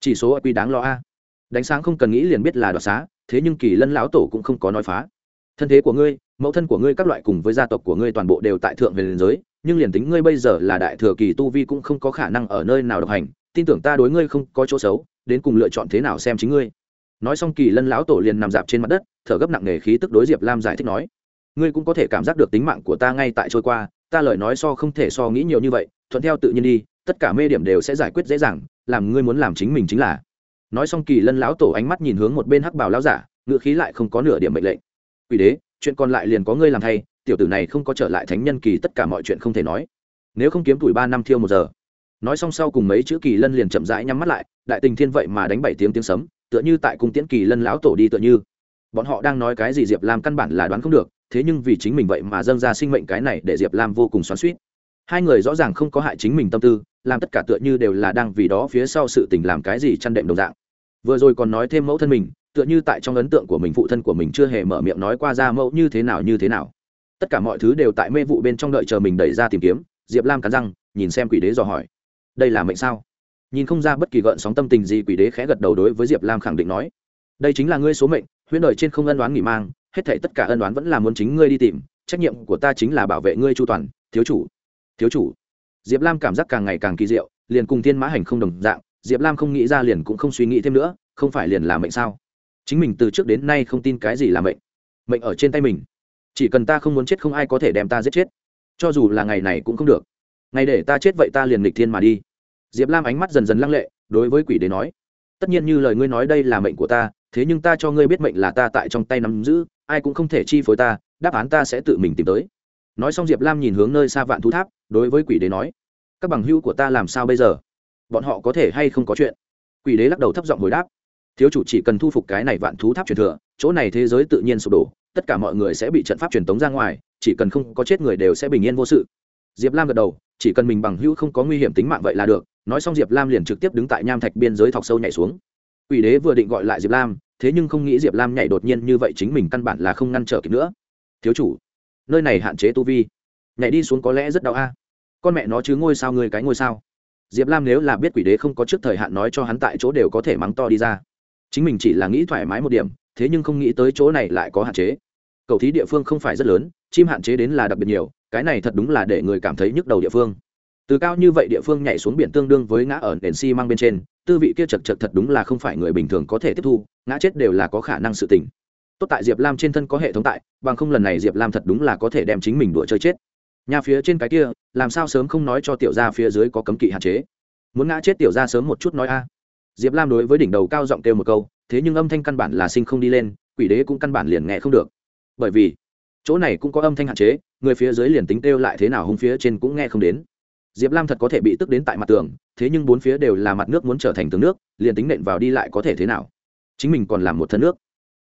chỉ số quy đáng lo a. Đánh sáng không cần nghĩ liền biết là đoạt xá, thế nhưng kỳ lân lão tổ cũng không có nói phá. Thân thế của ngươi, mẫu thân của ngươi các loại cùng với gia tộc của ngươi toàn bộ đều tại thượng về liền giới nhưng liền tính ngươi bây giờ là đại thừa kỳ tu vi cũng không có khả năng ở nơi nào độc hành, tin tưởng ta đối ngươi không có chỗ xấu, đến cùng lựa chọn thế nào xem chính ngươi. Nói xong kỳ lân lão tổ liền nằm dạp trên mặt đất, thở gấp nặng nề khí tức đối diệp lam giải thích nói, ngươi cũng có thể cảm giác được tính mạng của ta ngay tại trôi qua, ta lời nói so không thể so nghĩ nhiều như vậy, thuận theo tự nhiên đi, tất cả mê điểm đều sẽ giải quyết dễ dàng, làm ngươi muốn làm chính mình chính là. Nói xong kỳ lân lão tổ ánh mắt nhìn hướng một bên hắc bảo lão giả ngựa khí lại không có nửa điểm mệnh lệnh. Quỷ đế, chuyện còn lại liền có ngươi làm thay tiểu tử này không có trở lại thánh nhân kỳ, tất cả mọi chuyện không thể nói. Nếu không kiếm tuổi ba năm thiêu một giờ. Nói xong sau cùng mấy chữ kỳ lân liền chậm rãi nhắm mắt lại, đại tình thiên vậy mà đánh bảy tiếng tiếng sấm, tựa như tại cung tiễn kỳ lân lão tổ đi tựa như. Bọn họ đang nói cái gì diệp lam căn bản là đoán không được, thế nhưng vì chính mình vậy mà dâng ra sinh mệnh cái này để diệp lam vô cùng xoắn suýt hai người rõ ràng không có hại chính mình tâm tư, làm tất cả tựa như đều là đang vì đó phía sau sự tình làm cái gì chăn đệm đồng dạng. Vừa rồi còn nói thêm mẫu thân mình, tựa như tại trong ấn tượng của mình, phụ thân của mình chưa hề mở miệng nói qua ra mẫu như thế nào, như thế nào tất cả mọi thứ đều tại mê vụ bên trong đợi chờ mình đẩy ra tìm kiếm, diệp lam cắn răng, nhìn xem quỷ đế dò hỏi. Đây là mệnh sao? Nhìn không ra bất kỳ gợn sóng tâm tình gì, quỷ đế khẽ gật đầu đối với diệp lam khẳng định nói. Đây chính là ngươi số mệnh, huyễn đời trên không ân đoán nghỉ mang, hết thể tất cả ân đoán vẫn là muốn chính ngươi đi tìm, trách nhiệm của ta chính là bảo vệ ngươi chu toàn, thiếu chủ. Thiếu chủ. Diệp lam cảm giác càng ngày càng kỳ diệu, liền cùng thiên mã hành không đồng dạng, diệp lam không nghĩ ra liền cũng không suy nghĩ thêm nữa, không phải liền là mệnh sao? Chính mình từ trước đến nay không tin cái gì là mệnh. Mệnh ở trên tay mình chỉ cần ta không muốn chết không ai có thể đem ta giết chết. Cho dù là ngày này cũng không được. Ngày để ta chết vậy ta liền nghịch thiên mà đi. Diệp lam ánh mắt dần dần lăng lệ, đối với quỷ đế nói, tất nhiên như lời ngươi nói đây là mệnh của ta, thế nhưng ta cho ngươi biết mệnh là ta tại trong tay nắm giữ, ai cũng không thể chi phối ta, đáp án ta sẽ tự mình tìm tới. Nói xong diệp lam nhìn hướng nơi xa vạn thú tháp, đối với quỷ đế nói, các bằng hữu của ta làm sao bây giờ? Bọn họ có thể hay không có chuyện? Quỷ đế lắc đầu thấp giọng hồi đáp, thiếu chủ chỉ cần thu phục cái này vạn thú tháp truyền thừa chỗ này thế giới tự nhiên sụp đổ, tất cả mọi người sẽ bị trận pháp truyền tống ra ngoài, chỉ cần không có chết người đều sẽ bình yên vô sự. Diệp lam gật đầu, chỉ cần mình bằng hữu không có nguy hiểm tính mạng vậy là được, nói xong diệp lam liền trực tiếp đứng tại nham thạch biên giới thọc sâu nhảy xuống. Quỷ đế vừa định gọi lại diệp lam, thế nhưng không nghĩ diệp lam nhảy đột nhiên như vậy chính mình căn bản là không ngăn trở kịp nữa. Thiếu chủ, nơi này hạn chế tu vi. Nhảy đi xuống có lẽ rất đau a. Con mẹ nó chứ ngôi sao người cái ngôi sao? Diệp lam nếu là biết quỷ đế không có trước thời hạn nói cho hắn tại chỗ đều có thể mắng to đi ra. Chính mình chỉ là nghĩ thoải mái một điểm thế nhưng không nghĩ tới chỗ này lại có hạn chế. Cầu thí địa phương không phải rất lớn, chim hạn chế đến là đặc biệt nhiều, cái này thật đúng là để người cảm thấy nhức đầu địa phương. Từ cao như vậy địa phương nhảy xuống biển tương đương với ngã ở nền xi、si、mang bên trên, tư vị kia chật chật thật đúng là không phải người bình thường có thể tiếp thu, ngã chết đều là có khả năng sự tình. Tốt tại diệp lam trên thân có hệ thống tại, bằng không lần này diệp lam thật đúng là có thể đem chính mình đùa chơi chết. Nhà phía trên cái kia, làm sao sớm không nói cho tiểu gia phía dưới có cấm kỵ hạn chế? Muốn ngã chết tiểu gia sớm một chút nói a. Diệp lam đối với đỉnh đầu cao giọng kêu một câu thế nhưng âm thanh căn bản là sinh không đi lên, quỷ đế cũng căn bản liền nghe không được. Bởi vì, chỗ này cũng có âm thanh hạn chế, người phía dưới liền tính kêu lại thế nào hung phía trên cũng nghe không đến. Diệp lam thật có thể bị tức đến tại mặt tường, thế nhưng bốn phía đều là mặt nước muốn trở thành tường nước, liền tính nện vào đi lại có thể thế nào? Chính mình còn làm một thân nước.